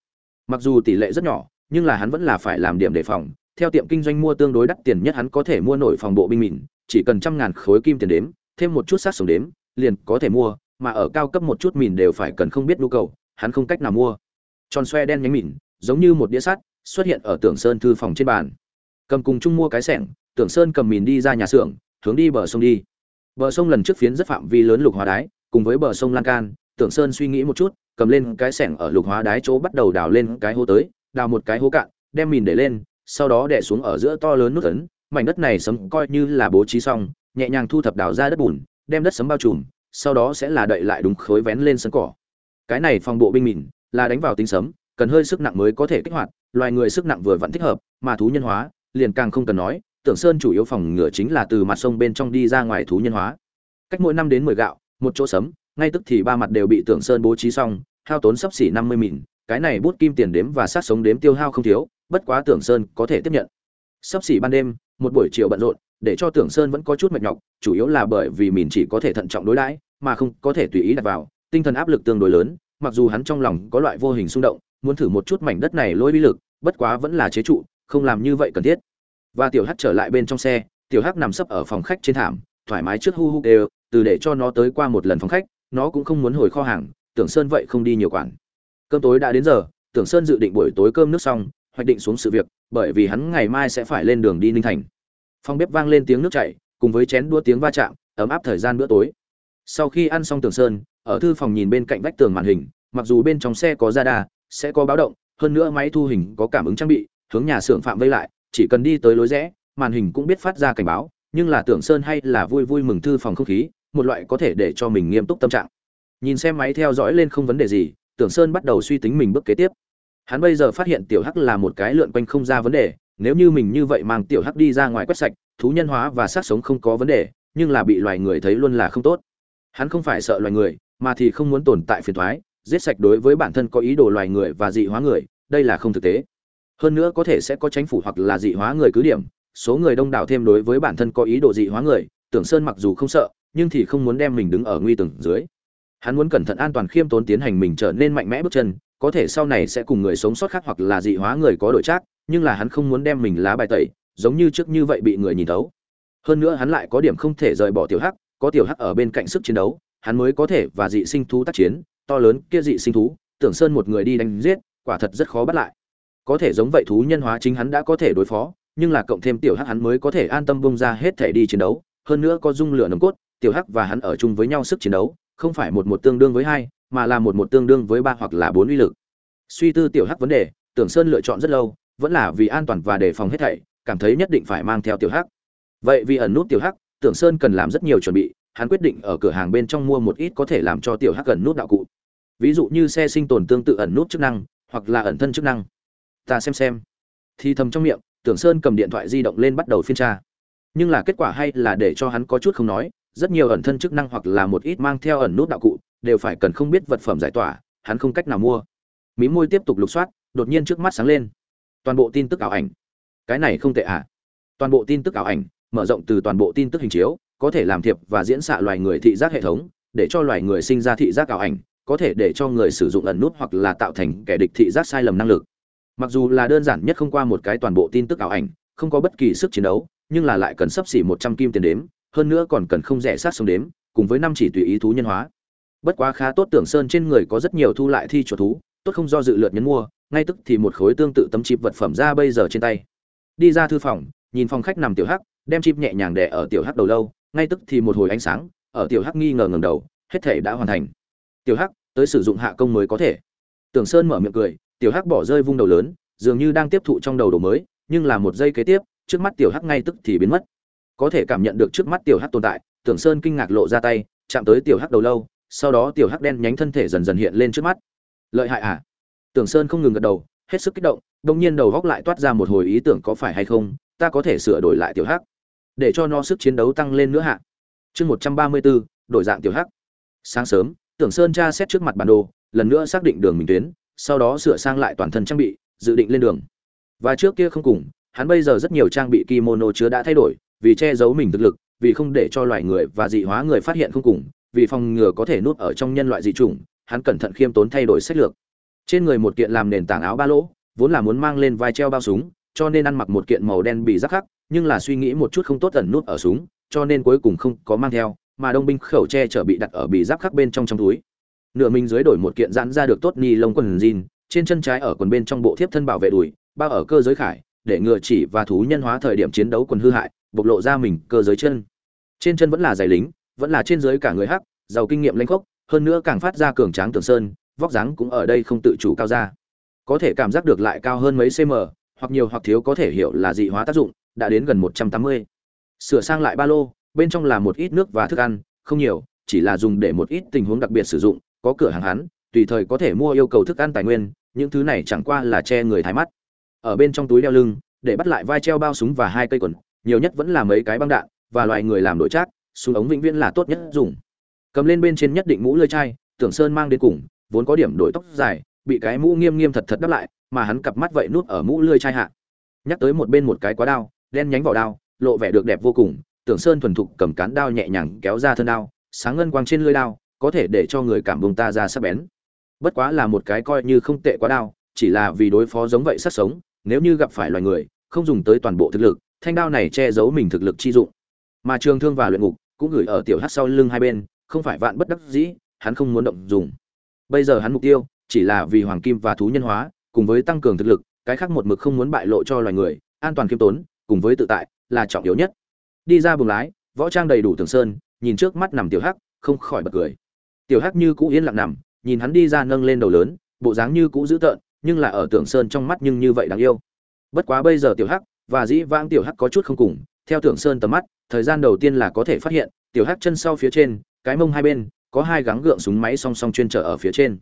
Mặc dù tỷ lệ rất nhỏ, nhưng là hắn vẫn là phải làm điểm đề phòng. Theo tiệm kinh doanh mua tương đối đắt tiền nhất hắn có thể mua nổi phòng bộ binh mìn, chỉ cần trăm ngàn khối kim tiền đếm, thêm một chút sát sống đếm, liền có thể mua, mà ở cao cấp một chút mìn đều phải cần không biết nhu cầu, hắn không cách nào mua. Tròn xoe đen nhánh mìn, giống như một đĩa sắt, xuất hiện ở tưởng sơn thư phòng trên bàn. Cầm cùng chung mua cái sẻng tưởng sơn cầm mìn đi ra nhà xưởng, hướng đi bờ sông đi. Bờ sông lần trước phiến rất phạm vi lớn lục hóa đái, cùng với bờ sông lan can tưởng sơn suy nghĩ một chút, cầm lên cái sẻng ở lục hóa đái chỗ bắt đầu đào lên cái hố tới, đào một cái hố cạn, đem mìn để lên, sau đó đè xuống ở giữa to lớn nút ấn, mảnh đất này sấm coi như là bố trí xong, nhẹ nhàng thu thập đào ra đất bùn, đem đất sấm bao trùm, sau đó sẽ là đậy lại đúng khối vén lên sân cỏ. Cái này phòng bộ binh mìn, là đánh vào tính sấm, cần hơi sức nặng mới có thể kích hoạt, loài người sức nặng vừa vẫn thích hợp, mà thú nhân hóa, liền càng không cần nói, tưởng sơn chủ yếu phòng ngừa chính là từ mặt sông bên trong đi ra ngoài thú nhân hóa. Cách mỗi năm đến mười gạo, một chỗ sấm ngay tức thì ba mặt đều bị tưởng sơn bố trí xong, hao tốn sấp xỉ năm mươi mìn, cái này bút kim tiền đếm và sát sống đếm tiêu hao không thiếu, bất quá tưởng sơn có thể tiếp nhận. Sấp xỉ ban đêm, một buổi chiều bận rộn, để cho tưởng sơn vẫn có chút mệt nhọc, chủ yếu là bởi vì mìn chỉ có thể thận trọng đối đãi, mà không có thể tùy ý đặt vào, tinh thần áp lực tương đối lớn, mặc dù hắn trong lòng có loại vô hình xung động, muốn thử một chút mảnh đất này lôi bi lực, bất quá vẫn là chế trụ, không làm như vậy cần thiết. Và tiểu hắc trở lại bên trong xe, tiểu hắc nằm sấp ở phòng khách trên thảm, thoải mái trước hu hu đều, từ để cho nó tới qua một lần phòng khách nó cũng không muốn hồi kho hàng, tưởng sơn vậy không đi nhiều quản. Cơm tối đã đến giờ, tưởng sơn dự định buổi tối cơm nước xong, hoạch định xuống sự việc, bởi vì hắn ngày mai sẽ phải lên đường đi ninh thành. Phòng bếp vang lên tiếng nước chảy, cùng với chén đua tiếng va chạm, ấm áp thời gian bữa tối. Sau khi ăn xong tưởng sơn, ở thư phòng nhìn bên cạnh vách tường màn hình, mặc dù bên trong xe có radar, sẽ có báo động, hơn nữa máy thu hình có cảm ứng trang bị, hướng nhà xưởng phạm vây lại, chỉ cần đi tới lối rẽ, màn hình cũng biết phát ra cảnh báo, nhưng là tưởng sơn hay là vui vui mừng thư phòng không khí một loại có thể để cho mình nghiêm túc tâm trạng. Nhìn xem máy theo dõi lên không vấn đề gì, tưởng sơn bắt đầu suy tính mình bước kế tiếp. Hắn bây giờ phát hiện tiểu hắc là một cái lượn quanh không ra vấn đề, nếu như mình như vậy mang tiểu hắc đi ra ngoài quét sạch, thú nhân hóa và sát sống không có vấn đề, nhưng là bị loài người thấy luôn là không tốt. Hắn không phải sợ loài người, mà thì không muốn tồn tại phiền thoái giết sạch đối với bản thân có ý đồ loài người và dị hóa người, đây là không thực tế. Hơn nữa có thể sẽ có chính phủ hoặc là dị hóa người cứ điểm, số người đông đảo thêm đối với bản thân có ý đồ dị hóa người, tưởng sơn mặc dù không sợ nhưng thì không muốn đem mình đứng ở nguy từng dưới. Hắn muốn cẩn thận an toàn khiêm tốn tiến hành mình trở nên mạnh mẽ bước chân, có thể sau này sẽ cùng người sống sót khác hoặc là dị hóa người có đổi trác nhưng là hắn không muốn đem mình lá bài tẩy, giống như trước như vậy bị người nhìn thấu. Hơn nữa hắn lại có điểm không thể rời bỏ tiểu hắc, có tiểu hắc ở bên cạnh sức chiến đấu, hắn mới có thể và dị sinh thú tác chiến, to lớn kia dị sinh thú, tưởng sơn một người đi đánh giết, quả thật rất khó bắt lại. Có thể giống vậy thú nhân hóa chính hắn đã có thể đối phó, nhưng là cộng thêm tiểu hắc hắn mới có thể an tâm bông ra hết thể đi chiến đấu, hơn nữa có dung lửa nồng cốt tiểu hắc và hắn ở chung với nhau sức chiến đấu, không phải một một tương đương với hai, mà là một một tương đương với ba hoặc là bốn uy lực. Suy tư tiểu hắc vấn đề, tưởng sơn lựa chọn rất lâu, vẫn là vì an toàn và đề phòng hết thảy, cảm thấy nhất định phải mang theo tiểu hắc. Vậy vì ẩn nút tiểu hắc, tưởng sơn cần làm rất nhiều chuẩn bị, hắn quyết định ở cửa hàng bên trong mua một ít có thể làm cho tiểu hắc ẩn nút đạo cụ. Ví dụ như xe sinh tồn tương tự ẩn nút chức năng, hoặc là ẩn thân chức năng. Ta xem xem. Thì thầm trong miệng, tưởng sơn cầm điện thoại di động lên bắt đầu phiên tra. Nhưng là kết quả hay là để cho hắn có chút không nói rất nhiều ẩn thân chức năng hoặc là một ít mang theo ẩn nút đạo cụ, đều phải cần không biết vật phẩm giải tỏa, hắn không cách nào mua. Mí môi tiếp tục lục soát, đột nhiên trước mắt sáng lên. Toàn bộ tin tức ảo ảnh. Cái này không tệ à? Toàn bộ tin tức ảo ảnh, mở rộng từ toàn bộ tin tức hình chiếu, có thể làm thiệp và diễn xạ loài người thị giác hệ thống, để cho loài người sinh ra thị giác ảo ảnh, có thể để cho người sử dụng ẩn nút hoặc là tạo thành kẻ địch thị giác sai lầm năng lực. Mặc dù là đơn giản nhất không qua một cái toàn bộ tin tức ảo ảnh, không có bất kỳ sức chiến đấu, nhưng là lại cần sấp xỉ một trăm kim tiền đếm hơn nữa còn cần không rẻ sát sống đếm, cùng với năm chỉ tùy ý thú nhân hóa. Bất quá khá tốt tưởng sơn trên người có rất nhiều thu lại thi chuột thú, tốt không do dự lượt nhấn mua, ngay tức thì một khối tương tự tấm chip vật phẩm ra bây giờ trên tay. Đi ra thư phòng, nhìn phòng khách nằm tiểu hắc, đem chip nhẹ nhàng đè ở tiểu hắc đầu lâu, ngay tức thì một hồi ánh sáng, ở tiểu hắc nghi ngờ ngẩng đầu, hết thể đã hoàn thành. Tiểu hắc, tới sử dụng hạ công mới có thể. Tưởng sơn mở miệng cười, tiểu hắc bỏ rơi vung đầu lớn, dường như đang tiếp thụ trong đầu đồ mới, nhưng là một giây kế tiếp, trước mắt tiểu hắc ngay tức thì biến mất có thể cảm nhận được trước mắt tiểu hắc tồn tại, tưởng sơn kinh ngạc lộ ra tay, chạm tới tiểu hắc đầu lâu, sau đó tiểu hắc đen nhánh thân thể dần dần hiện lên trước mắt. Lợi hại à? Tưởng sơn không ngừng gật đầu, hết sức kích động đông nhiên đầu góc lại toát ra một hồi ý tưởng có phải hay không, ta có thể sửa đổi lại tiểu hắc, để cho nó sức chiến đấu tăng lên nữa hạ chương một trăm ba mươi bốn, đổi dạng tiểu hắc. Sáng sớm, tưởng sơn tra xét trước mặt bản đồ, lần nữa xác định đường mình tuyến, sau đó sửa sang lại toàn thân trang bị, dự định lên đường. Và trước kia không cùng, hắn bây giờ rất nhiều trang bị kimono chứa đã thay đổi vì che giấu mình thực lực, vì không để cho loài người và dị hóa người phát hiện không cùng, vì phòng ngừa có thể nuốt ở trong nhân loại dị chủng, hắn cẩn thận khiêm tốn thay đổi sách lược. Trên người một kiện làm nền tảng áo ba lỗ, vốn là muốn mang lên vai treo bao súng, cho nên ăn mặc một kiện màu đen bị rắc khắc, nhưng là suy nghĩ một chút không tốt ẩn nút ở súng, cho nên cuối cùng không có mang theo, mà đông binh khẩu che chở bị đặt ở bị giáp khắc bên trong trong túi. Nửa mình dưới đổi một kiện giãn ra được tốt ni lông quần jean, trên chân trái ở quần bên trong bộ thiếp thân bảo vệ đùi, bao ở cơ giới khải, để ngừa chỉ và thú nhân hóa thời điểm chiến đấu quần hư hại bộc lộ ra mình cơ giới chân. Trên chân vẫn là giày lính, vẫn là trên dưới cả người hắc, giàu kinh nghiệm lanh khốc, hơn nữa càng phát ra cường tráng tưởng sơn, vóc dáng cũng ở đây không tự chủ cao ra. Có thể cảm giác được lại cao hơn mấy cm hoặc nhiều hoặc thiếu có thể hiểu là dị hóa tác dụng, đã đến gần một trăm tám mươi. Sửa sang lại ba lô, bên trong là một ít nước và thức ăn, không nhiều, chỉ là dùng để một ít tình huống đặc biệt sử dụng, có cửa hàng hắn, tùy thời có thể mua yêu cầu thức ăn tài nguyên, những thứ này chẳng qua là che người thái mắt. Ở bên trong túi đeo lưng, để bắt lại vai treo bao súng và hai cây quần nhiều nhất vẫn là mấy cái băng đạn và loại người làm đội trác, súng ống vĩnh viễn là tốt nhất dùng. Cầm lên bên trên nhất định mũ lưỡi chai, tưởng sơn mang đến cùng, vốn có điểm đổi tóc dài, bị cái mũ nghiêm nghiêm thật thật đắp lại, mà hắn cặp mắt vậy nuốt ở mũ lưỡi chai hạ. Nhắc tới một bên một cái quá đao, đen nhánh vỏ đao, lộ vẻ được đẹp vô cùng, tưởng sơn thuần thục cầm cán đao nhẹ nhàng kéo ra thân đao, sáng ngân quang trên lưỡi đao, có thể để cho người cảm bông ta ra sắc bén. Bất quá là một cái coi như không tệ quá đao, chỉ là vì đối phó giống vậy sát sống, nếu như gặp phải loài người, không dùng tới toàn bộ thực lực thanh đao này che giấu mình thực lực chi dụng. Mà trường thương và luyện ngục cũng gửi ở tiểu hắc sau lưng hai bên, không phải vạn bất đắc dĩ, hắn không muốn động dùng. Bây giờ hắn mục tiêu chỉ là vì hoàng kim và thú nhân hóa, cùng với tăng cường thực lực, cái khác một mực không muốn bại lộ cho loài người, an toàn kiêm tốn, cùng với tự tại là trọng yếu nhất. Đi ra buồng lái, võ trang đầy đủ tường sơn, nhìn trước mắt nằm tiểu hắc, không khỏi bật cười. Tiểu hắc như cũ yên lặng nằm, nhìn hắn đi ra nâng lên đầu lớn, bộ dáng như cũ dữ tợn, nhưng là ở tưởng sơn trong mắt nhưng như vậy đáng yêu. Bất quá bây giờ tiểu hắc và dĩ vãng tiểu hắc có chút không cùng, theo tưởng sơn tầm mắt, thời gian đầu tiên là có thể phát hiện, tiểu hắc chân sau phía trên, cái mông hai bên, có hai gắng gượng súng máy song song chuyên trở ở phía trên.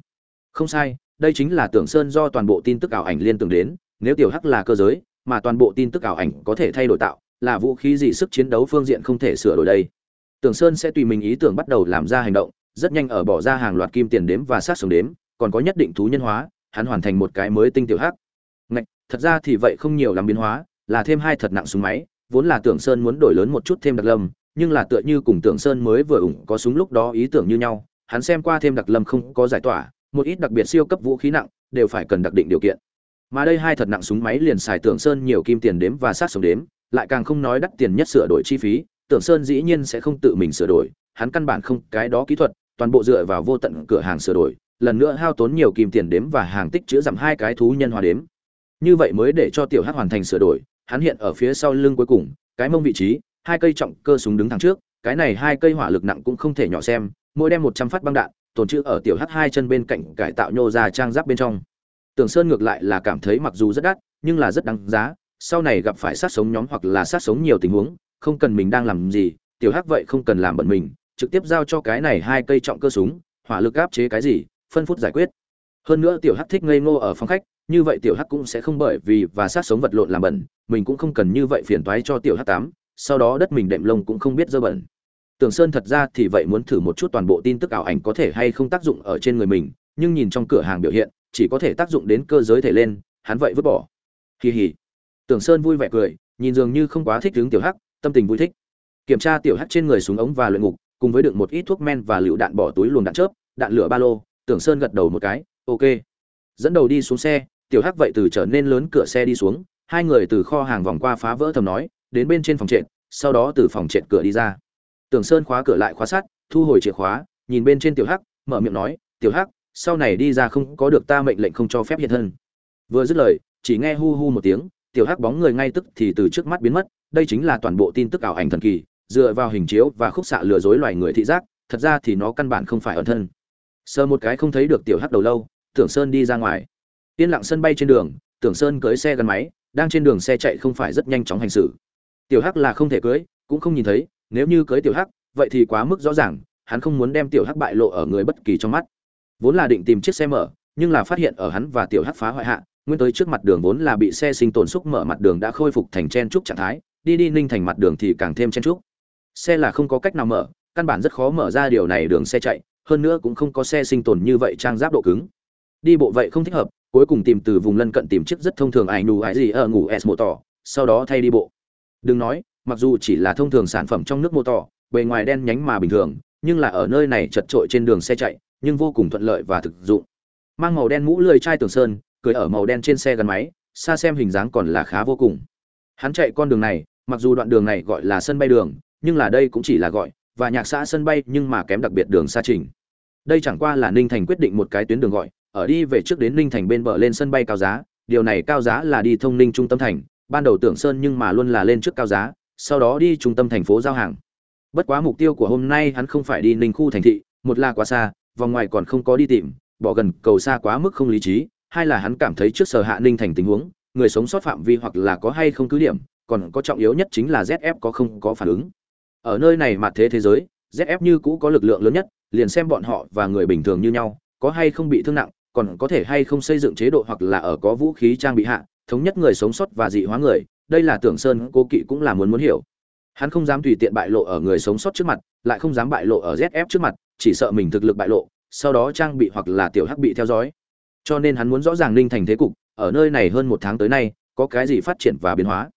Không sai, đây chính là tưởng sơn do toàn bộ tin tức ảo ảnh liên tưởng đến, nếu tiểu hắc là cơ giới, mà toàn bộ tin tức ảo ảnh có thể thay đổi tạo, là vũ khí gì sức chiến đấu phương diện không thể sửa đổi đây. Tưởng sơn sẽ tùy mình ý tưởng bắt đầu làm ra hành động, rất nhanh ở bỏ ra hàng loạt kim tiền đếm và sát sống đếm, còn có nhất định thú nhân hóa, hắn hoàn thành một cái mới tinh tiểu hắc. Ngạch, thật ra thì vậy không nhiều lắm biến hóa là thêm hai thật nặng súng máy, vốn là tưởng sơn muốn đổi lớn một chút thêm đặc lâm, nhưng là tựa như cùng tưởng sơn mới vừa ủng có súng lúc đó ý tưởng như nhau, hắn xem qua thêm đặc lâm không có giải tỏa, một ít đặc biệt siêu cấp vũ khí nặng, đều phải cần đặc định điều kiện. Mà đây hai thật nặng súng máy liền xài tưởng sơn nhiều kim tiền đếm và sát sống đếm, lại càng không nói đắt tiền nhất sửa đổi chi phí, tưởng sơn dĩ nhiên sẽ không tự mình sửa đổi, hắn căn bản không cái đó kỹ thuật, toàn bộ dựa vào vô tận cửa hàng sửa đổi, lần nữa hao tốn nhiều kim tiền đếm và hàng tích chữa giảm hai cái thú nhân hòa đếm. Như vậy mới để cho tiểu hắc hoàn thành sửa đổi hắn hiện ở phía sau lưng cuối cùng, cái mông vị trí, hai cây trọng cơ súng đứng thẳng trước, cái này hai cây hỏa lực nặng cũng không thể nhỏ xem, mỗi đem một trăm phát băng đạn tồn trữ ở tiểu hắc hai chân bên cạnh cải tạo nhô ra trang giáp bên trong. Tưởng sơn ngược lại là cảm thấy mặc dù rất đắt, nhưng là rất đáng giá, sau này gặp phải sát sống nhóm hoặc là sát sống nhiều tình huống, không cần mình đang làm gì, tiểu hắc vậy không cần làm bận mình, trực tiếp giao cho cái này hai cây trọng cơ súng, hỏa lực áp chế cái gì, phân phút giải quyết. Hơn nữa tiểu hắc thích ngây ngô ở phòng khách như vậy tiểu hắc cũng sẽ không bởi vì và sát sống vật lộn làm bẩn, mình cũng không cần như vậy phiền toái cho tiểu hắc tám, sau đó đất mình đệm lông cũng không biết dơ bẩn. Tưởng sơn thật ra thì vậy muốn thử một chút toàn bộ tin tức ảo ảnh có thể hay không tác dụng ở trên người mình, nhưng nhìn trong cửa hàng biểu hiện, chỉ có thể tác dụng đến cơ giới thể lên, hắn vậy vứt bỏ. Kỳ hỉ tưởng sơn vui vẻ cười, nhìn dường như không quá thích hướng tiểu hắc, tâm tình vui thích. Kiểm tra tiểu hắc trên người súng ống và luyện ngục, cùng với đựng một ít thuốc men và lựu đạn bỏ túi luồng đạn chớp, đạn lửa ba lô, tưởng sơn gật đầu một cái, ok. Dẫn đầu đi xuống xe tiểu hắc vậy từ trở nên lớn cửa xe đi xuống, hai người từ kho hàng vòng qua phá vỡ thầm nói, đến bên trên phòng trệt, sau đó từ phòng trệt cửa đi ra. Tưởng sơn khóa cửa lại khóa sắt, thu hồi chìa khóa, nhìn bên trên tiểu hắc, mở miệng nói, tiểu hắc, sau này đi ra không có được ta mệnh lệnh không cho phép hiện thân. Vừa dứt lời, chỉ nghe hu hu một tiếng, tiểu hắc bóng người ngay tức thì từ trước mắt biến mất, đây chính là toàn bộ tin tức ảo ảnh thần kỳ, dựa vào hình chiếu và khúc xạ lừa dối loài người thị giác, thật ra thì nó căn bản không phải ẩn thân. Sờ một cái không thấy được tiểu hắc đầu lâu tưởng sơn đi ra ngoài yên lặng sân bay trên đường, tưởng sơn cưới xe gắn máy, đang trên đường xe chạy không phải rất nhanh chóng hành xử. Tiểu hắc là không thể cưới, cũng không nhìn thấy, nếu như cưới tiểu hắc, vậy thì quá mức rõ ràng, hắn không muốn đem tiểu hắc bại lộ ở người bất kỳ trong mắt. Vốn là định tìm chiếc xe mở, nhưng là phát hiện ở hắn và tiểu hắc phá hoại hạ, nguyên tới trước mặt đường vốn là bị xe sinh tồn xúc mở mặt đường đã khôi phục thành chen trúc trạng thái, đi đi ninh thành mặt đường thì càng thêm chen trúc. Xe là không có cách nào mở, căn bản rất khó mở ra điều này đường xe chạy, hơn nữa cũng không có xe sinh tồn như vậy trang giáp độ cứng đi bộ vậy không thích hợp, cuối cùng tìm từ vùng lân cận tìm chiếc rất thông thường ảnh đủ ải gì ở ngủ s mô tỏ sau đó thay đi bộ. Đừng nói, mặc dù chỉ là thông thường sản phẩm trong nước mô tỏ bề ngoài đen nhánh mà bình thường, nhưng là ở nơi này chật trội trên đường xe chạy, nhưng vô cùng thuận lợi và thực dụng. Mang màu đen mũ lười chai tường sơn, cười ở màu đen trên xe gắn máy, xa xem hình dáng còn là khá vô cùng. Hắn chạy con đường này, mặc dù đoạn đường này gọi là sân bay đường, nhưng là đây cũng chỉ là gọi, và nhạc xã sân bay nhưng mà kém đặc biệt đường xa trình. Đây chẳng qua là ninh thành quyết định một cái tuyến đường gọi ở đi về trước đến ninh thành bên bờ lên sân bay cao giá. Điều này cao giá là đi thông ninh trung tâm thành. Ban đầu tưởng sơn nhưng mà luôn là lên trước cao giá, sau đó đi trung tâm thành phố giao hàng. Bất quá mục tiêu của hôm nay hắn không phải đi ninh khu thành thị, một là quá xa, vòng ngoài còn không có đi tìm, bỏ gần cầu xa quá mức không lý trí. Hai là hắn cảm thấy trước sở hạ ninh thành tình huống, người sống sót phạm vi hoặc là có hay không cứ điểm, còn có trọng yếu nhất chính là zf có không có phản ứng. Ở nơi này mà thế thế giới zf như cũ có lực lượng lớn nhất, liền xem bọn họ và người bình thường như nhau, có hay không bị thương nặng còn có thể hay không xây dựng chế độ hoặc là ở có vũ khí trang bị hạ, thống nhất người sống sót và dị hóa người, đây là tưởng sơn cô kỵ cũng là muốn muốn hiểu. Hắn không dám tùy tiện bại lộ ở người sống sót trước mặt, lại không dám bại lộ ở zf trước mặt, chỉ sợ mình thực lực bại lộ, sau đó trang bị hoặc là tiểu hắc bị theo dõi. Cho nên hắn muốn rõ ràng ninh thành thế cục, ở nơi này hơn một tháng tới nay, có cái gì phát triển và biến hóa.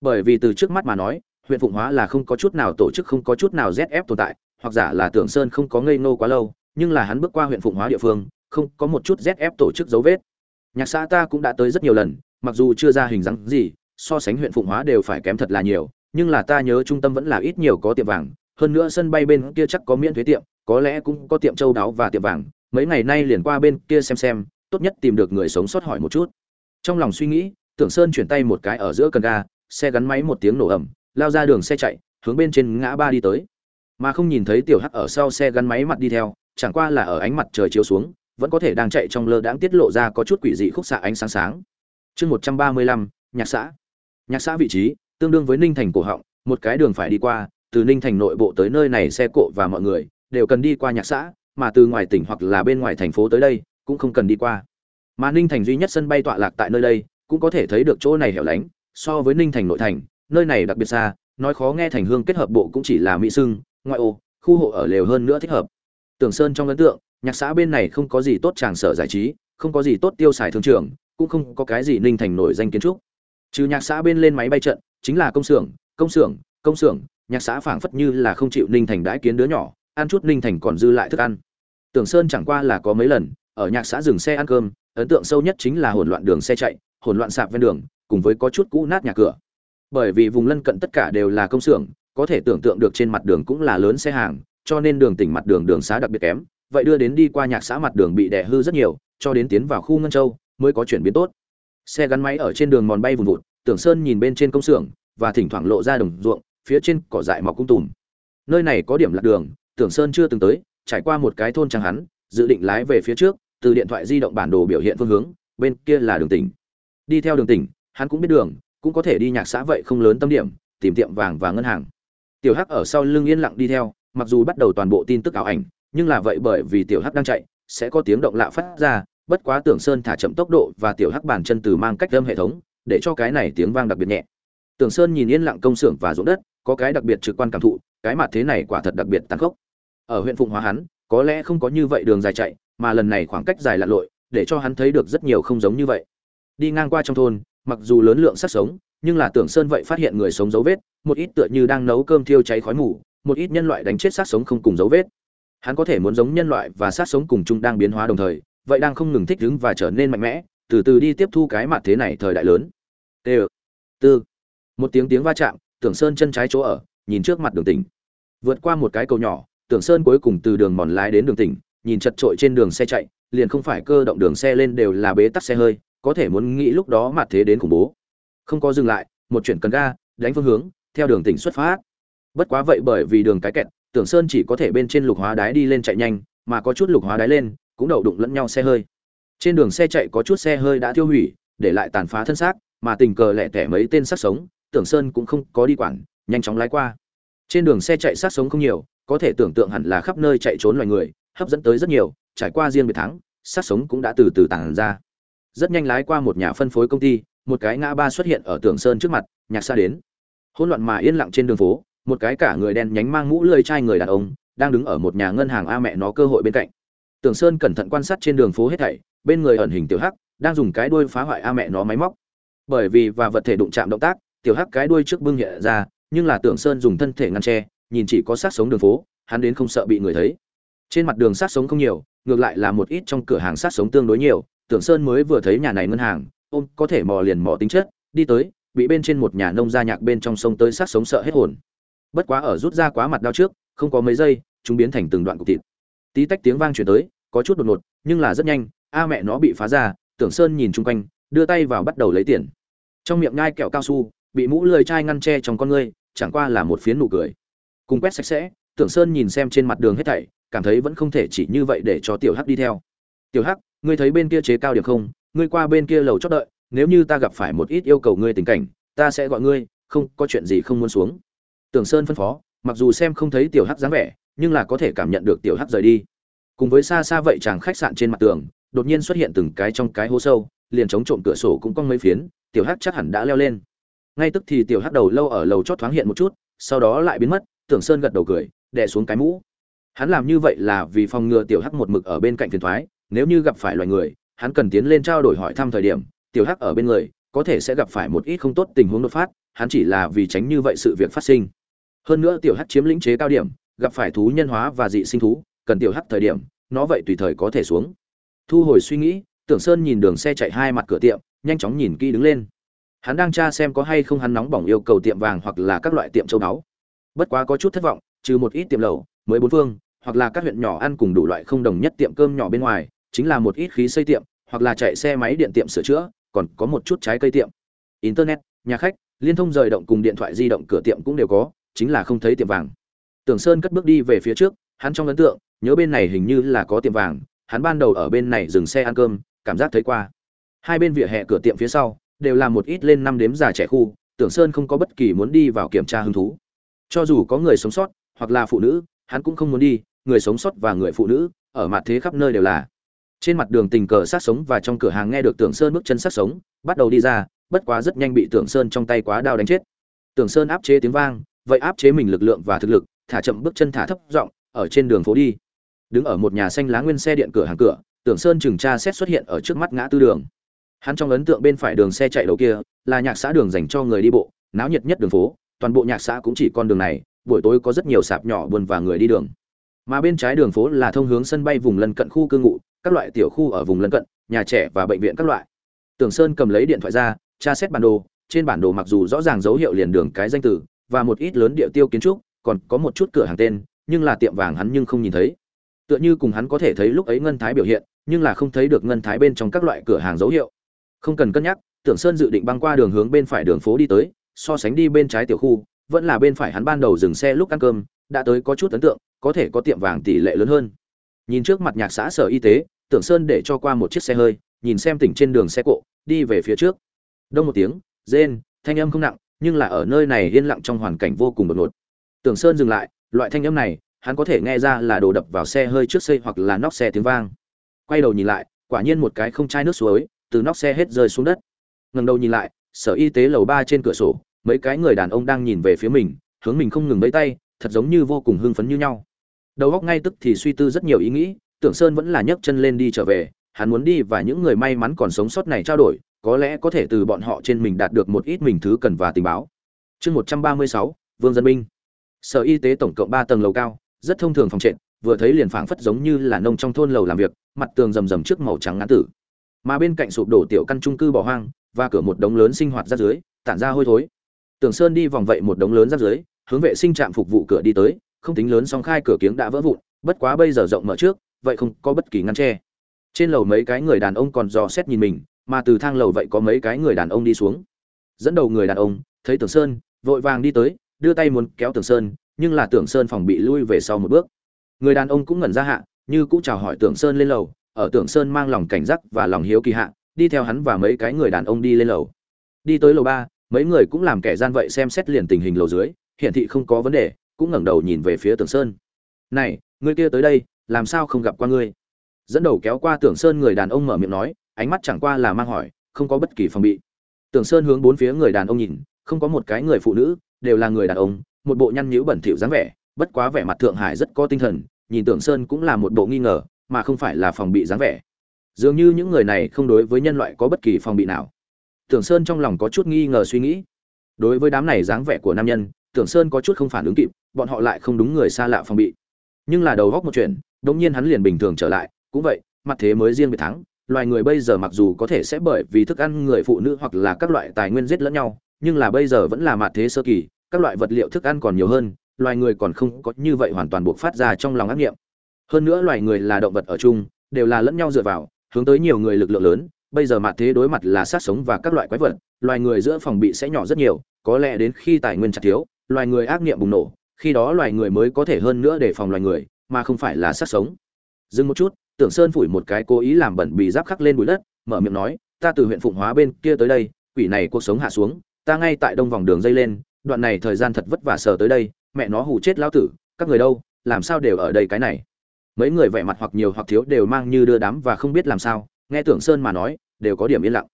Bởi vì từ trước mắt mà nói, huyện phụng hóa là không có chút nào tổ chức, không có chút nào zf tồn tại, hoặc giả là tưởng sơn không có ngây nô quá lâu, nhưng là hắn bước qua huyện phụng hóa địa phương không có một chút zf tổ chức dấu vết. Nhạc xã ta cũng đã tới rất nhiều lần mặc dù chưa ra hình dáng gì so sánh huyện phụng hóa đều phải kém thật là nhiều nhưng là ta nhớ trung tâm vẫn là ít nhiều có tiệm vàng hơn nữa sân bay bên kia chắc có miễn thuế tiệm có lẽ cũng có tiệm châu đáo và tiệm vàng. Mấy ngày nay liền qua bên kia xem xem tốt nhất tìm được người sống sót hỏi một chút. Trong lòng suy nghĩ tưởng sơn chuyển tay một cái ở giữa cần ga xe gắn máy một tiếng nổ ầm, lao ra đường xe chạy hướng bên trên ngã ba đi tới. Mà không nhìn thấy tiểu hắc ở sau xe gắn máy mặt đi theo chẳng qua là ở ánh mặt trời chiếu xuống vẫn có thể đang chạy trong lơ đãng tiết lộ ra có chút quỷ dị khúc xạ ánh sáng sáng. Chương một trăm ba mươi lăm, nhạc xã. Nhạc xã vị trí, tương đương với ninh thành cổ họng, một cái đường phải đi qua, từ ninh thành nội bộ tới nơi này xe cộ và mọi người đều cần đi qua nhạc xã, mà từ ngoài tỉnh hoặc là bên ngoài thành phố tới đây cũng không cần đi qua. Mà ninh thành duy nhất sân bay tọa lạc tại nơi đây cũng có thể thấy được chỗ này hẻo lánh, so với ninh thành nội thành, nơi này đặc biệt xa, nói khó nghe thành hương kết hợp bộ cũng chỉ là mỹ sưng, ngoại ô, khu hộ ở lều hơn nữa thích hợp. Tưởng sơn trong ấn tượng nhạc xã bên này không có gì tốt tràng sở giải trí, không có gì tốt tiêu xài thương trường, cũng không có cái gì ninh thành nổi danh kiến trúc. Trừ nhạc xã bên lên máy bay trận, chính là công xưởng công xưởng công xưởng, nhạc xã phảng phất như là không chịu ninh thành đãi kiến đứa nhỏ, ăn chút ninh thành còn dư lại thức ăn. Tưởng sơn chẳng qua là có mấy lần, ở nhạc xã dừng xe ăn cơm, ấn tượng sâu nhất chính là hỗn loạn đường xe chạy, hỗn loạn sạp ven đường, cùng với có chút cũ nát nhà cửa. Bởi vì vùng lân cận tất cả đều là công xưởng, có thể tưởng tượng được trên mặt đường cũng là lớn xe hàng, cho nên đường tỉnh mặt đường đường xá đặc biệt kém vậy đưa đến đi qua nhạc xã mặt đường bị đè hư rất nhiều, cho đến tiến vào khu ngân châu, mới có chuyển biến tốt. Xe gắn máy ở trên đường mòn bay vùn vụt, tưởng sơn nhìn bên trên công xưởng, và thỉnh thoảng lộ ra đồng ruộng, phía trên cỏ dại mọc cung tùm. Nơi này có điểm lạc đường, tưởng sơn chưa từng tới, trải qua một cái thôn chẳng hắn, dự định lái về phía trước, từ điện thoại di động bản đồ biểu hiện phương hướng, bên kia là đường tỉnh. Đi theo đường tỉnh, hắn cũng biết đường, cũng có thể đi nhạc xã vậy không lớn tâm điểm, tìm tiệm vàng và ngân hàng. Tiểu hắc ở sau lưng yên lặng đi theo, mặc dù bắt đầu toàn bộ tin tức ảo ảnh nhưng là vậy bởi vì tiểu hắc đang chạy, sẽ có tiếng động lạ phát ra, bất quá tưởng sơn thả chậm tốc độ và tiểu hắc bàn chân từ mang cách âm hệ thống, để cho cái này tiếng vang đặc biệt nhẹ. Tưởng sơn nhìn yên lặng công xưởng và ruộng đất, có cái đặc biệt trực quan cảm thụ, cái mặt thế này quả thật đặc biệt tàn khốc. Ở huyện phụng hóa hắn, có lẽ không có như vậy đường dài chạy, mà lần này khoảng cách dài lặn lội, để cho hắn thấy được rất nhiều không giống như vậy. Đi ngang qua trong thôn, mặc dù lớn lượng sát sống, nhưng là tưởng sơn vậy phát hiện người sống dấu vết, một ít tựa như đang nấu cơm thiêu cháy khói mù, một ít nhân loại đánh chết sát sống không cùng dấu vết hắn có thể muốn giống nhân loại và sát sống cùng chung đang biến hóa đồng thời, vậy đang không ngừng thích ứng và trở nên mạnh mẽ, từ từ đi tiếp thu cái mặt thế này thời đại lớn. T tư. Một tiếng tiếng va chạm, tưởng sơn chân trái chỗ ở, nhìn trước mặt đường tỉnh. Vượt qua một cái cầu nhỏ, tưởng sơn cuối cùng từ đường mòn lái đến đường tỉnh, nhìn chật trội trên đường xe chạy, liền không phải cơ động đường xe lên đều là bế tắc xe hơi, có thể muốn nghĩ lúc đó mặt thế đến khủng bố. Không có dừng lại, một chuyển cần ga, đánh phương hướng, theo đường tỉnh xuất phát. Bất quá vậy bởi vì đường cái kẹt tưởng sơn chỉ có thể bên trên lục hóa đái đi lên chạy nhanh, mà có chút lục hóa đái lên, cũng đậu đụng lẫn nhau xe hơi. Trên đường xe chạy có chút xe hơi đã tiêu hủy, để lại tàn phá thân xác, mà tình cờ lẻ tẻ mấy tên sát sống, tưởng sơn cũng không có đi quản, nhanh chóng lái qua. Trên đường xe chạy sát sống không nhiều, có thể tưởng tượng hẳn là khắp nơi chạy trốn loài người, hấp dẫn tới rất nhiều, trải qua riêng biệt thắng, sát sống cũng đã từ từ tàn ra. Rất nhanh lái qua một nhà phân phối công ty, một cái ngã ba xuất hiện ở tưởng sơn trước mặt, nhạc xa đến. Hỗn loạn mà yên lặng trên đường phố một cái cả người đen nhánh mang mũ lưỡi chai người đàn ông, đang đứng ở một nhà ngân hàng a mẹ nó cơ hội bên cạnh. Tường sơn cẩn thận quan sát trên đường phố hết thảy, bên người ẩn hình tiểu hắc, đang dùng cái đuôi phá hoại a mẹ nó máy móc. Bởi vì và vật thể đụng chạm động tác, tiểu hắc cái đuôi trước bưng nhẹ ra, nhưng là tưởng sơn dùng thân thể ngăn che, nhìn chỉ có sát sống đường phố, hắn đến không sợ bị người thấy. Trên mặt đường sát sống không nhiều, ngược lại là một ít trong cửa hàng sát sống tương đối nhiều, tưởng sơn mới vừa thấy nhà này ngân hàng, ôm có thể mò liền mò tính chất, đi tới, bị bên trên một nhà nông gia nhạc bên trong sông tới sát sống sợ hết hồn bất quá ở rút ra quá mặt đao trước, không có mấy giây, chúng biến thành từng đoạn cục thịt. Tí tách tiếng vang chuyển tới, có chút đột ngột, nhưng là rất nhanh, a mẹ nó bị phá ra, tưởng sơn nhìn chung quanh, đưa tay vào bắt đầu lấy tiền. Trong miệng ngai kẹo cao su, bị mũ lười chai ngăn che trong con ngươi, chẳng qua là một phiến nụ cười. Cùng quét sạch sẽ, tưởng sơn nhìn xem trên mặt đường hết thảy, cảm thấy vẫn không thể chỉ như vậy để cho tiểu hắc đi theo. Tiểu hắc, ngươi thấy bên kia chế cao điểm không? Ngươi qua bên kia lầu chót đợi, nếu như ta gặp phải một ít yêu cầu ngươi tình cảnh, ta sẽ gọi ngươi, không có chuyện gì không muốn xuống tưởng sơn phân phó, mặc dù xem không thấy tiểu hắc dáng vẻ, nhưng là có thể cảm nhận được tiểu hắc rời đi. Cùng với xa xa vậy chàng khách sạn trên mặt tường, đột nhiên xuất hiện từng cái trong cái hố sâu, liền chống trộm cửa sổ cũng cong mấy phiến, tiểu hắc chắc hẳn đã leo lên. Ngay tức thì tiểu hắc đầu lâu ở lầu chót thoáng hiện một chút, sau đó lại biến mất tưởng sơn gật đầu cười, đè xuống cái mũ. Hắn làm như vậy là vì phòng ngừa tiểu hắc một mực ở bên cạnh phiền thoái nếu như gặp phải loài người, hắn cần tiến lên trao đổi hỏi thăm thời điểm, tiểu hắc ở bên người, có thể sẽ gặp phải một ít không tốt tình huống đột phát, hắn chỉ là vì tránh như vậy sự việc phát sinh hơn nữa tiểu hắc chiếm lĩnh chế cao điểm, gặp phải thú nhân hóa và dị sinh thú, cần tiểu hắc thời điểm, nó vậy tùy thời có thể xuống. Thu hồi suy nghĩ, tưởng sơn nhìn đường xe chạy hai mặt cửa tiệm, nhanh chóng nhìn kỹ đứng lên. Hắn đang tra xem có hay không hắn nóng bỏng yêu cầu tiệm vàng hoặc là các loại tiệm châu báu. Bất quá có chút thất vọng, trừ một ít tiệm lẩu, mới bốn phương, hoặc là các huyện nhỏ ăn cùng đủ loại không đồng nhất tiệm cơm nhỏ bên ngoài, chính là một ít khí xây tiệm, hoặc là chạy xe máy điện tiệm sửa chữa, còn có một chút trái cây tiệm. Internet, nhà khách, liên thông rời động cùng điện thoại di động cửa tiệm cũng đều có chính là không thấy tiệm vàng. Tưởng sơn cất bước đi về phía trước, hắn trong ấn tượng, nhớ bên này hình như là có tiệm vàng, hắn ban đầu ở bên này dừng xe ăn cơm, cảm giác thấy qua. Hai bên vỉa hè cửa tiệm phía sau, đều là một ít lên năm đếm già trẻ khu, tưởng sơn không có bất kỳ muốn đi vào kiểm tra hứng thú. Cho dù có người sống sót, hoặc là phụ nữ, hắn cũng không muốn đi, người sống sót và người phụ nữ, ở mặt thế khắp nơi đều là. Trên mặt đường tình cờ sát sống và trong cửa hàng nghe được tưởng sơn bước chân sát sống, bắt đầu đi ra, bất quá rất nhanh bị tưởng sơn trong tay quá đao đánh chết. Tưởng sơn áp chế tiếng vang vậy áp chế mình lực lượng và thực lực, thả chậm bước chân thả thấp giọng, ở trên đường phố đi. Đứng ở một nhà xanh lá nguyên xe điện cửa hàng cửa, tưởng sơn chừng tra xét xuất hiện ở trước mắt ngã tư đường. Hắn trong ấn tượng bên phải đường xe chạy đầu kia là nhạc xã đường dành cho người đi bộ, náo nhiệt nhất đường phố, toàn bộ nhạc xã cũng chỉ con đường này, buổi tối có rất nhiều sạp nhỏ buồn và người đi đường. Mà bên trái đường phố là thông hướng sân bay vùng lân cận khu cư ngụ, các loại tiểu khu ở vùng lân cận, nhà trẻ và bệnh viện các loại. Tưởng sơn cầm lấy điện thoại ra, tra xét bản đồ, trên bản đồ mặc dù rõ ràng dấu hiệu liền đường cái danh từ và một ít lớn địa tiêu kiến trúc, còn có một chút cửa hàng tên, nhưng là tiệm vàng hắn nhưng không nhìn thấy. Tựa như cùng hắn có thể thấy lúc ấy ngân thái biểu hiện, nhưng là không thấy được ngân thái bên trong các loại cửa hàng dấu hiệu. Không cần cân nhắc, tưởng sơn dự định băng qua đường hướng bên phải đường phố đi tới, so sánh đi bên trái tiểu khu, vẫn là bên phải hắn ban đầu dừng xe lúc ăn cơm, đã tới có chút ấn tượng, có thể có tiệm vàng tỷ lệ lớn hơn. Nhìn trước mặt nhạc xã sở y tế, tưởng sơn để cho qua một chiếc xe hơi, nhìn xem tỉnh trên đường xe cộ, đi về phía trước. Đông một tiếng, rên, thanh âm không nặng nhưng là ở nơi này yên lặng trong hoàn cảnh vô cùng đột ngột. Tưởng sơn dừng lại, loại thanh âm này, hắn có thể nghe ra là đồ đập vào xe hơi trước xây hoặc là nóc xe tiếng vang. Quay đầu nhìn lại, quả nhiên một cái không chai nước suối, từ nóc xe hết rơi xuống đất. Ngẩng đầu nhìn lại, sở y tế lầu ba trên cửa sổ, mấy cái người đàn ông đang nhìn về phía mình, hướng mình không ngừng vẫy tay, thật giống như vô cùng hưng phấn như nhau. Đầu óc ngay tức thì suy tư rất nhiều ý nghĩ, tưởng sơn vẫn là nhấc chân lên đi trở về, hắn muốn đi và những người may mắn còn sống sót này trao đổi có lẽ có thể từ bọn họ trên mình đạt được một ít mình thứ cần và tình báo. Chương một trăm ba mươi sáu vương dân Minh, sở y tế tổng cộng ba tầng lầu cao rất thông thường phòng trệt vừa thấy liền phảng phất giống như là nông trong thôn lầu làm việc mặt tường rầm rầm trước màu trắng ngã tử. Mà bên cạnh sụp đổ tiểu căn trung cư bỏ hoang và cửa một đống lớn sinh hoạt ra dưới tản ra hôi thối. Tưởng sơn đi vòng vậy một đống lớn ra dưới hướng vệ sinh trạm phục vụ cửa đi tới không tính lớn song khai cửa kiếng đã vỡ vụn bất quá bây giờ rộng mở trước vậy không có bất kỳ ngăn che. trên lầu mấy cái người đàn ông còn dò xét nhìn mình mà từ thang lầu vậy có mấy cái người đàn ông đi xuống. Dẫn đầu người đàn ông, thấy tưởng sơn, vội vàng đi tới, đưa tay muốn kéo tưởng sơn, nhưng là tưởng sơn phòng bị lui về sau một bước. Người đàn ông cũng ngẩn ra hạ, như cũng chào hỏi tưởng sơn lên lầu, ở tưởng sơn mang lòng cảnh giác và lòng hiếu kỳ hạ, đi theo hắn và mấy cái người đàn ông đi lên lầu. Đi tới lầu ba, mấy người cũng làm kẻ gian vậy xem xét liền tình hình lầu dưới, hiển thị không có vấn đề, cũng ngẩng đầu nhìn về phía tưởng sơn. Này, người kia tới đây, làm sao không gặp qua ngươi? Dẫn đầu kéo qua tưởng sơn, người đàn ông mở miệng nói ánh mắt chẳng qua là mang hỏi, không có bất kỳ phòng bị. Tưởng sơn hướng bốn phía người đàn ông nhìn, không có một cái người phụ nữ, đều là người đàn ông, một bộ nhăn nhữ bẩn thỉu dáng vẻ, bất quá vẻ mặt thượng hải rất có tinh thần, nhìn tưởng sơn cũng là một bộ nghi ngờ, mà không phải là phòng bị dáng vẻ. Dường như những người này không đối với nhân loại có bất kỳ phòng bị nào. Tưởng sơn trong lòng có chút nghi ngờ suy nghĩ. Đối với đám này dáng vẻ của nam nhân, tưởng sơn có chút không phản ứng kịp, bọn họ lại không đúng người xa lạ phòng bị. Nhưng là đầu góc một chuyện đống nhiên hắn liền bình thường trở lại, cũng vậy, mặt thế mới riêng biệt thắng loài người bây giờ mặc dù có thể sẽ bởi vì thức ăn người phụ nữ hoặc là các loại tài nguyên giết lẫn nhau, nhưng là bây giờ vẫn là mạt thế sơ kỳ, các loại vật liệu thức ăn còn nhiều hơn, loài người còn không có như vậy hoàn toàn buộc phát ra trong lòng ác nghiệm. Hơn nữa loài người là động vật ở chung, đều là lẫn nhau dựa vào, hướng tới nhiều người lực lượng lớn, bây giờ mạt thế đối mặt là sát sống và các loại quái vật, loài người giữa phòng bị sẽ nhỏ rất nhiều, có lẽ đến khi tài nguyên chặt thiếu, loài người ác nghiệm bùng nổ, khi đó loài người mới có thể hơn nữa để phòng loài người, mà không phải là sát sống. Dừng một chút tưởng sơn phủi một cái cố ý làm bẩn bị giáp khắc lên bụi đất, mở miệng nói, ta từ huyện phụng hóa bên kia tới đây, quỷ này cuộc sống hạ xuống, ta ngay tại đông vòng đường dây lên, đoạn này thời gian thật vất vả sờ tới đây, mẹ nó hù chết lão tử, các người đâu, làm sao đều ở đây cái này? Mấy người vẻ mặt hoặc nhiều hoặc thiếu đều mang như đưa đám và không biết làm sao, nghe tưởng sơn mà nói, đều có điểm yên lặng.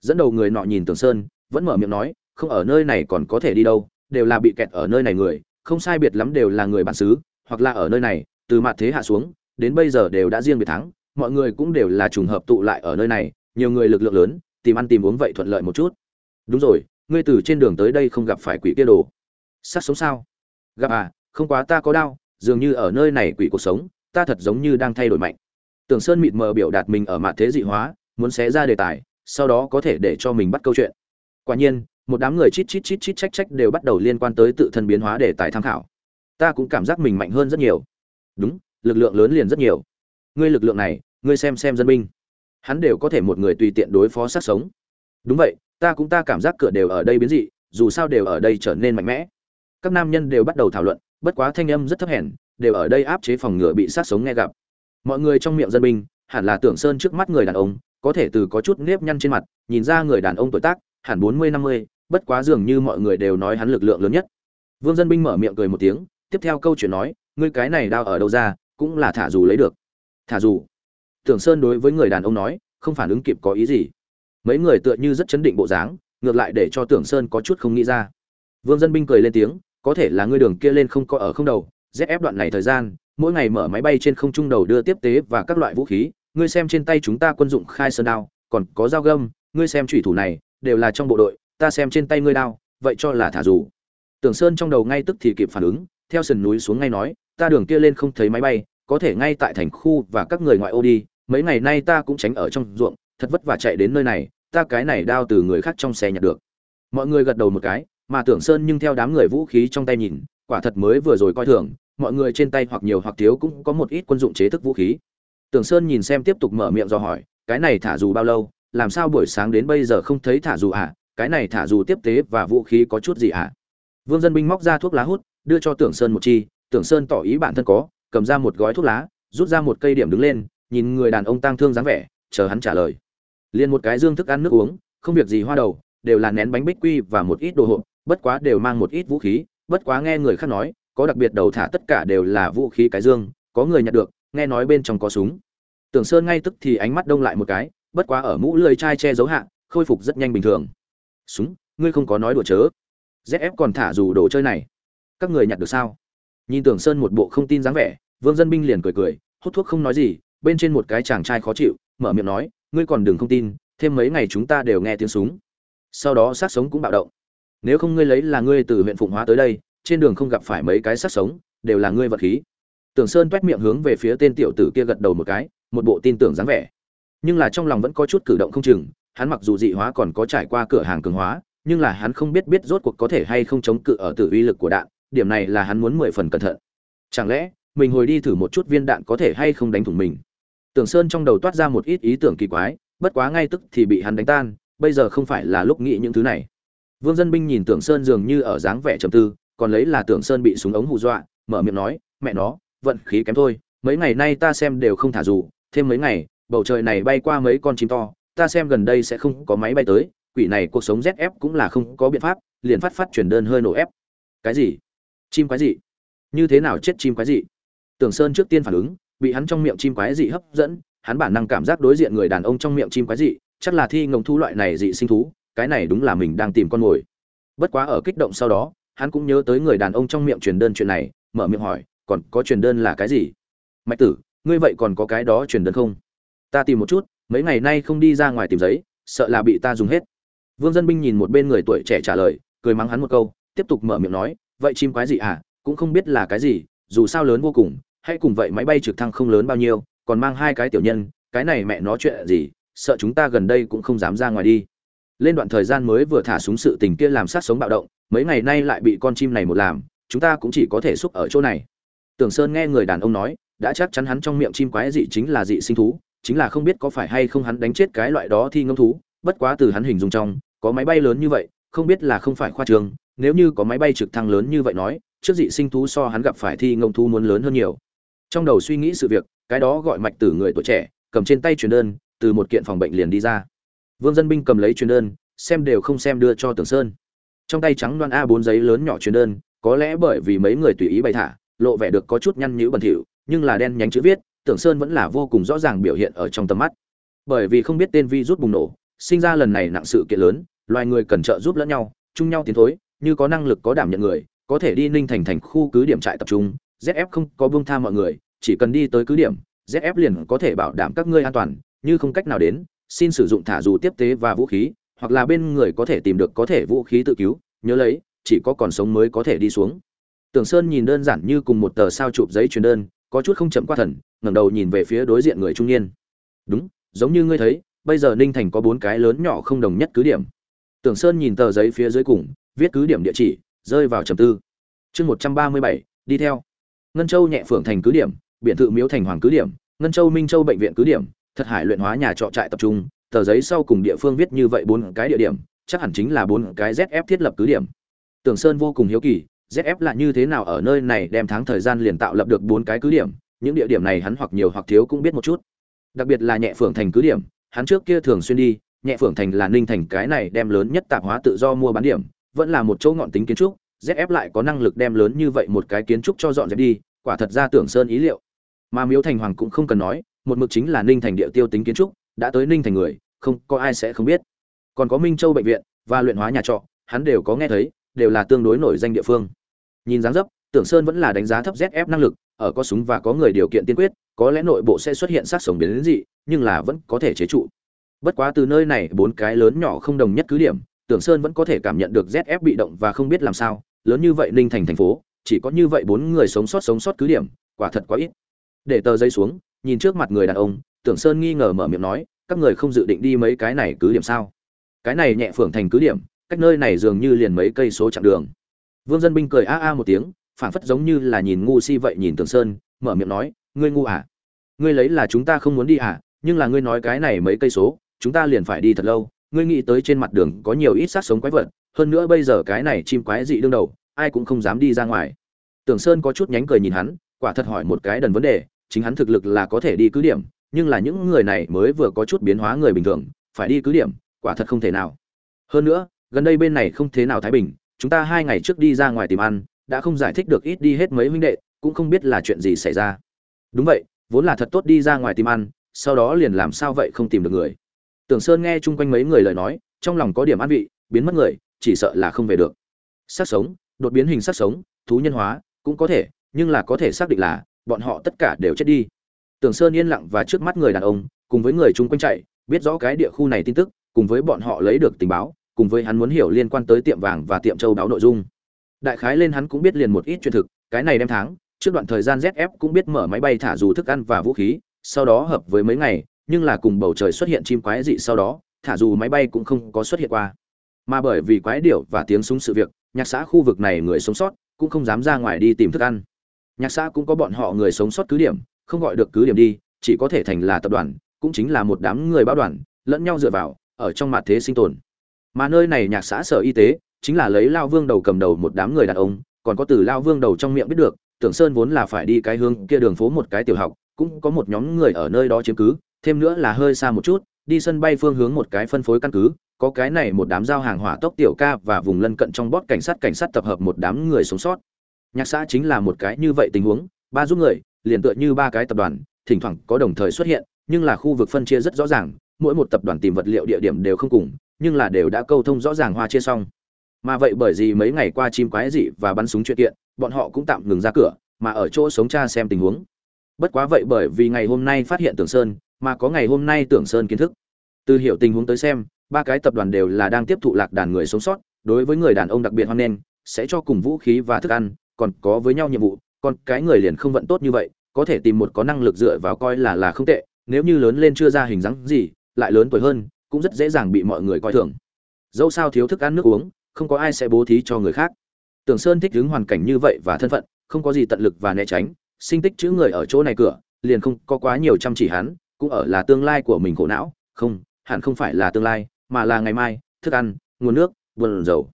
Dẫn đầu người nọ nhìn tưởng sơn, vẫn mở miệng nói, không ở nơi này còn có thể đi đâu, đều là bị kẹt ở nơi này người, không sai biệt lắm đều là người bản xứ, hoặc là ở nơi này, từ mặt thế hạ xuống đến bây giờ đều đã riêng biệt thắng, mọi người cũng đều là trùng hợp tụ lại ở nơi này, nhiều người lực lượng lớn, tìm ăn tìm uống vậy thuận lợi một chút. Đúng rồi, ngươi từ trên đường tới đây không gặp phải quỷ kia đồ. Sát sống sao? Gặp à không quá ta có đau, dường như ở nơi này quỷ cuộc sống, ta thật giống như đang thay đổi mạnh. Tưởng sơn mịt mờ biểu đạt mình ở mặt thế dị hóa, muốn xé ra đề tài, sau đó có thể để cho mình bắt câu chuyện. Quả nhiên, một đám người chít chít chít chít trách trách đều bắt đầu liên quan tới tự thân biến hóa đề tài tham khảo. Ta cũng cảm giác mình mạnh hơn rất nhiều. Đúng lực lượng lớn liền rất nhiều. Ngươi lực lượng này, ngươi xem xem dân binh. Hắn đều có thể một người tùy tiện đối phó sát sống. Đúng vậy, ta cũng ta cảm giác cửa đều ở đây biến dị, dù sao đều ở đây trở nên mạnh mẽ. Các nam nhân đều bắt đầu thảo luận, bất quá thanh âm rất thấp hèn, đều ở đây áp chế phòng ngừa bị sát sống nghe gặp. Mọi người trong miệng dân binh, hẳn là tưởng sơn trước mắt người đàn ông, có thể từ có chút nếp nhăn trên mặt, nhìn ra người đàn ông tuổi tác, hẳn bốn mươi, năm mươi, bất quá dường như mọi người đều nói hắn lực lượng lớn nhất. Vương dân binh mở miệng cười một tiếng, tiếp theo câu chuyện nói, ngươi cái này đao ở đâu ra cũng là thả dù lấy được. Thả dù. Tưởng sơn đối với người đàn ông nói, không phản ứng kịp có ý gì. Mấy người tựa như rất chấn định bộ dáng, ngược lại để cho tưởng sơn có chút không nghĩ ra. Vương dân binh cười lên tiếng, có thể là ngươi đường kia lên không có ở không đầu ép đoạn này thời gian, mỗi ngày mở máy bay trên không trung đầu đưa tiếp tế và các loại vũ khí, ngươi xem trên tay chúng ta quân dụng khai sơn đao, còn có dao găm, ngươi xem thủy thủ này, đều là trong bộ đội, ta xem trên tay ngươi đao, vậy cho là thả dù. Tưởng sơn trong đầu ngay tức thì kịp phản ứng, theo sườn núi xuống ngay nói ta đường kia lên không thấy máy bay, có thể ngay tại thành khu và các người ngoại ô đi, mấy ngày nay ta cũng tránh ở trong ruộng, thật vất vả chạy đến nơi này, ta cái này đao từ người khác trong xe nhặt được. Mọi người gật đầu một cái, mà tưởng sơn nhưng theo đám người vũ khí trong tay nhìn, quả thật mới vừa rồi coi thường, mọi người trên tay hoặc nhiều hoặc thiếu cũng có một ít quân dụng chế thức vũ khí. Tưởng sơn nhìn xem tiếp tục mở miệng do hỏi, cái này thả dù bao lâu, làm sao buổi sáng đến bây giờ không thấy thả dù à cái này thả dù tiếp tế và vũ khí có chút gì à vương dân binh móc ra thuốc lá hút, đưa cho tưởng sơn một chi tưởng sơn tỏ ý bản thân có, cầm ra một gói thuốc lá, rút ra một cây điểm đứng lên, nhìn người đàn ông tang thương dáng vẻ, chờ hắn trả lời. Liền một cái dương thức ăn nước uống, không việc gì hoa đầu, đều là nén bánh bích quy và một ít đồ hộp, bất quá đều mang một ít vũ khí, bất quá nghe người khác nói, có đặc biệt đầu thả tất cả đều là vũ khí cái dương, có người nhặt được, nghe nói bên trong có súng. Tưởng sơn ngay tức thì ánh mắt đông lại một cái, bất quá ở mũ lưỡi chai che giấu hạ, khôi phục rất nhanh bình thường. Súng, ngươi không có nói đùa chớ. Zf còn thả dù đồ chơi này. Các người nhặt được sao? Nhìn tưởng sơn một bộ không tin dáng vẻ, vương dân binh liền cười cười, hút thuốc không nói gì, bên trên một cái chàng trai khó chịu, mở miệng nói, ngươi còn đừng không tin, thêm mấy ngày chúng ta đều nghe tiếng súng. Sau đó sát sống cũng bạo động. Nếu không ngươi lấy là ngươi từ huyện phụng hóa tới đây, trên đường không gặp phải mấy cái sát sống, đều là ngươi vật khí. Tưởng sơn toét miệng hướng về phía tên tiểu tử kia gật đầu một cái, một bộ tin tưởng dáng vẻ. Nhưng là trong lòng vẫn có chút cử động không chừng, hắn mặc dù dị hóa còn có trải qua cửa hàng cường hóa, nhưng là hắn không biết biết rốt cuộc có thể hay không chống cự ở tử uy lực của đạn điểm này là hắn muốn mười phần cẩn thận. Chẳng lẽ, mình hồi đi thử một chút viên đạn có thể hay không đánh thủng mình? Tưởng sơn trong đầu toát ra một ít ý tưởng kỳ quái, bất quá ngay tức thì bị hắn đánh tan, bây giờ không phải là lúc nghĩ những thứ này. Vương dân binh nhìn tưởng sơn dường như ở dáng vẻ trầm tư, còn lấy là tưởng sơn bị súng ống hù dọa, mở miệng nói, mẹ nó, vận khí kém thôi, mấy ngày nay ta xem đều không thả dù, thêm mấy ngày, bầu trời này bay qua mấy con chim to, ta xem gần đây sẽ không có máy bay tới, quỷ này cuộc sống zf cũng là không có biện pháp, liền phát phát chuyển đơn hơi nổ ép cái gì? Chim quái dị. Như thế nào chết chim quái dị? Tưởng sơn trước tiên phản ứng, bị hắn trong miệng chim quái dị hấp dẫn, hắn bản năng cảm giác đối diện người đàn ông trong miệng chim quái dị, chắc là thi ngồng thu loại này dị sinh thú, cái này đúng là mình đang tìm con mồi. Bất quá ở kích động sau đó, hắn cũng nhớ tới người đàn ông trong miệng truyền đơn chuyện này, mở miệng hỏi, còn có truyền đơn là cái gì? Mạch tử, ngươi vậy còn có cái đó truyền đơn không? Ta tìm một chút, mấy ngày nay không đi ra ngoài tìm giấy, sợ là bị ta dùng hết. Vương dân binh nhìn một bên người tuổi trẻ trả lời, cười mắng hắn một câu, tiếp tục mở miệng nói vậy chim quái gì à cũng không biết là cái gì, dù sao lớn vô cùng hay cùng vậy máy bay trực thăng không lớn bao nhiêu, còn mang hai cái tiểu nhân, cái này mẹ nó chuyện gì, sợ chúng ta gần đây cũng không dám ra ngoài đi. Lên đoạn thời gian mới vừa thả súng sự tình kia làm sát sống bạo động, mấy ngày nay lại bị con chim này một làm, chúng ta cũng chỉ có thể xúc ở chỗ này. Tưởng sơn nghe người đàn ông nói, đã chắc chắn hắn trong miệng chim quái dị chính là dị sinh thú, chính là không biết có phải hay không hắn đánh chết cái loại đó thi ngâm thú, bất quá từ hắn hình dung trong, có máy bay lớn như vậy, không biết là không phải khoa trường nếu như có máy bay trực thăng lớn như vậy nói, trước dị sinh thú so hắn gặp phải thi ngông thú muốn lớn hơn nhiều. Trong đầu suy nghĩ sự việc, cái đó gọi mạch tử người tuổi trẻ, cầm trên tay truyền đơn, từ một kiện phòng bệnh liền đi ra. Vương dân binh cầm lấy truyền đơn, xem đều không xem đưa cho tưởng sơn. Trong tay trắng đoan a 4 giấy lớn nhỏ truyền đơn, có lẽ bởi vì mấy người tùy ý bày thả, lộ vẻ được có chút nhăn nhữ bẩn thỉu, nhưng là đen nhánh chữ viết, tưởng sơn vẫn là vô cùng rõ ràng biểu hiện ở trong tầm mắt. Bởi vì không biết tên vi rút bùng nổ, sinh ra lần này nặng sự kiện lớn, loài người cần trợ giúp lẫn nhau, chung nhau tiến thối như có năng lực có đảm nhận người, có thể đi ninh thành thành khu cứ điểm trại tập trung zf không có buông tha mọi người, chỉ cần đi tới cứ điểm zf liền có thể bảo đảm các ngươi an toàn, như không cách nào đến, xin sử dụng thả dù tiếp tế và vũ khí, hoặc là bên người có thể tìm được có thể vũ khí tự cứu, nhớ lấy, chỉ có còn sống mới có thể đi xuống. Tưởng sơn nhìn đơn giản như cùng một tờ sao chụp giấy truyền đơn, có chút không chậm qua thần, ngẩng đầu nhìn về phía đối diện người trung niên. Đúng, giống như ngươi thấy, bây giờ ninh thành có bốn cái lớn nhỏ không đồng nhất cứ điểm. Tưởng sơn nhìn tờ giấy phía dưới cùng viết cứ điểm địa chỉ, rơi vào trầm tư. Chương một trăm ba mươi bảy, đi theo. Ngân châu nhẹ phượng thành cứ điểm, biển thự miếu thành hoàng cứ điểm, ngân châu minh châu bệnh viện cứ điểm thật hải luyện hóa nhà trọ trại tập trung, tờ giấy sau cùng địa phương viết như vậy bốn cái địa điểm, chắc hẳn chính là bốn cái zf thiết lập cứ điểm. Tưởng sơn vô cùng hiếu kỳ zf là như thế nào ở nơi này đem tháng thời gian liền tạo lập được bốn cái cứ điểm, những địa điểm này hắn hoặc nhiều hoặc thiếu cũng biết một chút. Đặc biệt là nhẹ phượng thành cứ điểm, hắn trước kia thường xuyên đi, nhẹ phượng thành là ninh thành cái này đem lớn nhất tạp hóa tự do mua bán điểm vẫn là một chỗ ngọn tính kiến trúc zf lại có năng lực đem lớn như vậy một cái kiến trúc cho dọn dẹp đi, quả thật ra tưởng sơn ý liệu. Mà miếu thành hoàng cũng không cần nói, một mực chính là ninh thành địa tiêu tính kiến trúc, đã tới ninh thành người, không có ai sẽ không biết. Còn có minh châu bệnh viện và luyện hóa nhà trọ, hắn đều có nghe thấy, đều là tương đối nổi danh địa phương. Nhìn dáng dấp, tưởng sơn vẫn là đánh giá thấp zf năng lực, ở có súng và có người điều kiện tiên quyết, có lẽ nội bộ sẽ xuất hiện sát sống biến dị, nhưng là vẫn có thể chế trụ. Bất quá từ nơi này, bốn cái lớn nhỏ không đồng nhất cứ điểm tưởng sơn vẫn có thể cảm nhận được zf bị động và không biết làm sao, lớn như vậy ninh thành thành phố, chỉ có như vậy bốn người sống sót sống sót cứ điểm, quả thật quá ít. Để tờ giấy xuống, nhìn trước mặt người đàn ông, tưởng sơn nghi ngờ mở miệng nói, các người không dự định đi mấy cái này cứ điểm sao? Cái này nhẹ phượng thành cứ điểm, cách nơi này dường như liền mấy cây số chặng đường. Vương dân binh cười a a một tiếng, phảng phất giống như là nhìn ngu si vậy nhìn tưởng sơn, mở miệng nói, ngươi ngu à? Ngươi lấy là chúng ta không muốn đi à? Nhưng là ngươi nói cái này mấy cây số, chúng ta liền phải đi thật lâu ngươi nghĩ tới trên mặt đường có nhiều ít sát sống quái vật, hơn nữa bây giờ cái này chim quái dị đương đầu, ai cũng không dám đi ra ngoài. Tưởng sơn có chút nhánh cười nhìn hắn, quả thật hỏi một cái đần vấn đề, chính hắn thực lực là có thể đi cứ điểm, nhưng là những người này mới vừa có chút biến hóa người bình thường, phải đi cứ điểm, quả thật không thể nào. Hơn nữa, gần đây bên này không thế nào thái bình, chúng ta hai ngày trước đi ra ngoài tìm ăn, đã không giải thích được ít đi hết mấy huynh đệ, cũng không biết là chuyện gì xảy ra. Đúng vậy, vốn là thật tốt đi ra ngoài tìm ăn, sau đó liền làm sao vậy không tìm được người tưởng sơn nghe chung quanh mấy người lời nói, trong lòng có điểm an vị, biến mất người, chỉ sợ là không về được. Sát sống, đột biến hình sát sống, thú nhân hóa, cũng có thể, nhưng là có thể xác định là, bọn họ tất cả đều chết đi. Tưởng sơn yên lặng và trước mắt người đàn ông, cùng với người chung quanh chạy, biết rõ cái địa khu này tin tức, cùng với bọn họ lấy được tình báo, cùng với hắn muốn hiểu liên quan tới tiệm vàng và tiệm châu báo nội dung. Đại khái lên hắn cũng biết liền một ít chuyện thực, cái này đem tháng, trước đoạn thời gian zf cũng biết mở máy bay thả dù thức ăn và vũ khí, sau đó hợp với mấy ngày nhưng là cùng bầu trời xuất hiện chim quái dị sau đó, thả dù máy bay cũng không có xuất hiện qua. Mà bởi vì quái điểu và tiếng súng sự việc, nhạc xã khu vực này người sống sót cũng không dám ra ngoài đi tìm thức ăn. Nhạc xã cũng có bọn họ người sống sót cứ điểm, không gọi được cứ điểm đi, chỉ có thể thành là tập đoàn, cũng chính là một đám người báo đoàn, lẫn nhau dựa vào, ở trong mặt thế sinh tồn. Mà nơi này nhạc xã sở y tế, chính là lấy lao vương đầu cầm đầu một đám người đàn ông, còn có từ lao vương đầu trong miệng biết được, tưởng sơn vốn là phải đi cái hướng kia đường phố một cái tiểu học, cũng có một nhóm người ở nơi đó chiếm cứ thêm nữa là hơi xa một chút, đi sân bay phương hướng một cái phân phối căn cứ, có cái này một đám giao hàng hỏa tốc tiểu ca và vùng lân cận trong bót cảnh sát cảnh sát tập hợp một đám người sống sót. Nhạc xã chính là một cái như vậy tình huống, ba giúp người, liền tựa như ba cái tập đoàn, thỉnh thoảng có đồng thời xuất hiện, nhưng là khu vực phân chia rất rõ ràng, mỗi một tập đoàn tìm vật liệu địa điểm đều không cùng, nhưng là đều đã câu thông rõ ràng hoa chia xong. Mà vậy bởi vì mấy ngày qua chim quái dị và bắn súng chuyện kiện, bọn họ cũng tạm ngừng ra cửa, mà ở chỗ sống cha xem tình huống. Bất quá vậy bởi vì ngày hôm nay phát hiện tưởng sơn mà có ngày hôm nay tưởng sơn kiến thức. Từ hiểu tình huống tới xem, ba cái tập đoàn đều là đang tiếp thụ lạc đàn người sống sót, đối với người đàn ông đặc biệt hoan nghênh, sẽ cho cùng vũ khí và thức ăn, còn có với nhau nhiệm vụ, còn cái người liền không vận tốt như vậy, có thể tìm một có năng lực dựa vào coi là là không tệ, nếu như lớn lên chưa ra hình dáng gì, lại lớn tuổi hơn, cũng rất dễ dàng bị mọi người coi thường. Dẫu sao thiếu thức ăn nước uống, không có ai sẽ bố thí cho người khác. Tưởng sơn thích ứng hoàn cảnh như vậy và thân phận, không có gì tận lực và né tránh, sinh tích chữ người ở chỗ này cửa, liền không có quá nhiều chăm chỉ hắn cũng ở là tương lai của mình khổ não, không, hẳn không phải là tương lai, mà là ngày mai, thức ăn, nguồn nước vườn dầu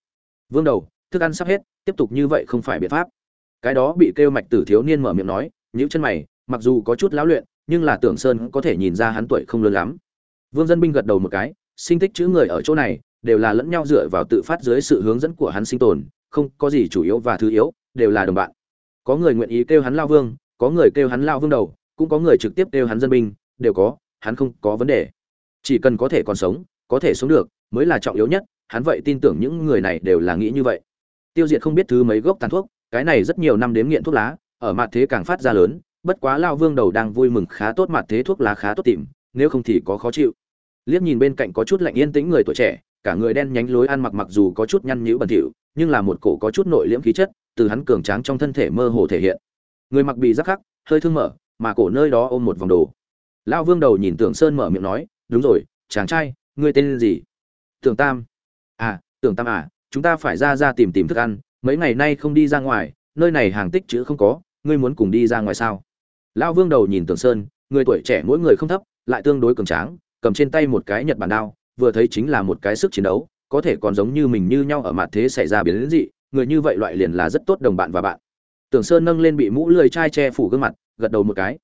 vương đầu, thức ăn sắp hết, tiếp tục như vậy không phải biện pháp. Cái đó bị kêu mạch tử thiếu niên mở miệng nói, nhíu chân mày, mặc dù có chút lão luyện, nhưng là tưởng sơn có thể nhìn ra hắn tuổi không lớn lắm. Vương dân binh gật đầu một cái, sinh tích chữ người ở chỗ này, đều là lẫn nhau dựa vào tự phát dưới sự hướng dẫn của hắn sinh tồn, không có gì chủ yếu và thứ yếu, đều là đồng bạn. Có người nguyện ý kêu hắn lao vương, có người kêu hắn lao vương đầu, cũng có người trực tiếp kêu hắn dân binh đều có, hắn không có vấn đề. Chỉ cần có thể còn sống, có thể sống được, mới là trọng yếu nhất, hắn vậy tin tưởng những người này đều là nghĩ như vậy. Tiêu diệt không biết thứ mấy gốc tàn thuốc, cái này rất nhiều năm đếm nghiện thuốc lá, ở mặt thế càng phát ra lớn, bất quá lao vương đầu đang vui mừng khá tốt mặt thế thuốc lá khá tốt tìm, nếu không thì có khó chịu. Liếc nhìn bên cạnh có chút lạnh yên tĩnh người tuổi trẻ, cả người đen nhánh lối ăn mặc mặc dù có chút nhăn nhữ bẩn thỉu, nhưng là một cổ có chút nội liễm khí chất, từ hắn cường tráng trong thân thể mơ hồ thể hiện. Người mặc bị rắc khắc, hơi thương mở, mà cổ nơi đó ôm một vòng đồ lao vương đầu nhìn tưởng sơn mở miệng nói, đúng rồi, chàng trai, ngươi tên gì? Tưởng tam. À tưởng tam à chúng ta phải ra ra tìm tìm thức ăn, mấy ngày nay không đi ra ngoài, nơi này hàng tích chữ không có, ngươi muốn cùng đi ra ngoài sao? Lao vương đầu nhìn tưởng sơn, người tuổi trẻ mỗi người không thấp, lại tương đối cường tráng, cầm trên tay một cái nhật bản đao, vừa thấy chính là một cái sức chiến đấu, có thể còn giống như mình như nhau ở mặt thế xảy ra biến đến dị, người như vậy loại liền là rất tốt đồng bạn và bạn. Tưởng sơn nâng lên bị mũ lười chai che phủ gương mặt, gật đầu một cái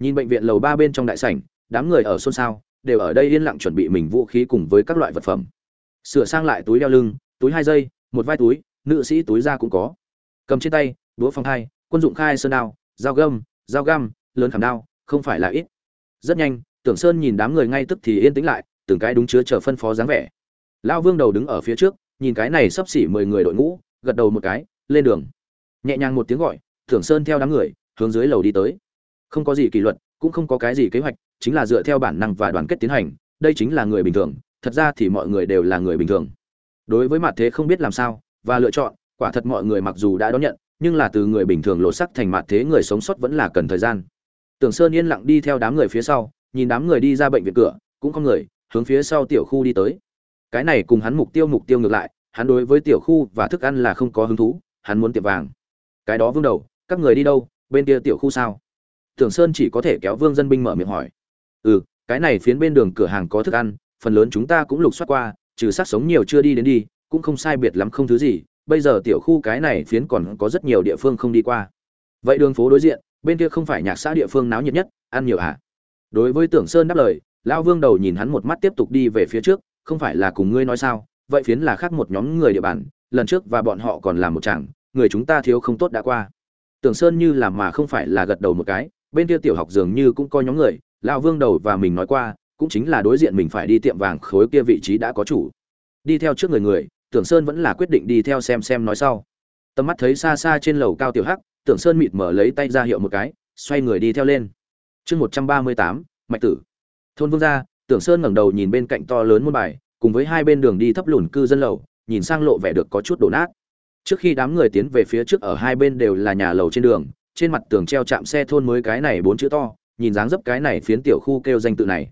nhìn bệnh viện lầu ba bên trong đại sảnh, đám người ở xôn xao, đều ở đây yên lặng chuẩn bị mình vũ khí cùng với các loại vật phẩm. Sửa sang lại túi đeo lưng, túi hai dây, một vai túi, nữ sĩ túi da cũng có. Cầm trên tay đũa phong hai, quân dụng khai sơn đao, dao găm dao găm, lớn khảm đao, không phải là ít. Rất nhanh, tưởng sơn nhìn đám người ngay tức thì yên tĩnh lại, từng cái đúng chứa chờ phân phó dáng vẻ. Lao vương đầu đứng ở phía trước, nhìn cái này sắp xỉ mười người đội ngũ, gật đầu một cái, lên đường. Nhẹ nhàng một tiếng gọi, tưởng sơn theo đám người, hướng dưới lầu đi tới không có gì kỷ luật, cũng không có cái gì kế hoạch, chính là dựa theo bản năng và đoàn kết tiến hành, đây chính là người bình thường, thật ra thì mọi người đều là người bình thường. Đối với mặt thế không biết làm sao, và lựa chọn, quả thật mọi người mặc dù đã đón nhận, nhưng là từ người bình thường lộ sắc thành mặt thế người sống sót vẫn là cần thời gian. Tưởng sơn yên lặng đi theo đám người phía sau, nhìn đám người đi ra bệnh viện cửa, cũng không người, hướng phía sau tiểu khu đi tới. Cái này cùng hắn mục tiêu mục tiêu ngược lại, hắn đối với tiểu khu và thức ăn là không có hứng thú, hắn muốn tiệm vàng. Cái đó vương đầu, các người đi đâu, bên kia tiểu khu sao? Tưởng sơn chỉ có thể kéo vương dân binh mở miệng hỏi. Ừ cái này phiến bên đường cửa hàng có thức ăn, phần lớn chúng ta cũng lục soát qua, trừ sát sống nhiều chưa đi đến đi, cũng không sai biệt lắm không thứ gì, bây giờ tiểu khu cái này phiến còn có rất nhiều địa phương không đi qua. Vậy đường phố đối diện, bên kia không phải nhạc xã địa phương náo nhiệt nhất, ăn nhiều à? đối với tưởng sơn đáp lời, lão vương đầu nhìn hắn một mắt tiếp tục đi về phía trước, không phải là cùng ngươi nói sao, vậy phiến là khác một nhóm người địa bàn, lần trước và bọn họ còn làm một chàng người chúng ta thiếu không tốt đã qua. Tưởng sơn như làm mà không phải là gật đầu một cái bên kia tiểu học dường như cũng coi nhóm người lao vương đầu và mình nói qua, cũng chính là đối diện mình phải đi tiệm vàng khối kia vị trí đã có chủ. Đi theo trước người người, tưởng sơn vẫn là quyết định đi theo xem xem nói sau. Tầm mắt thấy xa xa trên lầu cao tiểu hắc, tưởng sơn mịt mở lấy tay ra hiệu một cái, xoay người đi theo lên. Chương một trăm ba mươi tám, mạch tử. Thôn vương gia, tưởng sơn ngẩng đầu nhìn bên cạnh to lớn môn bài, cùng với hai bên đường đi thấp lùn cư dân lầu, nhìn sang lộ vẻ được có chút đổ nát. Trước khi đám người tiến về phía trước ở hai bên đều là nhà lầu trên đường trên mặt tường treo chạm xe thôn mới cái này bốn chữ to, nhìn dáng dấp cái này phiến tiểu khu kêu danh tự này.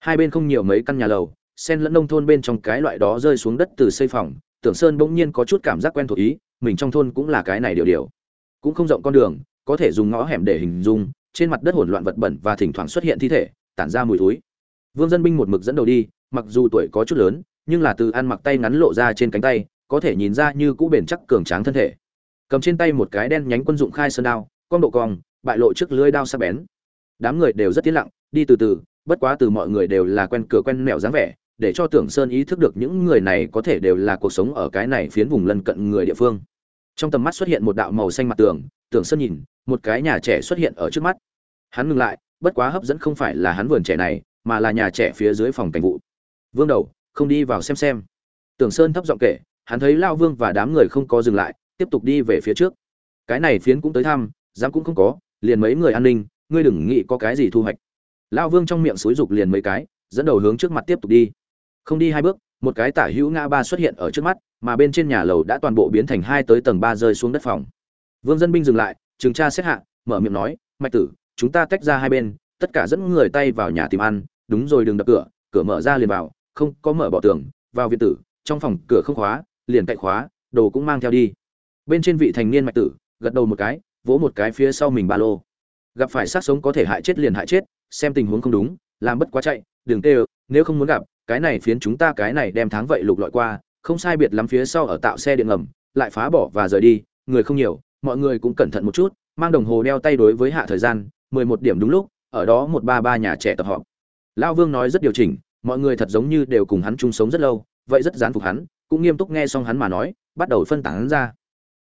Hai bên không nhiều mấy căn nhà lầu, sen lẫn nông thôn bên trong cái loại đó rơi xuống đất từ xây phòng, tưởng sơn bỗng nhiên có chút cảm giác quen thuộc ý, mình trong thôn cũng là cái này điều điều cũng không rộng con đường, có thể dùng ngõ hẻm để hình dung, trên mặt đất hỗn loạn vật bẩn và thỉnh thoảng xuất hiện thi thể, tản ra mùi túi vương dân binh một mực dẫn đầu đi, mặc dù tuổi có chút lớn, nhưng là từ ăn mặc tay ngắn lộ ra trên cánh tay, có thể nhìn ra như cũ bền chắc cường tráng thân thể. Cầm trên tay một cái đen nhánh quân dụng khai sơn đao con độ cong, bại lộ trước lưới đao sắc bén. Đám người đều rất tiến lặng, đi từ từ, bất quá từ mọi người đều là quen cửa quen mẹo dáng vẻ, để cho tưởng sơn ý thức được những người này có thể đều là cuộc sống ở cái này phiến vùng lân cận người địa phương. Trong tầm mắt xuất hiện một đạo màu xanh mặt tường, tưởng sơn nhìn, một cái nhà trẻ xuất hiện ở trước mắt. Hắn ngừng lại, bất quá hấp dẫn không phải là hắn vườn trẻ này, mà là nhà trẻ phía dưới phòng cảnh vụ. Vương đầu, không đi vào xem xem. Tưởng sơn thấp giọng kể, hắn thấy lao vương và đám người không có dừng lại, tiếp tục đi về phía trước. Cái này phiến cũng tới thăm dám cũng không có, liền mấy người an ninh, ngươi đừng nghĩ có cái gì thu hoạch. Lao vương trong miệng xúi rục liền mấy cái, dẫn đầu hướng trước mặt tiếp tục đi. Không đi hai bước, một cái tả hữu ngã ba xuất hiện ở trước mắt, mà bên trên nhà lầu đã toàn bộ biến thành hai tới tầng ba rơi xuống đất phòng. Vương dân binh dừng lại, trừng tra xét hạ, mở miệng nói, mạch tử, chúng ta tách ra hai bên, tất cả dẫn người tay vào nhà tìm ăn, đúng rồi đừng đập cửa cửa mở ra liền vào, không có mở bỏ tường, vào viện tử, trong phòng cửa không khóa, liền cậy khóa, đồ cũng mang theo đi. Bên trên vị thành niên mạch tử, gật đầu một cái vỗ một cái phía sau mình ba lô. Gặp phải sát sống có thể hại chết liền hại chết, xem tình huống không đúng, làm bất quá chạy, đừng tê nếu không muốn gặp, cái này phiến chúng ta cái này đem tháng vậy lục lọi qua, không sai biệt lắm phía sau ở tạo xe điện ngầm, lại phá bỏ và rời đi, người không nhiều, mọi người cũng cẩn thận một chút, mang đồng hồ đeo tay đối với hạ thời gian, mười một điểm đúng lúc, ở đó một ba ba nhà trẻ tập họp. Lão vương nói rất điều chỉnh, mọi người thật giống như đều cùng hắn chung sống rất lâu, vậy rất dán phục hắn, cũng nghiêm túc nghe xong hắn mà nói, bắt đầu phân tán hắn ra.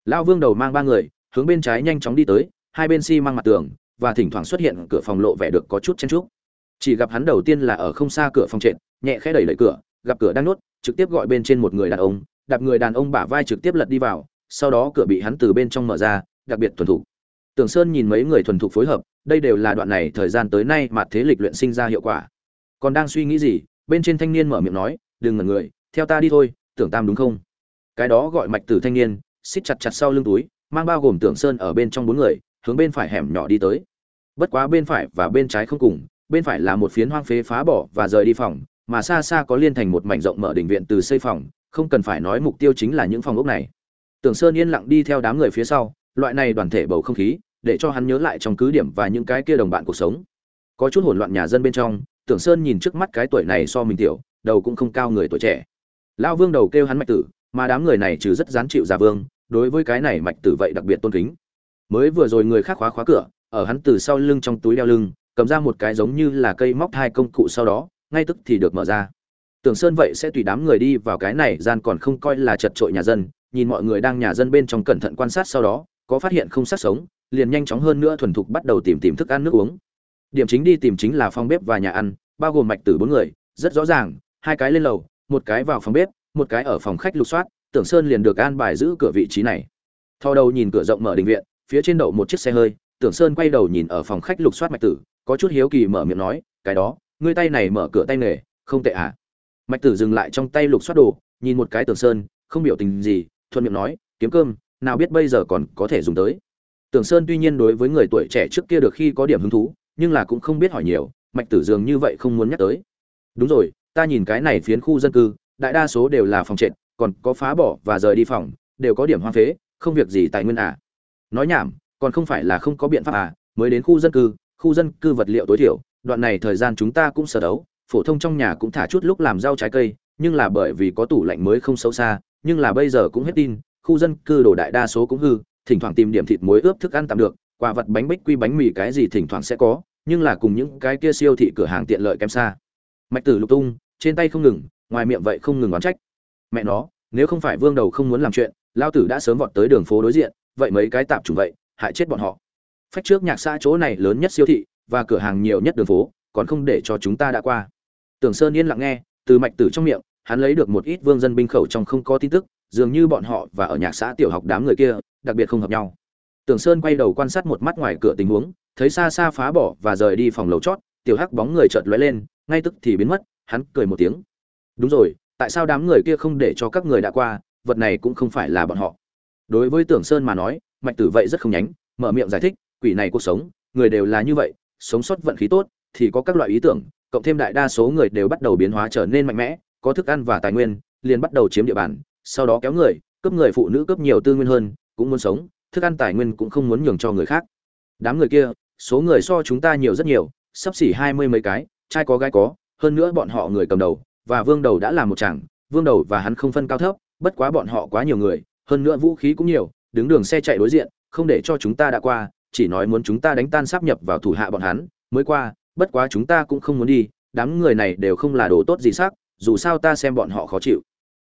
Lão vương đầu mang ba người hướng bên trái nhanh chóng đi tới, hai bên xi、si、măng mặt tường, và thỉnh thoảng xuất hiện cửa phòng lộ vẻ được có chút chen trúc chỉ gặp hắn đầu tiên là ở không xa cửa phòng trệt, nhẹ khẽ đẩy lấy cửa, gặp cửa đang nuốt trực tiếp gọi bên trên một người đàn ông, đạp người đàn ông bả vai trực tiếp lật đi vào, sau đó cửa bị hắn từ bên trong mở ra, đặc biệt thuần thục. Tưởng sơn nhìn mấy người thuần thục phối hợp, đây đều là đoạn này thời gian tới nay mà thế lịch luyện sinh ra hiệu quả. Còn đang suy nghĩ gì, bên trên thanh niên mở miệng nói, đừng ngẩn người, theo ta đi thôi, tưởng tam đúng không? Cái đó gọi mạch tử thanh niên, xích chặt chặt sau lưng túi mang bao gồm tưởng sơn ở bên trong bốn người, hướng bên phải hẻm nhỏ đi tới. Bất quá bên phải và bên trái không cùng, bên phải là một phiến hoang phế phá bỏ và rời đi phòng, mà xa xa có liên thành một mảnh rộng mở đình viện từ xây phòng, không cần phải nói mục tiêu chính là những phòng ốc này. Tưởng sơn yên lặng đi theo đám người phía sau, loại này đoàn thể bầu không khí, để cho hắn nhớ lại trong cứ điểm và những cái kia đồng bạn cuộc sống. Có chút hỗn loạn nhà dân bên trong, tưởng sơn nhìn trước mắt cái tuổi này so mình tiểu, đầu cũng không cao người tuổi trẻ. Lão vương đầu kêu hắn mạch tử, mà đám người này trừ rất dán chịu già vương đối với cái này mạch tử vậy đặc biệt tôn kính. Mới vừa rồi người khác khóa khóa cửa, ở hắn từ sau lưng trong túi đeo lưng, cầm ra một cái giống như là cây móc hai công cụ sau đó, ngay tức thì được mở ra. Tưởng sơn vậy sẽ tùy đám người đi vào cái này, gian còn không coi là chật trội nhà dân, nhìn mọi người đang nhà dân bên trong cẩn thận quan sát sau đó, có phát hiện không sát sống, liền nhanh chóng hơn nữa thuần thục bắt đầu tìm tìm thức ăn nước uống. Điểm chính đi tìm chính là phòng bếp và nhà ăn, bao gồm mạch tử bốn người, rất rõ ràng, hai cái lên lầu, một cái vào phòng bếp, một cái ở phòng khách lục soát tưởng sơn liền được an bài giữ cửa vị trí này. Thò đầu nhìn cửa rộng mở đình viện, phía trên đậu một chiếc xe hơi, tưởng sơn quay đầu nhìn ở phòng khách lục soát mạch tử, có chút hiếu kỳ mở miệng nói, cái đó, ngươi tay này mở cửa tay nghề, không tệ à? Mạch tử dừng lại trong tay lục soát đồ, nhìn một cái tưởng sơn, không biểu tình gì, thuận miệng nói, kiếm cơm, nào biết bây giờ còn có thể dùng tới. Tưởng sơn tuy nhiên đối với người tuổi trẻ trước kia được khi có điểm hứng thú, nhưng là cũng không biết hỏi nhiều, mạch tử dường như vậy không muốn nhắc tới. Đúng rồi, ta nhìn cái này phiến khu dân cư, đại đa số đều là phòng trệt còn có phá bỏ và rời đi phòng, đều có điểm hoang phế, không việc gì tài nguyên à. Nói nhảm, còn không phải là không có biện pháp à mới đến khu dân cư, khu dân cư vật liệu tối thiểu, đoạn này thời gian chúng ta cũng sở đấu, phổ thông trong nhà cũng thả chút lúc làm rau trái cây, nhưng là bởi vì có tủ lạnh mới không xấu xa, nhưng là bây giờ cũng hết tin, khu dân cư đồ đại đa số cũng hư, thỉnh thoảng tìm điểm thịt muối ướp thức ăn tạm được quả vật bánh bích quy bánh mì cái gì thỉnh thoảng sẽ có, nhưng là cùng những cái kia siêu thị cửa hàng tiện lợi kém xa. Mạch tử lục tung, trên tay không ngừng, ngoài miệng vậy không ngừng oán trách mẹ nó, nếu không phải vương đầu không muốn làm chuyện, lao tử đã sớm vọt tới đường phố đối diện, vậy mấy cái tạp chủng vậy, hại chết bọn họ. Phách trước nhạc xã chỗ này lớn nhất siêu thị và cửa hàng nhiều nhất đường phố, còn không để cho chúng ta đã qua. Tưởng sơn yên lặng nghe, từ mạch tử trong miệng, hắn lấy được một ít vương dân binh khẩu trong không có tin tức, dường như bọn họ và ở nhạc xã tiểu học đám người kia, đặc biệt không hợp nhau. Tưởng sơn quay đầu quan sát một mắt ngoài cửa tình huống, thấy xa xa phá bỏ và rời đi phòng lầu chót, tiểu hắc bóng người chợt lóe lên, ngay tức thì biến mất, hắn cười một tiếng. Đúng rồi tại sao đám người kia không để cho các người đã qua, vật này cũng không phải là bọn họ. Đối với tưởng sơn mà nói, mạch tử vậy rất không nhánh, mở miệng giải thích, quỷ này cuộc sống, người đều là như vậy, sống sót vận khí tốt, thì có các loại ý tưởng, cộng thêm đại đa số người đều bắt đầu biến hóa trở nên mạnh mẽ, có thức ăn và tài nguyên, liền bắt đầu chiếm địa bàn, sau đó kéo người, cướp người phụ nữ cướp nhiều tư nguyên hơn, cũng muốn sống, thức ăn tài nguyên cũng không muốn nhường cho người khác. Đám người kia, số người so chúng ta nhiều rất nhiều, sắp xỉ hai mươi mấy cái, trai có gái có, hơn nữa bọn họ người cầm đầu và vương đầu đã là một chàng, vương đầu và hắn không phân cao thấp, bất quá bọn họ quá nhiều người, hơn nữa vũ khí cũng nhiều, đứng đường xe chạy đối diện, không để cho chúng ta đã qua, chỉ nói muốn chúng ta đánh tan sắp nhập vào thủ hạ bọn hắn, mới qua, bất quá chúng ta cũng không muốn đi, đám người này đều không là đồ tốt gì xác dù sao ta xem bọn họ khó chịu.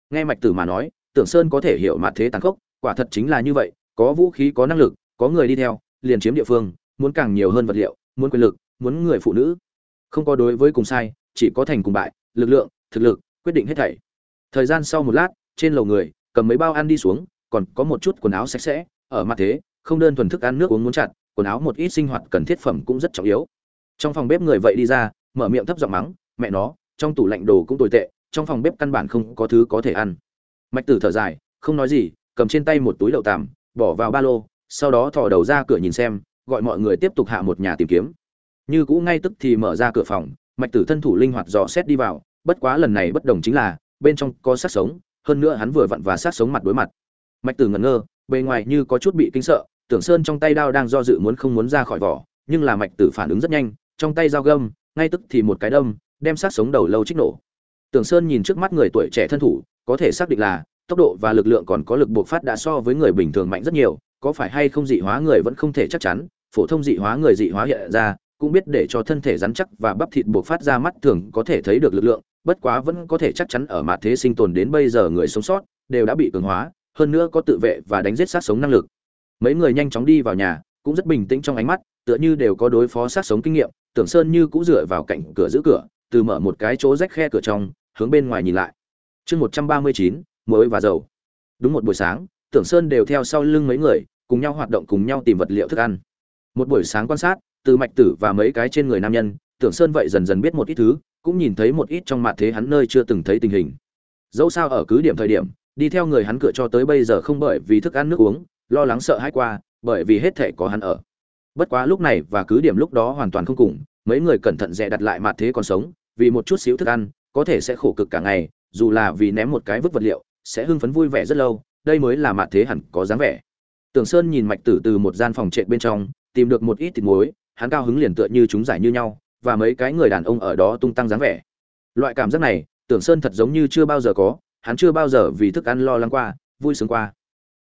Nghe mạch tử mà nói, tưởng sơn có thể hiểu mặt thế tàn khốc, quả thật chính là như vậy, có vũ khí, có năng lực, có người đi theo, liền chiếm địa phương, muốn càng nhiều hơn vật liệu, muốn quyền lực, muốn người phụ nữ. Không có đối với cùng sai, chỉ có thành cùng bại, lực lượng thực lực, quyết định hết thảy. Thời gian sau một lát, trên lầu người, cầm mấy bao ăn đi xuống, còn có một chút quần áo sạch sẽ, ở mặt thế, không đơn thuần thức ăn nước uống muốn chặt, quần áo một ít sinh hoạt cần thiết phẩm cũng rất trọng yếu. Trong phòng bếp người vậy đi ra, mở miệng thấp giọng mắng, mẹ nó, trong tủ lạnh đồ cũng tồi tệ, trong phòng bếp căn bản không có thứ có thể ăn. Mạch tử thở dài, không nói gì, cầm trên tay một túi đậu tằm bỏ vào ba lô, sau đó thò đầu ra cửa nhìn xem, gọi mọi người tiếp tục hạ một nhà tìm kiếm. Như cũ ngay tức thì mở ra cửa phòng, mạch tử thân thủ linh hoạt dò xét đi vào bất quá lần này bất đồng chính là, bên trong có sát sống, hơn nữa hắn vừa vặn và sát sống mặt đối mặt. Mạch tử ngẩn ngơ, bề ngoài như có chút bị kinh sợ, tưởng sơn trong tay đao đang do dự muốn không muốn ra khỏi vỏ, nhưng là mạch tử phản ứng rất nhanh, trong tay dao găm, ngay tức thì một cái đâm, đem sát sống đầu lâu trích nổ. Tưởng sơn nhìn trước mắt người tuổi trẻ thân thủ, có thể xác định là, tốc độ và lực lượng còn có lực buộc phát đã so với người bình thường mạnh rất nhiều, có phải hay không dị hóa người vẫn không thể chắc chắn, phổ thông dị hóa người dị hóa hiện ra cũng biết để cho thân thể rắn chắc và bắp thịt buộc phát ra mắt thường có thể thấy được lực lượng, bất quá vẫn có thể chắc chắn ở mặt thế sinh tồn đến bây giờ người sống sót đều đã bị cường hóa, hơn nữa có tự vệ và đánh giết sát sống năng lực. Mấy người nhanh chóng đi vào nhà, cũng rất bình tĩnh trong ánh mắt, tựa như đều có đối phó sát sống kinh nghiệm, tưởng sơn như cũ dựa vào cạnh cửa giữ cửa, từ mở một cái chỗ rách khe cửa trong, hướng bên ngoài nhìn lại. Chương một trăm ba mươi chín, muối và dầu. Đúng một buổi sáng, tưởng sơn đều theo sau lưng mấy người, cùng nhau hoạt động cùng nhau tìm vật liệu thức ăn. Một buổi sáng quan sát từ mạch tử và mấy cái trên người nam nhân, tưởng sơn vậy dần dần biết một ít thứ, cũng nhìn thấy một ít trong mặt thế hắn nơi chưa từng thấy tình hình. Dẫu sao ở cứ điểm thời điểm, đi theo người hắn cửa cho tới bây giờ không bởi vì thức ăn nước uống, lo lắng sợ hãi qua, bởi vì hết thể có hắn ở. Bất quá lúc này và cứ điểm lúc đó hoàn toàn không cùng, mấy người cẩn thận dè đặt lại mặt thế còn sống, vì một chút xíu thức ăn, có thể sẽ khổ cực cả ngày, dù là vì ném một cái vứt vật liệu, sẽ hưng phấn vui vẻ rất lâu, đây mới là mặt thế hẳn có dáng vẻ. Tưởng sơn nhìn mạch tử từ một gian phòng trệ bên trong, tìm được một ít thịt muối hắn cao hứng liền tựa như chúng giải như nhau, và mấy cái người đàn ông ở đó tung tăng dáng vẻ. Loại cảm giác này, tưởng sơn thật giống như chưa bao giờ có, hắn chưa bao giờ vì thức ăn lo lắng qua, vui sướng qua.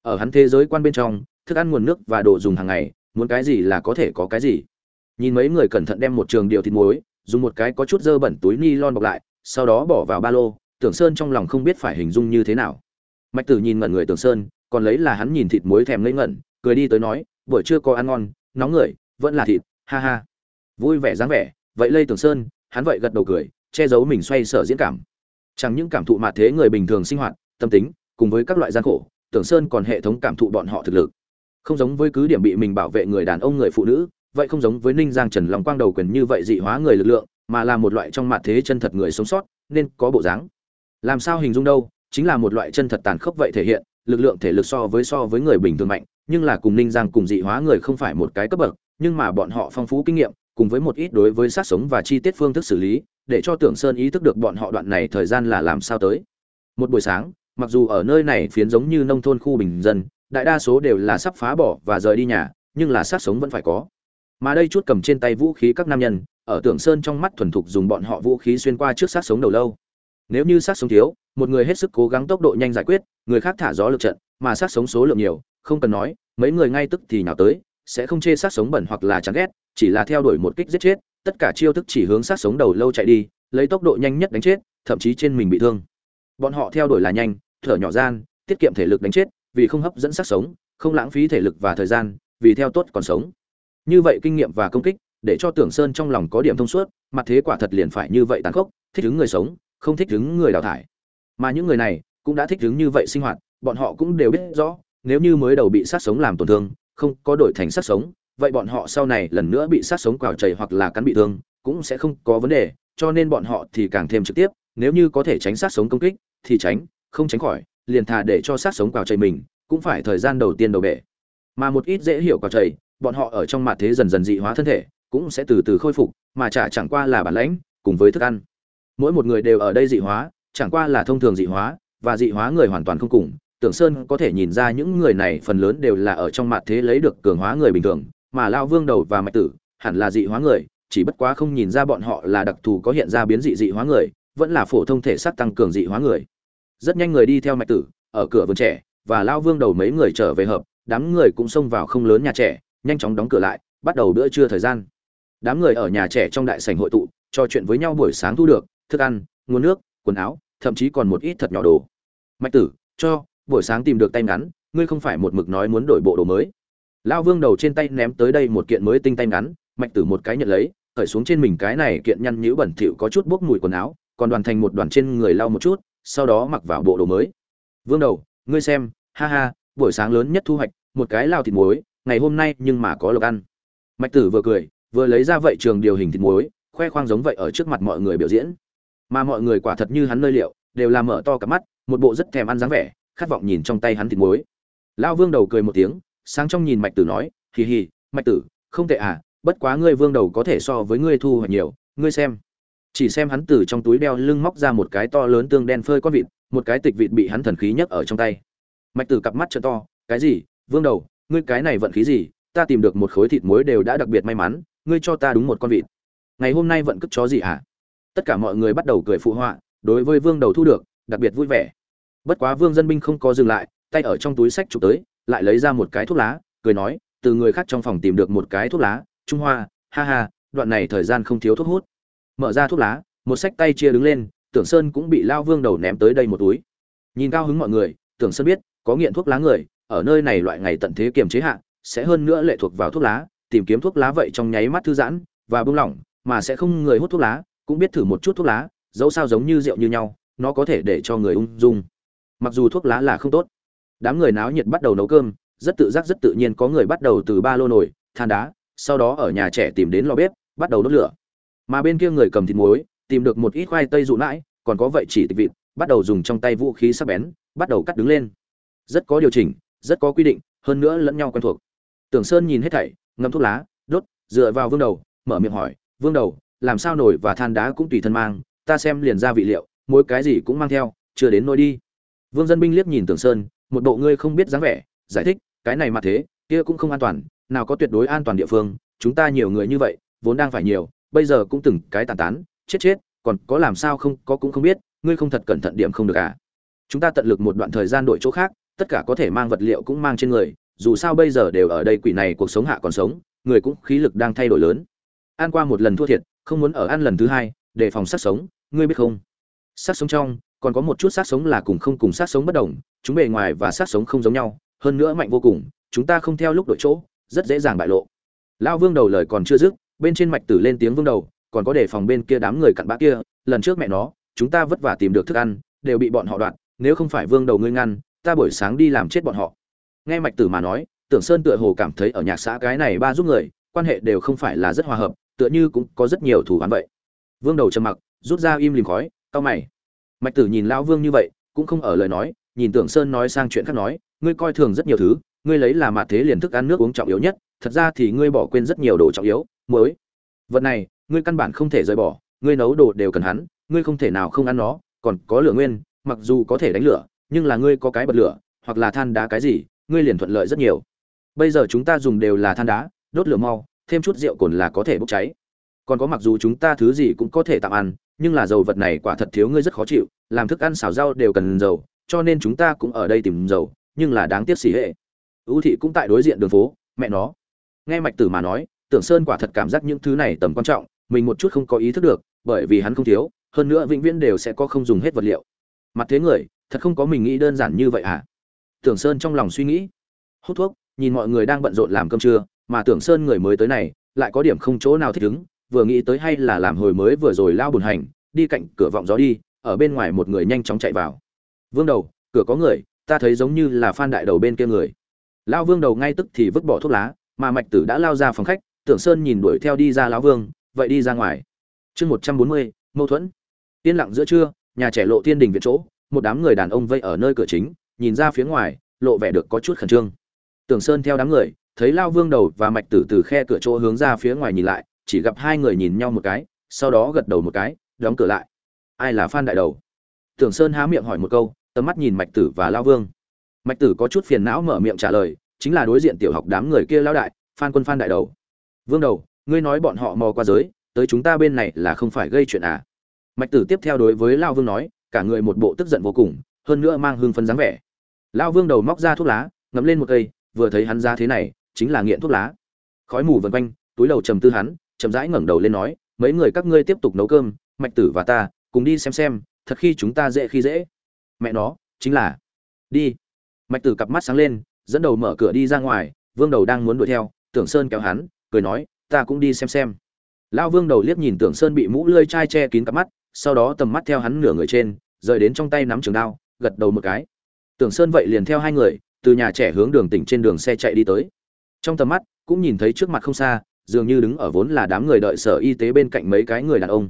Ở hắn thế giới quan bên trong, thức ăn nguồn nước và đồ dùng hàng ngày, muốn cái gì là có thể có cái gì. Nhìn mấy người cẩn thận đem một trường điều thịt muối, dùng một cái có chút dơ bẩn túi ni lon bọc lại, sau đó bỏ vào ba lô, tưởng sơn trong lòng không biết phải hình dung như thế nào. Mạch tử nhìn ngẩn người tưởng sơn, còn lấy là hắn nhìn thịt muối thèm ngây ngẩn, cười đi tới nói, buổi trưa có ăn ngon, nóng người, vẫn là thịt ha ha. Vui vẻ dáng vẻ, vậy lây tưởng sơn, hắn vậy gật đầu cười, che giấu mình xoay sở diễn cảm. Chẳng những cảm thụ mạ thế người bình thường sinh hoạt, tâm tính, cùng với các loại gian khổ, tưởng sơn còn hệ thống cảm thụ bọn họ thực lực. Không giống với cứ điểm bị mình bảo vệ người đàn ông người phụ nữ, vậy không giống với ninh giang trần lòng quang đầu quyền như vậy dị hóa người lực lượng, mà là một loại trong mặt thế chân thật người sống sót, nên có bộ dáng. Làm sao hình dung đâu, chính là một loại chân thật tàn khốc vậy thể hiện, lực lượng thể lực so với so với người bình thường mạnh, nhưng là cùng ninh giang cùng dị hóa người không phải một cái cấp bậc nhưng mà bọn họ phong phú kinh nghiệm, cùng với một ít đối với sát sống và chi tiết phương thức xử lý, để cho tưởng sơn ý thức được bọn họ đoạn này thời gian là làm sao tới. Một buổi sáng, mặc dù ở nơi này phiến giống như nông thôn khu bình dân, đại đa số đều là sắp phá bỏ và rời đi nhà, nhưng là sát sống vẫn phải có. Mà đây chút cầm trên tay vũ khí các nam nhân, ở tưởng sơn trong mắt thuần thục dùng bọn họ vũ khí xuyên qua trước sát sống đầu lâu. Nếu như sát sống thiếu, một người hết sức cố gắng tốc độ nhanh giải quyết, người khác thả gió lực trận, mà sát sống số lượng nhiều, không cần nói, mấy người ngay tức thì nào tới sẽ không chê sát sống bẩn hoặc là chán ghét, chỉ là theo đuổi một kích giết chết, tất cả chiêu thức chỉ hướng sát sống đầu lâu chạy đi, lấy tốc độ nhanh nhất đánh chết, thậm chí trên mình bị thương. Bọn họ theo đuổi là nhanh, thở nhỏ gian, tiết kiệm thể lực đánh chết, vì không hấp dẫn sát sống, không lãng phí thể lực và thời gian, vì theo tốt còn sống. Như vậy kinh nghiệm và công kích, để cho tưởng sơn trong lòng có điểm thông suốt, mặt thế quả thật liền phải như vậy tàn khốc, thích ứng người sống, không thích ứng người đào thải. Mà những người này cũng đã thích ứng như vậy sinh hoạt, bọn họ cũng đều biết rõ, nếu như mới đầu bị sát sống làm tổn thương không có đổi thành sát sống, vậy bọn họ sau này lần nữa bị sát sống quào chảy hoặc là cắn bị thương, cũng sẽ không có vấn đề, cho nên bọn họ thì càng thêm trực tiếp, nếu như có thể tránh sát sống công kích, thì tránh, không tránh khỏi, liền thà để cho sát sống quào chảy mình, cũng phải thời gian đầu tiên đầu bể. Mà một ít dễ hiểu quào chảy, bọn họ ở trong mặt thế dần dần dị hóa thân thể, cũng sẽ từ từ khôi phục, mà chả chẳng qua là bản lãnh, cùng với thức ăn. Mỗi một người đều ở đây dị hóa, chẳng qua là thông thường dị hóa, và dị hóa người hoàn toàn không cùng tưởng sơn có thể nhìn ra những người này phần lớn đều là ở trong mặt thế lấy được cường hóa người bình thường, mà lao vương đầu và mạch tử hẳn là dị hóa người, chỉ bất quá không nhìn ra bọn họ là đặc thù có hiện ra biến dị dị hóa người, vẫn là phổ thông thể xác tăng cường dị hóa người. Rất nhanh người đi theo mạch tử, ở cửa vườn trẻ, và lao vương đầu mấy người trở về hợp, đám người cũng xông vào không lớn nhà trẻ, nhanh chóng đóng cửa lại, bắt đầu bữa trưa thời gian. Đám người ở nhà trẻ trong đại sảnh hội tụ, trò chuyện với nhau buổi sáng thu được, thức ăn, nguồn nước, quần áo, thậm chí còn một ít thật nhỏ đồ. Mạch tử, cho buổi sáng tìm được tay ngắn, ngươi không phải một mực nói muốn đổi bộ đồ mới. Lao vương đầu trên tay ném tới đây một kiện mới tinh tay ngắn, mạch tử một cái nhận lấy khởi xuống trên mình cái này kiện nhăn nhữ bẩn thỉu có chút bốc mùi quần áo, còn đoàn thành một đoàn trên người lau một chút, sau đó mặc vào bộ đồ mới. Vương đầu, ngươi xem, ha ha, buổi sáng lớn nhất thu hoạch, một cái lao thịt muối, ngày hôm nay nhưng mà có lộc ăn. Mạch tử vừa cười, vừa lấy ra vậy trường điều hình thịt muối, khoe khoang giống vậy ở trước mặt mọi người biểu diễn. Mà mọi người quả thật như hắn nơi liệu, đều làm mở to cả mắt, một bộ rất thèm ăn dáng vẻ khát vọng nhìn trong tay hắn thịt muối. Lão vương đầu cười một tiếng, sáng trong nhìn mạch tử nói, hì hì, mạch tử, không tệ à bất quá ngươi vương đầu có thể so với ngươi thu hoạch nhiều, ngươi xem. Chỉ xem hắn từ trong túi đeo lưng móc ra một cái to lớn tương đen phơi con vịt, một cái tịch vịt bị hắn thần khí nhấc ở trong tay. Mạch tử cặp mắt trợ to, cái gì? Vương đầu, ngươi cái này vận khí gì? Ta tìm được một khối thịt muối đều đã đặc biệt may mắn, ngươi cho ta đúng một con vịt. Ngày hôm nay vận cất chó gì hả? Tất cả mọi người bắt đầu cười phụ họa, đối với vương đầu thu được, đặc biệt vui vẻ bất quá vương dân binh không có dừng lại, tay ở trong túi sách chụp tới, lại lấy ra một cái thuốc lá, cười nói, từ người khác trong phòng tìm được một cái thuốc lá, trung hoa, ha ha, đoạn này thời gian không thiếu thuốc hút. Mở ra thuốc lá, một sách tay chia đứng lên, tưởng sơn cũng bị lao vương đầu ném tới đây một túi. Nhìn cao hứng mọi người, tưởng sơn biết, có nghiện thuốc lá người, ở nơi này loại ngày tận thế kiềm chế hạ, sẽ hơn nữa lệ thuộc vào thuốc lá, tìm kiếm thuốc lá vậy trong nháy mắt thư giãn và buông lỏng, mà sẽ không người hút thuốc lá, cũng biết thử một chút thuốc lá, dẫu sao giống như rượu như nhau, nó có thể để cho người ung dung mặc dù thuốc lá là không tốt. Đám người náo nhiệt bắt đầu nấu cơm, rất tự giác rất tự nhiên có người bắt đầu từ ba lô nồi, than đá, sau đó ở nhà trẻ tìm đến lò bếp, bắt đầu đốt lửa. Mà bên kia người cầm thịt muối, tìm được một ít khoai tây dụ nãi, còn có vậy chỉ tịch vịt, bắt đầu dùng trong tay vũ khí sắc bén, bắt đầu cắt đứng lên. Rất có điều chỉnh, rất có quy định, hơn nữa lẫn nhau quen thuộc. Tưởng sơn nhìn hết thảy, ngâm thuốc lá, đốt, dựa vào vương đầu, mở miệng hỏi, vương đầu, làm sao nổi và than đá cũng tùy thân mang? Ta xem liền ra vị liệu mỗi cái gì cũng mang theo, chưa đến nôi đi vương dân binh liếc nhìn tưởng sơn, một bộ ngươi không biết dáng vẻ, giải thích, cái này mà thế, kia cũng không an toàn, nào có tuyệt đối an toàn địa phương, chúng ta nhiều người như vậy, vốn đang phải nhiều, bây giờ cũng từng cái tàn tán, chết chết, còn có làm sao không, có cũng không biết, ngươi không thật cẩn thận điểm không được à? Chúng ta tận lực một đoạn thời gian đổi chỗ khác, tất cả có thể mang vật liệu cũng mang trên người, dù sao bây giờ đều ở đây quỷ này cuộc sống hạ còn sống, người cũng khí lực đang thay đổi lớn. Ăn qua một lần thua thiệt, không muốn ở ăn lần thứ hai, để phòng sát sống, ngươi biết không? Sát sống trong còn có một chút sát sống là cùng không cùng sát sống bất đồng, chúng bề ngoài và sát sống không giống nhau, hơn nữa mạnh vô cùng, chúng ta không theo lúc đổi chỗ, rất dễ dàng bại lộ. Lao vương đầu lời còn chưa dứt, bên trên mạch tử lên tiếng vương đầu, còn có đề phòng bên kia đám người cặn bã kia, lần trước mẹ nó, chúng ta vất vả tìm được thức ăn, đều bị bọn họ đoạt, nếu không phải vương đầu ngươi ngăn, ta buổi sáng đi làm chết bọn họ. Nghe mạch tử mà nói, tưởng sơn tựa hồ cảm thấy ở nhạc xã cái này ba giúp người, quan hệ đều không phải là rất hòa hợp, tựa như cũng có rất nhiều thủ án vậy. Vương đầu trầm mặc, rút ra im lìm khói, cau mày mạch tử nhìn lão vương như vậy, cũng không ở lời nói, nhìn tưởng sơn nói sang chuyện khác nói, ngươi coi thường rất nhiều thứ, ngươi lấy là mạt thế liền thức ăn nước uống trọng yếu nhất, thật ra thì ngươi bỏ quên rất nhiều đồ trọng yếu mới vật này, ngươi căn bản không thể rời bỏ, ngươi nấu đồ đều cần hắn, ngươi không thể nào không ăn nó, còn có lửa nguyên, mặc dù có thể đánh lửa, nhưng là ngươi có cái bật lửa, hoặc là than đá cái gì, ngươi liền thuận lợi rất nhiều. Bây giờ chúng ta dùng đều là than đá, đốt lửa mau, thêm chút rượu cồn là có thể bốc cháy. Còn có mặc dù chúng ta thứ gì cũng có thể tạm ăn nhưng là dầu vật này quả thật thiếu ngươi rất khó chịu, làm thức ăn xào rau đều cần dầu, cho nên chúng ta cũng ở đây tìm dầu, nhưng là đáng tiếc xỉ hệ. Ưu thị cũng tại đối diện đường phố, mẹ nó. Nghe mạch tử mà nói, tưởng sơn quả thật cảm giác những thứ này tầm quan trọng, mình một chút không có ý thức được, bởi vì hắn không thiếu, hơn nữa vĩnh viễn đều sẽ có không dùng hết vật liệu. Mặt thế người, thật không có mình nghĩ đơn giản như vậy à? Tưởng sơn trong lòng suy nghĩ. Hút thuốc, nhìn mọi người đang bận rộn làm cơm trưa, mà tưởng sơn người mới tới này, lại có điểm không chỗ nào thích ứng vừa nghĩ tới hay là làm hồi mới vừa rồi lao buồn hành, đi cạnh cửa vọng gió đi, ở bên ngoài một người nhanh chóng chạy vào. Vương đầu, cửa có người, ta thấy giống như là phan đại đầu bên kia người. Lao vương đầu ngay tức thì vứt bỏ thuốc lá, mà mạch tử đã lao ra phòng khách, tưởng sơn nhìn đuổi theo đi ra lão vương, vậy đi ra ngoài. Chương một trăm bốn mươi, mâu thuẫn. Yên lặng giữa trưa, nhà trẻ lộ thiên đình viện chỗ, một đám người đàn ông vây ở nơi cửa chính, nhìn ra phía ngoài, lộ vẻ được có chút khẩn trương. Tưởng sơn theo đám người, thấy lao vương đầu và mạch tử từ khe cửa chỗ hướng ra phía ngoài nhìn lại chỉ gặp hai người nhìn nhau một cái, sau đó gật đầu một cái, đóng cửa lại. Ai là phan đại đầu? Tưởng sơn há miệng hỏi một câu, tầm mắt nhìn mạch tử và lao vương. Mạch tử có chút phiền não mở miệng trả lời, chính là đối diện tiểu học đám người kia lao đại, phan quân phan đại đầu. Vương đầu, ngươi nói bọn họ mò qua giới, tới chúng ta bên này là không phải gây chuyện à? Mạch tử tiếp theo đối với lao vương nói, cả người một bộ tức giận vô cùng, hơn nữa mang hương phân dáng vẻ. Lao vương đầu móc ra thuốc lá ngấm lên một cây, vừa thấy hắn ra thế này, chính là nghiện thuốc lá. Khói mù vần quanh, túi đầu trầm tư hắn chậm rãi ngẩng đầu lên nói, mấy người các ngươi tiếp tục nấu cơm, mạch tử và ta, cùng đi xem xem, thật khi chúng ta dễ khi dễ. Mẹ nó, chính là, đi. Mạch tử cặp mắt sáng lên, dẫn đầu mở cửa đi ra ngoài, vương đầu đang muốn đuổi theo, tưởng sơn kéo hắn, cười nói, ta cũng đi xem xem. Lão vương đầu liếc nhìn tưởng sơn bị mũ lơi chai che kín cặp mắt, sau đó tầm mắt theo hắn nửa người trên, rời đến trong tay nắm trường đao, gật đầu một cái. Tưởng sơn vậy liền theo hai người, từ nhà trẻ hướng đường tỉnh trên đường xe chạy đi tới. Trong tầm mắt, cũng nhìn thấy trước mặt không xa dường như đứng ở vốn là đám người đợi sở y tế bên cạnh mấy cái người đàn ông.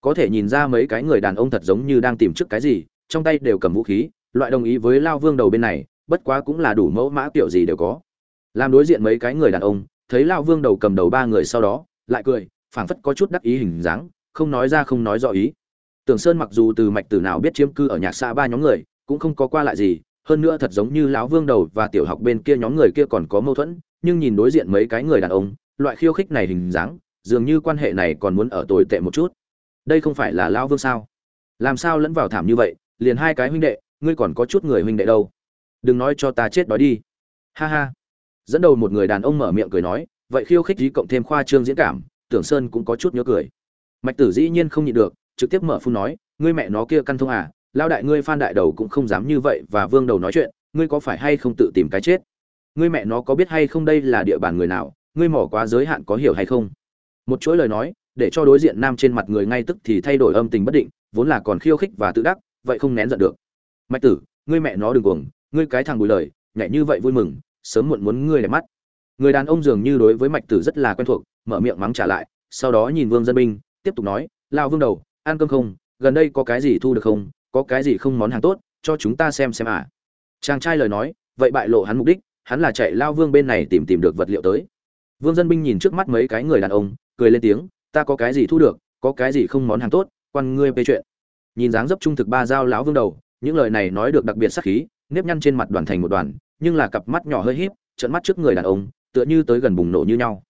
Có thể nhìn ra mấy cái người đàn ông thật giống như đang tìm trước cái gì, trong tay đều cầm vũ khí, loại đồng ý với lao vương đầu bên này, bất quá cũng là đủ mẫu mã kiểu gì đều có. Làm đối diện mấy cái người đàn ông, thấy lao vương đầu cầm đầu ba người sau đó, lại cười, phảng phất có chút đắc ý hình dáng, không nói ra không nói rõ ý. Tưởng sơn mặc dù từ mạch tử nào biết chiếm cư ở nhạc xa ba nhóm người, cũng không có qua lại gì, hơn nữa thật giống như lão vương đầu và tiểu học bên kia nhóm người kia còn có mâu thuẫn, nhưng nhìn đối diện mấy cái người đàn ông loại khiêu khích này hình dáng, dường như quan hệ này còn muốn ở tồi tệ một chút. Đây không phải là lão vương sao? Làm sao lẫn vào thảm như vậy, liền hai cái huynh đệ, ngươi còn có chút người huynh đệ đâu? Đừng nói cho ta chết đói đi. Ha ha. Dẫn đầu một người đàn ông mở miệng cười nói, vậy khiêu khích dí cộng thêm khoa trương diễn cảm, tưởng sơn cũng có chút nhớ cười. Mạch tử dĩ nhiên không nhịn được, trực tiếp mở phun nói, ngươi mẹ nó kia căn thông à lao đại ngươi phan đại đầu cũng không dám như vậy và vương đầu nói chuyện, ngươi có phải hay không tự tìm cái chết? Ngươi mẹ nó có biết hay không đây là địa bàn người nào ngươi mỏ quá giới hạn có hiểu hay không? Một chuỗi lời nói, để cho đối diện nam trên mặt người ngay tức thì thay đổi âm tình bất định, vốn là còn khiêu khích và tự đắc, vậy không nén giận được. Mạch tử, ngươi mẹ nó đừng cuồng, ngươi cái thằng bùi lời, nhảy như vậy vui mừng, sớm muộn muốn ngươi đẹp mắt. Người đàn ông dường như đối với mạch tử rất là quen thuộc, mở miệng mắng trả lại, sau đó nhìn vương dân binh tiếp tục nói lao vương đầu, ăn cơm không? Gần đây có cái gì thu được không? Có cái gì không món hàng tốt, cho chúng ta xem xem à. Chàng trai lời nói, vậy bại lộ hắn mục đích, hắn là chạy lao vương bên này tìm tìm được vật liệu tới vương dân binh nhìn trước mắt mấy cái người đàn ông, cười lên tiếng, ta có cái gì thu được, có cái gì không món hàng tốt, quan ngươi về chuyện. Nhìn dáng dấp trung thực ba dao lão vương đầu, những lời này nói được đặc biệt sắc khí, nếp nhăn trên mặt đoàn thành một đoàn, nhưng là cặp mắt nhỏ hơi híp trận mắt trước người đàn ông, tựa như tới gần bùng nổ như nhau.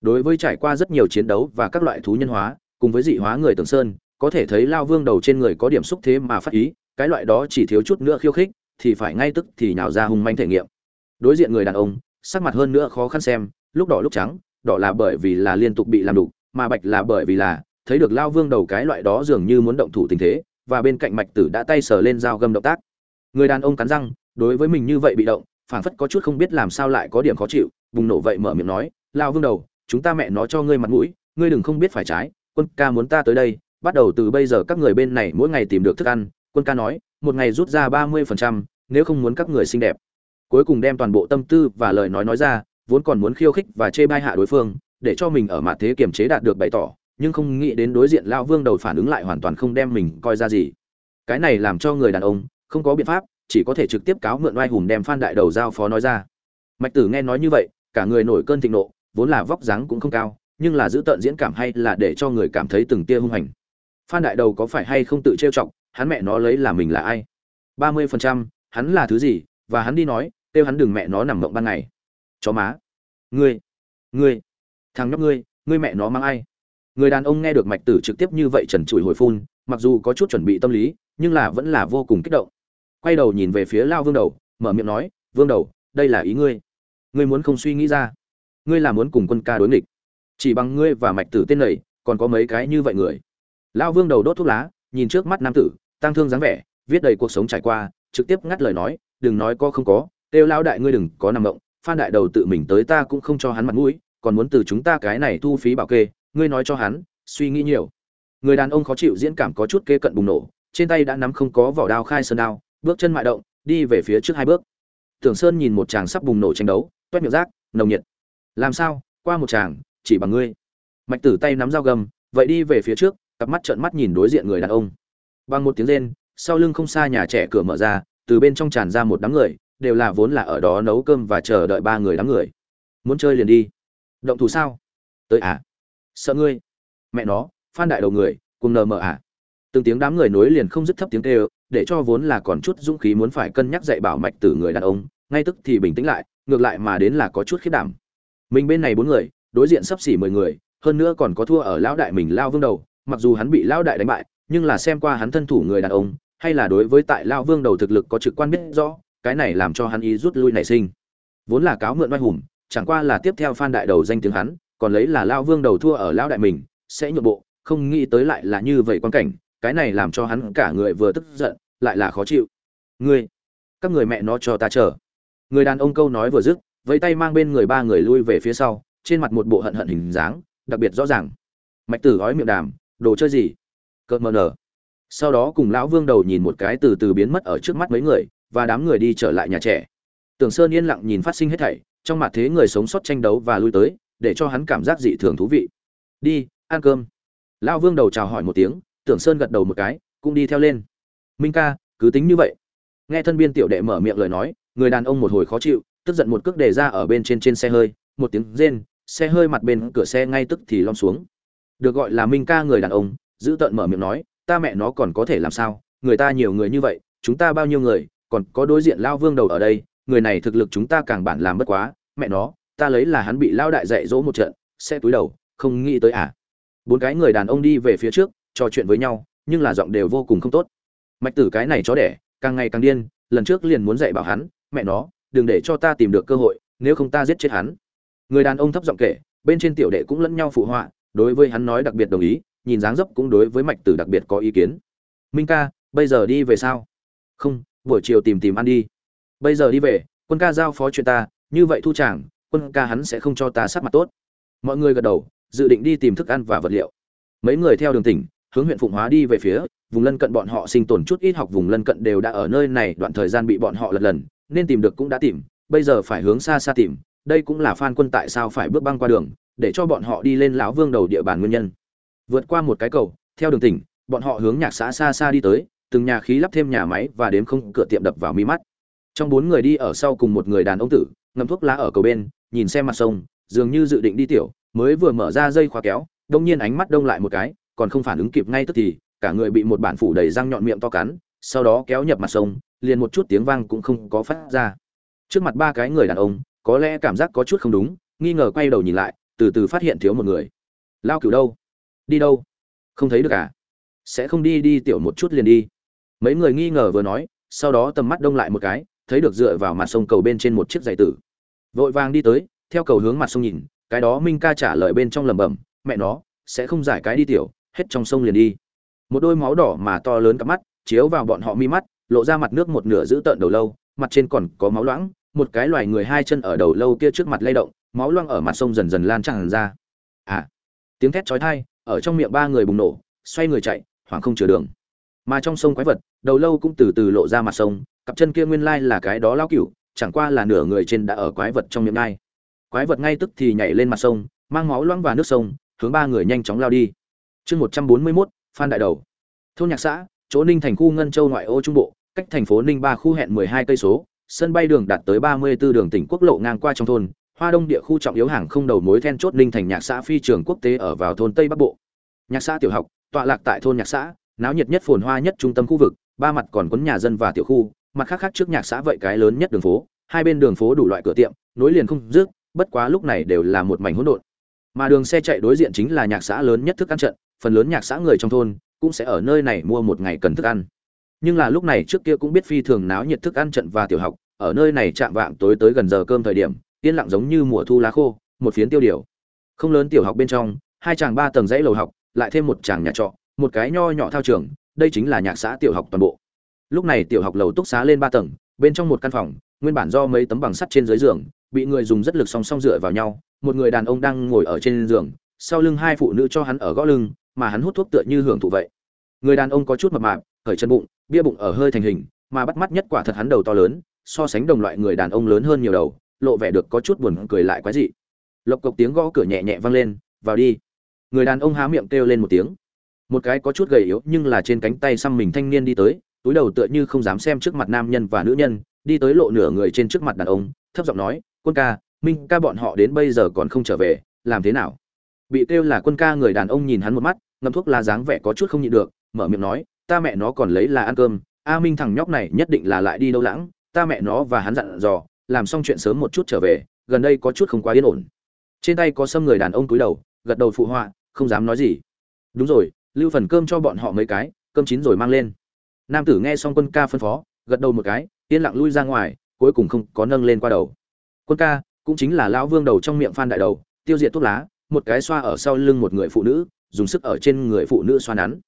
Đối với trải qua rất nhiều chiến đấu và các loại thú nhân hóa, cùng với dị hóa người tường sơn, có thể thấy lao vương đầu trên người có điểm xúc thế mà phát ý, cái loại đó chỉ thiếu chút nữa khiêu khích, thì phải ngay tức thì nhào ra hung manh thể nghiệm. Đối diện người đàn ông, sắc mặt hơn nữa khó khăn xem lúc đỏ lúc trắng, đỏ là bởi vì là liên tục bị làm đục, mà bạch là bởi vì là thấy được lao vương đầu cái loại đó dường như muốn động thủ tình thế, và bên cạnh mạch tử đã tay sờ lên dao găm động tác. Người đàn ông cắn răng, đối với mình như vậy bị động, phảng phất có chút không biết làm sao lại có điểm khó chịu, bùng nổ vậy mở miệng nói, lao vương đầu, chúng ta mẹ nó cho ngươi mặt mũi, ngươi đừng không biết phải trái, quân ca muốn ta tới đây, bắt đầu từ bây giờ các người bên này mỗi ngày tìm được thức ăn. Quân ca nói, một ngày rút ra ba mươi phần trăm, nếu không muốn các người xinh đẹp. Cuối cùng đem toàn bộ tâm tư và lời nói nói ra vốn còn muốn khiêu khích và chê bai hạ đối phương, để cho mình ở mặt thế kiềm chế đạt được bày tỏ, nhưng không nghĩ đến đối diện lao vương đầu phản ứng lại hoàn toàn không đem mình coi ra gì. Cái này làm cho người đàn ông không có biện pháp, chỉ có thể trực tiếp cáo mượn oai hùng đem phan đại đầu giao phó nói ra. Mạch tử nghe nói như vậy, cả người nổi cơn thịnh nộ, vốn là vóc dáng cũng không cao, nhưng là giữ tận diễn cảm hay là để cho người cảm thấy từng tia hung hành? Phan đại đầu có phải hay không tự trêu chọc, hắn mẹ nó lấy là mình là ai? Ba mươi phần trăm, hắn là thứ gì? Và hắn đi nói, kêu hắn đừng mẹ nó nằm mộng ban ngày. Chó má ngươi ngươi, thằng nhóc ngươi ngươi mẹ nó mang ai? Người đàn ông nghe được mạch tử trực tiếp như vậy trần trụi hồi phun, mặc dù có chút chuẩn bị tâm lý, nhưng là vẫn là vô cùng kích động. Quay đầu nhìn về phía lao vương đầu, mở miệng nói, vương đầu, đây là ý ngươi. Ngươi muốn không suy nghĩ ra. Ngươi là muốn cùng quân ca đối nghịch. Chỉ bằng ngươi và mạch tử tên này, còn có mấy cái như vậy người. Lao vương đầu đốt thuốc lá, nhìn trước mắt nam tử tăng thương dáng vẻ, viết đầy cuộc sống trải qua, trực tiếp ngắt lời nói, đừng nói có không có, kêu lao đại ngươi đừng có nằm động phan đại đầu tự mình tới ta cũng không cho hắn mặt mũi, còn muốn từ chúng ta cái này thu phí bảo kê, ngươi nói cho hắn, suy nghĩ nhiều. Người đàn ông khó chịu diễn cảm có chút kê cận bùng nổ, trên tay đã nắm không có vỏ đao khai sơn đao, bước chân mại động, đi về phía trước hai bước. Tưởng sơn nhìn một chàng sắp bùng nổ tranh đấu, toét miệng rác, nồng nhiệt. Làm sao? Qua một chàng, chỉ bằng ngươi. Mạch tử tay nắm dao gầm, vậy đi về phía trước, cặp mắt trợn mắt nhìn đối diện người đàn ông. Bằng một tiếng rên, sau lưng không xa nhà trẻ cửa mở ra, từ bên trong tràn ra một đám người đều là vốn là ở đó nấu cơm và chờ đợi ba người đám người. Muốn chơi liền đi. Động thủ sao? Tới à? Sợ ngươi. Mẹ nó, phan đại đầu người, cùng nờ mờ à? Từng tiếng đám người nối liền không dứt thấp tiếng kêu, để cho vốn là còn chút dũng khí muốn phải cân nhắc dạy bảo mạch từ người đàn ông, ngay tức thì bình tĩnh lại, ngược lại mà đến là có chút khiết đảm. Mình bên này bốn người, đối diện sắp xỉ mười người, hơn nữa còn có thua ở lão đại mình lao vương đầu, mặc dù hắn bị lão đại đánh bại, nhưng là xem qua hắn thân thủ người đàn ông, hay là đối với tại lao vương đầu thực lực có trực quan biết rõ cái này làm cho hắn ý rút lui nảy sinh. Vốn là cáo mượn oai hùng, chẳng qua là tiếp theo phan đại đầu danh tiếng hắn, còn lấy là lao vương đầu thua ở lao đại mình, sẽ nhượng bộ, không nghĩ tới lại là như vậy quan cảnh, cái này làm cho hắn cả người vừa tức giận, lại là khó chịu. Ngươi, các người mẹ nó cho ta chờ. Người đàn ông câu nói vừa dứt, vẫy tay mang bên người ba người lui về phía sau, trên mặt một bộ hận hận hình dáng, đặc biệt rõ ràng. Mạch tử gói miệng đàm, đồ chơi gì? Cợt mờ nở. Sau đó cùng lão vương đầu nhìn một cái từ từ biến mất ở trước mắt mấy người và đám người đi trở lại nhà trẻ. Tưởng sơn yên lặng nhìn phát sinh hết thảy, trong mặt thế người sống sót tranh đấu và lui tới, để cho hắn cảm giác dị thường thú vị. Đi, ăn cơm. Lão vương đầu chào hỏi một tiếng, tưởng sơn gật đầu một cái, cũng đi theo lên. Minh ca, cứ tính như vậy. Nghe thân biên tiểu đệ mở miệng lời nói, người đàn ông một hồi khó chịu, tức giận một cước đề ra ở bên trên trên xe hơi, một tiếng rên, xe hơi mặt bên cửa xe ngay tức thì lom xuống. Được gọi là minh ca người đàn ông, giữ tợn mở miệng nói, ta mẹ nó còn có thể làm sao? Người ta nhiều người như vậy, chúng ta bao nhiêu người còn có đối diện lao vương đầu ở đây, người này thực lực chúng ta càng bản làm bất quá, mẹ nó, ta lấy là hắn bị lao đại dạy dỗ một trận, sẽ túi đầu, không nghĩ tới à. Bốn cái người đàn ông đi về phía trước, trò chuyện với nhau, nhưng là giọng đều vô cùng không tốt. Mạch tử cái này chó đẻ, càng ngày càng điên, lần trước liền muốn dạy bảo hắn, mẹ nó, đừng để cho ta tìm được cơ hội, nếu không ta giết chết hắn. Người đàn ông thấp giọng kể, bên trên tiểu đệ cũng lẫn nhau phụ họa, đối với hắn nói đặc biệt đồng ý, nhìn dáng dấp cũng đối với mạch tử đặc biệt có ý kiến. Minh ca, bây giờ đi về sao? Không buổi chiều tìm tìm ăn đi. Bây giờ đi về, quân ca giao phó chuyện ta, như vậy thu chàng, quân ca hắn sẽ không cho ta sắc mặt tốt. Mọi người gật đầu, dự định đi tìm thức ăn và vật liệu. Mấy người theo đường tỉnh, hướng huyện phụng hóa đi về phía, vùng lân cận bọn họ sinh tồn chút ít học vùng lân cận đều đã ở nơi này, đoạn thời gian bị bọn họ lật lần, nên tìm được cũng đã tìm, bây giờ phải hướng xa xa tìm, đây cũng là phan quân tại sao phải bước băng qua đường, để cho bọn họ đi lên lão vương đầu địa bàn nguyên nhân. Vượt qua một cái cầu, theo đường tỉnh, bọn họ hướng nhạc xã xa xa đi tới từng nhà khí lắp thêm nhà máy và đếm không cửa tiệm đập vào mi mắt. Trong bốn người đi ở sau cùng một người đàn ông tử ngâm thuốc lá ở cầu bên, nhìn xem mặt sông, dường như dự định đi tiểu, mới vừa mở ra dây khóa kéo, đông nhiên ánh mắt đông lại một cái, còn không phản ứng kịp ngay tức thì, cả người bị một bản phủ đầy răng nhọn miệng to cắn, sau đó kéo nhập mặt sông, liền một chút tiếng vang cũng không có phát ra. Trước mặt ba cái người đàn ông, có lẽ cảm giác có chút không đúng, nghi ngờ quay đầu nhìn lại, từ từ phát hiện thiếu một người. Lao cửu đâu? Đi đâu? Không thấy được à? Sẽ không đi đi tiểu một chút liền đi mấy người nghi ngờ vừa nói, sau đó tầm mắt đông lại một cái, thấy được dựa vào mặt sông cầu bên trên một chiếc giày tử. Vội vàng đi tới, theo cầu hướng mặt sông nhìn, cái đó minh ca trả lời bên trong lẩm bẩm, mẹ nó, sẽ không giải cái đi tiểu, hết trong sông liền đi. Một đôi máu đỏ mà to lớn cặp mắt, chiếu vào bọn họ mi mắt, lộ ra mặt nước một nửa giữ tợn đầu lâu, mặt trên còn có máu loãng, một cái loài người hai chân ở đầu lâu kia trước mặt lay động, máu loang ở mặt sông dần dần lan tràn ra. À tiếng thét chói tai, ở trong miệng ba người bùng nổ, xoay người chạy, hoảng không chừa đường. Mà trong sông quái vật đầu lâu cũng từ từ lộ ra mặt sông, cặp chân kia nguyên lai là cái đó lao cựu chẳng qua là nửa người trên đã ở quái vật trong miệng ngai. Quái vật ngay tức thì nhảy lên mặt sông, mang máu loãng và nước sông, hướng ba người nhanh chóng lao đi. Chương một trăm bốn mươi mốt, phan đại đầu. Thôn nhạc xã, chỗ ninh thành khu ngân châu ngoại ô trung bộ, cách thành phố ninh ba khu hẹn mười hai cây số, sân bay đường đạt tới ba mươi 34 đường tỉnh quốc lộ ngang qua trong thôn, hoa đông địa khu trọng yếu hàng không đầu mối then chốt ninh thành nhạc xã phi trường quốc tế ở vào thôn tây bắc bộ. Nhạc xã tiểu học, tọa lạc tại thôn nhạc xã, náo nhiệt nhất phồn hoa nhất trung tâm khu vực ba mặt còn quấn nhà dân và tiểu khu, mặt khác khác trước nhạc xã vậy cái lớn nhất đường phố, hai bên đường phố đủ loại cửa tiệm, nối liền không dứt, bất quá lúc này đều là một mảnh hỗn độn. Mà đường xe chạy đối diện chính là nhạc xã lớn nhất thức ăn trận, phần lớn nhạc xã người trong thôn cũng sẽ ở nơi này mua một ngày cần thức ăn. Nhưng là lúc này trước kia cũng biết phi thường náo nhiệt thức ăn trận và tiểu học, ở nơi này chạm vạng tối tới gần giờ cơm thời điểm, yên lặng giống như mùa thu lá khô, một phiến tiêu điều. Không lớn tiểu học bên trong, hai chàng ba tầng dãy lầu học, lại thêm một chàng nhà trọ, một cái nho nhỏ thao trường đây chính là nhạc xã tiểu học toàn bộ. Lúc này tiểu học lầu túc xá lên ba tầng, bên trong một căn phòng, nguyên bản do mấy tấm bằng sắt trên dưới giường, bị người dùng rất lực song song dựa vào nhau, một người đàn ông đang ngồi ở trên giường, sau lưng hai phụ nữ cho hắn ở gõ lưng, mà hắn hút thuốc tựa như hưởng thụ vậy. Người đàn ông có chút mập mạp khởi chân bụng, bia bụng ở hơi thành hình, mà bắt mắt nhất quả thật hắn đầu to lớn, so sánh đồng loại người đàn ông lớn hơn nhiều đầu, lộ vẻ được có chút buồn cười lại quái dị. Lộc cộc tiếng gõ cửa nhẹ nhẹ vang lên, vào đi. Người đàn ông há miệng kêu lên một tiếng một cái có chút gầy yếu nhưng là trên cánh tay xăm mình thanh niên đi tới, túi đầu tựa như không dám xem trước mặt nam nhân và nữ nhân, đi tới lộ nửa người trên trước mặt đàn ông, thấp giọng nói, quân ca, minh ca bọn họ đến bây giờ còn không trở về, làm thế nào? Bị kêu là quân ca người đàn ông nhìn hắn một mắt ngâm thuốc lá dáng vẻ có chút không nhịn được, mở miệng nói, ta mẹ nó còn lấy là ăn cơm, a minh thằng nhóc này nhất định là lại đi đâu lãng, ta mẹ nó và hắn dặn dò, làm xong chuyện sớm một chút trở về, gần đây có chút không quá yên ổn. Trên tay có xâm người đàn ông cúi đầu, gật đầu phụ họa, không dám nói gì. Đúng rồi lưu phần cơm cho bọn họ mấy cái, cơm chín rồi mang lên. Nam tử nghe xong quân ca phân phó, gật đầu một cái, yên lặng lui ra ngoài, cuối cùng không có nâng lên qua đầu. Quân ca, cũng chính là lão vương đầu trong miệng phan đại đầu, tiêu diệt thuốc lá, một cái xoa ở sau lưng một người phụ nữ, dùng sức ở trên người phụ nữ xoa nắn.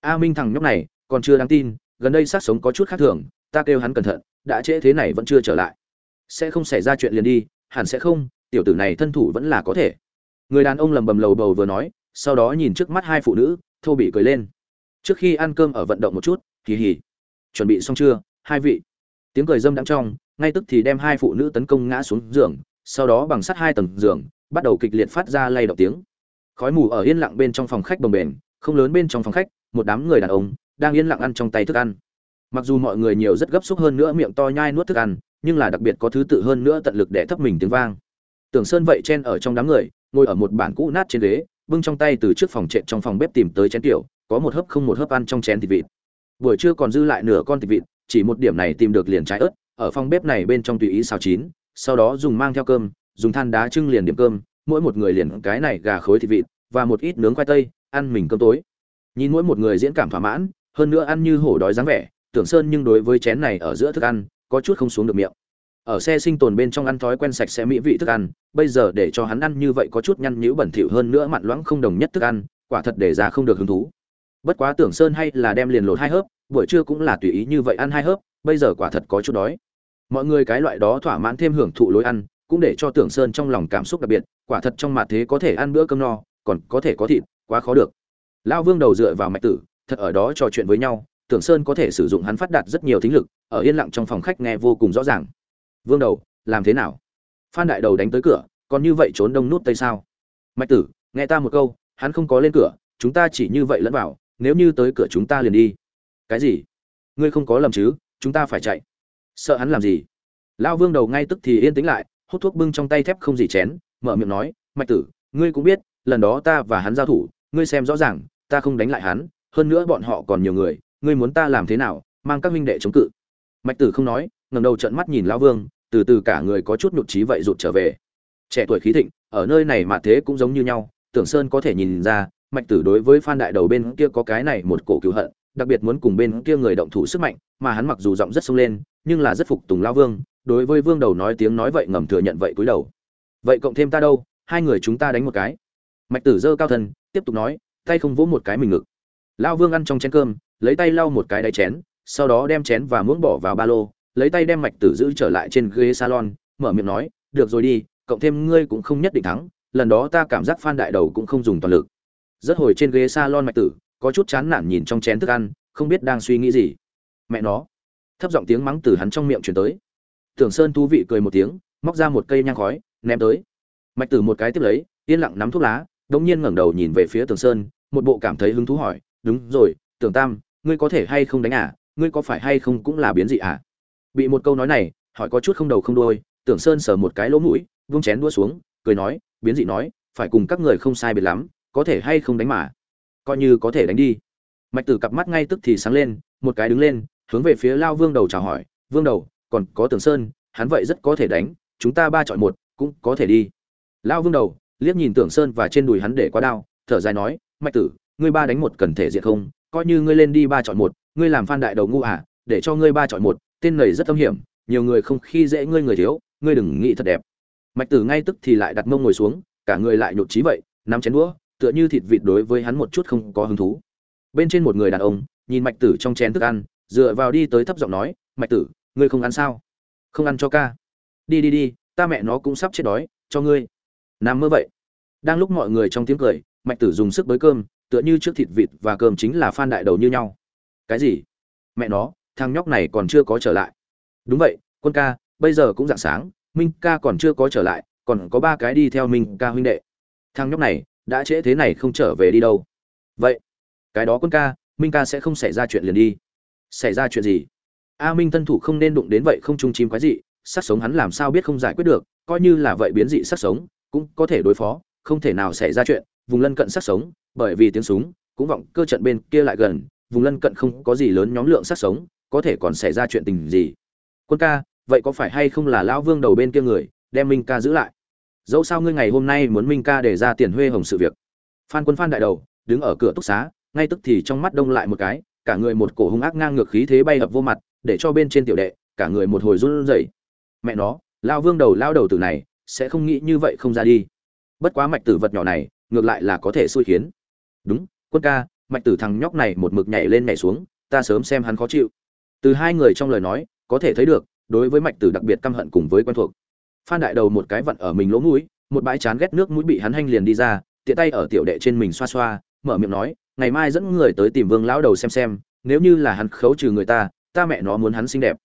A minh thằng nhóc này, còn chưa đáng tin, gần đây sát sống có chút khác thường, ta kêu hắn cẩn thận, đã trễ thế này vẫn chưa trở lại. Sẽ không xảy ra chuyện liền đi, hẳn sẽ không, tiểu tử này thân thủ vẫn là có thể. Người đàn ông lầm bầm lầu bầu vừa nói, sau đó nhìn trước mắt hai phụ nữ thô bị cười lên. Trước khi ăn cơm ở vận động một chút kỳ hỉ chuẩn bị xong chưa? Hai vị. Tiếng cười dâm đắng trong, ngay tức thì đem hai phụ nữ tấn công ngã xuống giường, sau đó bằng sắt hai tầng giường, bắt đầu kịch liệt phát ra lay động tiếng. Khói mù ở yên lặng bên trong phòng khách bồng bềnh, không lớn bên trong phòng khách, một đám người đàn ông đang yên lặng ăn trong tay thức ăn. Mặc dù mọi người nhiều rất gấp xúc hơn nữa miệng to nhai nuốt thức ăn, nhưng là đặc biệt có thứ tự hơn nữa tận lực để thấp mình tiếng vang. Tưởng sơn vậy chen ở trong đám người, ngồi ở một bản cũ nát trên ghế bưng trong tay từ trước phòng trệ trong phòng bếp tìm tới chén tiểu, có một hớp không một hớp ăn trong chén thịt vịt. Buổi trưa còn dư lại nửa con thịt vịt, chỉ một điểm này tìm được liền trái ớt, ở phòng bếp này bên trong tùy ý xào chín, sau đó dùng mang theo cơm, dùng than đá trưng liền điểm cơm, mỗi một người liền cái này gà khối thịt vịt, và một ít nướng khoai tây, ăn mình cơm tối. Nhìn mỗi một người diễn cảm thỏa mãn, hơn nữa ăn như hổ đói dáng vẻ, tưởng sơn nhưng đối với chén này ở giữa thức ăn, có chút không xuống được miệng ở xe sinh tồn bên trong ăn thói quen sạch sẽ mỹ vị thức ăn, bây giờ để cho hắn ăn như vậy có chút nhăn nhữ bẩn thỉu hơn nữa mặn loãng không đồng nhất thức ăn, quả thật để ra không được hứng thú. Bất quá tưởng sơn hay là đem liền lột hai hớp, buổi trưa cũng là tùy ý như vậy ăn hai hớp, bây giờ quả thật có chút đói. Mọi người cái loại đó thỏa mãn thêm hưởng thụ lối ăn, cũng để cho tưởng sơn trong lòng cảm xúc đặc biệt, quả thật trong mặt thế có thể ăn bữa cơm no, còn có thể có thịt, quá khó được. Lão vương đầu dựa vào mạch tử, thật ở đó trò chuyện với nhau, tưởng sơn có thể sử dụng hắn phát đạt rất nhiều thính lực, ở yên lặng trong phòng khách nghe vô cùng rõ ràng vương đầu, làm thế nào? Phan đại đầu đánh tới cửa, còn như vậy trốn đông nút tây sao? Mạch tử, nghe ta một câu, hắn không có lên cửa, chúng ta chỉ như vậy lẫn vào, nếu như tới cửa chúng ta liền đi. Cái gì? Ngươi không có lầm chứ, chúng ta phải chạy. Sợ hắn làm gì? Lão vương đầu ngay tức thì yên tĩnh lại, hút thuốc bưng trong tay thép không gì chén, mở miệng nói, mạch tử, ngươi cũng biết, lần đó ta và hắn giao thủ, ngươi xem rõ ràng, ta không đánh lại hắn, hơn nữa bọn họ còn nhiều người, ngươi muốn ta làm thế nào, mang các huynh đệ chống cự. Mạch tử không nói ngẩng đầu trợn mắt nhìn lão vương, từ từ cả người có chút nhụt chí vậy rụt trở về. Trẻ tuổi khí thịnh, ở nơi này mà thế cũng giống như nhau, tưởng sơn có thể nhìn ra, mạch tử đối với phan đại đầu bên kia có cái này một cổ cứu hận, đặc biệt muốn cùng bên kia người động thủ sức mạnh, mà hắn mặc dù giọng rất sung lên, nhưng là rất phục tùng lão vương, đối với vương đầu nói tiếng nói vậy ngầm thừa nhận vậy cúi đầu. Vậy cộng thêm ta đâu, hai người chúng ta đánh một cái. Mạch tử dơ cao thân, tiếp tục nói, tay không vỗ một cái mình ngực. Lão vương ăn trong chén cơm, lấy tay lau một cái đáy chén, sau đó đem chén và muỗng bỏ vào ba lô lấy tay đem mạch tử giữ trở lại trên ghế salon, mở miệng nói, được rồi đi, cộng thêm ngươi cũng không nhất định thắng, lần đó ta cảm giác phan đại đầu cũng không dùng toàn lực. Rất hồi trên ghế salon mạch tử, có chút chán nản nhìn trong chén thức ăn, không biết đang suy nghĩ gì. Mẹ nó. Thấp giọng tiếng mắng từ hắn trong miệng truyền tới. Tưởng sơn thú vị cười một tiếng, móc ra một cây nhang khói, ném tới. Mạch tử một cái tiếp lấy, yên lặng nắm thuốc lá, đống nhiên ngẩng đầu nhìn về phía tường sơn, một bộ cảm thấy hứng thú hỏi, đúng rồi, tưởng tam, ngươi có thể hay không đánh à? Ngươi có phải hay không cũng là biến dị à? Bị một câu nói này, hỏi có chút không đầu không đôi tưởng sơn sờ một cái lỗ mũi, vung chén đua xuống, cười nói, biến dị nói, phải cùng các người không sai biệt lắm, có thể hay không đánh mà? Coi như có thể đánh đi. Mạch tử cặp mắt ngay tức thì sáng lên, một cái đứng lên, hướng về phía lao vương đầu chào hỏi, vương đầu, còn có tưởng sơn, hắn vậy rất có thể đánh, chúng ta ba chọi một, cũng có thể đi. Lao vương đầu, liếc nhìn tưởng sơn và trên đùi hắn để qua đao, thở dài nói, mạch tử, ngươi ba đánh một cần thể diện không? Coi như ngươi lên đi ba chọn một, ngươi làm phan đại đầu ngu à để cho ngươi ba chọn một tên này rất âm hiểm, nhiều người không khi dễ ngươi người thiếu, ngươi đừng nghĩ thật đẹp. Mạch tử ngay tức thì lại đặt mông ngồi xuống, cả người lại nhột trí vậy, nắm chén đũa, tựa như thịt vịt đối với hắn một chút không có hứng thú. Bên trên một người đàn ông, nhìn mạch tử trong chén thức ăn, dựa vào đi tới thấp giọng nói, mạch tử, ngươi không ăn sao? Không ăn cho ca. Đi đi đi, ta mẹ nó cũng sắp chết đói, cho ngươi. Nằm mơ vậy. Đang lúc mọi người trong tiếng cười, mạch tử dùng sức bới cơm, tựa như trước thịt vịt và cơm chính là phan đại đầu như nhau. Cái gì? Mẹ nó thằng nhóc này còn chưa có trở lại. Đúng vậy, quân ca, bây giờ cũng dạng sáng, minh ca còn chưa có trở lại, còn có ba cái đi theo minh ca huynh đệ. Thằng nhóc này, đã trễ thế này không trở về đi đâu. Vậy, cái đó quân ca, minh ca sẽ không xảy ra chuyện liền đi. Xảy ra chuyện gì? A minh thân thủ không nên đụng đến vậy không chung chim quái dị, sát sống hắn làm sao biết không giải quyết được, coi như là vậy biến dị sát sống, cũng có thể đối phó, không thể nào xảy ra chuyện, vùng lân cận sát sống, bởi vì tiếng súng, cũng vọng cơ trận bên kia lại gần, vùng lân cận không có gì lớn nhóm lượng sát sống có thể còn xảy ra chuyện tình gì? Quân ca, vậy có phải hay không là lão vương đầu bên kia người, đem minh ca giữ lại? Dẫu sao ngươi ngày hôm nay muốn minh ca để ra tiền huê hồng sự việc? Phan quân phan đại đầu, đứng ở cửa túc xá, ngay tức thì trong mắt đông lại một cái, cả người một cổ hung ác ngang ngược khí thế bay ập vô mặt, để cho bên trên tiểu đệ, cả người một hồi run rẩy. Mẹ nó lao vương đầu lao đầu tử này, sẽ không nghĩ như vậy không ra đi. Bất quá mạch tử vật nhỏ này, ngược lại là có thể xui khiến. Đúng, quân ca, mạch tử thằng nhóc này một mực nhảy lên nhảy xuống, ta sớm xem hắn khó chịu từ hai người trong lời nói, có thể thấy được, đối với mạch tử đặc biệt căm hận cùng với quen thuộc. Phan đại đầu một cái vặn ở mình lỗ mũi, một bãi chán ghét nước mũi bị hắn hanh liền đi ra, tiện tay ở tiểu đệ trên mình xoa xoa, mở miệng nói, ngày mai dẫn người tới tìm vương lão đầu xem xem, nếu như là hắn khấu trừ người ta ta mẹ nó muốn hắn xinh đẹp.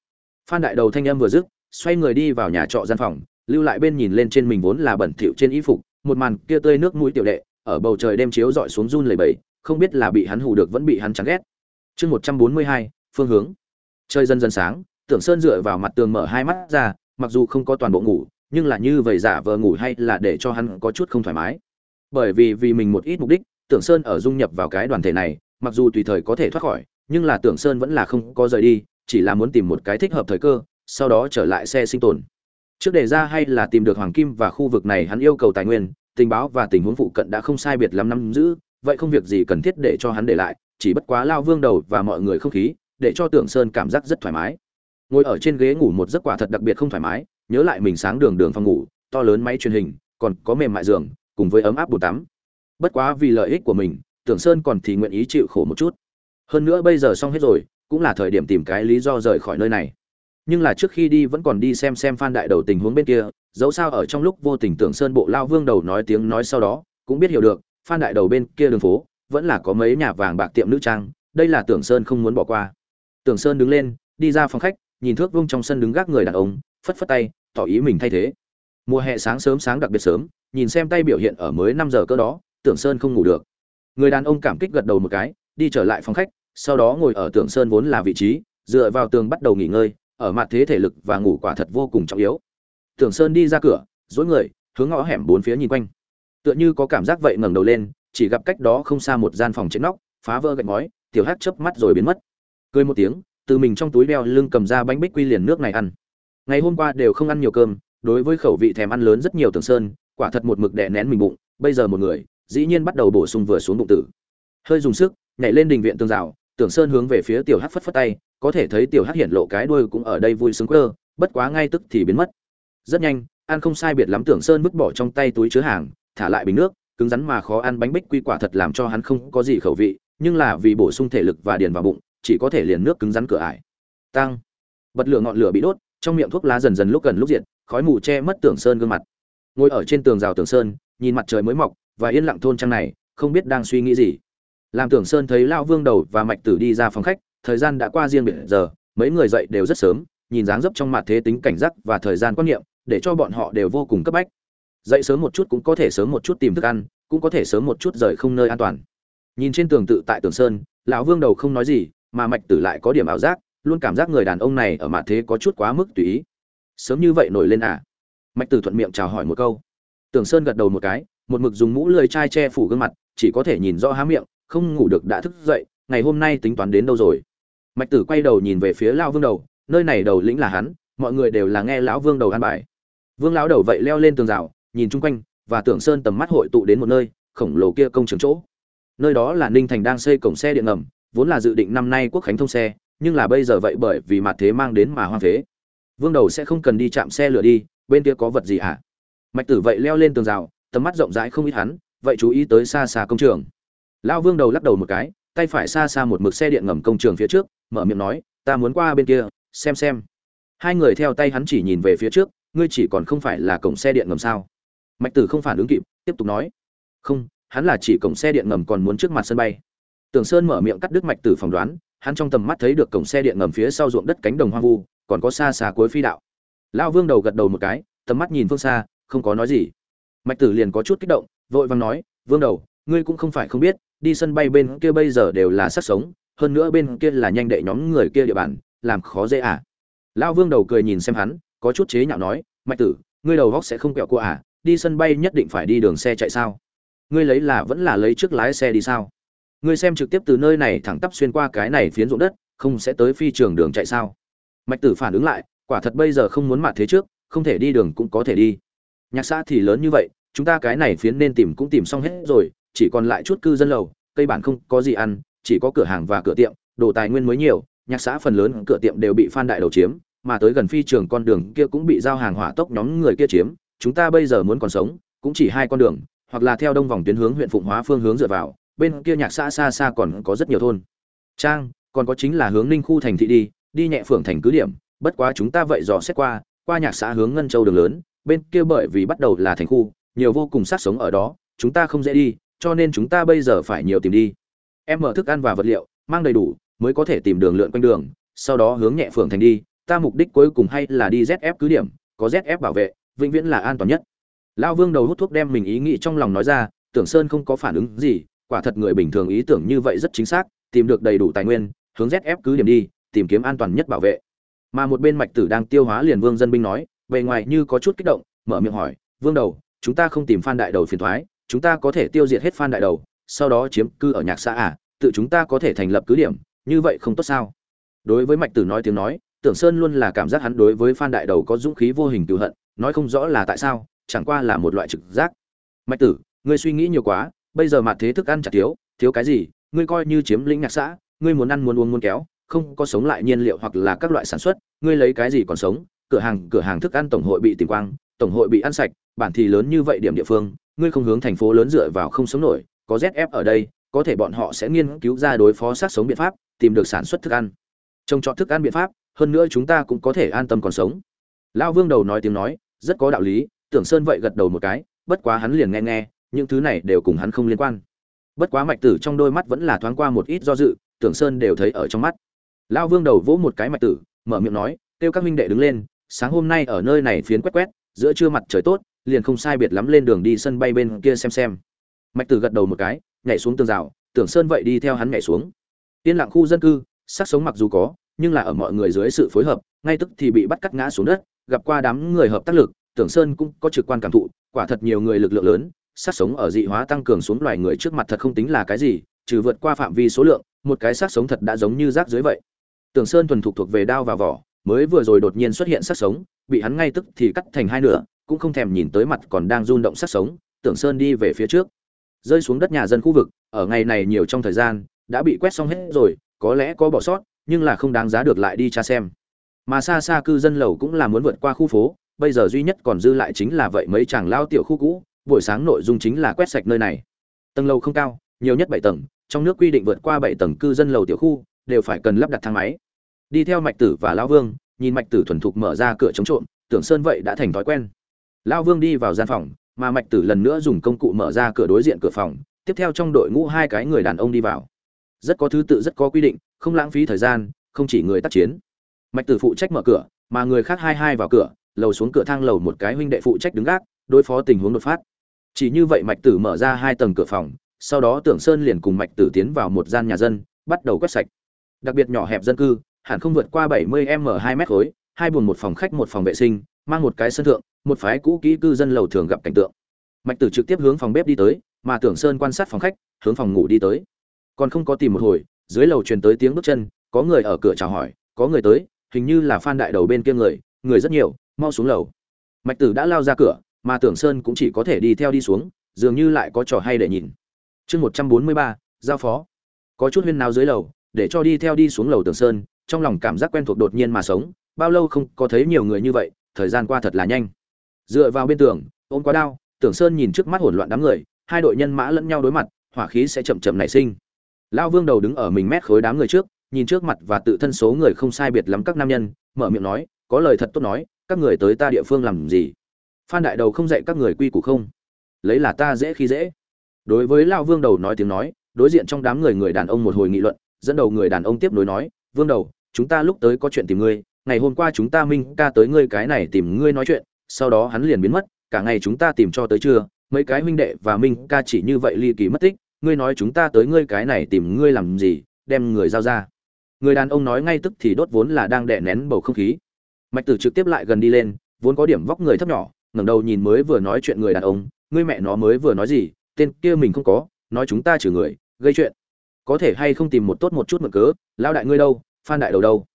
Phan đại đầu thanh âm vừa dứt, xoay người đi vào nhà trọ gian phòng, lưu lại bên nhìn lên trên mình vốn là bẩn thỉu trên y phục, một màn kia tươi nước mũi tiểu đệ, ở bầu trời đêm chiếu dọi xuống run lầy bầy không biết là bị hắn hù được vẫn bị hắn chán ghét. Chương một trăm bốn mươi hai, phương hướng. Trời dần dần sáng, tưởng sơn dựa vào mặt tường mở hai mắt ra, mặc dù không có toàn bộ ngủ, nhưng là như vậy giả vờ ngủ hay là để cho hắn có chút không thoải mái. Bởi vì vì mình một ít mục đích, tưởng sơn ở dung nhập vào cái đoàn thể này, mặc dù tùy thời có thể thoát khỏi, nhưng là tưởng sơn vẫn là không có rời đi, chỉ là muốn tìm một cái thích hợp thời cơ, sau đó trở lại xe sinh tồn. Trước đề ra hay là tìm được hoàng kim và khu vực này hắn yêu cầu tài nguyên, tình báo và tình huống phụ cận đã không sai biệt lắm năm giữ, vậy không việc gì cần thiết để cho hắn để lại, chỉ bất quá lao vương đầu và mọi người không khí để cho tưởng sơn cảm giác rất thoải mái. Ngồi ở trên ghế ngủ một giấc quả thật đặc biệt không thoải mái, nhớ lại mình sáng đường đường phòng ngủ, to lớn máy truyền hình, còn có mềm mại giường, cùng với ấm áp bồn tắm. Bất quá vì lợi ích của mình, tưởng sơn còn thì nguyện ý chịu khổ một chút. Hơn nữa bây giờ xong hết rồi, cũng là thời điểm tìm cái lý do rời khỏi nơi này. Nhưng là trước khi đi vẫn còn đi xem xem phan đại đầu tình huống bên kia, dẫu sao ở trong lúc vô tình tưởng sơn bộ lao vương đầu nói tiếng nói sau đó, cũng biết hiểu được phan đại đầu bên kia đường phố, vẫn là có mấy nhà vàng bạc tiệm nữ trang, đây là tưởng sơn không muốn bỏ qua tưởng sơn đứng lên, đi ra phòng khách, nhìn thước vung trong sân đứng gác người đàn ông, phất phất tay, tỏ ý mình thay thế. Mùa hè sáng sớm sáng đặc biệt sớm, nhìn xem tay biểu hiện ở mới năm giờ cơ đó tưởng sơn không ngủ được. Người đàn ông cảm kích gật đầu một cái, đi trở lại phòng khách, sau đó ngồi ở tưởng sơn vốn là vị trí, dựa vào tường bắt đầu nghỉ ngơi, ở mặt thế thể lực và ngủ quả thật vô cùng trọng yếu. Tưởng sơn đi ra cửa, duỗi người, hướng ngõ hẻm bốn phía nhìn quanh. Tựa như có cảm giác vậy ngẩng đầu lên, chỉ gặp cách đó không xa một gian phòng trên nóc, phá vỡ gạch ngói, tiểu hắc chớp mắt rồi biến mất cười một tiếng, từ mình trong túi đeo lưng cầm ra bánh bích quy liền nước này ăn. Ngày hôm qua đều không ăn nhiều cơm, đối với khẩu vị thèm ăn lớn rất nhiều tưởng sơn, quả thật một mực đè nén mình bụng, bây giờ một người, dĩ nhiên bắt đầu bổ sung vừa xuống bụng tử. Hơi dùng sức, nhảy lên đình viện tường rào, tưởng sơn hướng về phía tiểu hát phất phất tay, có thể thấy tiểu hát hiện lộ cái đuôi cũng ở đây vui sướng cơ bất quá ngay tức thì biến mất. Rất nhanh, ăn không sai biệt lắm tưởng sơn vứt bỏ trong tay túi chứa hàng, thả lại bình nước, cứng rắn mà khó ăn bánh bích quy quả thật làm cho hắn không có gì khẩu vị, nhưng là vì bổ sung thể lực và điền vào bụng chỉ có thể liền nước cứng rắn cửa ải. Tăng bật lửa ngọn lửa bị đốt, trong miệng thuốc lá dần dần lúc gần lúc diệt, khói mù che mất tưởng sơn gương mặt. Ngồi ở trên tường rào tưởng sơn, nhìn mặt trời mới mọc, và yên lặng thôn trang này, không biết đang suy nghĩ gì. Làm tưởng sơn thấy lao vương đầu và mạch tử đi ra phòng khách, thời gian đã qua riêng biệt giờ, mấy người dậy đều rất sớm, nhìn dáng dấp trong mặt thế tính cảnh giác và thời gian quan niệm, để cho bọn họ đều vô cùng cấp bách. Dậy sớm một chút cũng có thể sớm một chút tìm thức ăn, cũng có thể sớm một chút rời không nơi an toàn. Nhìn trên tường tự tại tường sơn, lão vương đầu không nói gì mà mạch tử lại có điểm ảo giác, luôn cảm giác người đàn ông này ở mặt thế có chút quá mức tùy ý. Sớm như vậy nổi lên à? Mạch tử thuận miệng chào hỏi một câu. Tường sơn gật đầu một cái, một mực dùng mũ lười chai che phủ gương mặt, chỉ có thể nhìn rõ há miệng, không ngủ được đã thức dậy, ngày hôm nay tính toán đến đâu rồi? Mạch tử quay đầu nhìn về phía lão vương đầu, nơi này đầu lĩnh là hắn, mọi người đều là nghe lão vương đầu an bài. Vương lão đầu vậy leo lên tường rào, nhìn chung quanh, và tưởng sơn tầm mắt hội tụ đến một nơi, khổng lồ kia công trường chỗ. Nơi đó là ninh thành đang xây cổng xe điện ngầm vốn là dự định năm nay quốc khánh thông xe, nhưng là bây giờ vậy bởi vì mặt thế mang đến mà hoang phế. Vương đầu sẽ không cần đi chạm xe lửa đi, bên kia có vật gì hả? Mạch tử vậy leo lên tường rào, tầm mắt rộng rãi không ít hắn, vậy chú ý tới xa xa công trường. Lão vương đầu lắc đầu một cái, tay phải xa xa một mực xe điện ngầm công trường phía trước, mở miệng nói, ta muốn qua bên kia, xem xem. Hai người theo tay hắn chỉ nhìn về phía trước, ngươi chỉ còn không phải là cổng xe điện ngầm sao? Mạch tử không phản ứng kịp, tiếp tục nói, không, hắn là chỉ cổng xe điện ngầm còn muốn trước mặt sân bay tường sơn mở miệng cắt đứt mạch tử phỏng đoán, hắn trong tầm mắt thấy được cổng xe điện ngầm phía sau ruộng đất cánh đồng hoang vu, còn có xa xa cuối phi đạo. Lão vương đầu gật đầu một cái, tầm mắt nhìn phương xa, không có nói gì. Mạch tử liền có chút kích động, vội vàng nói, vương đầu, ngươi cũng không phải không biết, đi sân bay bên kia bây giờ đều là sát sống, hơn nữa bên kia là nhanh đệ nhóm người kia địa bàn, làm khó dễ à? Lão vương đầu cười nhìn xem hắn, có chút chế nhạo nói, mạch tử, ngươi đầu góc sẽ không kẹo cô à đi sân bay nhất định phải đi đường xe chạy sao? Ngươi lấy là vẫn là lấy trước lái xe đi sao? Ngươi xem trực tiếp từ nơi này thẳng tắp xuyên qua cái này phiến ruộng đất, không sẽ tới phi trường đường chạy sao? Mạch tử phản ứng lại, quả thật bây giờ không muốn mặt thế trước, không thể đi đường cũng có thể đi. Nhạc xã thì lớn như vậy, chúng ta cái này phiến nên tìm cũng tìm xong hết rồi, chỉ còn lại chút cư dân lầu, cây bản không có gì ăn, chỉ có cửa hàng và cửa tiệm, đồ tài nguyên mới nhiều, nhạc xã phần lớn cửa tiệm đều bị phan đại đầu chiếm, mà tới gần phi trường con đường kia cũng bị giao hàng hỏa tốc nhóm người kia chiếm, chúng ta bây giờ muốn còn sống, cũng chỉ hai con đường, hoặc là theo đông vòng tuyến hướng huyện phụng hóa phương hướng dựa vào bên kia nhạc xã xa xa còn có rất nhiều thôn. Trang, còn có chính là hướng ninh khu thành thị đi đi nhẹ phường thành cứ điểm. Bất quá chúng ta vậy dò xét qua qua nhạc xã hướng ngân châu đường lớn, bên kia bởi vì bắt đầu là thành khu, nhiều vô cùng sát sống ở đó, chúng ta không dễ đi, cho nên chúng ta bây giờ phải nhiều tìm đi. Em mở thức ăn và vật liệu, mang đầy đủ, mới có thể tìm đường lượn quanh đường, sau đó hướng nhẹ phường thành đi. Ta mục đích cuối cùng hay là đi zf cứ điểm, có zf bảo vệ, vĩnh viễn là an toàn nhất. Lão vương đầu hút thuốc đem mình ý nghĩ trong lòng nói ra, tưởng sơn không có phản ứng gì quả thật người bình thường ý tưởng như vậy rất chính xác, tìm được đầy đủ tài nguyên, hướng zf cứ điểm đi, tìm kiếm an toàn nhất bảo vệ. Mà một bên mạch tử đang tiêu hóa liền vương dân binh nói, bề ngoài như có chút kích động, mở miệng hỏi, vương đầu, chúng ta không tìm phan đại đầu phiền thoái, chúng ta có thể tiêu diệt hết phan đại đầu, sau đó chiếm cư ở nhạc xã à tự chúng ta có thể thành lập cứ điểm, như vậy không tốt sao? Đối với mạch tử nói tiếng nói, tưởng sơn luôn là cảm giác hắn đối với phan đại đầu có dũng khí vô hình cựu hận, nói không rõ là tại sao, chẳng qua là một loại trực giác. Mạch tử, ngươi suy nghĩ nhiều quá bây giờ mặt thế thức ăn chả thiếu thiếu cái gì, ngươi coi như chiếm lĩnh nhạc xã, ngươi muốn ăn muốn uống muốn kéo, không có sống lại nhiên liệu hoặc là các loại sản xuất, ngươi lấy cái gì còn sống, cửa hàng cửa hàng thức ăn tổng hội bị tìm quang, tổng hội bị ăn sạch, bản thì lớn như vậy điểm địa phương, ngươi không hướng thành phố lớn dựa vào không sống nổi, có zf ở đây, có thể bọn họ sẽ nghiên cứu ra đối phó sát sống biện pháp, tìm được sản xuất thức ăn. Trồng trọt thức ăn biện pháp, hơn nữa chúng ta cũng có thể an tâm còn sống. Lão vương đầu nói tiếng nói, rất có đạo lý, tưởng sơn vậy gật đầu một cái, bất quá hắn liền nghe nghe những thứ này đều cùng hắn không liên quan. Bất quá mạch tử trong đôi mắt vẫn là thoáng qua một ít do dự, tưởng sơn đều thấy ở trong mắt. Lão vương đầu vỗ một cái mạch tử, mở miệng nói kêu các minh đệ đứng lên, sáng hôm nay ở nơi này phiến quét quét, giữa trưa mặt trời tốt, liền không sai biệt lắm lên đường đi sân bay bên kia xem xem. Mạch tử gật đầu một cái, nhảy xuống tường rào, tưởng sơn vậy đi theo hắn nhảy xuống. Yên lặng khu dân cư, sắc sống mặc dù có, nhưng là ở mọi người dưới sự phối hợp, ngay tức thì bị bắt cắt ngã xuống đất, gặp qua đám người hợp tác lực, tưởng sơn cũng có trực quan cảm thụ, quả thật nhiều người lực lượng lớn sát sống ở dị hóa tăng cường xuống loài người trước mặt thật không tính là cái gì, trừ vượt qua phạm vi số lượng, một cái sát sống thật đã giống như rác dưới vậy. Tưởng sơn thuần thục thuộc về đao và vỏ, mới vừa rồi đột nhiên xuất hiện sát sống, bị hắn ngay tức thì cắt thành hai nửa, cũng không thèm nhìn tới mặt còn đang run động sát sống, tưởng sơn đi về phía trước. Rơi xuống đất nhà dân khu vực, ở ngày này nhiều trong thời gian, đã bị quét xong hết rồi, có lẽ có bỏ sót, nhưng là không đáng giá được lại đi tra xem. Mà xa xa cư dân lầu cũng là muốn vượt qua khu phố, bây giờ duy nhất còn dư lại chính là vậy mấy chàng lao tiểu khu cũ buổi sáng nội dung chính là quét sạch nơi này. Tầng lầu không cao, nhiều nhất bảy tầng, trong nước quy định vượt qua bảy tầng cư dân lầu tiểu khu, đều phải cần lắp đặt thang máy. Đi theo mạch tử và lão vương, nhìn mạch tử thuần thục mở ra cửa chống trộm, tưởng sơn vậy đã thành thói quen. Lão vương đi vào gian phòng, mà mạch tử lần nữa dùng công cụ mở ra cửa đối diện cửa phòng, tiếp theo trong đội ngũ hai cái người đàn ông đi vào. Rất có thứ tự, rất có quy định, không lãng phí thời gian, không chỉ người tác chiến. Mạch tử phụ trách mở cửa, mà người khác hai hai vào cửa, lầu xuống cửa thang lầu một cái huynh đệ phụ trách đứng gác, đối phó tình huống đột phát chỉ như vậy mạch tử mở ra hai tầng cửa phòng, sau đó tưởng sơn liền cùng mạch tử tiến vào một gian nhà dân, bắt đầu quét sạch. Đặc biệt nhỏ hẹp dân cư, hẳn không vượt qua 70 m 2 mét khối, hai buồng một phòng khách một phòng vệ sinh, mang một cái sân thượng, một phái cũ kỹ cư dân lầu thường gặp cảnh tượng. Mạch tử trực tiếp hướng phòng bếp đi tới, mà tưởng sơn quan sát phòng khách, hướng phòng ngủ đi tới. Còn không có tìm một hồi, dưới lầu truyền tới tiếng bước chân, có người ở cửa chào hỏi, có người tới, hình như là phan đại đầu bên kia người người rất nhiều, mau xuống lầu. Mạch tử đã lao ra cửa mà tưởng sơn cũng chỉ có thể đi theo đi xuống, dường như lại có trò hay để nhìn. Chương một trăm bốn mươi ba, giao phó. Có chút huyên nào dưới lầu, để cho đi theo đi xuống lầu tưởng sơn, trong lòng cảm giác quen thuộc đột nhiên mà sống, bao lâu không có thấy nhiều người như vậy, thời gian qua thật là nhanh. Dựa vào bên tường, ôm quá đau, tưởng sơn nhìn trước mắt hỗn loạn đám người, hai đội nhân mã lẫn nhau đối mặt, hỏa khí sẽ chậm chậm nảy sinh. Lão vương đầu đứng ở mình mét khối đám người trước, nhìn trước mặt và tự thân số người không sai biệt lắm các nam nhân, mở miệng nói, có lời thật tốt nói, các người tới ta địa phương làm gì? Phan đại đầu không dạy các người quy củ không? Lấy là ta dễ khi dễ. Đối với lão vương đầu nói tiếng nói, đối diện trong đám người người đàn ông một hồi nghị luận, dẫn đầu người đàn ông tiếp nối nói, vương đầu, chúng ta lúc tới có chuyện tìm ngươi, ngày hôm qua chúng ta minh ca tới ngươi cái này tìm ngươi nói chuyện, sau đó hắn liền biến mất, cả ngày chúng ta tìm cho tới trưa, mấy cái huynh đệ và minh ca chỉ như vậy ly kỳ mất tích, ngươi nói chúng ta tới ngươi cái này tìm ngươi làm gì, đem người giao ra. Người đàn ông nói ngay tức thì đốt vốn là đang đè nén bầu không khí. Mạch tử trực tiếp lại gần đi lên, vốn có điểm vóc người thấp nhỏ ngẩng đầu nhìn mới vừa nói chuyện người đàn ông, ngươi mẹ nó mới vừa nói gì, tên kia mình không có, nói chúng ta trừ người, gây chuyện. Có thể hay không tìm một tốt một chút mượn cớ, lão đại ngươi đâu, phan đại đầu đâu?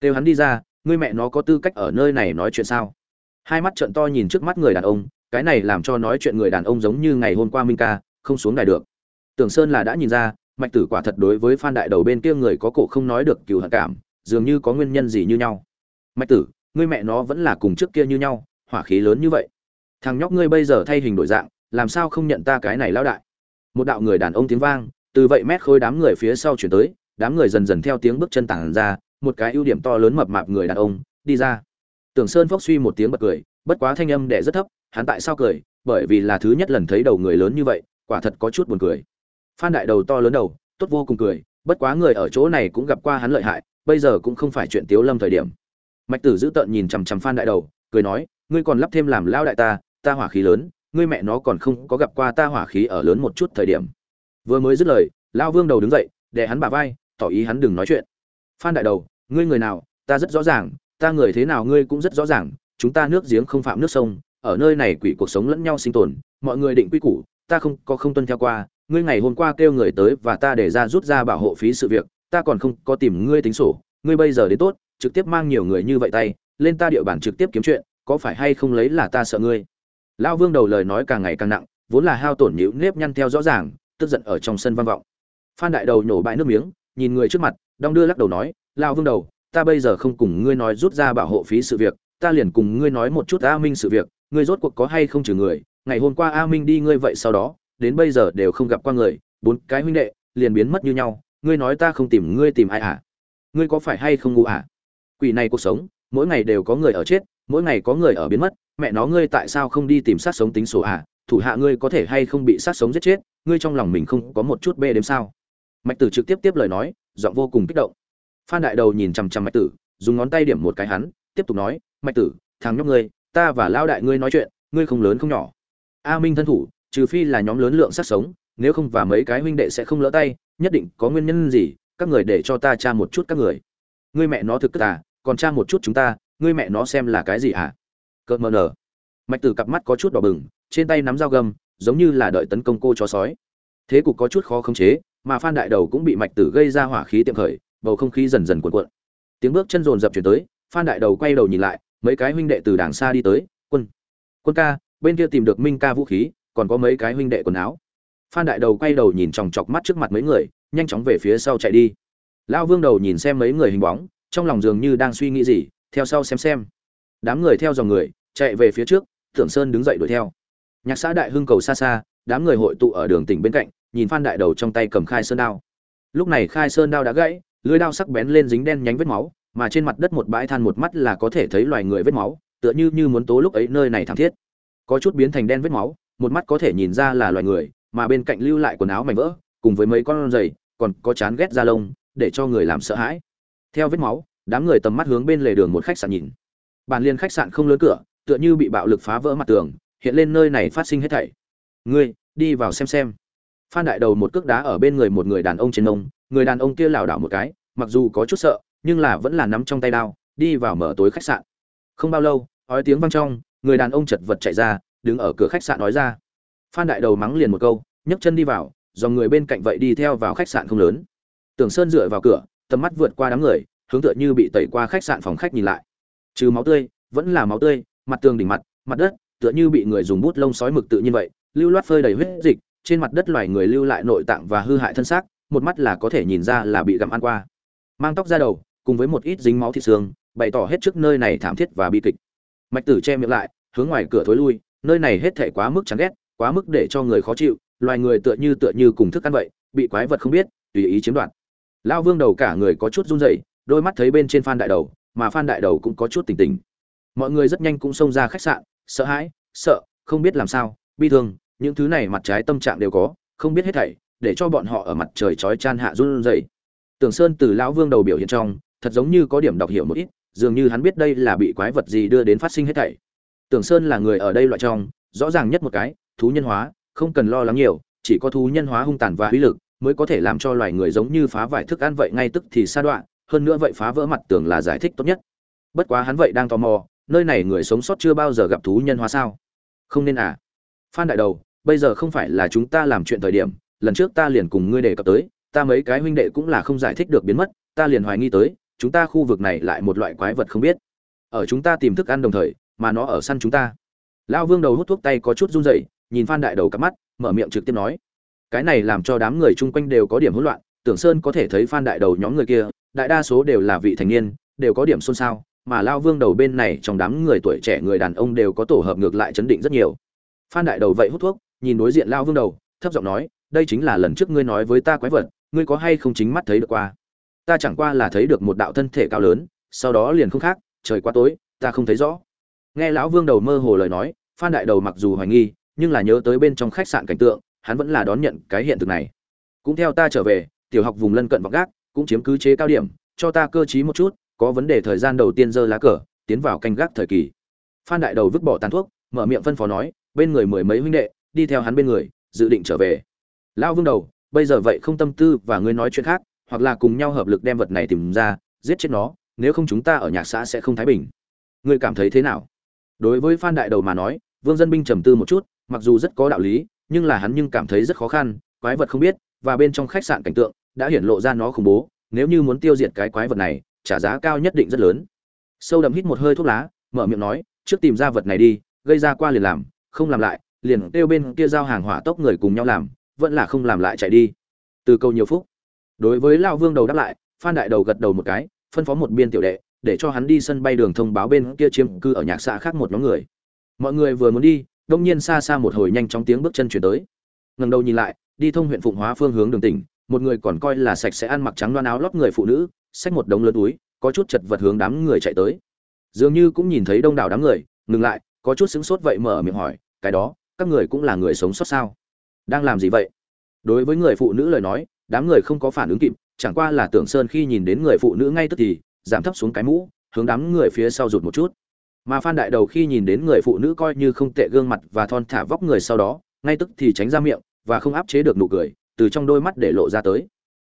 Kêu hắn đi ra, ngươi mẹ nó có tư cách ở nơi này nói chuyện sao? Hai mắt trợn to nhìn trước mắt người đàn ông, cái này làm cho nói chuyện người đàn ông giống như ngày hôm qua minh ca, không xuống đài được. Tưởng sơn là đã nhìn ra, mạch tử quả thật đối với phan đại đầu bên kia người có cổ không nói được cừu hận cảm, dường như có nguyên nhân gì như nhau. Mạch tử, ngươi mẹ nó vẫn là cùng trước kia như nhau hỏa khí lớn như vậy. Thằng nhóc ngươi bây giờ thay hình đổi dạng, làm sao không nhận ta cái này lão đại? Một đạo người đàn ông tiếng vang, từ vậy mét khối đám người phía sau chuyển tới, đám người dần dần theo tiếng bước chân tản ra, một cái ưu điểm to lớn mập mạp người đàn ông, đi ra. Tưởng sơn phốc suy một tiếng bật cười, bất quá thanh âm đẻ rất thấp, hắn tại sao cười? Bởi vì là thứ nhất lần thấy đầu người lớn như vậy, quả thật có chút buồn cười. Phan đại đầu to lớn đầu, tốt vô cùng cười, bất quá người ở chỗ này cũng gặp qua hắn lợi hại, bây giờ cũng không phải chuyện tiếu lâm thời điểm. Mạch tử dữ tợn nhìn chằm chằm phan đại đầu, cười nói ngươi còn lắp thêm làm lao đại ta ta hỏa khí lớn, ngươi mẹ nó còn không có gặp qua ta hỏa khí ở lớn một chút thời điểm. Vừa mới dứt lời lao vương đầu đứng dậy để hắn bà vai, tỏ ý hắn đừng nói chuyện. Phan đại đầu, ngươi người nào, ta rất rõ ràng, ta người thế nào ngươi cũng rất rõ ràng, chúng ta nước giếng không phạm nước sông, ở nơi này quỷ cuộc sống lẫn nhau sinh tồn, mọi người định quy củ, ta không, có không tuân theo qua, ngươi ngày hôm qua kêu người tới và ta để ra rút ra bảo hộ phí sự việc, ta còn không, có tìm ngươi tính sổ, ngươi bây giờ đến tốt, trực tiếp mang nhiều người như vậy tay, lên ta địa bàn trực tiếp kiếm chuyện có phải hay không lấy là ta sợ ngươi? Lão vương đầu lời nói càng ngày càng nặng, vốn là hao tổn nhữ nếp nhăn theo rõ ràng, tức giận ở trong sân vang vọng. Phan đại đầu nhổ bãi nước miếng, nhìn người trước mặt, đong đưa lắc đầu nói, Lão vương đầu, ta bây giờ không cùng ngươi nói rút ra bảo hộ phí sự việc, ta liền cùng ngươi nói một chút a minh sự việc, ngươi rốt cuộc có hay không trừ người, ngày hôm qua a minh đi ngươi vậy sau đó, đến bây giờ đều không gặp qua người, bốn cái huynh đệ, liền biến mất như nhau, ngươi nói ta không tìm, ngươi tìm ai à? Ngươi có phải hay không ngu à? Quỷ này cuộc sống, mỗi ngày đều có người ở chết mỗi ngày có người ở biến mất, mẹ nó ngươi tại sao không đi tìm sát sống tính sổ à? Thủ hạ ngươi có thể hay không bị sát sống giết chết? Ngươi trong lòng mình không có một chút bê đếm sao? Mạch tử trực tiếp tiếp lời nói, giọng vô cùng kích động. Phan đại đầu nhìn chằm chằm mạch tử, dùng ngón tay điểm một cái hắn, tiếp tục nói, mạch tử, thằng nhóc ngươi, ta và lao đại ngươi nói chuyện, ngươi không lớn không nhỏ. A minh thân thủ, trừ phi là nhóm lớn lượng sát sống, nếu không và mấy cái huynh đệ sẽ không lỡ tay, nhất định có nguyên nhân gì, các người để cho ta tra một chút các người. Ngươi mẹ nó thực à còn tra một chút chúng ta ngươi mẹ nó xem là cái gì à? Cợt mờ nở. Mạch tử cặp mắt có chút đỏ bừng, trên tay nắm dao găm, giống như là đợi tấn công cô chó sói. Thế cục có chút khó khống chế, mà phan đại đầu cũng bị mạch tử gây ra hỏa khí tiệm khởi, bầu không khí dần dần cuộn cuộn. Tiếng bước chân rồn rập chuyển tới, phan đại đầu quay đầu nhìn lại, mấy cái huynh đệ từ đàng xa đi tới, quân quân ca, bên kia tìm được minh ca vũ khí, còn có mấy cái huynh đệ quần áo. Phan đại đầu quay đầu nhìn chòng chọc mắt trước mặt mấy người, nhanh chóng về phía sau chạy đi. Lão vương đầu nhìn xem mấy người hình bóng, trong lòng dường như đang suy nghĩ gì theo sau xem xem. Đám người theo dòng người, chạy về phía trước thượng sơn đứng dậy đuổi theo. Nhạc xã đại hưng cầu xa xa, đám người hội tụ ở đường tỉnh bên cạnh, nhìn phan đại đầu trong tay cầm khai sơn đao. Lúc này khai sơn đao đã gãy, lưỡi đao sắc bén lên dính đen nhánh vết máu, mà trên mặt đất một bãi than một mắt là có thể thấy loài người vết máu, tựa như như muốn tố lúc ấy nơi này thảm thiết. Có chút biến thành đen vết máu, một mắt có thể nhìn ra là loài người, mà bên cạnh lưu lại quần áo mảnh vỡ, cùng với mấy con giày còn có chán ghét da lông, để cho người làm sợ hãi. Theo vết máu đám người tầm mắt hướng bên lề đường một khách sạn nhìn. Bàn liên khách sạn không lớn cửa, tựa như bị bạo lực phá vỡ mặt tường, hiện lên nơi này phát sinh hết thảy. Ngươi, đi vào xem xem. Phan đại đầu một cước đá ở bên người một người đàn ông trên nông, người đàn ông kia lảo đảo một cái, mặc dù có chút sợ, nhưng là vẫn là nắm trong tay đao, đi vào mở tối khách sạn. Không bao lâu, ói tiếng vang trong, người đàn ông chật vật chạy ra, đứng ở cửa khách sạn nói ra. Phan đại đầu mắng liền một câu, nhấc chân đi vào, dòng người bên cạnh vậy đi theo vào khách sạn không lớn. Tưởng sơn dựa vào cửa, tầm mắt vượt qua đám người hướng tựa như bị tẩy qua khách sạn phòng khách nhìn lại. Trừ máu tươi, vẫn là máu tươi, mặt tường đỉnh mặt mặt đất, tựa như bị người dùng bút lông sói mực tự nhiên vậy, lưu loát phơi đầy huyết dịch, trên mặt đất loài người lưu lại nội tạng và hư hại thân xác, một mắt là có thể nhìn ra là bị gặm ăn qua. Mang tóc ra đầu, cùng với một ít dính máu thịt xương, bày tỏ hết trước nơi này thảm thiết và bi kịch. Mạch tử che miệng lại, hướng ngoài cửa thối lui, nơi này hết thể quá mức chán ghét, quá mức để cho người khó chịu, loài người tựa như tựa như cùng thức ăn vậy, bị quái vật không biết, tùy ý chiếm đoạt. Lao vương đầu cả người có chút run rẩy đôi mắt thấy bên trên phan đại đầu, mà phan đại đầu cũng có chút tỉnh tỉnh. Mọi người rất nhanh cũng xông ra khách sạn, sợ hãi, sợ, không biết làm sao, bi thương, những thứ này mặt trái tâm trạng đều có, không biết hết thảy, để cho bọn họ ở mặt trời chói chan hạ run rẩy. Tưởng sơn từ lão vương đầu biểu hiện trong, thật giống như có điểm đọc hiểu một ít, dường như hắn biết đây là bị quái vật gì đưa đến phát sinh hết thảy. Tưởng sơn là người ở đây loại trong, rõ ràng nhất một cái, thú nhân hóa, không cần lo lắng nhiều, chỉ có thú nhân hóa hung tàn và uy lực, mới có thể làm cho loài người giống như phá vải thức ăn vậy, ngay tức thì sa đoạn hơn nữa vậy phá vỡ mặt tường là giải thích tốt nhất. Bất quá hắn vậy đang tò mò, nơi này người sống sót chưa bao giờ gặp thú nhân hóa sao? Không nên à? Phan đại đầu, bây giờ không phải là chúng ta làm chuyện thời điểm, lần trước ta liền cùng ngươi đề cập tới, ta mấy cái huynh đệ cũng là không giải thích được biến mất, ta liền hoài nghi tới, chúng ta khu vực này lại một loại quái vật không biết. Ở chúng ta tìm thức ăn đồng thời, mà nó ở săn chúng ta. Lão vương đầu hút thuốc tay có chút run rẩy, nhìn phan đại đầu cắp mắt, mở miệng trực tiếp nói. Cái này làm cho đám người chung quanh đều có điểm hỗn loạn, tưởng sơn có thể thấy phan đại đầu nhóm người kia đại đa số đều là vị thành niên, đều có điểm xôn xao, mà lao vương đầu bên này trong đám người tuổi trẻ người đàn ông đều có tổ hợp ngược lại chấn định rất nhiều. Phan đại đầu vậy hút thuốc, nhìn đối diện lao vương đầu, thấp giọng nói, đây chính là lần trước ngươi nói với ta quái vật, ngươi có hay không chính mắt thấy được qua? Ta chẳng qua là thấy được một đạo thân thể cao lớn, sau đó liền không khác, trời quá tối, ta không thấy rõ. Nghe lão vương đầu mơ hồ lời nói, phan đại đầu mặc dù hoài nghi, nhưng là nhớ tới bên trong khách sạn cảnh tượng, hắn vẫn là đón nhận cái hiện thực này. Cũng theo ta trở về, tiểu học vùng lân cận vọng gác cũng chiếm cứ chế cao điểm, cho ta cơ trí một chút, có vấn đề thời gian đầu tiên giơ lá cờ, tiến vào canh gác thời kỳ. Phan đại đầu vứt bỏ tàn thuốc, mở miệng phân phó nói, bên người mười mấy huynh đệ, đi theo hắn bên người, dự định trở về. Lão vương đầu, bây giờ vậy không tâm tư và ngươi nói chuyện khác, hoặc là cùng nhau hợp lực đem vật này tìm ra, giết chết nó, nếu không chúng ta ở nhạc xã sẽ không thái bình. Ngươi cảm thấy thế nào? Đối với phan đại đầu mà nói, vương dân binh trầm tư một chút, mặc dù rất có đạo lý, nhưng là hắn nhưng cảm thấy rất khó khăn, quái vật không biết, và bên trong khách sạn cảnh tượng đã hiển lộ ra nó khủng bố nếu như muốn tiêu diệt cái quái vật này trả giá cao nhất định rất lớn. Sâu đậm hít một hơi thuốc lá mở miệng nói trước tìm ra vật này đi gây ra qua liền làm không làm lại liền kêu bên kia giao hàng hỏa tốc người cùng nhau làm vẫn là không làm lại chạy đi. Từ câu nhiều phút, đối với lão vương đầu đáp lại phan đại đầu gật đầu một cái phân phó một biên tiểu đệ để cho hắn đi sân bay đường thông báo bên kia chiếm cư ở nhạc xã khác một nhóm người. Mọi người vừa muốn đi đông nhiên xa xa một hồi nhanh chóng tiếng bước chân chuyển tới. Ngần đầu nhìn lại đi thông huyện phụng hóa phương hướng đường tỉnh một người còn coi là sạch sẽ ăn mặc trắng loan áo lót người phụ nữ, xách một đống lớn túi, có chút chật vật hướng đám người chạy tới. Dường như cũng nhìn thấy đông đảo đám người, ngừng lại, có chút sững sốt vậy mở miệng hỏi, cái đó, các người cũng là người sống sót sao? Đang làm gì vậy? Đối với người phụ nữ lời nói, đám người không có phản ứng kịp, chẳng qua là tưởng sơn khi nhìn đến người phụ nữ ngay tức thì, giảm thấp xuống cái mũ, hướng đám người phía sau rụt một chút. Mà phan đại đầu khi nhìn đến người phụ nữ coi như không tệ gương mặt và thon thả vóc người sau đó, ngay tức thì tránh ra miệng, và không áp chế được nụ cười từ trong đôi mắt để lộ ra tới.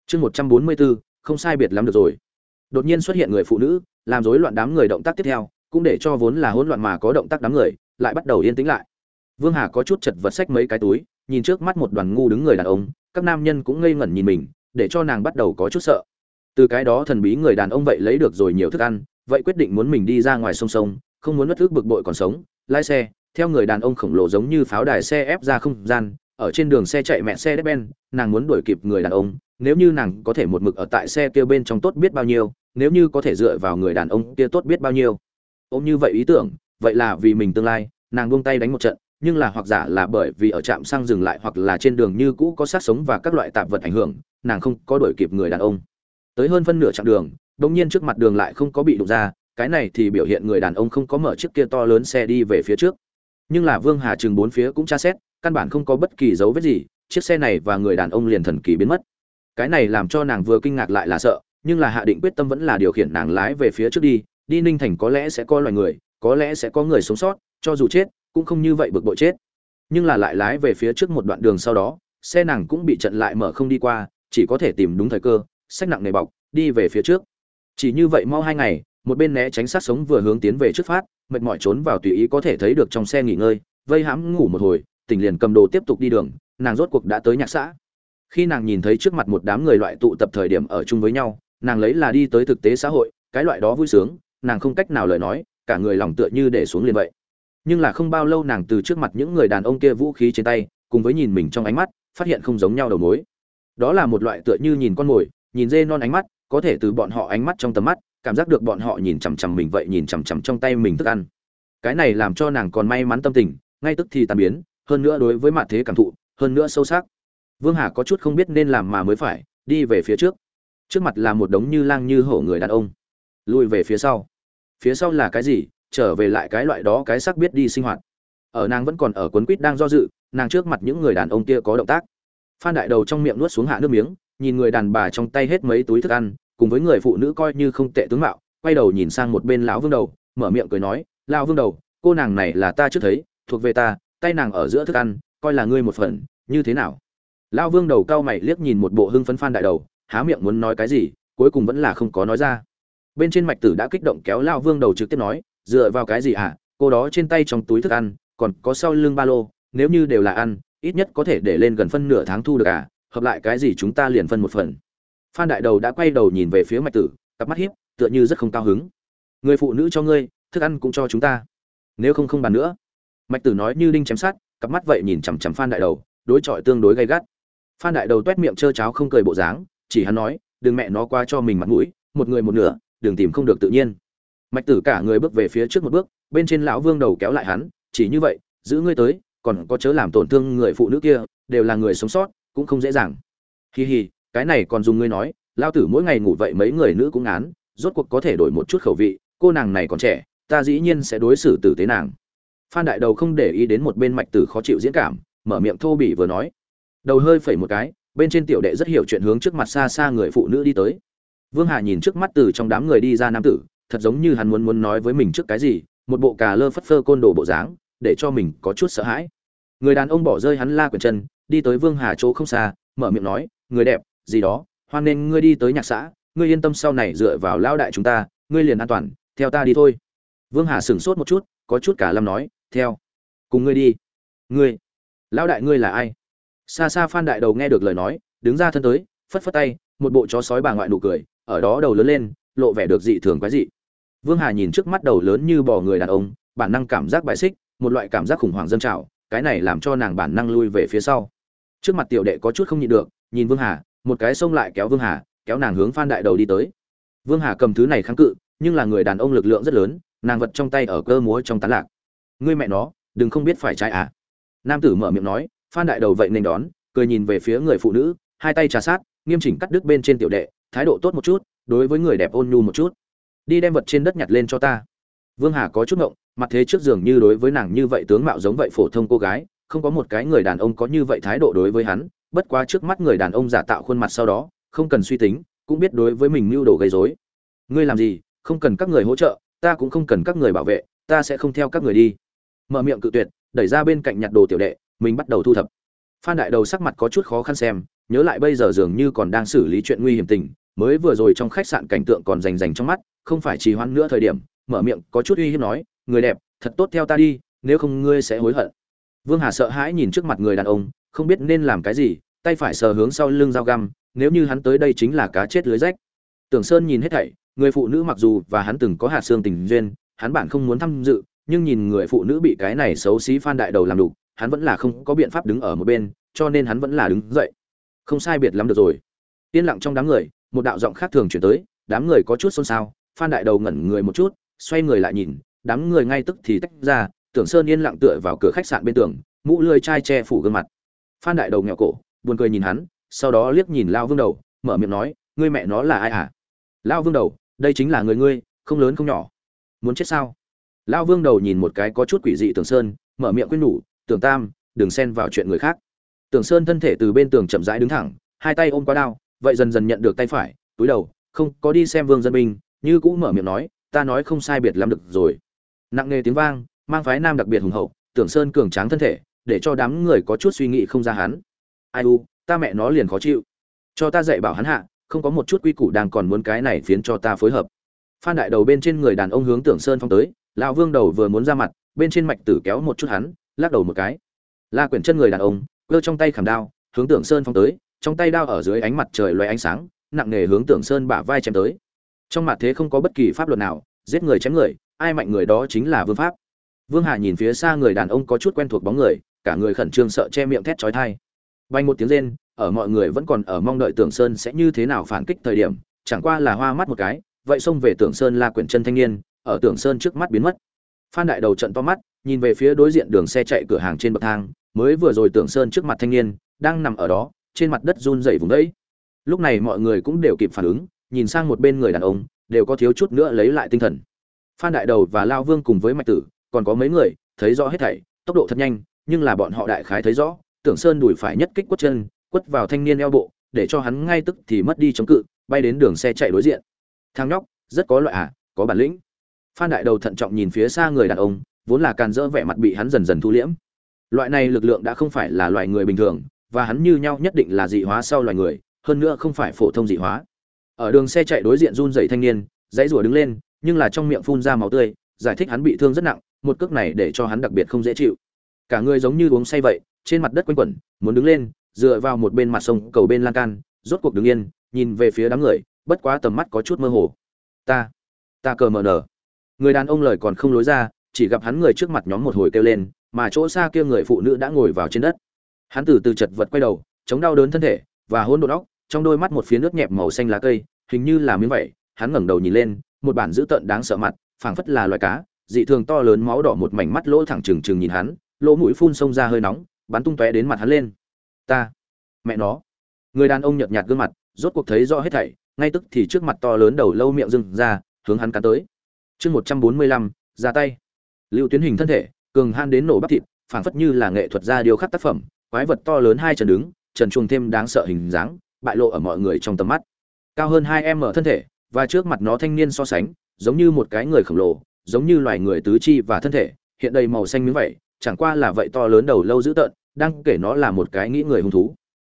Chương một trăm bốn mươi bốn không sai biệt lắm được rồi. Đột nhiên xuất hiện người phụ nữ, làm rối loạn đám người động tác tiếp theo, cũng để cho vốn là hỗn loạn mà có động tác đám người, lại bắt đầu yên tĩnh lại. Vương hà có chút chật vật xách mấy cái túi, nhìn trước mắt một đoàn ngu đứng người đàn ông, các nam nhân cũng ngây ngẩn nhìn mình, để cho nàng bắt đầu có chút sợ. Từ cái đó thần bí người đàn ông vậy lấy được rồi nhiều thức ăn, vậy quyết định muốn mình đi ra ngoài sông sông, không muốn mất thức bực bội còn sống, lái xe, theo người đàn ông khổng lồ giống như pháo đài xe ép ra không gian ở trên đường xe chạy mẹ xe đép ben, nàng muốn đuổi kịp người đàn ông, nếu như nàng có thể một mực ở tại xe kia bên trong tốt biết bao nhiêu, nếu như có thể dựa vào người đàn ông kia tốt biết bao nhiêu. Ôm như vậy ý tưởng, vậy là vì mình tương lai, nàng buông tay đánh một trận, nhưng là hoặc giả là bởi vì ở trạm xăng dừng lại hoặc là trên đường như cũ có sát sống và các loại tạp vật ảnh hưởng, nàng không có đuổi kịp người đàn ông. Tới hơn phân nửa chặng đường, đột nhiên trước mặt đường lại không có bị đụng ra, cái này thì biểu hiện người đàn ông không có mở chiếc kia to lớn xe đi về phía trước. Nhưng là vương hà chừng bốn phía cũng tra xét căn bản không có bất kỳ dấu vết gì, chiếc xe này và người đàn ông liền thần kỳ biến mất. Cái này làm cho nàng vừa kinh ngạc lại là sợ, nhưng là hạ định quyết tâm vẫn là điều khiển nàng lái về phía trước đi đi ninh thành có lẽ sẽ có loài người, có lẽ sẽ có người sống sót, cho dù chết, cũng không như vậy bực bội chết. Nhưng là lại lái về phía trước một đoạn đường sau đó, xe nàng cũng bị trận lại mở không đi qua, chỉ có thể tìm đúng thời cơ sách nặng nề bọc, đi về phía trước. Chỉ như vậy mau hai ngày, một bên né tránh sát sống vừa hướng tiến về trước phát, mệt mỏi trốn vào tùy ý có thể thấy được trong xe nghỉ ngơi, vây hãm ngủ một hồi tỉnh liền cầm đồ tiếp tục đi đường, nàng rốt cuộc đã tới nhạc xã. Khi nàng nhìn thấy trước mặt một đám người loại tụ tập thời điểm ở chung với nhau, nàng lấy là đi tới thực tế xã hội, cái loại đó vui sướng, nàng không cách nào lời nói, cả người lòng tựa như để xuống liền vậy. Nhưng là không bao lâu nàng từ trước mặt những người đàn ông kia vũ khí trên tay, cùng với nhìn mình trong ánh mắt, phát hiện không giống nhau đầu mối. Đó là một loại tựa như nhìn con mồi, nhìn dê non ánh mắt, có thể từ bọn họ ánh mắt trong tầm mắt, cảm giác được bọn họ nhìn chằm chằm mình vậy nhìn chằm chằm trong tay mình thức ăn. Cái này làm cho nàng còn may mắn tâm tình, ngay tức thì tan biến hơn nữa đối với mặt thế cảm thụ, hơn nữa sâu sắc. Vương hà có chút không biết nên làm mà mới phải, đi về phía trước. Trước mặt là một đống như lang như hổ người đàn ông. Lùi về phía sau. Phía sau là cái gì? Trở về lại cái loại đó cái sắc biết đi sinh hoạt. Ở nàng vẫn còn ở quấn quýt đang do dự, nàng trước mặt những người đàn ông kia có động tác. Phan đại đầu trong miệng nuốt xuống hạ nước miếng, nhìn người đàn bà trong tay hết mấy túi thức ăn, cùng với người phụ nữ coi như không tệ tướng mạo, quay đầu nhìn sang một bên lão vương đầu, mở miệng cười nói, lão vương đầu, cô nàng này là ta trước thấy, thuộc về ta tay nàng ở giữa thức ăn, coi là ngươi một phần, như thế nào? Lão vương đầu cao mày liếc nhìn một bộ hưng phấn phan đại đầu, há miệng muốn nói cái gì, cuối cùng vẫn là không có nói ra. Bên trên mạch tử đã kích động kéo lão vương đầu trực tiếp nói, dựa vào cái gì à? cô đó trên tay trong túi thức ăn, còn có sau lưng ba lô, nếu như đều là ăn, ít nhất có thể để lên gần phân nửa tháng thu được à? Hợp lại cái gì chúng ta liền phân một phần. Phan đại đầu đã quay đầu nhìn về phía mạch tử, cặp mắt hiếp, tựa như rất không cao hứng. Người phụ nữ cho ngươi, thức ăn cũng cho chúng ta. Nếu không không bàn nữa mạch tử nói như đinh chém sát cặp mắt vậy nhìn chằm chằm phan đại đầu, đối chọi tương đối gay gắt. Phan đại đầu toét miệng trơ cháo không cười bộ dáng, chỉ hắn nói, đừng mẹ nó qua cho mình mặt mũi, một người một nửa, đừng tìm không được tự nhiên. Mạch tử cả người bước về phía trước một bước, bên trên lão vương đầu kéo lại hắn, chỉ như vậy, giữ ngươi tới, còn có chớ làm tổn thương người phụ nữ kia, đều là người sống sót, cũng không dễ dàng. Hi hi, cái này còn dùng ngươi nói lao tử mỗi ngày ngủ vậy mấy người nữ cũng án rốt cuộc có thể đổi một chút khẩu vị, cô nàng này còn trẻ, ta dĩ nhiên sẽ đối xử tử tế nàng phan đại đầu không để ý đến một bên mạch tử khó chịu diễn cảm, mở miệng thô bỉ vừa nói. Đầu hơi phẩy một cái, bên trên tiểu đệ rất hiểu chuyện hướng trước mặt xa xa người phụ nữ đi tới. Vương hà nhìn trước mắt từ trong đám người đi ra nam tử, thật giống như hắn muốn muốn nói với mình trước cái gì, một bộ cà lơ phất phơ côn đồ bộ dáng, để cho mình có chút sợ hãi. Người đàn ông bỏ rơi hắn la quyển chân, đi tới vương hà chỗ không xa, mở miệng nói, người đẹp, gì đó, hoan nên ngươi đi tới nhạc xã, ngươi yên tâm sau này dựa vào lao đại chúng ta, ngươi liền an toàn, theo ta đi thôi. Vương hà sửng sốt một chút, có chút cả lâm nói theo. Cùng ngươi đi. Ngươi. Lão đại ngươi là ai? Xa xa phan đại đầu nghe được lời nói, đứng ra thân tới, phất phất tay, một bộ chó sói bà ngoại nụ cười, ở đó đầu lớn lên, lộ vẻ được dị thường quái dị. Vương hà nhìn trước mắt đầu lớn như bò người đàn ông, bản năng cảm giác bại xích, một loại cảm giác khủng hoảng dân trào, cái này làm cho nàng bản năng lui về phía sau. Trước mặt tiểu đệ có chút không nhịn được, nhìn vương hà, một cái xông lại kéo vương hà, kéo nàng hướng phan đại đầu đi tới. Vương hà cầm thứ này kháng cự, nhưng là người đàn ông lực lượng rất lớn, nàng vật trong tay ở cơ múa trong tán lạc ngươi mẹ nó, đừng không biết phải trái à. Nam tử mở miệng nói, phan đại đầu vậy nên đón, cười nhìn về phía người phụ nữ, hai tay trà sát, nghiêm chỉnh cắt đứt bên trên tiểu đệ, thái độ tốt một chút, đối với người đẹp ôn nhu một chút. Đi đem vật trên đất nhặt lên cho ta. Vương hà có chút ngộng, mặt thế trước giường như đối với nàng như vậy tướng mạo giống vậy phổ thông cô gái, không có một cái người đàn ông có như vậy thái độ đối với hắn, bất quá trước mắt người đàn ông giả tạo khuôn mặt sau đó, không cần suy tính, cũng biết đối với mình mưu đồ gây rối. Ngươi làm gì, không cần các người hỗ trợ, ta cũng không cần các người bảo vệ, ta sẽ không theo các người đi mở miệng cự tuyệt, đẩy ra bên cạnh nhặt đồ tiểu đệ, mình bắt đầu thu thập. Phan đại đầu sắc mặt có chút khó khăn xem, nhớ lại bây giờ dường như còn đang xử lý chuyện nguy hiểm tình, mới vừa rồi trong khách sạn cảnh tượng còn rành rành trong mắt, không phải trì hoãn nữa thời điểm, mở miệng có chút uy hiếp nói, người đẹp, thật tốt theo ta đi, nếu không ngươi sẽ hối hận. Vương hà sợ hãi nhìn trước mặt người đàn ông, không biết nên làm cái gì, tay phải sờ hướng sau lưng dao găm, nếu như hắn tới đây chính là cá chết lưới rách. Tưởng sơn nhìn hết thảy, người phụ nữ mặc dù và hắn từng có hạt xương tình duyên, hắn bản không muốn tham dự nhưng nhìn người phụ nữ bị cái này xấu xí phan đại đầu làm đục, hắn vẫn là không có biện pháp đứng ở một bên, cho nên hắn vẫn là đứng dậy. Không sai biệt lắm được rồi. Yên lặng trong đám người, một đạo giọng khác thường chuyển tới, đám người có chút xôn xao, phan đại đầu ngẩn người một chút, xoay người lại nhìn, đám người ngay tức thì tách ra, tưởng sơn yên lặng tựa vào cửa khách sạn bên tường, mũ lươi chai che phủ gương mặt. Phan đại đầu nghèo cổ, buồn cười nhìn hắn, sau đó liếc nhìn lao vương đầu, mở miệng nói, ngươi mẹ nó là ai à lao vương đầu, đây chính là người ngươi, không lớn không nhỏ. Muốn chết sao? Lao vương đầu nhìn một cái có chút quỷ dị tưởng sơn, mở miệng quên nhủ, tưởng tam, đừng xen vào chuyện người khác. Tưởng sơn thân thể từ bên tường chậm rãi đứng thẳng, hai tay ôm qua đao, vậy dần dần nhận được tay phải, túi đầu, không, có đi xem vương dân binh như cũ mở miệng nói, ta nói không sai biệt lắm được rồi. Nặng nề tiếng vang, mang phái nam đặc biệt hùng hậu, tưởng sơn cường tráng thân thể, để cho đám người có chút suy nghĩ không ra hắn. Ai u, ta mẹ nó liền khó chịu. Cho ta dạy bảo hắn hạ, không có một chút quy củ đang còn muốn cái này phiến cho ta phối hợp. Phan đại đầu bên trên người đàn ông hướng tưởng sơn phong tới lão vương đầu vừa muốn ra mặt, bên trên mạch tử kéo một chút hắn, lắc đầu một cái. La quyển chân người đàn ông, cơ trong tay khảm đao, hướng tưởng sơn phong tới, trong tay đao ở dưới ánh mặt trời loay ánh sáng, nặng nề hướng tưởng sơn bả vai chém tới. Trong mặt thế không có bất kỳ pháp luật nào, giết người chém người, ai mạnh người đó chính là vương pháp. Vương hà nhìn phía xa người đàn ông có chút quen thuộc bóng người, cả người khẩn trương sợ che miệng thét chói tai. Bay một tiếng rên, ở mọi người vẫn còn ở mong đợi tưởng sơn sẽ như thế nào phản kích thời điểm, chẳng qua là hoa mắt một cái, vậy xông về tưởng sơn la quyển chân thanh niên ở tưởng sơn trước mắt biến mất. Phan đại đầu trận to mắt, nhìn về phía đối diện đường xe chạy cửa hàng trên bậc thang, mới vừa rồi tưởng sơn trước mặt thanh niên, đang nằm ở đó, trên mặt đất run rẩy vùng đấy. Lúc này mọi người cũng đều kịp phản ứng, nhìn sang một bên người đàn ông, đều có thiếu chút nữa lấy lại tinh thần. Phan đại đầu và lao vương cùng với mạch tử, còn có mấy người, thấy rõ hết thảy, tốc độ thật nhanh, nhưng là bọn họ đại khái thấy rõ tưởng sơn đùi phải nhất kích quất chân, quất vào thanh niên eo bộ, để cho hắn ngay tức thì mất đi chống cự, bay đến đường xe chạy đối diện. Thang nhóc, rất có loại à có bản lĩnh phan đại đầu thận trọng nhìn phía xa người đàn ông, vốn là càn dỡ vẻ mặt bị hắn dần dần thu liễm. Loại này lực lượng đã không phải là loài người bình thường, và hắn như nhau nhất định là dị hóa sau loài người, hơn nữa không phải phổ thông dị hóa. Ở đường xe chạy đối diện run dậy thanh niên, dãy rủa đứng lên, nhưng là trong miệng phun ra máu tươi, giải thích hắn bị thương rất nặng, một cước này để cho hắn đặc biệt không dễ chịu. Cả người giống như uống say vậy, trên mặt đất quanh quẩn, muốn đứng lên, dựa vào một bên mặt sông, cầu bên lan can, rốt cuộc đứng yên, nhìn về phía đám người, bất quá tầm mắt có chút mơ hồ. Ta ta cờ mờ nở người đàn ông lời còn không lối ra, chỉ gặp hắn người trước mặt nhóm một hồi kêu lên, mà chỗ xa kia người phụ nữ đã ngồi vào trên đất. Hắn từ từ chật vật quay đầu, chống đau đớn thân thể, và hôn đột óc, trong đôi mắt một phía nước nhẹp màu xanh lá cây, hình như là miếng vậy hắn ngẩng đầu nhìn lên, một bản dữ tợn đáng sợ mặt, phảng phất là loài cá, dị thường to lớn máu đỏ một mảnh mắt lỗ thẳng trừng trừng nhìn hắn, lỗ mũi phun sông ra hơi nóng, bắn tung tóe đến mặt hắn lên. Ta, mẹ nó. Người đàn ông nhợt nhạt gương mặt, rốt cuộc thấy rõ hết thảy, ngay tức thì trước mặt to lớn đầu lâu miệng dưng ra, hướng hắn cắn tới chương một trăm bốn mươi lăm, ra tay. Lưu tuyến hình thân thể, cường han đến nổ bắp thịt, phảng phất như là nghệ thuật gia điêu khắc tác phẩm, quái vật to lớn hai chân đứng, trần chuồng thêm đáng sợ hình dáng, bại lộ ở mọi người trong tầm mắt. Cao hơn hai em ở thân thể, và trước mặt nó thanh niên so sánh, giống như một cái người khổng lồ, giống như loài người tứ chi và thân thể, hiện đầy màu xanh miếng vậy chẳng qua là vậy to lớn đầu lâu dữ tợn, đang kể nó là một cái nghĩ người hung thú.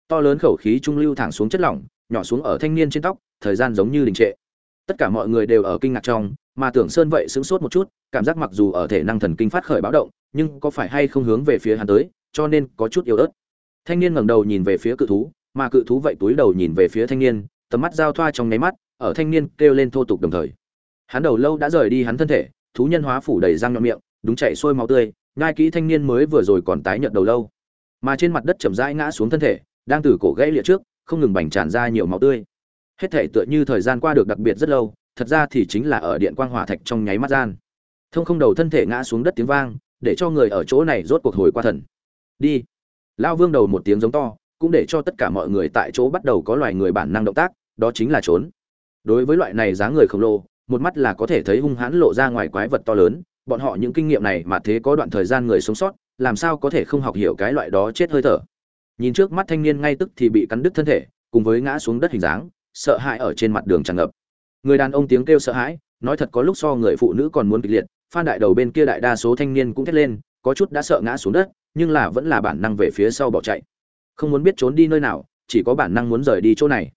To lớn khẩu khí trung lưu thẳng xuống chất lỏng, nhỏ xuống ở thanh niên trên tóc, thời gian giống như đình trệ tất cả mọi người đều ở kinh ngạc trong, mà tưởng sơn vậy sững sốt một chút, cảm giác mặc dù ở thể năng thần kinh phát khởi báo động, nhưng có phải hay không hướng về phía hắn tới, cho nên có chút yếu ớt. Thanh niên ngẩng đầu nhìn về phía cự thú, mà cự thú vậy túi đầu nhìn về phía thanh niên, tầm mắt giao thoa trong nháy mắt, ở thanh niên kêu lên thô tục đồng thời. Hắn đầu lâu đã rời đi hắn thân thể, thú nhân hóa phủ đầy răng nhọn miệng, đúng chạy sôi máu tươi ngai kỹ thanh niên mới vừa rồi còn tái nhợt đầu lâu. Mà trên mặt đất chậm rãi ngã xuống thân thể, đang từ cổ gãy lịa trước, không ngừng bành tràn ra nhiều máu tươi hết thể tựa như thời gian qua được đặc biệt rất lâu, thật ra thì chính là ở điện quang hỏa thạch trong nháy mắt gian. Thông không đầu thân thể ngã xuống đất tiếng vang, để cho người ở chỗ này rốt cuộc hồi qua thần. Đi. Lao vương đầu một tiếng giống to, cũng để cho tất cả mọi người tại chỗ bắt đầu có loài người bản năng động tác, đó chính là trốn. Đối với loại này dáng người khổng lồ, một mắt là có thể thấy hung hãn lộ ra ngoài quái vật to lớn, bọn họ những kinh nghiệm này mà thế có đoạn thời gian người sống sót, làm sao có thể không học hiểu cái loại đó chết hơi thở. Nhìn trước mắt thanh niên ngay tức thì bị cắn đứt thân thể, cùng với ngã xuống đất hình dáng sợ hãi ở trên mặt đường tràn ngập. Người đàn ông tiếng kêu sợ hãi, nói thật có lúc so người phụ nữ còn muốn kịch liệt, phan đại đầu bên kia đại đa số thanh niên cũng thét lên, có chút đã sợ ngã xuống đất, nhưng là vẫn là bản năng về phía sau bỏ chạy. Không muốn biết trốn đi nơi nào, chỉ có bản năng muốn rời đi chỗ này.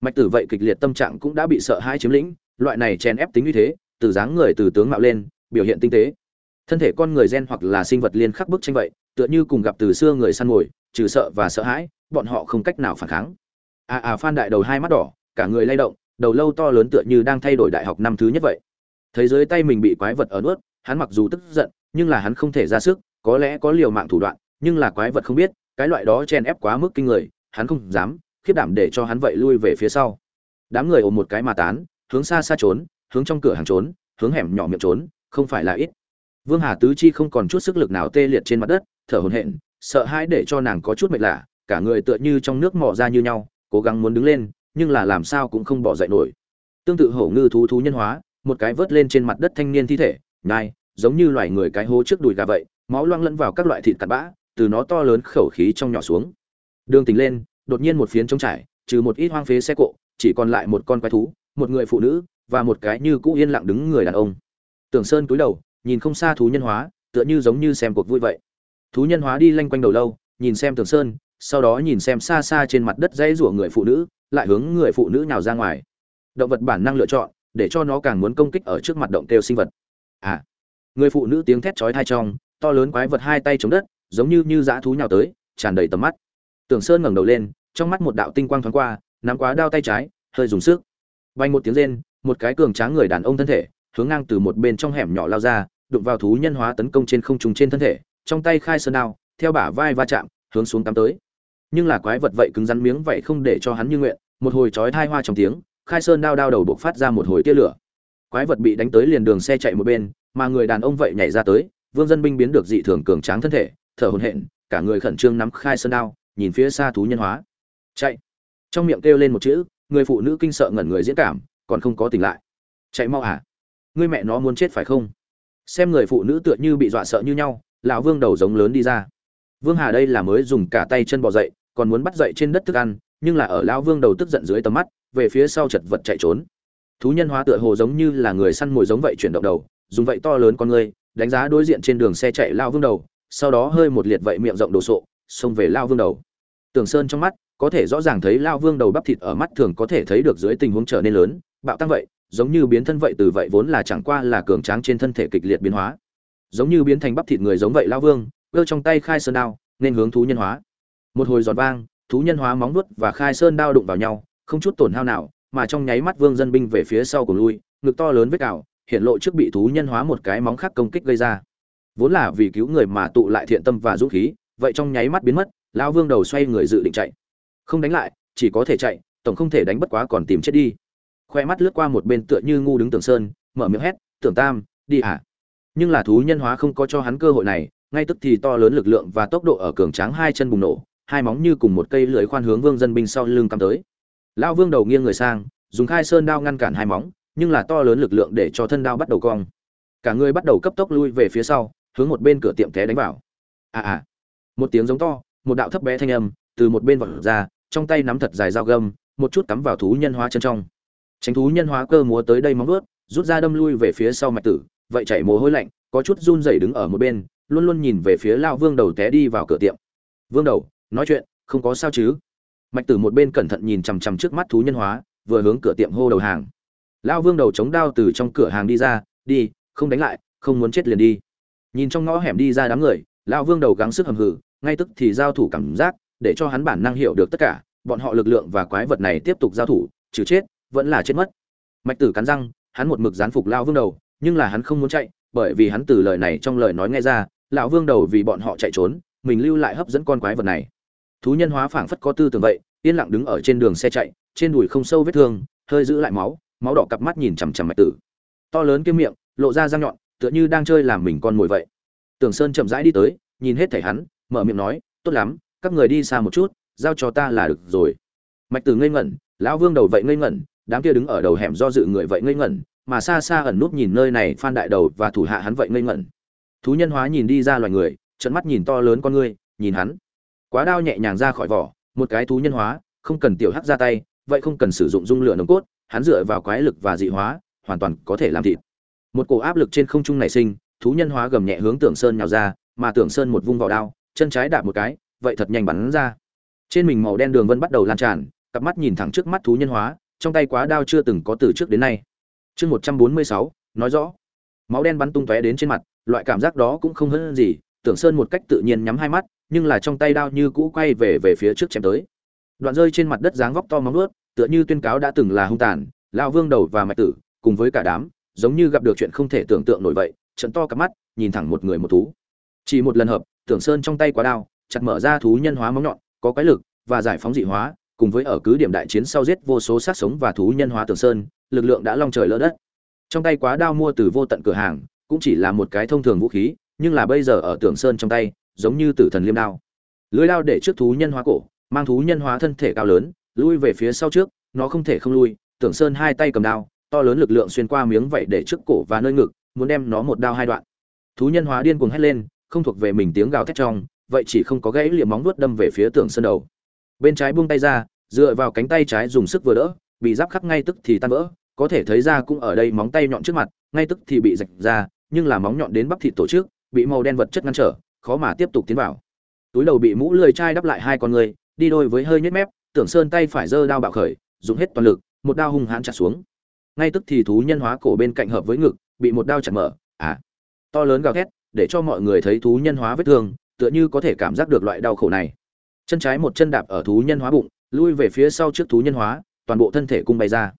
Mạch tử vậy kịch liệt tâm trạng cũng đã bị sợ hãi chiếm lĩnh, loại này chèn ép tính như thế, từ dáng người từ tướng mạo lên, biểu hiện tinh tế. Thân thể con người gen hoặc là sinh vật liên khắc bức tranh vậy, tựa như cùng gặp từ xưa người săn mồi, trừ sợ và sợ hãi, bọn họ không cách nào phản kháng à à phan đại đầu hai mắt đỏ, cả người lay động, đầu lâu to lớn tựa như đang thay đổi đại học năm thứ nhất vậy. Thấy dưới tay mình bị quái vật ở nuốt, hắn mặc dù tức giận, nhưng là hắn không thể ra sức, có lẽ có liều mạng thủ đoạn, nhưng là quái vật không biết, cái loại đó chen ép quá mức kinh người, hắn không dám, khiếp đảm để cho hắn vậy lui về phía sau. Đám người ôm một cái mà tán, hướng xa xa trốn, hướng trong cửa hàng trốn, hướng hẻm nhỏ miệng trốn, không phải là ít. Vương hà tứ chi không còn chút sức lực nào tê liệt trên mặt đất, thở hổn hển, sợ hãi để cho nàng có chút mệt lạ, cả người tựa như trong nước mò ra như nhau cố gắng muốn đứng lên, nhưng là làm sao cũng không bỏ dậy nổi. Tương tự hổ ngư thú thú nhân hóa, một cái vớt lên trên mặt đất thanh niên thi thể, nhai, giống như loài người cái hố trước đùi gà vậy, máu loang lẫn vào các loại thịt cặn bã, từ nó to lớn khẩu khí trong nhỏ xuống. Đường tính lên, đột nhiên một phiến trống trải, trừ một ít hoang phế xe cộ, chỉ còn lại một con quái thú, một người phụ nữ, và một cái như cũ yên lặng đứng người đàn ông. Tưởng sơn cúi đầu, nhìn không xa thú nhân hóa, tựa như giống như xem cuộc vui vậy. Thú nhân hóa đi lanh quanh đầu lâu, nhìn xem tưởng sơn sau đó nhìn xem xa xa trên mặt đất dãy rủa người phụ nữ, lại hướng người phụ nữ nhào ra ngoài. Động vật bản năng lựa chọn, để cho nó càng muốn công kích ở trước mặt động kêu sinh vật. À người phụ nữ tiếng thét chói tai trong, to lớn quái vật hai tay chống đất, giống như như dã thú nhào tới, tràn đầy tầm mắt. Tưởng sơn ngẩng đầu lên, trong mắt một đạo tinh quang thoáng qua, nắm quá đao tay trái, hơi dùng sức. Bay một tiếng rên, một cái cường tráng người đàn ông thân thể, hướng ngang từ một bên trong hẻm nhỏ lao ra, đụng vào thú nhân hóa tấn công trên không trung trên thân thể, trong tay khai sơn đao, theo bả vai va chạm, hướng xuống tắm tới nhưng là quái vật vậy cứng rắn miếng vậy không để cho hắn như nguyện, một hồi chói thai hoa trong tiếng, khai sơn đao đao đầu buộc phát ra một hồi tia lửa. Quái vật bị đánh tới liền đường xe chạy một bên, mà người đàn ông vậy nhảy ra tới, vương dân binh biến được dị thường cường tráng thân thể, thở hổn hển, cả người khẩn trương nắm khai sơn đao, nhìn phía xa thú nhân hóa. Chạy. Trong miệng kêu lên một chữ, người phụ nữ kinh sợ ngẩn người diễn cảm, còn không có tỉnh lại. Chạy mau à ngươi mẹ nó muốn chết phải không? Xem người phụ nữ tựa như bị dọa sợ như nhau, lão vương đầu giống lớn đi ra. Vương hà đây là mới dùng cả tay chân bò dậy còn muốn bắt dậy trên đất thức ăn, nhưng là ở lão vương đầu tức giận dưới tầm mắt, về phía sau chật vật chạy trốn. Thú nhân hóa tựa hồ giống như là người săn mồi giống vậy chuyển động đầu, dùng vậy to lớn con người, đánh giá đối diện trên đường xe chạy lao vương đầu, sau đó hơi một liệt vậy miệng rộng đồ sộ, xông về lao vương đầu. Tường sơn trong mắt, có thể rõ ràng thấy lao vương đầu bắp thịt ở mắt thường có thể thấy được dưới tình huống trở nên lớn, bạo tăng vậy, giống như biến thân vậy từ vậy vốn là chẳng qua là cường tráng trên thân thể kịch liệt biến hóa. Giống như biến thành bắp thịt người giống vậy lao vương ơ trong tay khai sơn đao, nên hướng thú nhân hóa một hồi giòn vang, thú nhân hóa móng nuốt và khai sơn đao đụng vào nhau, không chút tổn hao nào, mà trong nháy mắt vương dân binh về phía sau cùng lui, ngực to lớn vết cào, hiện lộ trước bị thú nhân hóa một cái móng khác công kích gây ra. Vốn là vì cứu người mà tụ lại thiện tâm và dũng khí, vậy trong nháy mắt biến mất, lão vương đầu xoay người dự định chạy. Không đánh lại, chỉ có thể chạy, tổng không thể đánh bất quá còn tìm chết đi. Khoe mắt lướt qua một bên tựa như ngu đứng tường sơn, mở miệng hét, tưởng tam, đi hả? Nhưng là thú nhân hóa không có cho hắn cơ hội này, ngay tức thì to lớn lực lượng và tốc độ ở cường tráng hai chân bùng nổ hai móng như cùng một cây lưới khoan hướng vương dân binh sau lưng cắm tới. Lão vương đầu nghiêng người sang, dùng khai sơn đao ngăn cản hai móng, nhưng là to lớn lực lượng để cho thân đao bắt đầu cong. Cả người bắt đầu cấp tốc lui về phía sau, hướng một bên cửa tiệm té đánh vào. À à. Một tiếng giống to, một đạo thấp bé thanh âm, từ một bên vọt ra, trong tay nắm thật dài dao găm, một chút cắm vào thú nhân hóa chân trong. Tránh thú nhân hóa cơ múa tới đây móng vuốt, rút ra đâm lui về phía sau mạch tử, vậy chảy mồ hôi lạnh, có chút run rẩy đứng ở một bên, luôn luôn nhìn về phía lao vương đầu té đi vào cửa tiệm. Vương đầu nói chuyện, không có sao chứ? Mạch tử một bên cẩn thận nhìn chằm chằm trước mắt thú nhân hóa, vừa hướng cửa tiệm hô đầu hàng. Lao vương đầu chống đao từ trong cửa hàng đi ra, đi, không đánh lại, không muốn chết liền đi. Nhìn trong ngõ hẻm đi ra đám người lao vương đầu gắng sức hầm hừ, ngay tức thì giao thủ cảm giác, để cho hắn bản năng hiểu được tất cả, bọn họ lực lượng và quái vật này tiếp tục giao thủ, trừ chết, vẫn là chết mất. Mạch tử cắn răng, hắn một mực gián phục lao vương đầu, nhưng là hắn không muốn chạy, bởi vì hắn từ lời này trong lời nói nghe ra, lão vương đầu vì bọn họ chạy trốn, mình lưu lại hấp dẫn con quái vật này thú nhân hóa phảng phất có tư tưởng vậy, yên lặng đứng ở trên đường xe chạy, trên đùi không sâu vết thương, hơi giữ lại máu máu đỏ cặp mắt nhìn chằm chằm mạch tử. To lớn kia miệng, lộ ra răng nhọn, tựa như đang chơi làm mình con mồi vậy. Tưởng sơn chậm rãi đi tới, nhìn hết thảy hắn, mở miệng nói, tốt lắm, các người đi xa một chút, giao cho ta là được rồi. Mạch tử ngây ngẩn, lão vương đầu vậy ngây ngẩn, đám kia đứng ở đầu hẻm do dự người vậy ngây ngẩn, mà xa xa ẩn núp nhìn nơi này phan đại đầu và thủ hạ hắn vậy ngây ngẩn. Thú nhân hóa nhìn đi ra loài người trận mắt nhìn to lớn con ngươi, nhìn hắn quá đao nhẹ nhàng ra khỏi vỏ, một cái thú nhân hóa, không cần tiểu hắc ra tay, vậy không cần sử dụng dung lửa nồng cốt, hắn dựa vào quái lực và dị hóa, hoàn toàn có thể làm thịt. Một cổ áp lực trên không trung nảy sinh, thú nhân hóa gầm nhẹ hướng tưởng sơn nhào ra, mà tưởng sơn một vung vào đao, chân trái đạp một cái, vậy thật nhanh bắn ra. Trên mình màu đen đường vân bắt đầu lan tràn, cặp mắt nhìn thẳng trước mắt thú nhân hóa, trong tay quá đao chưa từng có từ trước đến nay. Chương một trăm bốn mươi sáu, nói rõ. Máu đen bắn tung tóe đến trên mặt, loại cảm giác đó cũng không hơn gì, tưởng sơn một cách tự nhiên nhắm hai mắt nhưng là trong tay đao như cũ quay về về phía trước chém tới. Đoạn rơi trên mặt đất dáng vóc to móng nuốt tựa như tuyên cáo đã từng là hung tàn lao vương đầu và mạch tử, cùng với cả đám, giống như gặp được chuyện không thể tưởng tượng nổi vậy, trận to cặp mắt, nhìn thẳng một người một thú. Chỉ một lần hợp, tưởng sơn trong tay quá đao, chặt mở ra thú nhân hóa móng nhọn, có cái lực, và giải phóng dị hóa, cùng với ở cứ điểm đại chiến sau giết vô số sát sống và thú nhân hóa tưởng sơn, lực lượng đã long trời lỡ đất. Trong tay quá đao mua từ vô tận cửa hàng, cũng chỉ là một cái thông thường vũ khí, nhưng là bây giờ ở tưởng sơn trong tay giống như tử thần liêm đao. Lưới đao để trước thú nhân hóa cổ, mang thú nhân hóa thân thể cao lớn, lui về phía sau trước, nó không thể không lui, tưởng sơn hai tay cầm đao, to lớn lực lượng xuyên qua miếng vậy để trước cổ và nơi ngực, muốn đem nó một đao hai đoạn. Thú nhân hóa điên cuồng hét lên, không thuộc về mình tiếng gào thét trong, vậy chỉ không có gãy liệm móng vuốt đâm về phía tưởng sơn đầu. Bên trái buông tay ra, dựa vào cánh tay trái dùng sức vừa đỡ, bị giáp khắc ngay tức thì tan vỡ, có thể thấy ra cũng ở đây móng tay nhọn trước mặt, ngay tức thì bị rạch ra, nhưng là móng nhọn đến bắp thịt tổ chức bị màu đen vật chất ngăn trở khó mà tiếp tục tiến vào. Túi đầu bị mũ lười chai đắp lại hai con người, đi đôi với hơi nhếch mép, tưởng sơn tay phải giơ đao bạo khởi, dùng hết toàn lực, một đao hung hãn chặt xuống. Ngay tức thì thú nhân hóa cổ bên cạnh hợp với ngực, bị một đao chặt mở à. To lớn gào thét, để cho mọi người thấy thú nhân hóa vết thương, tựa như có thể cảm giác được loại đau khổ này. Chân trái một chân đạp ở thú nhân hóa bụng, lui về phía sau trước thú nhân hóa, toàn bộ thân thể cung bay ra.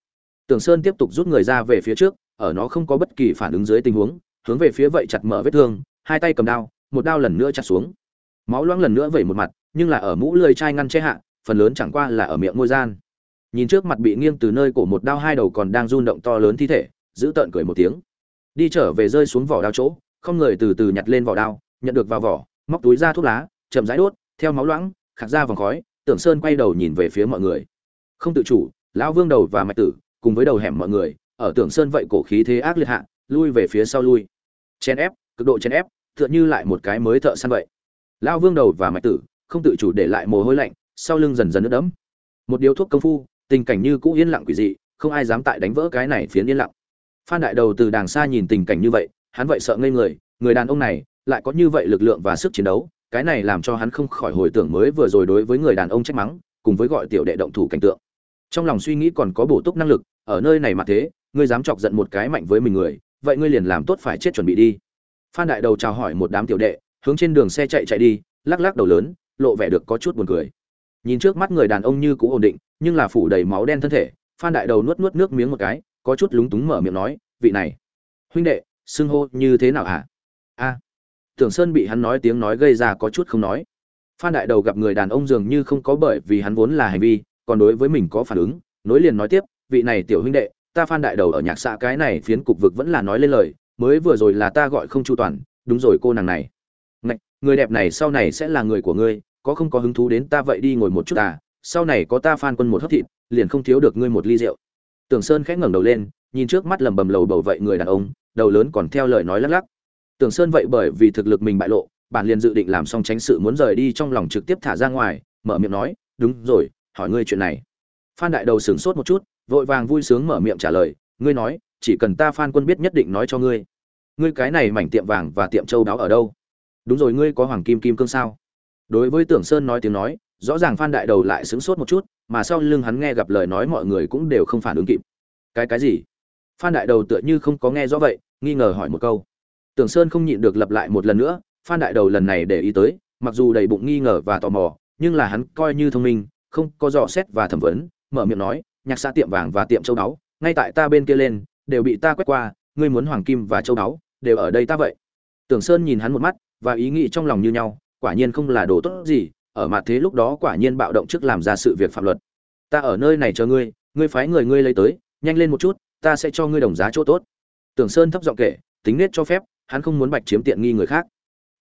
Tưởng sơn tiếp tục rút người ra về phía trước, ở nó không có bất kỳ phản ứng dưới tình huống, hướng về phía vậy chặt mở vết thương, hai tay cầm đao một đao lần nữa chặt xuống. Máu loãng lần nữa vẩy một mặt, nhưng là ở mũ lưỡi chai ngăn che hạ, phần lớn chẳng qua là ở miệng ngôi gian. Nhìn trước mặt bị nghiêng từ nơi cổ một đao hai đầu còn đang run động to lớn thi thể, giữ tợn cười một tiếng. Đi trở về rơi xuống vỏ đao chỗ, không người từ từ nhặt lên vỏ đao, nhận được vào vỏ, móc túi ra thuốc lá, chậm rãi đốt, theo máu loãng, khạc ra vòng khói, tưởng sơn quay đầu nhìn về phía mọi người. Không tự chủ, lão vương đầu và mạch tử, cùng với đầu hẻm mọi người, ở tưởng sơn vậy cổ khí thế ác liệt hạ, lui về phía sau lui. Chen ép, cực độ chen ép tựa như lại một cái mới thợ săn vậy. Lão vương đầu và mạch tử không tự chủ để lại mồ hôi lạnh, sau lưng dần dần nước đẫm. Một điếu thuốc công phu, tình cảnh như cũ yên lặng quỷ dị, không ai dám tại đánh vỡ cái này phiến yên lặng. Phan đại đầu từ đàng xa nhìn tình cảnh như vậy, hắn vậy sợ ngây người người đàn ông này lại có như vậy lực lượng và sức chiến đấu, cái này làm cho hắn không khỏi hồi tưởng mới vừa rồi đối với người đàn ông trách mắng, cùng với gọi tiểu đệ động thủ cảnh tượng. Trong lòng suy nghĩ còn có bổ túc năng lực, ở nơi này mà thế, ngươi dám chọc giận một cái mạnh với mình người, vậy ngươi liền làm tốt phải chết chuẩn bị đi phan đại đầu chào hỏi một đám tiểu đệ, hướng trên đường xe chạy chạy đi, lắc lắc đầu lớn, lộ vẻ được có chút buồn cười. Nhìn trước mắt người đàn ông như cũ ổn định, nhưng là phủ đầy máu đen thân thể, phan đại đầu nuốt nuốt nước miếng một cái, có chút lúng túng mở miệng nói, vị này, huynh đệ, xưng hô như thế nào ạ?" a. Tưởng sơn bị hắn nói tiếng nói gây ra có chút không nói. Phan đại đầu gặp người đàn ông dường như không có bởi vì hắn vốn là hành vi, còn đối với mình có phản ứng, nối liền nói tiếp, vị này tiểu huynh đệ, ta phan đại đầu ở nhạc xã cái này phiến cục vực vẫn là nói lên lời mới vừa rồi là ta gọi không chu toàn đúng rồi cô nàng này. Ngạch, người đẹp này sau này sẽ là người của ngươi có không có hứng thú đến ta vậy đi ngồi một chút à sau này có ta phan quân một hấp thịt liền không thiếu được ngươi một ly rượu. Tưởng sơn khẽ ngẩng đầu lên nhìn trước mắt lầm bầm lầu bầu vậy người đàn ông đầu lớn còn theo lời nói lắc lắc. Tưởng sơn vậy bởi vì thực lực mình bại lộ bản liền dự định làm xong tránh sự muốn rời đi trong lòng trực tiếp thả ra ngoài mở miệng nói đúng rồi hỏi ngươi chuyện này. Phan đại đầu sửng sốt một chút vội vàng vui sướng mở miệng trả lời ngươi nói chỉ cần ta phan quân biết nhất định nói cho ngươi. Ngươi cái này mảnh tiệm vàng và tiệm châu đáo ở đâu? Đúng rồi ngươi có hoàng kim kim cương sao? Đối với tưởng sơn nói tiếng nói rõ ràng phan đại đầu lại sững sốt một chút mà sau lưng hắn nghe gặp lời nói mọi người cũng đều không phản ứng kịp. Cái cái gì? Phan đại đầu tựa như không có nghe rõ vậy nghi ngờ hỏi một câu. Tưởng sơn không nhịn được lặp lại một lần nữa phan đại đầu lần này để ý tới mặc dù đầy bụng nghi ngờ và tò mò nhưng là hắn coi như thông minh không có dò xét và thẩm vấn mở miệng nói nhạc xã tiệm vàng và tiệm châu đáo, ngay tại ta bên kia lên đều bị ta quét qua, ngươi muốn hoàng kim và châu báu đều ở đây ta vậy. Tưởng sơn nhìn hắn một mắt và ý nghĩ trong lòng như nhau, quả nhiên không là đồ tốt gì, ở mặt thế lúc đó quả nhiên bạo động trước làm ra sự việc phạm luật. Ta ở nơi này chờ ngươi ngươi phái người ngươi lấy tới, nhanh lên một chút, ta sẽ cho ngươi đồng giá chỗ tốt. Tưởng sơn thấp giọng kể, tính nết cho phép, hắn không muốn bạch chiếm tiện nghi người khác.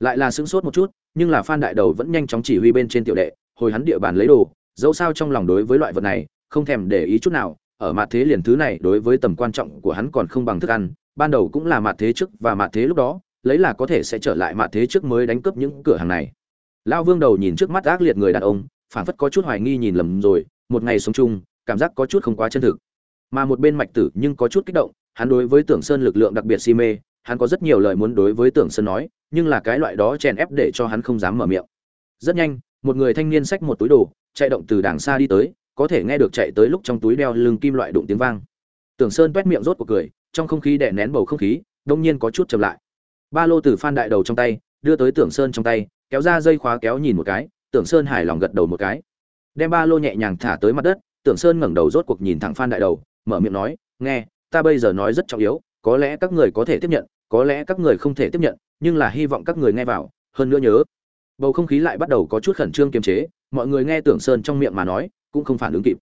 Lại là sững sốt một chút, nhưng là phan đại đầu vẫn nhanh chóng chỉ huy bên trên tiểu đệ, hồi hắn địa bàn lấy đồ, dẫu sao trong lòng đối với loại vật này, không thèm để ý chút nào ở mặt thế liền thứ này đối với tầm quan trọng của hắn còn không bằng thức ăn, ban đầu cũng là mặt thế trước và mặt thế lúc đó, lấy là có thể sẽ trở lại mặt thế trước mới đánh cướp những cửa hàng này. Lão vương đầu nhìn trước mắt ác liệt người đàn ông phản phất có chút hoài nghi nhìn lầm rồi, một ngày sống chung, cảm giác có chút không quá chân thực. Mà một bên mạch tử nhưng có chút kích động, hắn đối với tưởng sơn lực lượng đặc biệt si mê, hắn có rất nhiều lời muốn đối với tưởng sơn nói, nhưng là cái loại đó chèn ép để cho hắn không dám mở miệng. Rất nhanh, một người thanh niên xách một túi đồ, chạy động từ đàng xa đi tới có thể nghe được chạy tới lúc trong túi đeo lưng kim loại đụng tiếng vang. Tưởng sơn toét miệng rốt cuộc cười, trong không khí đè nén bầu không khí, đông nhiên có chút chậm lại. Ba lô từ phan đại đầu trong tay, đưa tới tưởng sơn trong tay, kéo ra dây khóa kéo nhìn một cái, tưởng sơn hài lòng gật đầu một cái. Đem ba lô nhẹ nhàng thả tới mặt đất, tưởng sơn ngẩng đầu rốt cuộc nhìn thẳng phan đại đầu, mở miệng nói, nghe, ta bây giờ nói rất trọng yếu, có lẽ các người có thể tiếp nhận, có lẽ các người không thể tiếp nhận, nhưng là hy vọng các người nghe vào, hơn nữa nhớ. Bầu không khí lại bắt đầu có chút khẩn trương kiềm chế, mọi người nghe tưởng sơn trong miệng mà nói cũng không phản ứng kịp.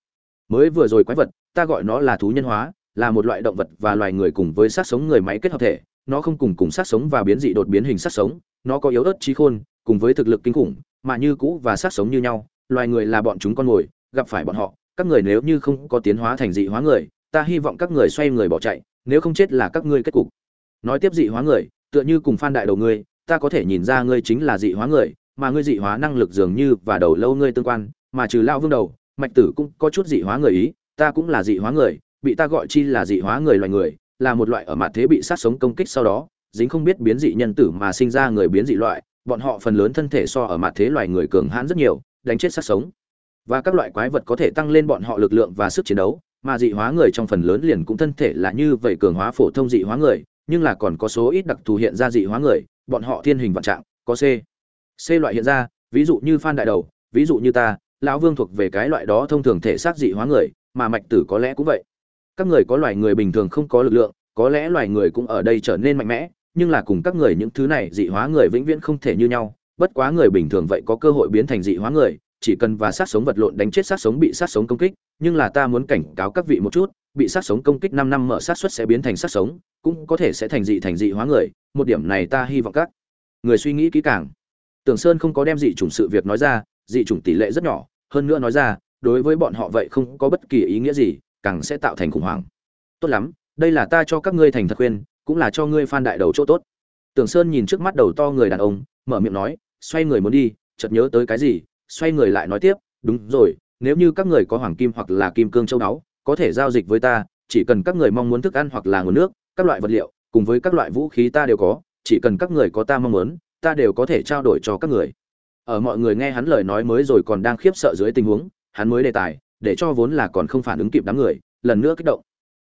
Mới vừa rồi quái vật, ta gọi nó là thú nhân hóa, là một loại động vật và loài người cùng với sát sống người máy kết hợp thể. Nó không cùng cùng sát sống và biến dị đột biến hình sát sống, nó có yếu ớt trí khôn, cùng với thực lực kinh khủng, mà như cũ và sát sống như nhau. Loài người là bọn chúng con mồi, gặp phải bọn họ, các người nếu như không có tiến hóa thành dị hóa người, ta hy vọng các người xoay người bỏ chạy, nếu không chết là các ngươi kết cục. Nói tiếp dị hóa người, tựa như cùng phan đại đầu ngươi, ta có thể nhìn ra ngươi chính là dị hóa người, mà ngươi dị hóa năng lực dường như và đầu lâu ngươi tương quan, mà trừ lao vương đầu mạch tử cũng có chút dị hóa người ý, ta cũng là dị hóa người, bị ta gọi chi là dị hóa người loài người, là một loại ở mặt thế bị sát sống công kích sau đó, dính không biết biến dị nhân tử mà sinh ra người biến dị loại, bọn họ phần lớn thân thể so ở mặt thế loài người cường hãn rất nhiều, đánh chết sát sống. Và các loại quái vật có thể tăng lên bọn họ lực lượng và sức chiến đấu, mà dị hóa người trong phần lớn liền cũng thân thể là như vậy cường hóa phổ thông dị hóa người, nhưng là còn có số ít đặc thù hiện ra dị hóa người, bọn họ thiên hình vạn trạng, có c. C loại hiện ra, ví dụ như phan đại đầu, ví dụ như ta lão vương thuộc về cái loại đó thông thường thể xác dị hóa người, mà mạch tử có lẽ cũng vậy. Các người có loài người bình thường không có lực lượng, có lẽ loài người cũng ở đây trở nên mạnh mẽ, nhưng là cùng các người những thứ này dị hóa người vĩnh viễn không thể như nhau. Bất quá người bình thường vậy có cơ hội biến thành dị hóa người, chỉ cần và sát sống vật lộn đánh chết sát sống bị sát sống công kích, nhưng là ta muốn cảnh cáo các vị một chút, bị sát sống công kích năm năm mở sát suất sẽ biến thành sát sống, cũng có thể sẽ thành dị thành dị hóa người, một điểm này ta hy vọng các người suy nghĩ kỹ càng. Tưởng sơn không có đem dị chủng sự việc nói ra, dị chủng tỷ lệ rất nhỏ hơn nữa nói ra, đối với bọn họ vậy không có bất kỳ ý nghĩa gì, càng sẽ tạo thành khủng hoảng. Tốt lắm, đây là ta cho các ngươi thành thật khuyên, cũng là cho ngươi phan đại đầu chỗ tốt. Tưởng sơn nhìn trước mắt đầu to người đàn ông, mở miệng nói, xoay người muốn đi, chợt nhớ tới cái gì, xoay người lại nói tiếp, đúng rồi, nếu như các người có hoàng kim hoặc là kim cương châu đáo có thể giao dịch với ta, chỉ cần các người mong muốn thức ăn hoặc là nguồn nước, các loại vật liệu, cùng với các loại vũ khí ta đều có, chỉ cần các người có ta mong muốn, ta đều có thể trao đổi cho các người ở mọi người nghe hắn lời nói mới rồi còn đang khiếp sợ dưới tình huống, hắn mới đề tài, để cho vốn là còn không phản ứng kịp đám người, lần nữa kích động.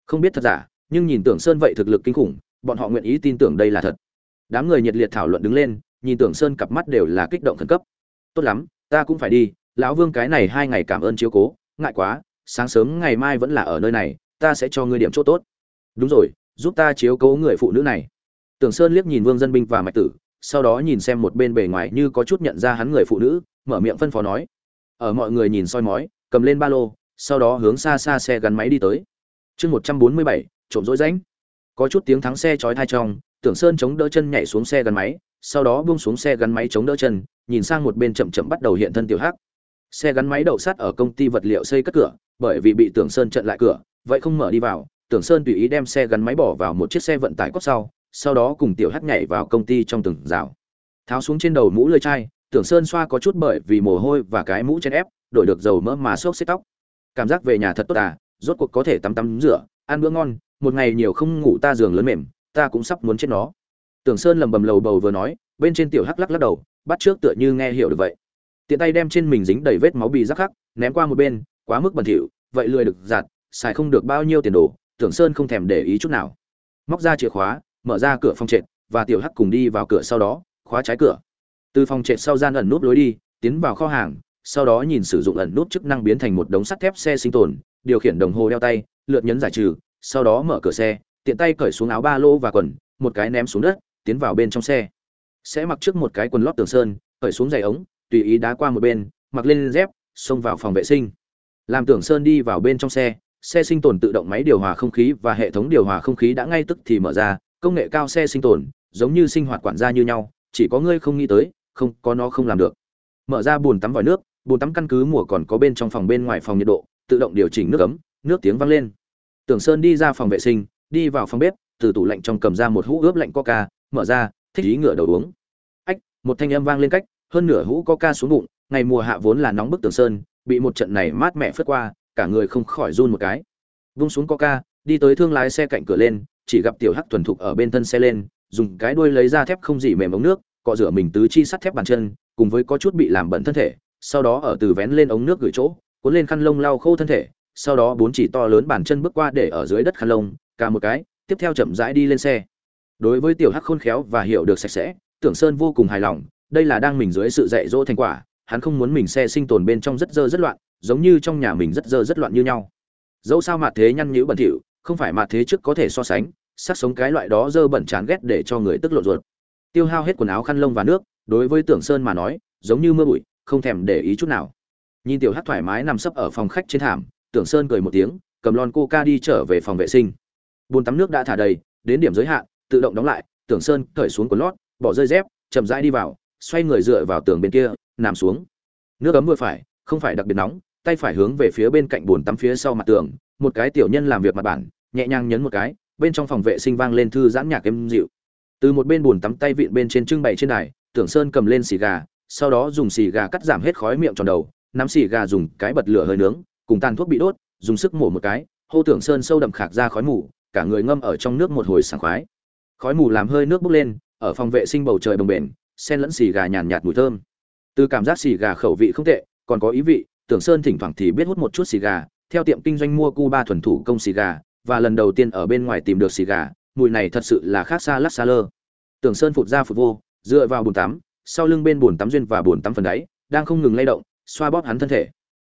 Không biết thật giả, nhưng nhìn tưởng sơn vậy thực lực kinh khủng, bọn họ nguyện ý tin tưởng đây là thật. Đám người nhiệt liệt thảo luận đứng lên, nhìn tưởng sơn cặp mắt đều là kích động khẩn cấp. Tốt lắm, ta cũng phải đi, lão vương cái này hai ngày cảm ơn chiếu cố, ngại quá, sáng sớm ngày mai vẫn là ở nơi này, ta sẽ cho ngươi điểm chỗ tốt. Đúng rồi, giúp ta chiếu cố người phụ nữ này. Tưởng sơn liếc nhìn vương dân binh và mạch tử sau đó nhìn xem một bên bề ngoài như có chút nhận ra hắn người phụ nữ, mở miệng phân phó nói. Ở mọi người nhìn soi mói, cầm lên ba lô, sau đó hướng xa xa xe gắn máy đi tới. Chương một trăm bốn mươi bảy, trộm rỗi rãnh. Có chút tiếng thắng xe chói thai trong, tưởng sơn chống đỡ chân nhảy xuống xe gắn máy, sau đó buông xuống xe gắn máy chống đỡ chân, nhìn sang một bên chậm chậm bắt đầu hiện thân tiểu hắc. Xe gắn máy đậu sát ở công ty vật liệu xây cất cửa, bởi vì bị tưởng sơn chặn lại cửa, vậy không mở đi vào, tưởng sơn tùy ý đem xe gắn máy bỏ vào một chiếc xe vận tải cốt sau sau đó cùng tiểu hắc nhảy vào công ty trong từng rào. Tháo xuống trên đầu mũ lưỡi chai, tưởng sơn xoa có chút bởi vì mồ hôi và cái mũ chen ép, đổi được dầu mỡ mà xốc xếp tóc. Cảm giác về nhà thật tốt à rốt cuộc có thể tắm tắm rửa, ăn bữa ngon, một ngày nhiều không ngủ ta giường lớn mềm, ta cũng sắp muốn chết nó. Tưởng sơn lầm bầm lầu bầu vừa nói, bên trên tiểu hắc lắc lắc đầu, bắt trước tựa như nghe hiểu được vậy. Tiện tay đem trên mình dính đầy vết máu bị rắc khắc, ném qua một bên, quá mức bẩn thỉu, vậy lười được giạt xài không được bao nhiêu tiền đồ, tưởng sơn không thèm để ý chút nào. Móc ra chìa khóa mở ra cửa phòng trệt, và tiểu hắc cùng đi vào cửa sau đó, khóa trái cửa. Từ phòng trệt sau gian ẩn nút lối đi, tiến vào kho hàng, sau đó nhìn sử dụng ẩn nút chức năng biến thành một đống sắt thép xe sinh tồn, điều khiển đồng hồ đeo tay, lượt nhấn giải trừ, sau đó mở cửa xe, tiện tay cởi xuống áo ba lô và quần, một cái ném xuống đất, tiến vào bên trong xe. Sẽ mặc trước một cái quần lót tường sơn, cởi xuống giày ống, tùy ý đá qua một bên, mặc lên dép, xông vào phòng vệ sinh. Làm tưởng sơn đi vào bên trong xe xe sinh tồn tự động máy điều hòa không khí và hệ thống điều hòa không khí đã ngay tức thì mở ra công nghệ cao xe sinh tồn, giống như sinh hoạt quản gia như nhau, chỉ có ngươi không nghĩ tới, không, có nó không làm được. Mở ra bồn tắm vòi nước bồn tắm căn cứ mùa còn có bên trong phòng bên ngoài phòng nhiệt độ, tự động điều chỉnh nước ấm, nước tiếng vang lên. Tưởng sơn đi ra phòng vệ sinh, đi vào phòng bếp, từ tủ lạnh trong cầm ra một hũ ướp lạnh coca, mở ra, thích ý ngựa đầu uống. Ách, một thanh âm vang lên cách, hơn nửa hũ coca xuống bụng, ngày mùa hạ vốn là nóng bức tường sơn, bị một trận này mát mẻ phất qua, cả người không khỏi run một cái. Vung xuống coca, đi tới thương lái xe cạnh cửa lên chỉ gặp tiểu hắc thuần thục ở bên thân xe lên, dùng cái đuôi lấy ra thép không dỉ mềm ống nước, cọ rửa mình tứ chi sắt thép bàn chân, cùng với có chút bị làm bẩn thân thể, sau đó ở từ vén lên ống nước gửi chỗ, cuốn lên khăn lông lau khô thân thể, sau đó bốn chỉ to lớn bàn chân bước qua để ở dưới đất khăn lông, cả một cái, tiếp theo chậm rãi đi lên xe. Đối với tiểu hắc khôn khéo và hiểu được sạch sẽ, tưởng sơn vô cùng hài lòng, đây là đang mình dưới sự dạy dỗ thành quả, hắn không muốn mình xe sinh tồn bên trong rất dơ rất loạn, giống như trong nhà mình rất dơ rất loạn như nhau. Dẫu sao mà thế nhăn nhữ bẩn thỉu không phải mà thế trước có thể so sánh sát sống cái loại đó dơ bẩn chán ghét để cho người tức lộn ruột. Tiêu hao hết quần áo khăn lông và nước, đối với tưởng sơn mà nói, giống như mưa bụi, không thèm để ý chút nào. Nhìn tiểu hắc thoải mái nằm sấp ở phòng khách trên thảm, tưởng sơn cười một tiếng, cầm lon coca đi trở về phòng vệ sinh. Bồn tắm nước đã thả đầy, đến điểm giới hạn, tự động đóng lại, tưởng sơn cởi xuống quần lót, bỏ rơi dép, chậm rãi đi vào, xoay người dựa vào tường bên kia, nằm xuống. Nước ấm vừa phải, không phải đặc biệt nóng tay phải hướng về phía bên cạnh bồn tắm phía sau mặt tường, một cái tiểu nhân làm việc mặt bản, nhẹ nhàng nhấn một cái, bên trong phòng vệ sinh vang lên thư giãn nhạc êm dịu. Từ một bên bồn tắm tay vịn bên trên trưng bày trên đài, tưởng sơn cầm lên xì gà, sau đó dùng xì gà cắt giảm hết khói miệng tròn đầu, nắm xì gà dùng cái bật lửa hơi nướng, cùng tàn thuốc bị đốt, dùng sức mổ một cái, hô tưởng sơn sâu đậm khạc ra khói mù, cả người ngâm ở trong nước một hồi sảng khoái. Khói mù làm hơi nước bốc lên, ở phòng vệ sinh bầu trời bồng bềnh, xen lẫn xì gà nhàn nhạt mùi thơm. Từ cảm giác xì gà khẩu vị không tệ, còn có ý vị tưởng sơn thỉnh thoảng thì biết hút một chút xì gà, theo tiệm kinh doanh mua cu ba thuần thủ công xì gà, và lần đầu tiên ở bên ngoài tìm được xì gà, mùi này thật sự là khác xa lắc xa lơ. Tưởng sơn phụt ra phụt vô, dựa vào bồn tắm, sau lưng bên bồn tắm duyên và bồn tắm phần đáy, đang không ngừng lay động, xoa bóp hắn thân thể.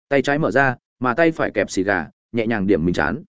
Tay trái mở ra, mà tay phải kẹp xì gà, nhẹ nhàng điểm mình chán.